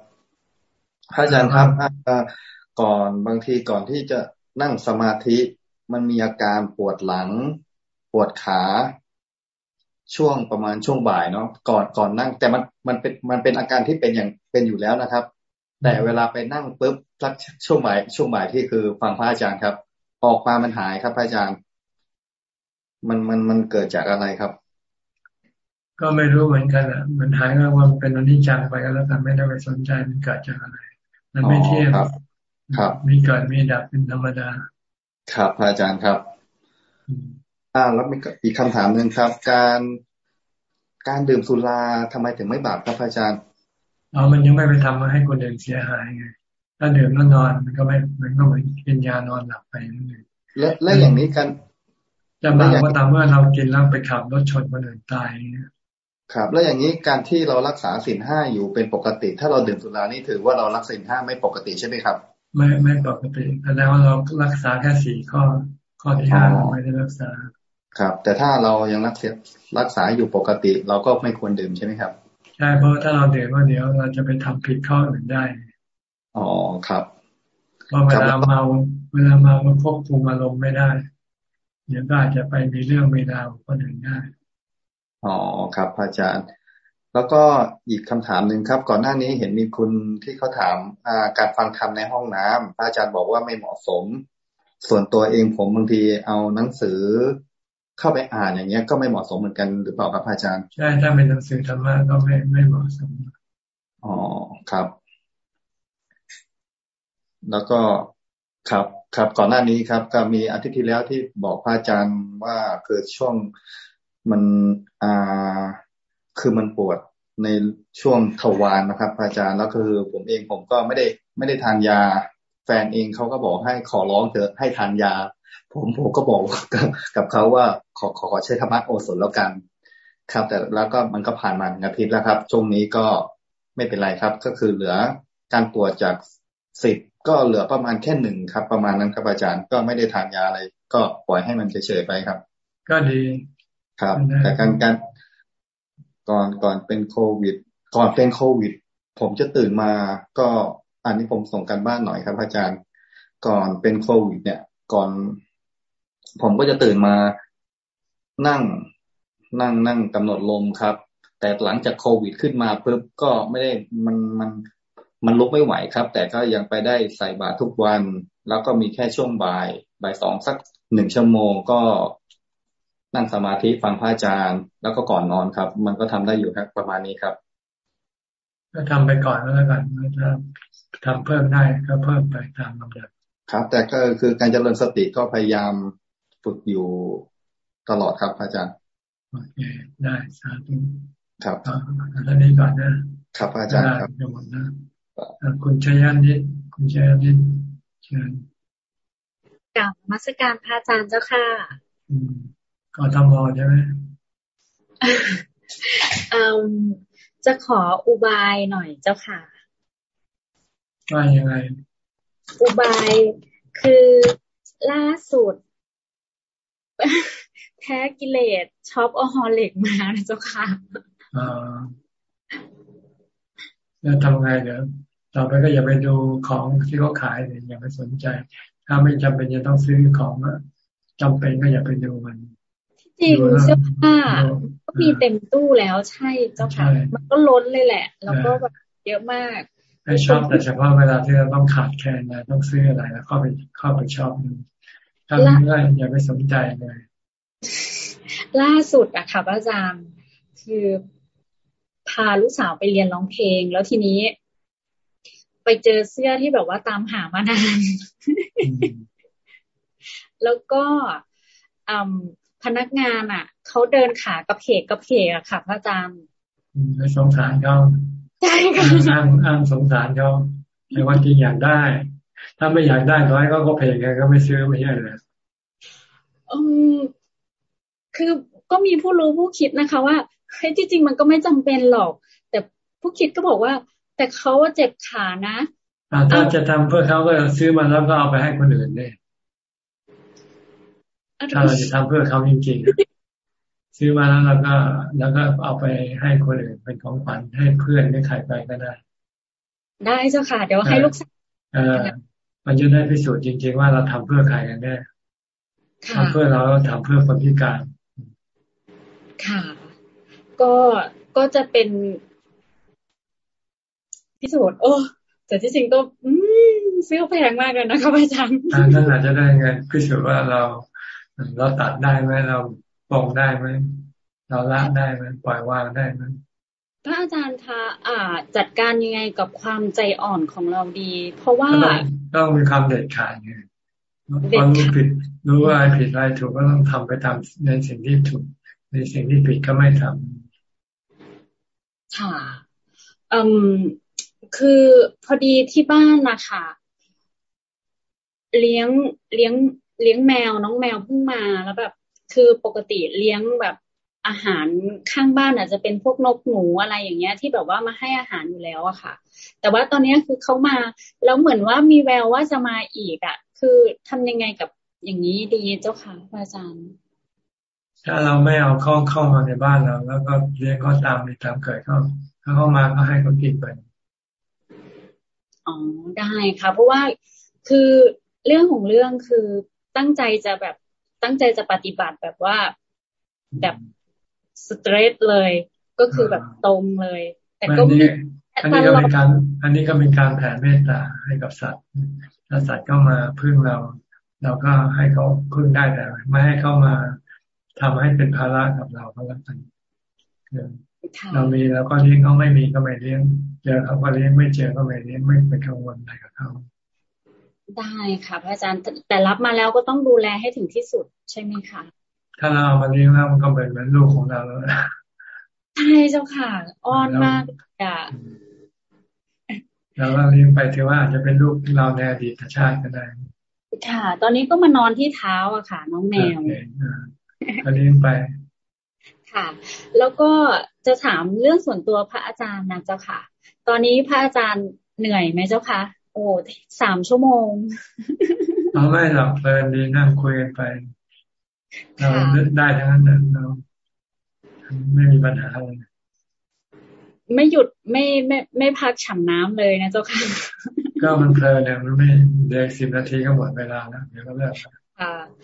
Speaker 39: อาจารย์ครับก่อนบางทีก่อนที่จะนั่งสมาธิมันมีอาการปวดหลัง ปวดขาช่วงประมาณช่วงบ่ายเนาะก่อนก่อนนั่ง แต่มันมันเป็นมันเป็นอาการที่เป็นอย่างเป็นอยู่แล้วนะครับ แต่เวลาไปนั่งปุ๊บสักช่วงบ่ายช่วงบ่ายที่คือฟังพระอาจารย์ครับ ออกมามันหายครับพระอาจารย์ มันมันมันเกิดจากอะไรครับ
Speaker 1: ก็ไม่รู้เหมือนกันอะมันหายก็ว่าเป็นอนิจจังไปก็แล้วกันไม่ได้ไปสนใจมันเกิดจากอะไร มันไม่เที่ยง
Speaker 39: ครับ
Speaker 1: มีเกิดมีดับเป็นธรรมดา
Speaker 39: ครับอาจารย์ครับอ่าแล้วมีอีกคำถามหนึ่งครับ การการดื่มสุราทำไมถึงไม่บาปครับอาจารย์
Speaker 1: อ๋อมันยังไม่ไปทำมาให้คนอื่นเสียหายไง ถ้าดื่มแล้วนอนมันก็ไม่มันก็เหมือนกินยานอนหลับไปนั่นเอง
Speaker 39: และและอย่างนี้กัน
Speaker 1: จะบาปก็ตามเมื่อเรากินแล้วไปขับรถชนคนอื่นตาย
Speaker 39: ครับ แล้วอย่างนี้การที่เรารักษาสินห้าอยู่เป็นปกติ ถ้าเราดื่มสุรานี่ถือว่าเรารักสินห้าไม่ปกติใช่ไหมครับ
Speaker 1: ไม่ไม่ปกติแสดงว่าเรารักษาแค่สี่ข้อข้อที่ห้าเราไม่ได้รักษา
Speaker 39: ครับ แต่ถ้าเรายังรักษารักษาอยู่ปกติ เราก็ไม่ควรดื่มใช่ไหมครับ
Speaker 1: ใช่เพราะถ้าเราดื่มว่าเดี๋ยวเราจะไปทำผิดข้ออื่นได้
Speaker 39: อ๋อครับ
Speaker 1: พอเวลาเมาเวลาเมามันควบคุมอารมณ์ไม่ได้ เดี๋ยวก็อาจจะไปมีเรื่องมีราวคนอื่นได้
Speaker 39: อ๋อครับอาจารย์ แล้วก็อีกคำถามหนึ่งครับ ก่อนหน้านี้เห็นมีคุณที่เขาถามการฟังธรรมในห้องน้ำอาจารย์บอกว่าไม่เหมาะสม ส่วนตัวเองผมบางทีเอาหนังสือเข้าไปอ่านอย่างเงี้ย ก็ไม่เหมาะสมเหมือนกันหรือเปล่าครับอาจารย์
Speaker 1: ใช่ถ้าเป็นหนังสือธรรมะก็ไม่ไม่เหมาะสม
Speaker 39: อ๋อครับ แล้วก็ครับครับก่อนหน้านี้ครับ ก็มีอาทิตย์ที่แล้วที่บอกพระอาจารย์ว่าคือช่วงมันอ่าคือมันปวดในช่วงทวารนะครับพระอาจารย์แล้วคือผมเองผมก็ไม่ได้ไม่ได้ทานยา แฟนเองเขาก็บอกให้ขอร้องเถอะให้ทานยา ผมผมก็บอกกับกับเขาว่าขอขอใช้ธรรมะโอสถแล้วกัน ครับ แต่แล้วก็มันก็ผ่านมาอาทิตย์แล้วครับ ช่วงนี้ก็ไม่เป็นไรครับ ก็คือเหลือการปวดจากสิบ ก็เหลือประมาณแค่หนึ่งครับ ประมาณนั้นครับอาจารย์ก็ไม่ได้ทานยาอะไร ก็ปล่อยให้มันเฉยๆไปครับ
Speaker 1: ก็ดี
Speaker 39: ครับ แต่การการก่อนก่อนเป็นโควิด ก่อนเป็นโควิด ผมจะตื่นมาก็อันนี้ผมส่งกันบ้านหน่อยครับอาจารย์ ก่อนเป็นโควิด เนี่ย ก่อน ผมก็จะตื่นมานั่งนั่งนั่งกำหนดลมครับ แต่หลังจากโควิดขึ้นมาปุ๊บก็ไม่ได้มันมัน มันลุกไม่ไหวครับ แต่ก็ยังไปได้ใส่บาตรทุกวัน แล้วก็มีแค่ช่วงบ่ายบ่ายสองสักหนึ่งชั่วโมงก็นั่งสมาธิฟังพระอาจารย์ แล้วก็ก่อนนอนครับ มันก็ทำได้อยู่ครับประมาณนี้ครับ
Speaker 1: ก็ทำไปก่อนแล้วกันถ้าทำเพิ่มได้ก็เพิ่มไปตามลำดับ
Speaker 39: ครับ แต่ก็คือการเจริญสติก็พยายามฝึกอยู่ตลอดครับอาจารย์
Speaker 1: โอเคได้สาธุ
Speaker 39: ครับ
Speaker 1: ท่านนี้ก่อนนะครับ
Speaker 39: อาจารย์ครับ
Speaker 1: หมดนะ คุณชยันนิดคุณชยันนิดเชิญ
Speaker 40: กลับมัสการพระอาจารย์เจ้าค่ะ
Speaker 1: กทมใช่ไหม
Speaker 40: จะขออุบายหน่อยเจ้าค่ะ
Speaker 1: ว่ายังไง
Speaker 40: อุบายคือล่าสุด แพ้กิเลสช็อปออฮอลเล็กมาเจ้าค่ะ
Speaker 1: อ่าแล้วทำไงเดี๋ยว ต่อไปก็อย่าไปดูของที่เขาขายเลยอย่าไปสนใจ ถ้าไม่จำเป็นจะต้องซื้อของจำเป็นก็อย่าไปดูมัน
Speaker 40: จริงเสื้อผ้าก็มีเต็มตู้แล้วใช่เจ้าค่ะมันก็ล้นเลยแหละ แล้วก็แบบเยอะมาก
Speaker 1: ให้ชอบแต่เฉพาะเวลาที่เราต้องขาดแคลนนะต้องซื้ออะไรแล้วเข้าไปเข้าไปชอบดูถ้าไม่ได้อย่าไปสนใจเลย
Speaker 40: ล่าสุดอะค่ะอาจารย์คือพาลูกสาวไปเรียนร้องเพลง แล้วทีนี้ ไปเจอเสื้อที่แบบว่าตามหามานาน แล้วก็พนักงานอะเขาเดินขากระเพกกระเพกอะค่ะพระอาจารย์
Speaker 1: ไปสงสารเขา
Speaker 40: ใช่ค่ะ
Speaker 1: อ้างอ้างสงสารเขาแต่ว่าจริงอยากได้ ถ้าไม่อยากได้ร้อยก็ก็เพกก็ไม่ซื้อไม่ใช่เลย
Speaker 40: อืมคือก็มีผู้รู้ผู้คิดนะคะ ว่าเฮ้ยที่จริงมันก็ไม่จำเป็นหรอก แต่ผู้คิดก็บอกว่า แต่เขาเจ็บขานะ
Speaker 1: ถ้าจะทำเพื่อเขาก็ซื้อมาแล้วก็เอาไปให้คนอื่นได้ถ้าเราจะทำเพื่อเขาจริงๆซื้อมาแล้วเราก็ แล้วก็เอาไปให้คนอื่นเป็นของขวัญให้เพื่อนให้ใครไปก็ได้
Speaker 40: ได้เจ้าค่ะ เดี๋ยวให้ลูกสาว
Speaker 1: เออมันจะได้พิสูจน์จริง ๆ ว่าเราทำเพื่อใครกันแน่ทำเพื่อเราทำเพื่อคนพิการ
Speaker 40: ค่ะ ก็ก็จะเป็น พิสูจน์โอ้แต่ที่จริงก็อืมซื้อแพงมากเลยนะคะอาจารย์
Speaker 1: นั่นอาจจะได้ไงพิสูจน์ว่าเรา เราตัดได้ไหมเราปองได้ไหมเราละได้ไหมปล่อยวางได้ไหม
Speaker 40: พระอาจารย์คะอ่า จัดการยังไงกับความใจอ่อนของเราดี เพราะว่า
Speaker 1: ต้องมีความเด็ดขาดไงพอรู้ผิดรู้ว่าอะไรผิดอะไรถูกก็ต้องทำไปทำในสิ่งที่ถูก ในสิ่งที่ผิดก็ไม่ทำ
Speaker 40: ค่ะอืม คือพอดีที่บ้านนะคะเลี้ยงเลี้ยงเลี้ยงแมวน้องแมวเพิ่งมาแล้วแบบ คือปกติเลี้ยงแบบอาหารข้างบ้านอาจจะเป็นพวกนกหนูอะไรอย่างเงี้ย ที่แบบว่ามาให้อาหารอยู่แล้วอะค่ะ แต่ว่าตอนนี้คือเขามาแล้วเหมือนว่ามีแววว่าจะมาอีกอะคือทำยังไงกับอย่างนี้ดีเจ้าค่ะอาจารย์
Speaker 1: ถ้าเราไม่เอาเข้าเข้ามาในบ้านเรา แล้วก็เลี้ยงเขาตามมีตามเกิดเขาถ้าเข้ามาก็ให้เขากินไป
Speaker 40: อ๋อได้ค่ะ เพราะว่าคือเรื่องของเรื่องคือตั้งใจจะแบบตั้งใจจะปฏิบัติแบบว่าแบบสเตรทเลย ก็คือแบบตรงเลย แต่ก็มี
Speaker 1: อันนี้ก็เป็นการอันนี้ก็เป็นการแผ่เมตตาให้กับสัตว์ถ้าสัตว์เข้ามาพึ่งเรา เราก็ให้เขาพึ่งได้แต่ไม่ให้เข้ามาทำให้เป็นภาระกับเราก็แล้วกัน เรามีแล้วก็เลี้ยงเขาไม่มีก็ไม่เลี้ยงเจอเขาก็เลี้ยงไม่เจอก็ไม่เลี้ยงไม่ไปกังวลอะไรกับเขา
Speaker 40: ได้ค่ะพระอาจารย์แต่รับมาแล้วก็ต้องดูแลให้ถึงที่สุดใช่ไหมคะ
Speaker 1: ถ้าเราเอามาเลี้ยงแล้วมันก็เป็นเหมือนลูกของเราแล้ว
Speaker 40: ใช่เจ้าค่ะอ้อนมากอะ
Speaker 1: เราก็เลี้ยงไปถือว่าอาจจะเป็นลูกเราในอดีตชาติก็ได้
Speaker 40: ค่ะ ตอนนี้ก็มานอนที่เท้าอะค่ะ น้องแมว
Speaker 1: ก็เลี้ยงไป
Speaker 40: ค่ะ แล้วก็ จะถามเรื่องส่วนตัวพระอาจารย์นะเจ้าค่ะ ตอนนี้พระอาจารย์เหนื่อยไหมเจ้าค่ะ โอ้สามชั่วโมง
Speaker 1: เราไม่หรอกเพลินดีนั่งคุยกันไปเราได้ทั้งนั้นเราไม่มีปัญหาเลย
Speaker 40: ไม่หยุดไม่ไม่ไม่พักฉันน้ำเลยนะเจ้าค่ะ
Speaker 1: ก็มันเพลินเนี่ยมันไม่เด็กสิบนาทีก็หมดเวลาแล้วเดี๋ยวก็เลิก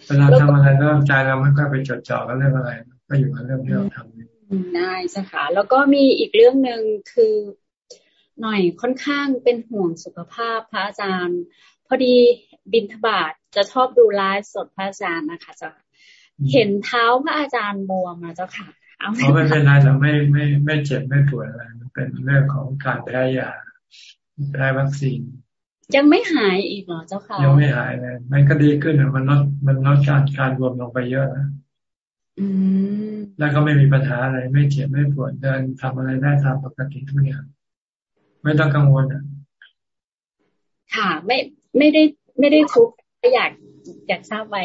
Speaker 1: เวลาทำอะไรก็ใจเราไม่ค่อยไปจดจ่อกับเรื่องอะไร ก็อยู่กับเรื่องที่เราทำ
Speaker 40: ได้สค่ะแล้วก็มีอีกเรื่องหนึ่งคือหน่อยค่อนข้างเป็นห่วงสุขภาพพระอาจารย์ พอดีบินทบาทจะชอบดูไลฟ์สดพระอาจารย์นะคะจะเห็นเท้าพระอาจารย์บวมนะเจ้าค่ะ
Speaker 1: เขาไม่เป็นไรแต่ไม่ไม่ไม่เจ็บไม่ปวดอะไรมันเป็นเรื่องของการแพ้ยาแพ้วัคซีน
Speaker 40: ยังไม่หายอีกเหรอเจ้าค่ะ
Speaker 1: ยังไม่หายเลยมันก็ดีขึ้นมันลดมันลดการการรวมลงไปเยอะนะ แล้วก็ไม่มีปัญหาอะไร ไม่เจ็บไม่ปวดเดินทำอะไรได้ตามปกติทุกอย่างไม่ต้องกังวลอะ
Speaker 40: ค่ะ ไม่ไม่ได้ไม่ได้ทุกข์อยากอยากทราบไว้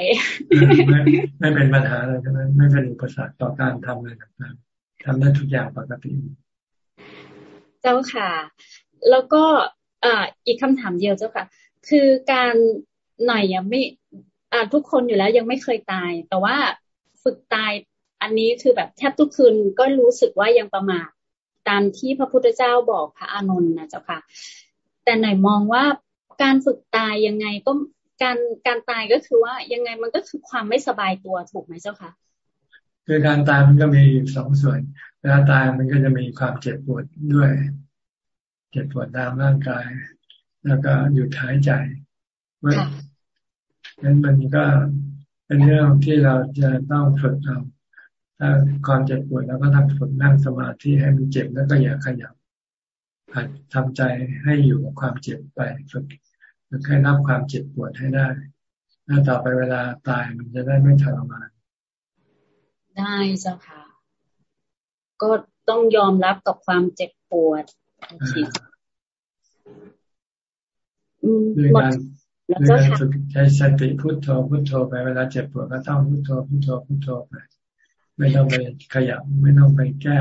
Speaker 1: ไม่ไม่เป็นปัญหาเลยใช่ไหมไม่เป็นอุปสรรคต่อการทำอะไรต่างๆทำได้ทุกอย่างปกติ
Speaker 40: เจ้าค่ะ แล้วก็อ่าอีกคำถามเดียวเจ้าค่ะ คือการหน่อยยังไม่ อ่าทุกคนอยู่แล้วยังไม่เคยตาย แต่ว่า ฝึกตาย อันนี้คือแบบแทบทุกคืนก็รู้สึกว่ายังประมาทตามที่พระพุทธเจ้าบอกพระอานนท์นะเจ้าค่ะ แต่หน่อยมองว่าการฝึกตายยังไงก็การการตายก็คือว่ายังไงมันก็คือความไม่สบายตัวถูกไหมเจ้าคะ
Speaker 1: คือการตายมันก็มีสองส่วนเวลาตายมันก็จะมีความเจ็บปวดด้วย เจ็บปวดตามร่างกาย แล้วก็หยุดหายใจเมื่อนั้นมันก็ เป็นเรื่องที่เราจะต้องฝึกเอาถ้าความเจ็บปวดแล้วก็ต้องฝึกนั่งสมาธิให้มันเจ็บแล้วก็อย่าขยับทำใจให้อยู่กับความเจ็บไปฝึกแค่รับความเจ็บปวดให้ได้แล้วต่อไปเวลาตายมันจะได้ไม่ทรมาน
Speaker 40: ได้เจ้าค่ะ ก็ต้องยอมรับกับความเจ็บปวด
Speaker 1: ด้วยการ ด้วยการฝึกใช้สติพุโทโธพุโทโธไปเวลาเจ็บปวดก็ต้องพุโทโธพุโทโธพุโทโธไป ไม่ต้องไปขยับไม่ต้องไปแก้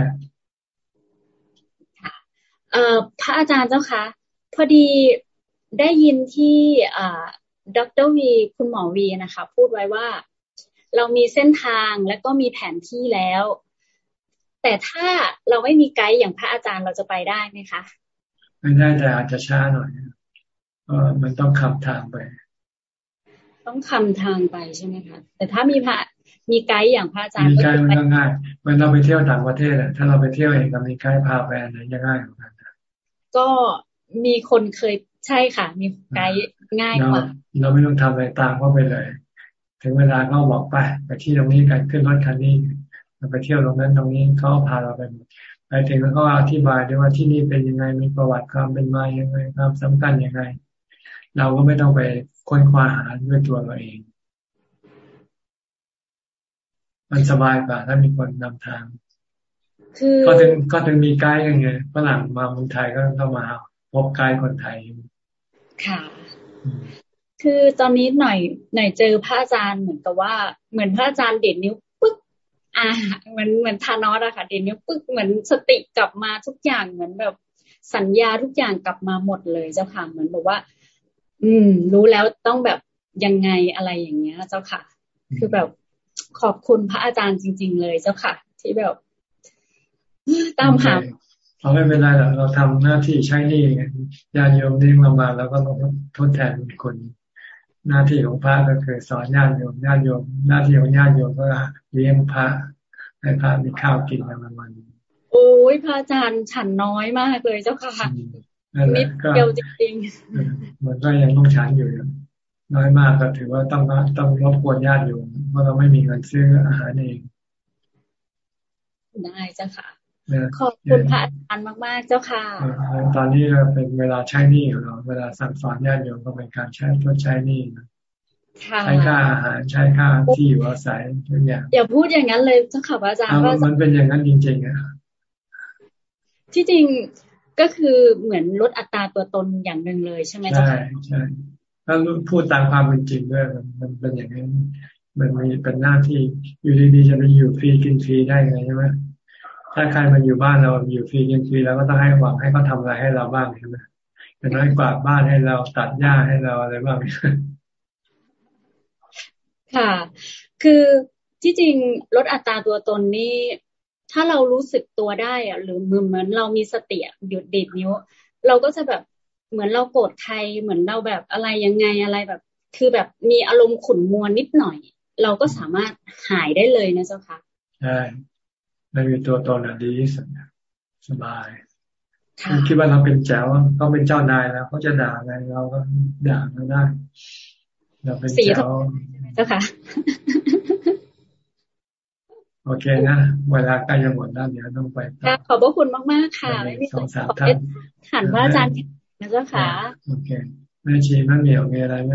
Speaker 40: เอ่อพระอาจารย์เจ้าคะพอดีได้ยินที่ดรวีคุณหมอวีนะคะ พูดไว้ว่า เรามีเส้นทางและก็มีแผนที่แล้ว แต่ถ้าเราไม่มีไกด์อย่างพระอาจารย์เราจะไปได้ไหมคะ
Speaker 1: ไม่ได้แต่อาจจะช้าหน่อยเพราะ มันต้องคำทางไป
Speaker 40: ต้องคำทางไปใช่ไหมคะแต่ถ้ามีพระมีไกด์อย่างพระอาจารย์
Speaker 1: มีไกด์มันก็ง่ายเมื่อเราไปเที่ยวต่างประเทศถ้าเราไปเที่ยวเองก็มีไกด์พาไปอันไหนจะง่ายกว่ากัน
Speaker 40: ก็มีคนเคยใช่ค่ะ มีไกด์ง่ายกว่า
Speaker 1: เราไม่ต้องทำอะไรตามเขาไปเลย ถึงเวลาเขาบอกไปไปที่ตรงนี้กันขึ้นรถคันนี้ไปเที่ยวตรงนั้นตรงนี้เขาพาเราไปไปถึงแล้วก็อธิบายด้วยว่าที่นี่เป็นยังไงมีประวัติความเป็นมายังไงความสำคัญยังไง เราก็ไม่ต้องไปค้นคว้าหาด้วยตัวเราเอง มันสบายกว่าถ้ามีคนนำทางคือก็ถึงก็ถึงมีไกด์ยังไงฝรั่งมาเมืองไทยก็ต้องมาพบไกด์คนไทย
Speaker 40: ค่ะ คือตอนนี้หน่อยหน่อยเจอพระอาจารย์เหมือนกับว่า เหมือนพระอาจารย์เด่นนิ้วปึ๊กอ่าเหมือนเหมือนทานอสอะค่ะ เด่นนิ้วปึ๊กเหมือนสติกลับมาทุกอย่างเหมือนแบบสัญญาทุกอย่างกลับมาหมดเลยเจ้าค่ะเหมือนบอกว่า อืม รู้แล้วต้องแบบยังไงอะไรอย่างเงี้ย เจ้าค่ะ คือแบบขอบคุณพระอาจารย์จริง ๆ เลยเจ้าค่ะ ที่แบบ ตามหา
Speaker 1: เราไม่เป็นไรหรอกเราทำหน้าที่ใช้นี่ญาติโยมเลี้ยงเรามาแล้วก็ต้องทดแทนคน หน้าที่ของพระก็คือสอนญาติโยมญาติโยม หน้าที่ของญาติโยมก็เลี้ยงพระให้พระมีข้าวกินในวันวัน
Speaker 40: โอ้ยพระอาจารย์ฉันน้อยมากเลยเจ้าค่ะ นิดเดียวจริง
Speaker 1: ๆมันก็ยังต้องฉันอยู่น้อยมากก็ถือว่าต้องต้องรบกวนญาติโยมเพราะเราไม่มีเงินซื้ออาหารเอง
Speaker 40: ได้เจ้าค่ะ ขอบคุณพระอาจารย์มากๆ เจ้าค่ะ
Speaker 1: ตอนนี้เป็นเวลาใช้หนี้ของเรา เวลาสั่งสอนญาติโยมก็เป็นการใช้ทดใช้หนี้ใช้ค่าอาหารใช้ค่าที่อยู่อาศัยทุกอย่าง
Speaker 40: อย่าพูดอย่างนั้นเลยเจ้าค่ะพระอาจารย์
Speaker 1: ว่ามันเป็นอย่างนั้นจริงๆอะ
Speaker 40: ที่จริง ก็คือเหมือนลดอัตตาตัวตนอย่างหนึ่งเลยใช่ไหมเจ้าค่ะใช่
Speaker 1: ใช่ถ้าพูดตามความเป็นจริงด้วยมันมันเป็นอย่างนั้นมันมีเป็นหน้าที่อยู่ดีๆจะไปอยู่ฟรีกินฟรีได้ไงใช่ไหมถ้าใครมาอยู่บ้านเราอยู่ฟรีกินฟรีแล้วก็ต้องให้หวังให้เขาทำอะไรให้เราบ้างใช่ไหมอย่างน้อยกวาดบ้านให้เราตัดหญ้าให้เราอะไรบ้าง
Speaker 40: ค่ะ คือที่จริงลดอัตราตัวตนนี่ ถ้าเรารู้สึกตัวได้อะหรือเหมือนเรามีสติหยุดดิดนิ้ว เราก็จะแบบเหมือนเราโกรธใครเหมือนเราแบบอะไรยังไงอะไรแบบ คือแบบมีอารมณ์ขุ่นมัวนิดหน่อย เราก็สามารถหายได้เลยนะเจ้าค่ะ
Speaker 1: ใช่ไม่มีตัวตนอะดีที่สุดสบายคิดว่าเราเป็นแจ๋วเขาเป็นเจ้านายแล้วเขาจะด่าอะไรเราก็ด่าเราได้เราเป็นแจ๋ว
Speaker 40: เจ้าค่ะ
Speaker 1: โอเคนะ เวลาใกล้จะหมดแล้วเดี๋ยวต้องไป
Speaker 40: ขอบพระคุณมากๆค่ะ ไม่มี
Speaker 1: สองสามท่าน
Speaker 40: หันพระอาจารย์นะเจ้าค่ะ
Speaker 1: โอเคแม่ชีแม่เหมียวมีอะไรไหม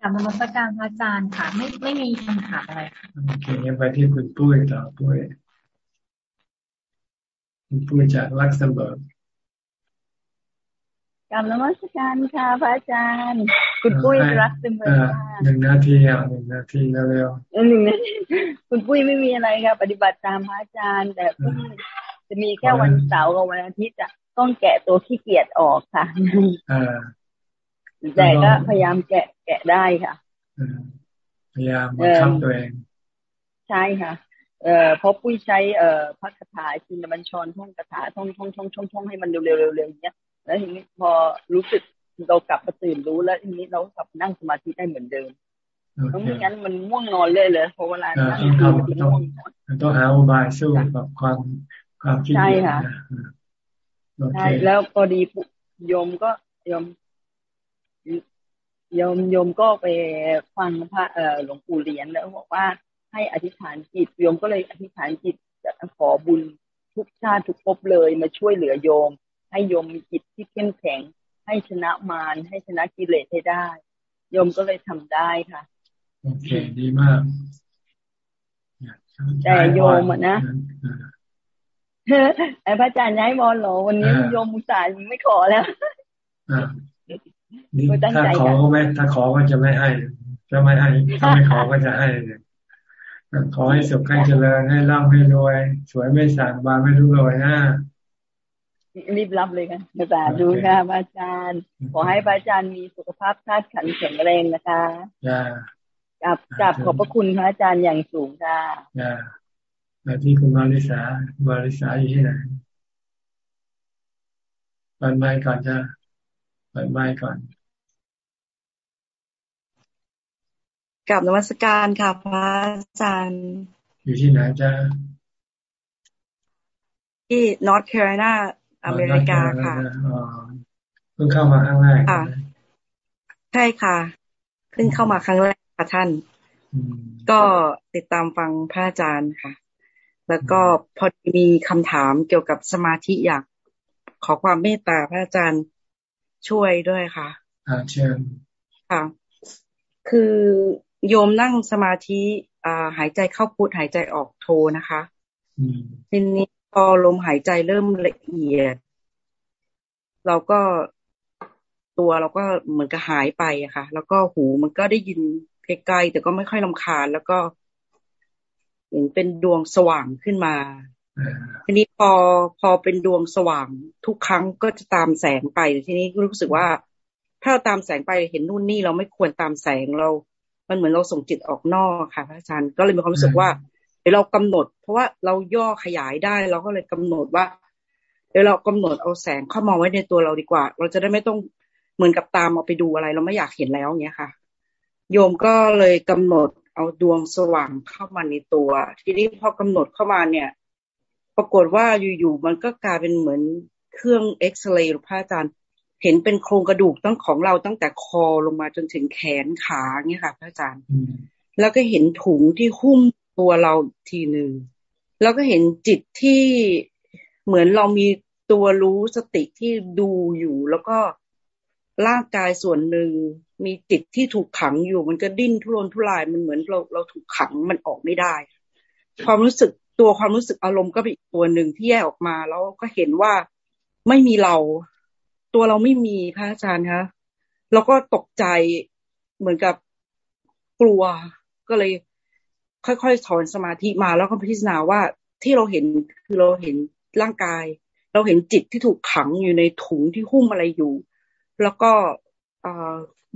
Speaker 27: กลับมาสักการพระอาจารย์ค่ะ ไม่ไม่มีคำถามอะไรค่ะโอเค
Speaker 1: งั้นไปที่คุณปุ้ยต่อปุ้ยคุณปุ้ยจากลักเซมเบิร์ก
Speaker 41: กราบนมัสการค่ะพระอาจารย์ คุณปุ้ยรักเสมอ
Speaker 1: หนึ่งนาทีอะหนึ่งนาทีเร็ว
Speaker 41: ๆหนึ่งนาทีคุณปุ้ยไม่มีอะไรค่ะ ปฏิบัติตามพระอาจารย์ แต่จะมีแค่วันเสาร์กับวันอาทิตย์จะต้องแกะตัวขี้เกียจออกค่ะแต่ก็พยายามแกะแกะได้ค่ะ
Speaker 1: พยายามบังคับตัวเอง
Speaker 41: ใช่ค่ะเอ่อเพราะปุ้ยใช้เอ่อพระคาถาจินบัญชรท่องคาถาท่องท่องท่องท่องท่องให้มันเร็วๆเร็วๆอย่างเงี้ย แล้วทีนี้พอรู้สึกเรากลับมาตื่นรู้แล้วทีนี้เรากลับนั่งสมาธิได้เหมือนเดิมเพราะไม่งั้นมันง่วงนอนเลยเลยเพราะเวลานั่ง
Speaker 1: ต้องต้องต้องหาอุบายสู้กับความความคิดใช่
Speaker 41: ค่ะใช่แล้วพอดีโยมก็โยมโยมโยมก็ไปฟังพระเอ่อหลวงปู่เลียนแล้วบอกว่าให้อธิษฐานจิตโยมก็เลยอธิษฐานจิตจะขอบุญทุกชาติทุกภพเลยมาช่วยเหลือโยม ให้โยมมีจิตที่เข้มแข็ง ให้ชนะมารให้ชนะกิเลสให้ได้โยมก็เลยทำได้ค่ะ
Speaker 1: โอเคดีมาก
Speaker 41: แต่โยมอะนะไอ้พระอาจารย์ย้ายบอลหรอวันนี้โยมมุสายังไม่ขอแล้ว
Speaker 1: ถ้าขอก็ไม่ถ้าขอก็จะไม่ให้จะไม่ให้ถ้าไม่ขอก็จะให้เนี่ยขอให้สุขให้เจริญให้ร่ำให้รวย สวยไม่สางบานไม่รู้รวยนะ
Speaker 41: รีบรับเลยค่ะอาจารย์ดูค่ะอาจารย์ ขอให้พระอาจารย์มีสุขภาพธาตุขันแข็งแรงนะคะกับกับขอบพระคุณพระอาจารย์อย่างสูงค่ะ
Speaker 1: แล้วที่คุณมาริสามาริสาอยู่ที่ไหนเปิดไมค์ก่อนจ้าเปิดไมค์ก่อน
Speaker 41: กับนวัตการค่ะพระอาจารย์
Speaker 1: อยู่ที่ไหนจ้า
Speaker 41: ที่นอร์ทแคโรไลนา อเมริกาค่ะ
Speaker 1: เพิ่งเข้ามาครั้งแรก
Speaker 41: ใช่ค่ะเพิ่งเข้ามาครั้งแรกค่ะท่าน ก็ติดตามฟังพระอาจารย์ค่ะ แล้วก็พอมีคำถามเกี่ยวกับสมาธิอยากขอความเมตตาพระอาจารย์ช่วยด้วยค่ะ
Speaker 1: อ่าเชิญ
Speaker 41: ค่ะ คือโยมนั่งสมาธิอ่าหายใจเข้าพุทหายใจออกโทนะคะทีนี้ พอลมหายใจเริ่มละเอียด เราก็ตัวเราก็เหมือนกับหายไปอะค่ะ แล้วก็หูมันก็ได้ยินไกลๆแต่ก็ไม่ค่อยลำคาญ แล้วก็เห็นเป็นดวงสว่างขึ้นมาทีนี้พอพอเป็นดวงสว่างทุกครั้งก็จะตามแสงไปทีนี้รู้สึกว่า ถ้าเราตามแสงไปเห็นนู่นนี่เราไม่ควรตามแสงเรา มันเหมือนเราส่งจิตออกนอกค่ะพระอาจารย์ก็เลยมีความรู้สึกว่า เดี๋ยวเรากำหนด เพราะว่าเราย่อขยายได้เราก็เลยกำหนดว่าเดี๋ยวเรากำหนดเอาแสงเข้ามาไว้ในตัวเราดีกว่า เราจะได้ไม่ต้องเหมือนกับตามเอาไปดูอะไร เราไม่อยากเห็นแล้วเงี้ยค่ะ โยมก็เลยกำหนดเอาดวงสว่างเข้ามาในตัว ทีนี้พอกำหนดเข้ามาเนี่ย ปรากฏว่าอยู่ๆมันก็กลายเป็นเหมือนเครื่องเอ็กซเรย์หรือพระอาจารย์เห็นเป็นโครงกระดูกตั้งของเราตั้งแต่คอลงมาจนถึงแขนขาเงี้ยค่ะพระอาจารย์ แล้วก็เห็นถุงที่หุ้ม ตัวเราทีหนึ่งแล้วก็เห็นจิตที่เหมือนเรามีตัวรู้สติที่ดูอยู่ แล้วก็ร่างกายส่วนหนึ่งมีจิตที่ถูกขังอยู่ มันก็ดิ้นทุรนทุรายมันเหมือนเราเราถูกขังมันออกไม่ได้ ความรู้สึกตัวความรู้สึกอารมณ์ก็เป็นอีกตัวหนึ่งที่แยกออกมา แล้วก็เห็นว่าไม่มีเรา ตัวเราไม่มีพระอาจารย์คะแล้วก็ตกใจเหมือนกับกลัวก็เลย ค่อยๆถอนสมาธิมาแล้วก็พิจารณาว่าที่เราเห็นคือเราเห็นร่างกาย เราเห็นจิตที่ถูกขังอยู่ในถุงที่หุ้มอะไรอยู่ แล้วก็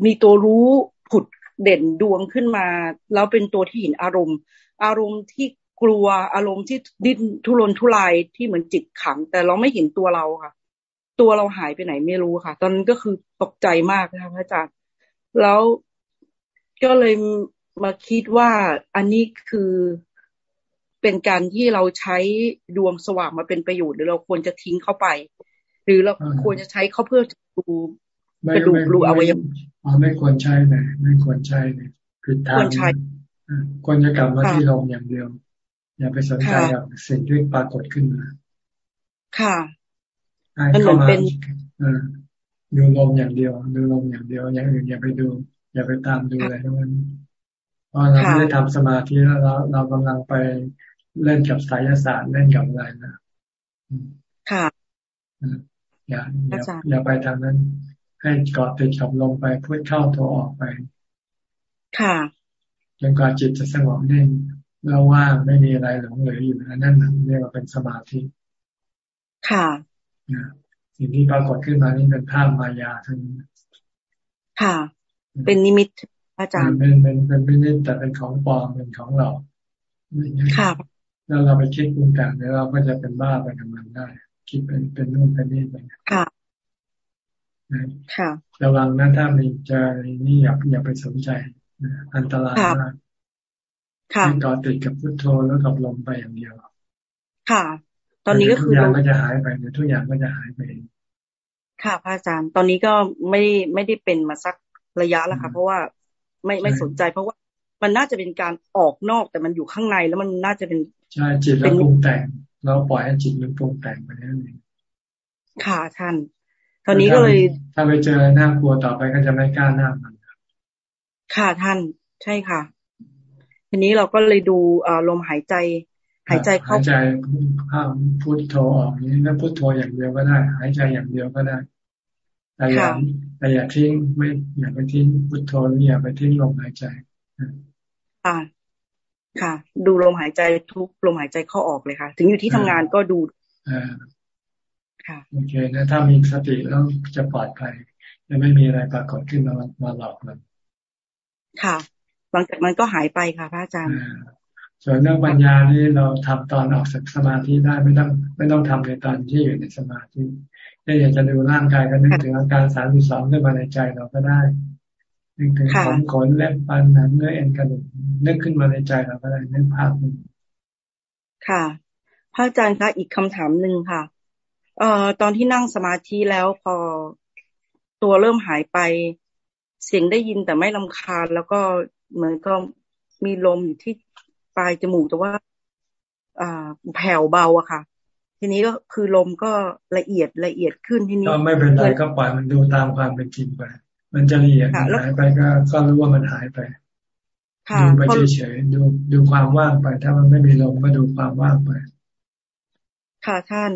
Speaker 41: มีตัวรู้ผุดเด่นดวงขึ้นมา แล้วเป็นตัวที่เห็นอารมณ์ อารมณ์ที่กลัวอารมณ์ที่ดิ้นทุรนทุรายที่เหมือนจิตขัง แต่เราไม่เห็นตัวเราค่ะ ตัวเราหายไปไหนไม่รู้ค่ะ ตอนนั้นก็คือตกใจมากนะคะพระอาจารย์แล้วก็เลย มาคิดว่าอันนี้คือเป็นการที่เราใช้ดวงสว่างมาเป็นประโยชน์หรือเราควรจะทิ้งเข้าไป หรือเราควรจะใช้เขาเพื่อดูกระดูกรูอวัยวะ
Speaker 1: ไม่ควรใช้เลยไม่ควรใช้เลยผิดทางควรใช้ควรจะกลับมาที่ลมอย่างเดียว อย่าไปสนใจกับสิ่งที่ปรากฏขึ้นมา
Speaker 41: ค่ะ
Speaker 1: มันเหมือนเป็นดูลมอย่างเดียวดูลมอย่างเดียวอย่างอื่นอย่าไปดู อย่าไปตามดูอะไรทั้งนั้น เพราะเราไม่ได้ทำสมาธิแล้วเราเรากำลังไปเล่นกับสายศาสตร์เล่นกับอะไรนะ
Speaker 41: ค่ะ
Speaker 1: อย่าอย่าอย่าไปทางนั้น ให้เกาะติดกับลมไปพูดเข้าโทรออกไป
Speaker 41: ค่ะ
Speaker 1: จนกว่าจิตจะสงบนิ่งแล้วว่างไม่มีอะไรหลงเหลืออยู่นั่นเรียกว่าเป็นสมาธิ
Speaker 41: ค่ะ
Speaker 1: สิ่งที่ปรากฏขึ้นมานี่เป็นภาพมายาทั้งนั้น
Speaker 41: ค่ะ เป็นนิมิต อาจารย์
Speaker 1: เป็นเป็นเป็นนิมิตแต่เป็นของปลอมเป็นของเรา
Speaker 41: ค่ะ
Speaker 1: แล้วเราไปคิดปรุงแต่งแล้วเราก็จะเป็นบ้าไปกับมันได้ คิดเป็นเป็นนู่นเป็นนี่ไป
Speaker 41: ค่ะค่ะ
Speaker 1: ระวังนะถ้ามีเจอนี่อย่าอย่าไปสนใจอันตรายมาก
Speaker 41: ค่ะ
Speaker 1: ต่อติดกับพุทโธแล้วกับลมไปอย่างเดียว
Speaker 41: ค่ะ ตอนนี้ก็คือ
Speaker 1: ทุกอย่างก็จะหายไปเดี๋ยวทุกอย่างก็จะหายไป
Speaker 41: ค่ะพระอาจารย์ ตอนนี้ก็ไม่ไม่ได้เป็นมาสักระยะแล้วค่ะ เพราะว่า ไม่ไม่สนใจ เพราะว่ามันน่าจะเป็นการออกนอกแต่มันอยู่ข้างในแล้วมันน่าจะเป็น
Speaker 1: ใช่จิตเราปรุงแต่ง เราปล่อยให้จิตมันปรุงแต่งไปนั่นเอง
Speaker 41: ค่ะท่าน ตอนนี้ก็เลย
Speaker 1: ถ้าไปเจอหน้ากลัวต่อไปก็จะไม่กล้าหน้ามัน
Speaker 41: ค่ะท่าน ใช่ค่ะ ทีนี้เราก็เลยดูลมหายใจ หายใจเข้า
Speaker 1: หายใจข้ามพุทโธออกนี้แล้วพุทโธอย่างเดียวก็ได้ หายใจอย่างเดียวก็ได้ แต่อย่าแต่อย่าทิ้งไม่อย่าไปทิ้งพุทโธนี่อย่าไปทิ้งลมหายใจ
Speaker 41: ค่ะค่ะ ดูลมหายใจทุกลมหายใจเข้าออกเลยค่ะ ถึงอยู่ที่ทำงานก็ดู
Speaker 1: อ่า
Speaker 41: ค่ะ
Speaker 1: โอเคนะถ้ามีสติแล้วจะปลอดภัยจะไม่มีอะไรปรากฏขึ้นมามาหลอกมัน
Speaker 41: ค่ะ หลังจากนั้นก็หายไปค่ะพระอาจารย์
Speaker 1: ส่วนเรื่องปัญญานี่เราทำตอนออกจากสมาธิได้ไม่ต้องไม่ต้องทำในตอนที่อยู่ในสมาธิ ถ้าอยากจะดูร่างกายก็นึกถึงอาการสามสิบสองขึ้นมาในใจเราก็ได้นึกถึงขนขนเล็บปันหนังเนื้อเอ็นกระดูกนึกขึ้นมาในใจเราก็ได้นึกภาพนึง
Speaker 41: ค่ะพระอาจารย์คะอีกคำถามหนึ่งค่ะ เอ่อตอนที่นั่งสมาธิแล้วพอตัวเริ่มหายไป เสียงได้ยินแต่ไม่ลำคาญ แล้วก็เหมือนก็มีลมอยู่ที่ปลายจมูกแต่ว่า อ่าแผ่วเบาอะค่ะ ทีนี้ก็คือลมก็ละเอียดละเอียดขึ้นทีนี้
Speaker 1: ก็ไม่เป็นไรก็ปล่อยมันดูตามความเป็นจริงไปมันจะละเอียดหายไปก็ก็รู้ว่ามันหายไปดูไปเฉยๆดูดูความว่างไป ถ้ามันไม่มีลมก็ดูความว่างไป
Speaker 41: ค่ะท่าน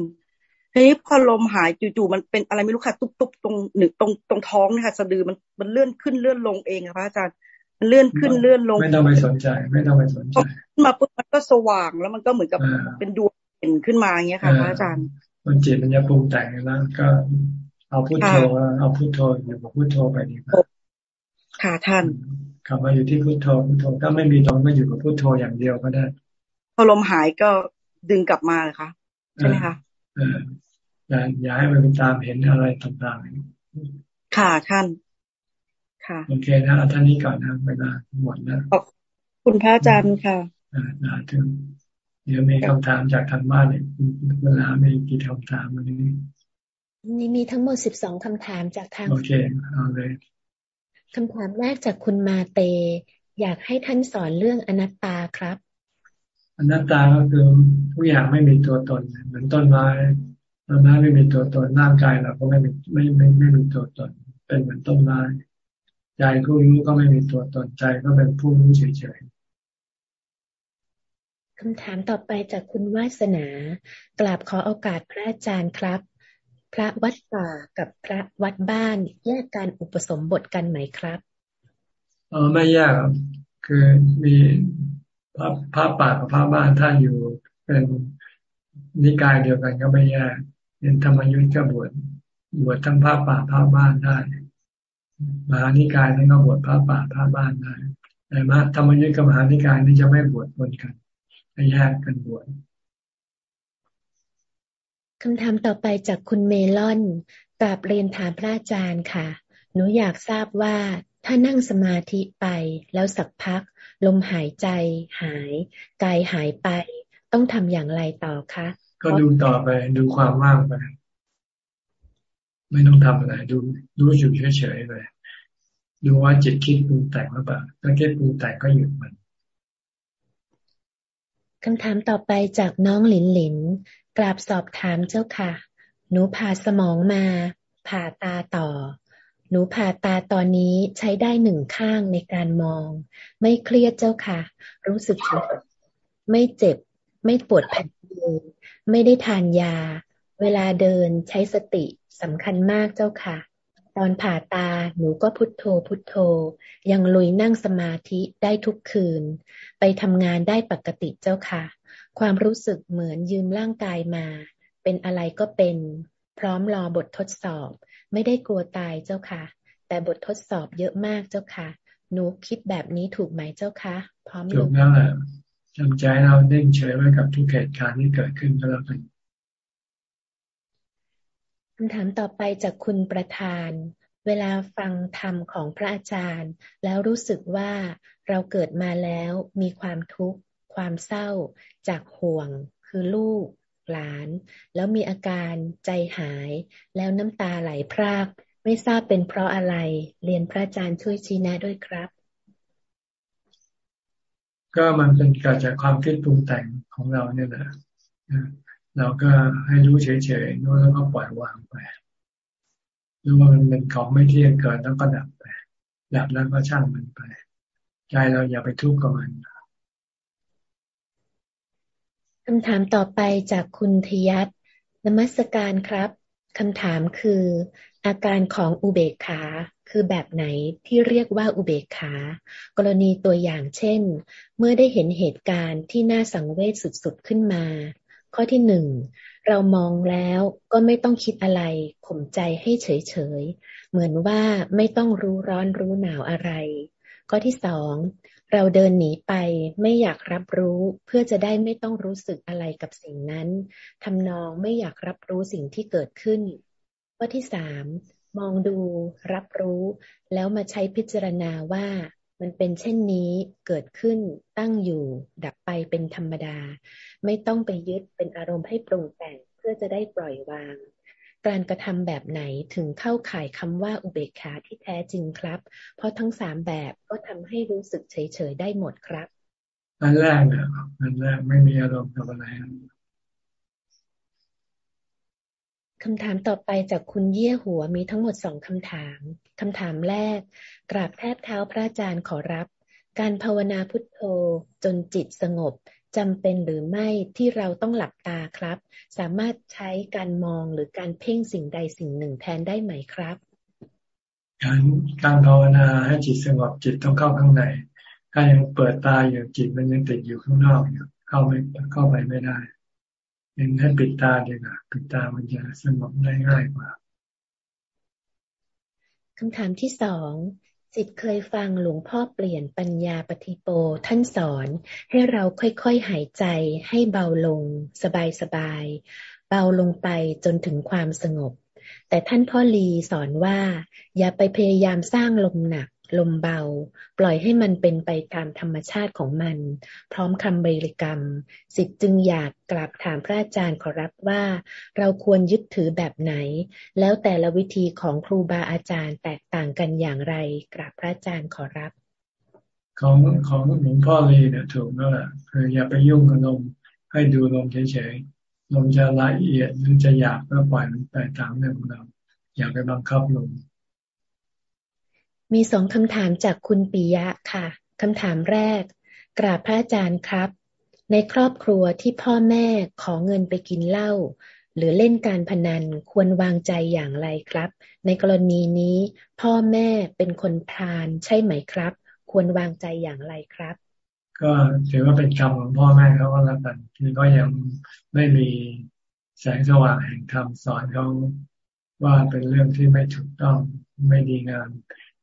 Speaker 41: ทีนี้พอลมหายจู่ๆมันเป็นอะไรไม่รู้ค่ะตุ๊บๆตรงหนึ่งตรงตรงท้องนะคะสะดือมันมันเลื่อนขึ้นเลื่อนลงเองค่ะพระอาจารย์มันเลื่อนขึ้นเลื่อนลง
Speaker 1: ไม่ต้องไปสนใจ ไม่ต้องไปสนใจ
Speaker 41: มาปุ๊บมันก็สว่างแล้วมันก็เหมือนกับเป็นดวง เห็นขึ้นมาอย่างเงี้ยค่ะพระอาจารย์
Speaker 1: มันจิตมันจะปรุงแต่งแล้วก็เอาพุทโธเอาพุทโธอยู่กับพุทโธไปดีกว่า
Speaker 41: ค่ะท่าน
Speaker 1: กลับมาอยู่ที่พุทโธพุทโธถ้าไม่มีลมก็อยู่กับพุทโธอย่างเดียวก็ได้
Speaker 41: พอลมหายก็ดึงกลับมาเลยค่ะใช่ไหมคะ
Speaker 1: อย่าอย่าให้มันตามเห็นอะไรต่าง
Speaker 41: ๆค่ะท่าน ค่ะ
Speaker 1: โอเคนะท่านนี้ก่อนนะเวลาหมดแล้ว
Speaker 41: ขอบคุณพระอาจารย์ค่ะ
Speaker 1: อ่าถึง เดี๋ยวมีคำถามจากทางบ้านเนี่ยเวลามีกี่คำถามวันนี้
Speaker 42: นี่มีทั้งหมดสิบสองคำถามจากทาง
Speaker 1: โอเคเอาเลย
Speaker 42: คำถามแรกจากคุณมาเต อยากให้ท่านสอนเรื่องอนัตตาครับ
Speaker 1: อนัตตาก็คือทุกอย่างไม่มีตัวตน เหมือนต้นไม้ต้นไม้ไม่มีตัวตนร่างกายเราก็ไม่มีไม่ไม่ไม่มีตัวตน เป็นเหมือนต้นไม้ใจผู้รู้ก็ไม่มีตัวตนใจก็เป็นผู้รู้เฉย
Speaker 42: ๆ คำถามต่อไปจากคุณวาสนากราบขอโอกาสพระอาจารย์ครับ พระวัดป่ากับพระวัดบ้านแยกการอุปสมบทกันไหมครับ
Speaker 1: เออไม่แยกคือมีพระพระป่ากับพระบ้านถ้าอยู่เป็นนิกายเดียวกันก็ไม่แยกเรียนธรรมยุทธ์ก็บวชบวชทั้งพระป่าพระบ้านได้มหานิกายนั้นก็บวชพระป่าพระบ้านได้แต่มาธรรมยุทธ์กับมหานิกายนี่จะไม่บวชบนกัน จะแยกกันบวช
Speaker 42: คำถามต่อไปจากคุณเมลอนกราบเรียนถามพระอาจารย์ค่ะ หนูอยากทราบว่าถ้านั่งสมาธิไปแล้วสักพัก ลมหายใจหาย กายหายไป ต้องทำอย่างไรต่อคะ
Speaker 1: ก็ดูต่อไปดูความว่างไป ไม่ต้องทำอะไร ดูดูอยู่เฉยๆไปดูว่าจิตคิดปรุงแต่งหรือเปล่าถ้าคิดปรุงแต่งก็หยุดมัน
Speaker 42: คำถามต่อไปจากน้องหลินหลิน กราบสอบถามเจ้าค่ะ หนูผ่าสมองมา ผ่าตาต่อ หนูผ่าตาตอนนี้ใช้ได้หนึ่งข้างในการมอง ไม่เครียดเจ้าค่ะ รู้สึกไม่เจ็บ ไม่ปวดแผ่นมือไม่ได้ทานยา เวลาเดินใช้สติสำคัญมากเจ้าค่ะ ตอนผ่าตาหนูก็พุทโธพุทโธ ยังลุยนั่งสมาธิได้ทุกคืน ไปทำงานได้ปกติเจ้าค่ะ ความรู้สึกเหมือนยืมร่างกายมา เป็นอะไรก็เป็น พร้อมรอบททดสอบ ไม่ได้กลัวตายเจ้าค่ะ แต่บททดสอบเยอะมากเจ้าค่ะ หนูคิดแบบนี้ถูกไหมเจ้าคะพร้อม
Speaker 1: ถูกนั่นแหละจำใจเราเด้งเฉยไว้กับทุกเหตุการณ์ที่เกิดขึ้นก็แล้วกัน
Speaker 42: คำถามต่อไปจากคุณประธาน เวลาฟังธรรมของพระอาจารย์ แล้วรู้สึกว่าเราเกิดมาแล้วมีความทุกข์ ความเศร้า จากห่วง คือลูก หลาน แล้วมีอาการใจหาย แล้วน้ำตาไหลพราก ไม่ทราบเป็นเพราะอะไร เรียนพระอาจารย์ช่วยชี้แนะด้วยครับ
Speaker 1: ก็มันเป็นเกิดจากความคิดปรุงแต่งของเราเนี่ยแหละ เราก็ให้รู้เฉยๆนู้แล้วก็ปล่อยวางไปรู้ว่ามันเป็นของไม่เที่ยงเกิดแล้วก็ดับไป ดับแล้วก็ช่างมันไป ใจเราอย่าไปทุกข์กับมัน
Speaker 42: คำถามต่อไปจากคุณทยัตนมัสการครับคำถามคือ อาการของอุเบกขาคือแบบไหนที่เรียกว่าอุเบกขา กรณีตัวอย่างเช่น เมื่อได้เห็นเหตุการณ์ที่น่าสังเวชสุดๆขึ้นมา ข้อที่หนึ่งเรามองแล้วก็ไม่ต้องคิดอะไรข่มใจให้เฉยๆเหมือนว่าไม่ต้องรู้ร้อนรู้หนาวอะไร ข้อที่สองเราเดินหนีไปไม่อยากรับรู้เพื่อจะได้ไม่ต้องรู้สึกอะไรกับสิ่งนั้นทำนองไม่อยากรับรู้สิ่งที่เกิดขึ้น ข้อที่สามมองดูรับรู้ แล้วมาใช้พิจารณาว่า มันเป็นเช่นนี้เกิดขึ้นตั้งอยู่ ดับไปเป็นธรรมดา ไม่ต้องไปยึดเป็นอารมณ์ให้ปรุงแต่งเพื่อจะได้ปล่อยวาง การกระทำแบบไหนถึงเข้าข่ายคำว่าอุเบกขาที่แท้จริงครับ เพราะทั้งสามแบบก็ทำให้รู้สึกเฉยๆได้หมดครับ
Speaker 1: อันแรกนี่ยอันแรกไม่มีอารมณ์กับอะไร
Speaker 42: คำถามต่อไปจากคุณเยี่ยหัวมีทั้งหมดสองคำถาม คำถามแรก กราบแทบเท้าพระอาจารย์ขอรับ การภาวนาพุทโธจนจิตสงบจำเป็นหรือไม่ที่เราต้องหลับตาครับ สามารถใช้การมองหรือการเพ่งสิ่งใดสิ่งหนึ่งแทนได้ไหมครับ
Speaker 1: การการภาวนาให้จิตสงบจิตต้องเข้าข้างใน ถ้ายังเปิดตาอยู่จิตมันยังติดอยู่ข้างนอกอยู่เข้าไม่เข้าไปไม่ได้ ยังให้ปิดตาดีกว่าปิดตามันจะสงบได้ง่ายกว่า
Speaker 42: คำถามที่สองจิตเคยฟังหลวงพ่อเปลี่ยนปัญญาปฏิโปท่านสอน ให้เราค่อยๆหายใจให้เบาลง สบายๆเบาลงไปจนถึงความสงบ แต่ท่านพ่อลีสอนว่า อย่าไปพยายามสร้างลมหนัก ลมเบา ปล่อยให้มันเป็นไปตามธรรมชาติของมัน พร้อมคำบริกรรม สิทธิ์จึงอยากกราบถามพระอาจารย์ขอรับว่า เราควรยึดถือแบบไหน แล้วแต่ละวิธีของครูบาอาจารย์แตกต่างกันอย่างไร กราบพระอาจารย์ขอรับ
Speaker 1: ของของหลวงพ่อลีเนี่ยถูกแล้วแหละคืออย่าไปยุ่งกับลมให้ดูลมเฉยๆลมจะละเอียดหรือจะหยาบก็ปล่อยมันไปตามเรื่องของเราอย่าไปบังคับลม
Speaker 42: มีสองคำถามจากคุณปิยะค่ะคำถามแรก กราบพระอาจารย์ครับ ในครอบครัวที่พ่อแม่ขอเงินไปกินเหล้าหรือเล่นการพนันควรวางใจอย่างไรครับ ในกรณีนี้ พ่อแม่เป็นคนพาลใช่ไหมครับ ควรวางใจอย่างไรครับ
Speaker 1: ก็ถือว่าเป็นกรรมของพ่อแม่เขาก็แล้วกันที่ก็ยังไม่มีแสงสว่างแห่งธรรมสอนเขาว่าเป็นเรื่องที่ไม่ถูกต้องไม่ดีงาม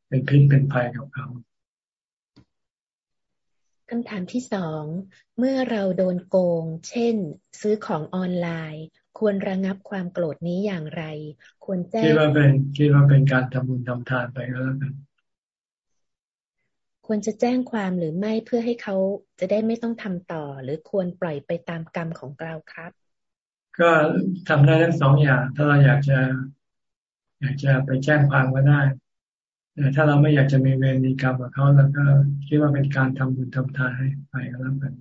Speaker 1: เป็นพิษเป็นภัยกับเขา
Speaker 42: คำถามที่สอง เมื่อเราโดนโกง เช่น ซื้อของออนไลน์ ควรระงับความโกรธนี้อย่างไร ควรแจ้ง
Speaker 1: คิดว่าเป็นคิดว่าเป็นการทำบุญทำทานไปก็แล้วกัน
Speaker 42: ควรจะแจ้งความหรือไม่เพื่อให้เขาจะได้ไม่ต้องทำต่อ หรือควรปล่อยไปตามกรรมของเราครับ
Speaker 1: ก็ทำได้ทั้งสองอย่าง ถ้าเราอยากจะ อยากจะไปแจ้งความก็ได้ แต่ถ้าเราไม่อยากจะมีเวรมีกรรมกับเขาแล้วก็คิดว่าเป็นการทำบุญทำทานให้ไปก็แล้วกัน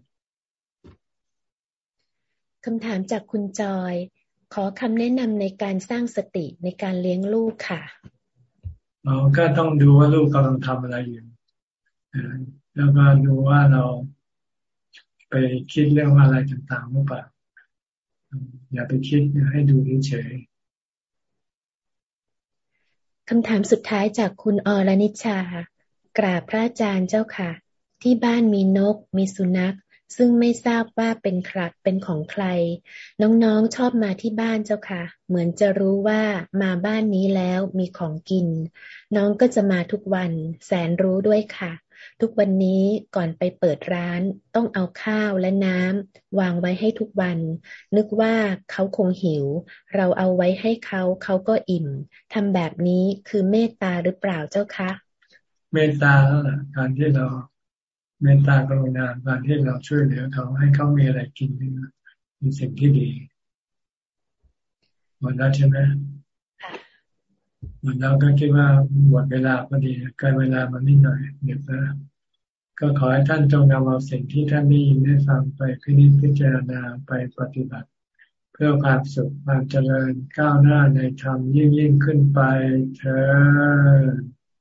Speaker 42: คำถามจากคุณจอย ขอคำแนะนำในการสร้างสติในการเลี้ยงลูกค่ะ
Speaker 1: เราก็ต้องดูว่าลูกกำลังทำอะไรอยู่แล้วก็ดูว่าเราไปคิดเรื่องอะไรต่างๆหรือเปล่าอย่าไปคิดให้ดูเฉย
Speaker 42: คำถามสุดท้ายจากคุณอรนิชากราบพระอาจารย์เจ้าค่ะ ที่บ้านมีนก มีสุนัข ซึ่งไม่ทราบว่าเป็นครัเป็นของใคร น้องๆชอบมาที่บ้านเจ้าค่ะ เหมือนจะรู้ว่ามาบ้านนี้แล้วมีของกิน น้องก็จะมาทุกวัน แสนรู้ด้วยค่ะ ทุกวันนี้ก่อนไปเปิดร้านต้องเอาข้าวและน้ำวางไว้ให้ทุกวัน นึกว่าเขาคงหิว เราเอาไว้ให้เขาเขาก็อิ่มทำแบบนี้คือเมตตาหรือเปล่าเจ้าคะ
Speaker 1: เมตตาแล้วล่ะการที่เราเมตตากรุณาการที่เราช่วยเหลือเขาให้เขามีอะไรกินนี่เป็นสิ่งที่ดีหมดแล้วใช่ไหม หมดแล้วก็คิดว่าหมดเวลาพอดีใกล้เวลามันนิดหน่อยเดี๋ยวนะก็ขอให้ท่านจงนำเอาสิ่งที่ท่านได้ยินได้ฟังไปพิจิตพิจารณาไปปฏิบัติ เพื่อความสุขความเจริญก้าวหน้าในธรรมยิ่งยิ่งขึ้นไปเธอ